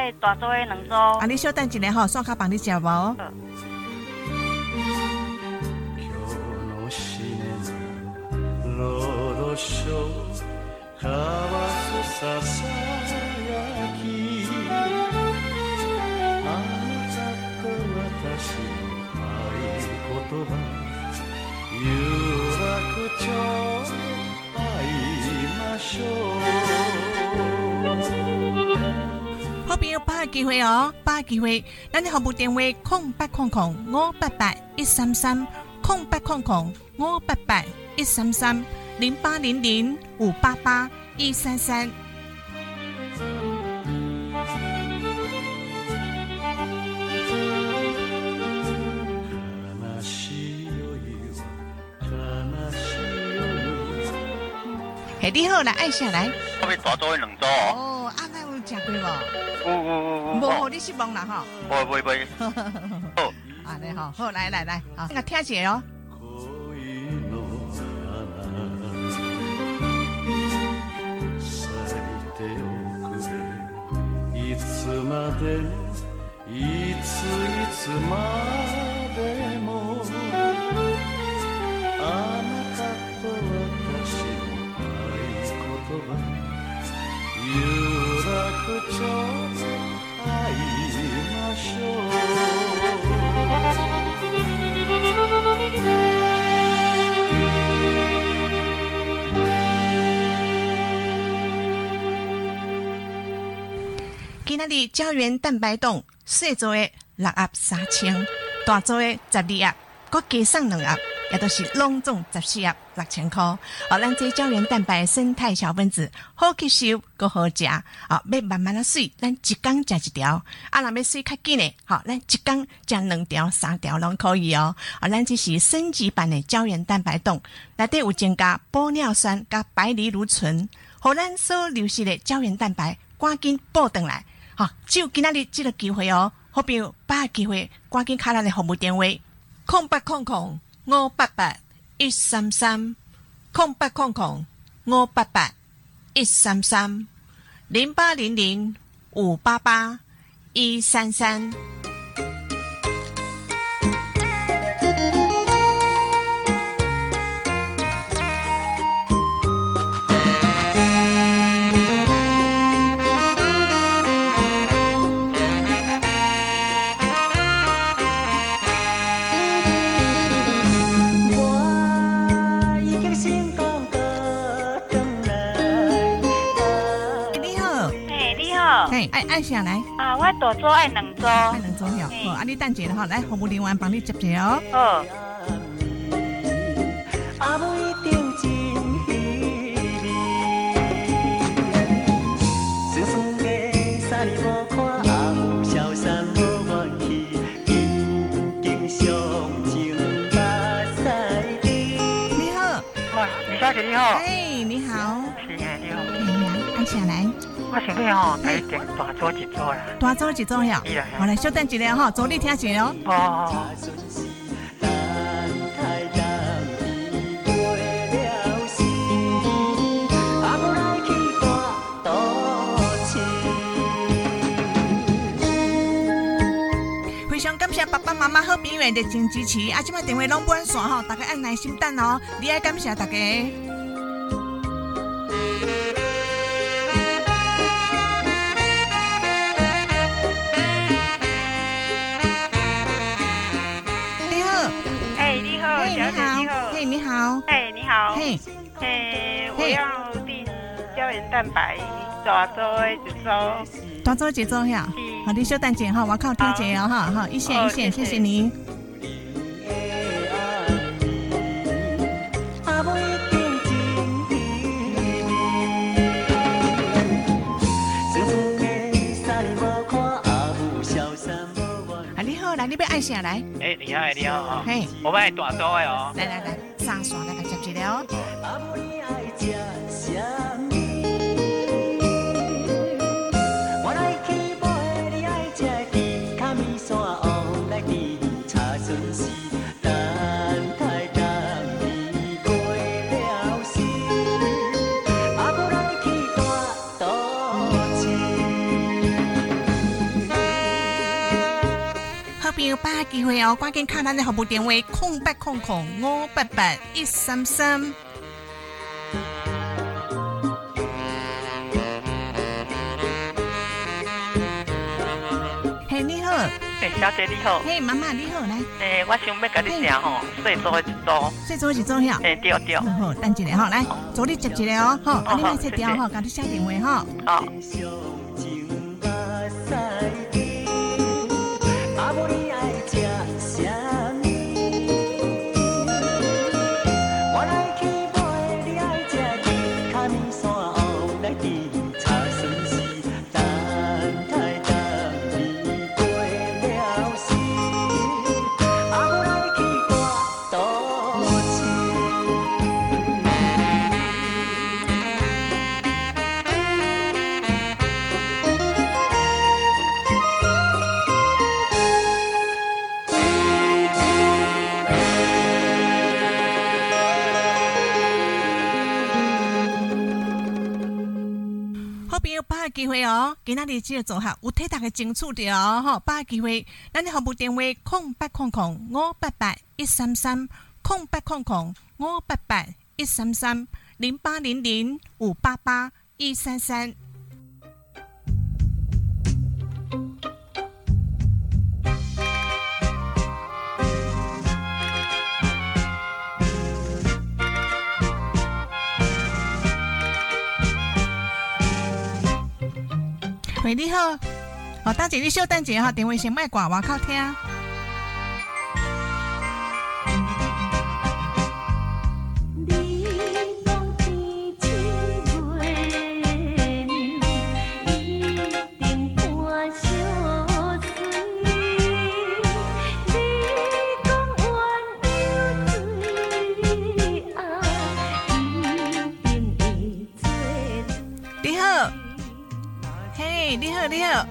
Speaker 12: 爱大桌的两桌。
Speaker 3: 啊，你稍等一下吼，刷卡帮你食无？好朋友，把握机会哦，把握机会。咱的服务电话：空八空空五八八一三三，空八空空五八八一三三，零八零零五八八一三三。嘿，你好，啦按下来。
Speaker 9: 我要大桌的两桌
Speaker 3: 哦。哦，那有食过无？无，你失望啦哈！
Speaker 9: 不不不，
Speaker 3: 好，啊你好，好来来来，好，那听起哦。今仔日胶原蛋白冻，小做的六盒三千，大做的十二盒，搁加送两盒。也都是隆重十四盒六千块，哦，咱这胶原蛋白生态小分子好吸收，够好食，啊，要慢慢的水，咱一缸食一条，啊，若要水较紧的，好，咱一缸食两条、三条拢可以哦，哦，咱这是升级版的胶原蛋白冻，内底有增加玻尿酸加白藜芦醇，互咱所流失的胶原蛋白赶紧补回来，好，只有今仔日这个机会哦，好朋友把握机会，赶紧卡咱的服务电话，空八空空。五八八一三三空八空空五八八一三三零八零零五八八一三三。爱爱下来
Speaker 12: 啊！我大桌爱两桌，爱
Speaker 3: 两桌哟。好，啊，你等下哈，来服务人员帮你接接哦。
Speaker 12: 好。
Speaker 3: 你好，
Speaker 24: 李小姐你好。
Speaker 3: 哎，
Speaker 24: 我想你吼，来点大桌一桌呀。
Speaker 3: 大桌一桌呀。好来，稍等一下哈，助你听见哦。
Speaker 24: 哦。
Speaker 3: 非常感谢爸爸妈妈好朋友的真支持，啊，今麦电话拢满线吼，大家按耐心等哦。你爱感谢大家。
Speaker 12: 哎，你好。嘿，诶，我要订胶原蛋白，大周的一周。
Speaker 3: 大周一周呀？好的，稍等姐哈，我靠听姐哦哈，好，一线一线，谢谢您。你要按下来。
Speaker 11: 哎，厉害厉害哦！嘿，我们爱大刀的哦。
Speaker 3: 来来来，上线来个接一个哦。把握机会哦，赶紧看咱的服务电话：空八空空五八八一三三。嘿，你好。
Speaker 12: 嘿，小姐你好。
Speaker 3: 嘿，妈妈你好，来。
Speaker 12: 诶，我想要甲你订吼，细组的一组。
Speaker 3: 细组一组呀。
Speaker 12: 诶，对对。
Speaker 3: 好，等一下哈，来，助你接一个哦，好，啊，你来切掉哈，甲你写电话哈。
Speaker 12: 好。
Speaker 3: 机会哦，今仔日只个组合有特大的争取着哦，吼，把握机会，咱的服务电话空八空空五八八一三三空八空空五八八一三三零八零零五八八一三三。喂，你好，哦，大姐，你稍等一下哈，电话先卖挂，外口听。你好，你好。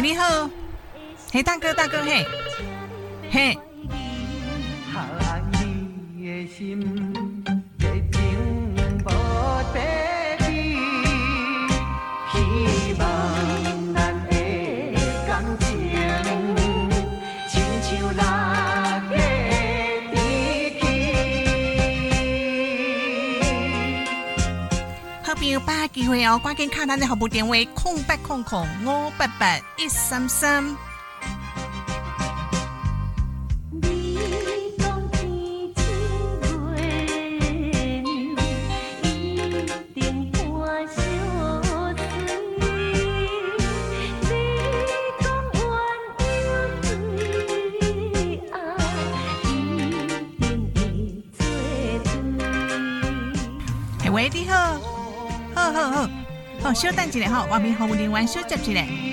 Speaker 3: 你好，嘿，大哥，大哥，嘿，嘿。机会哦，赶紧看咱的服务电话：空八空空五八八一三三。好。好，稍等一下哈，外面服务人员小接一下。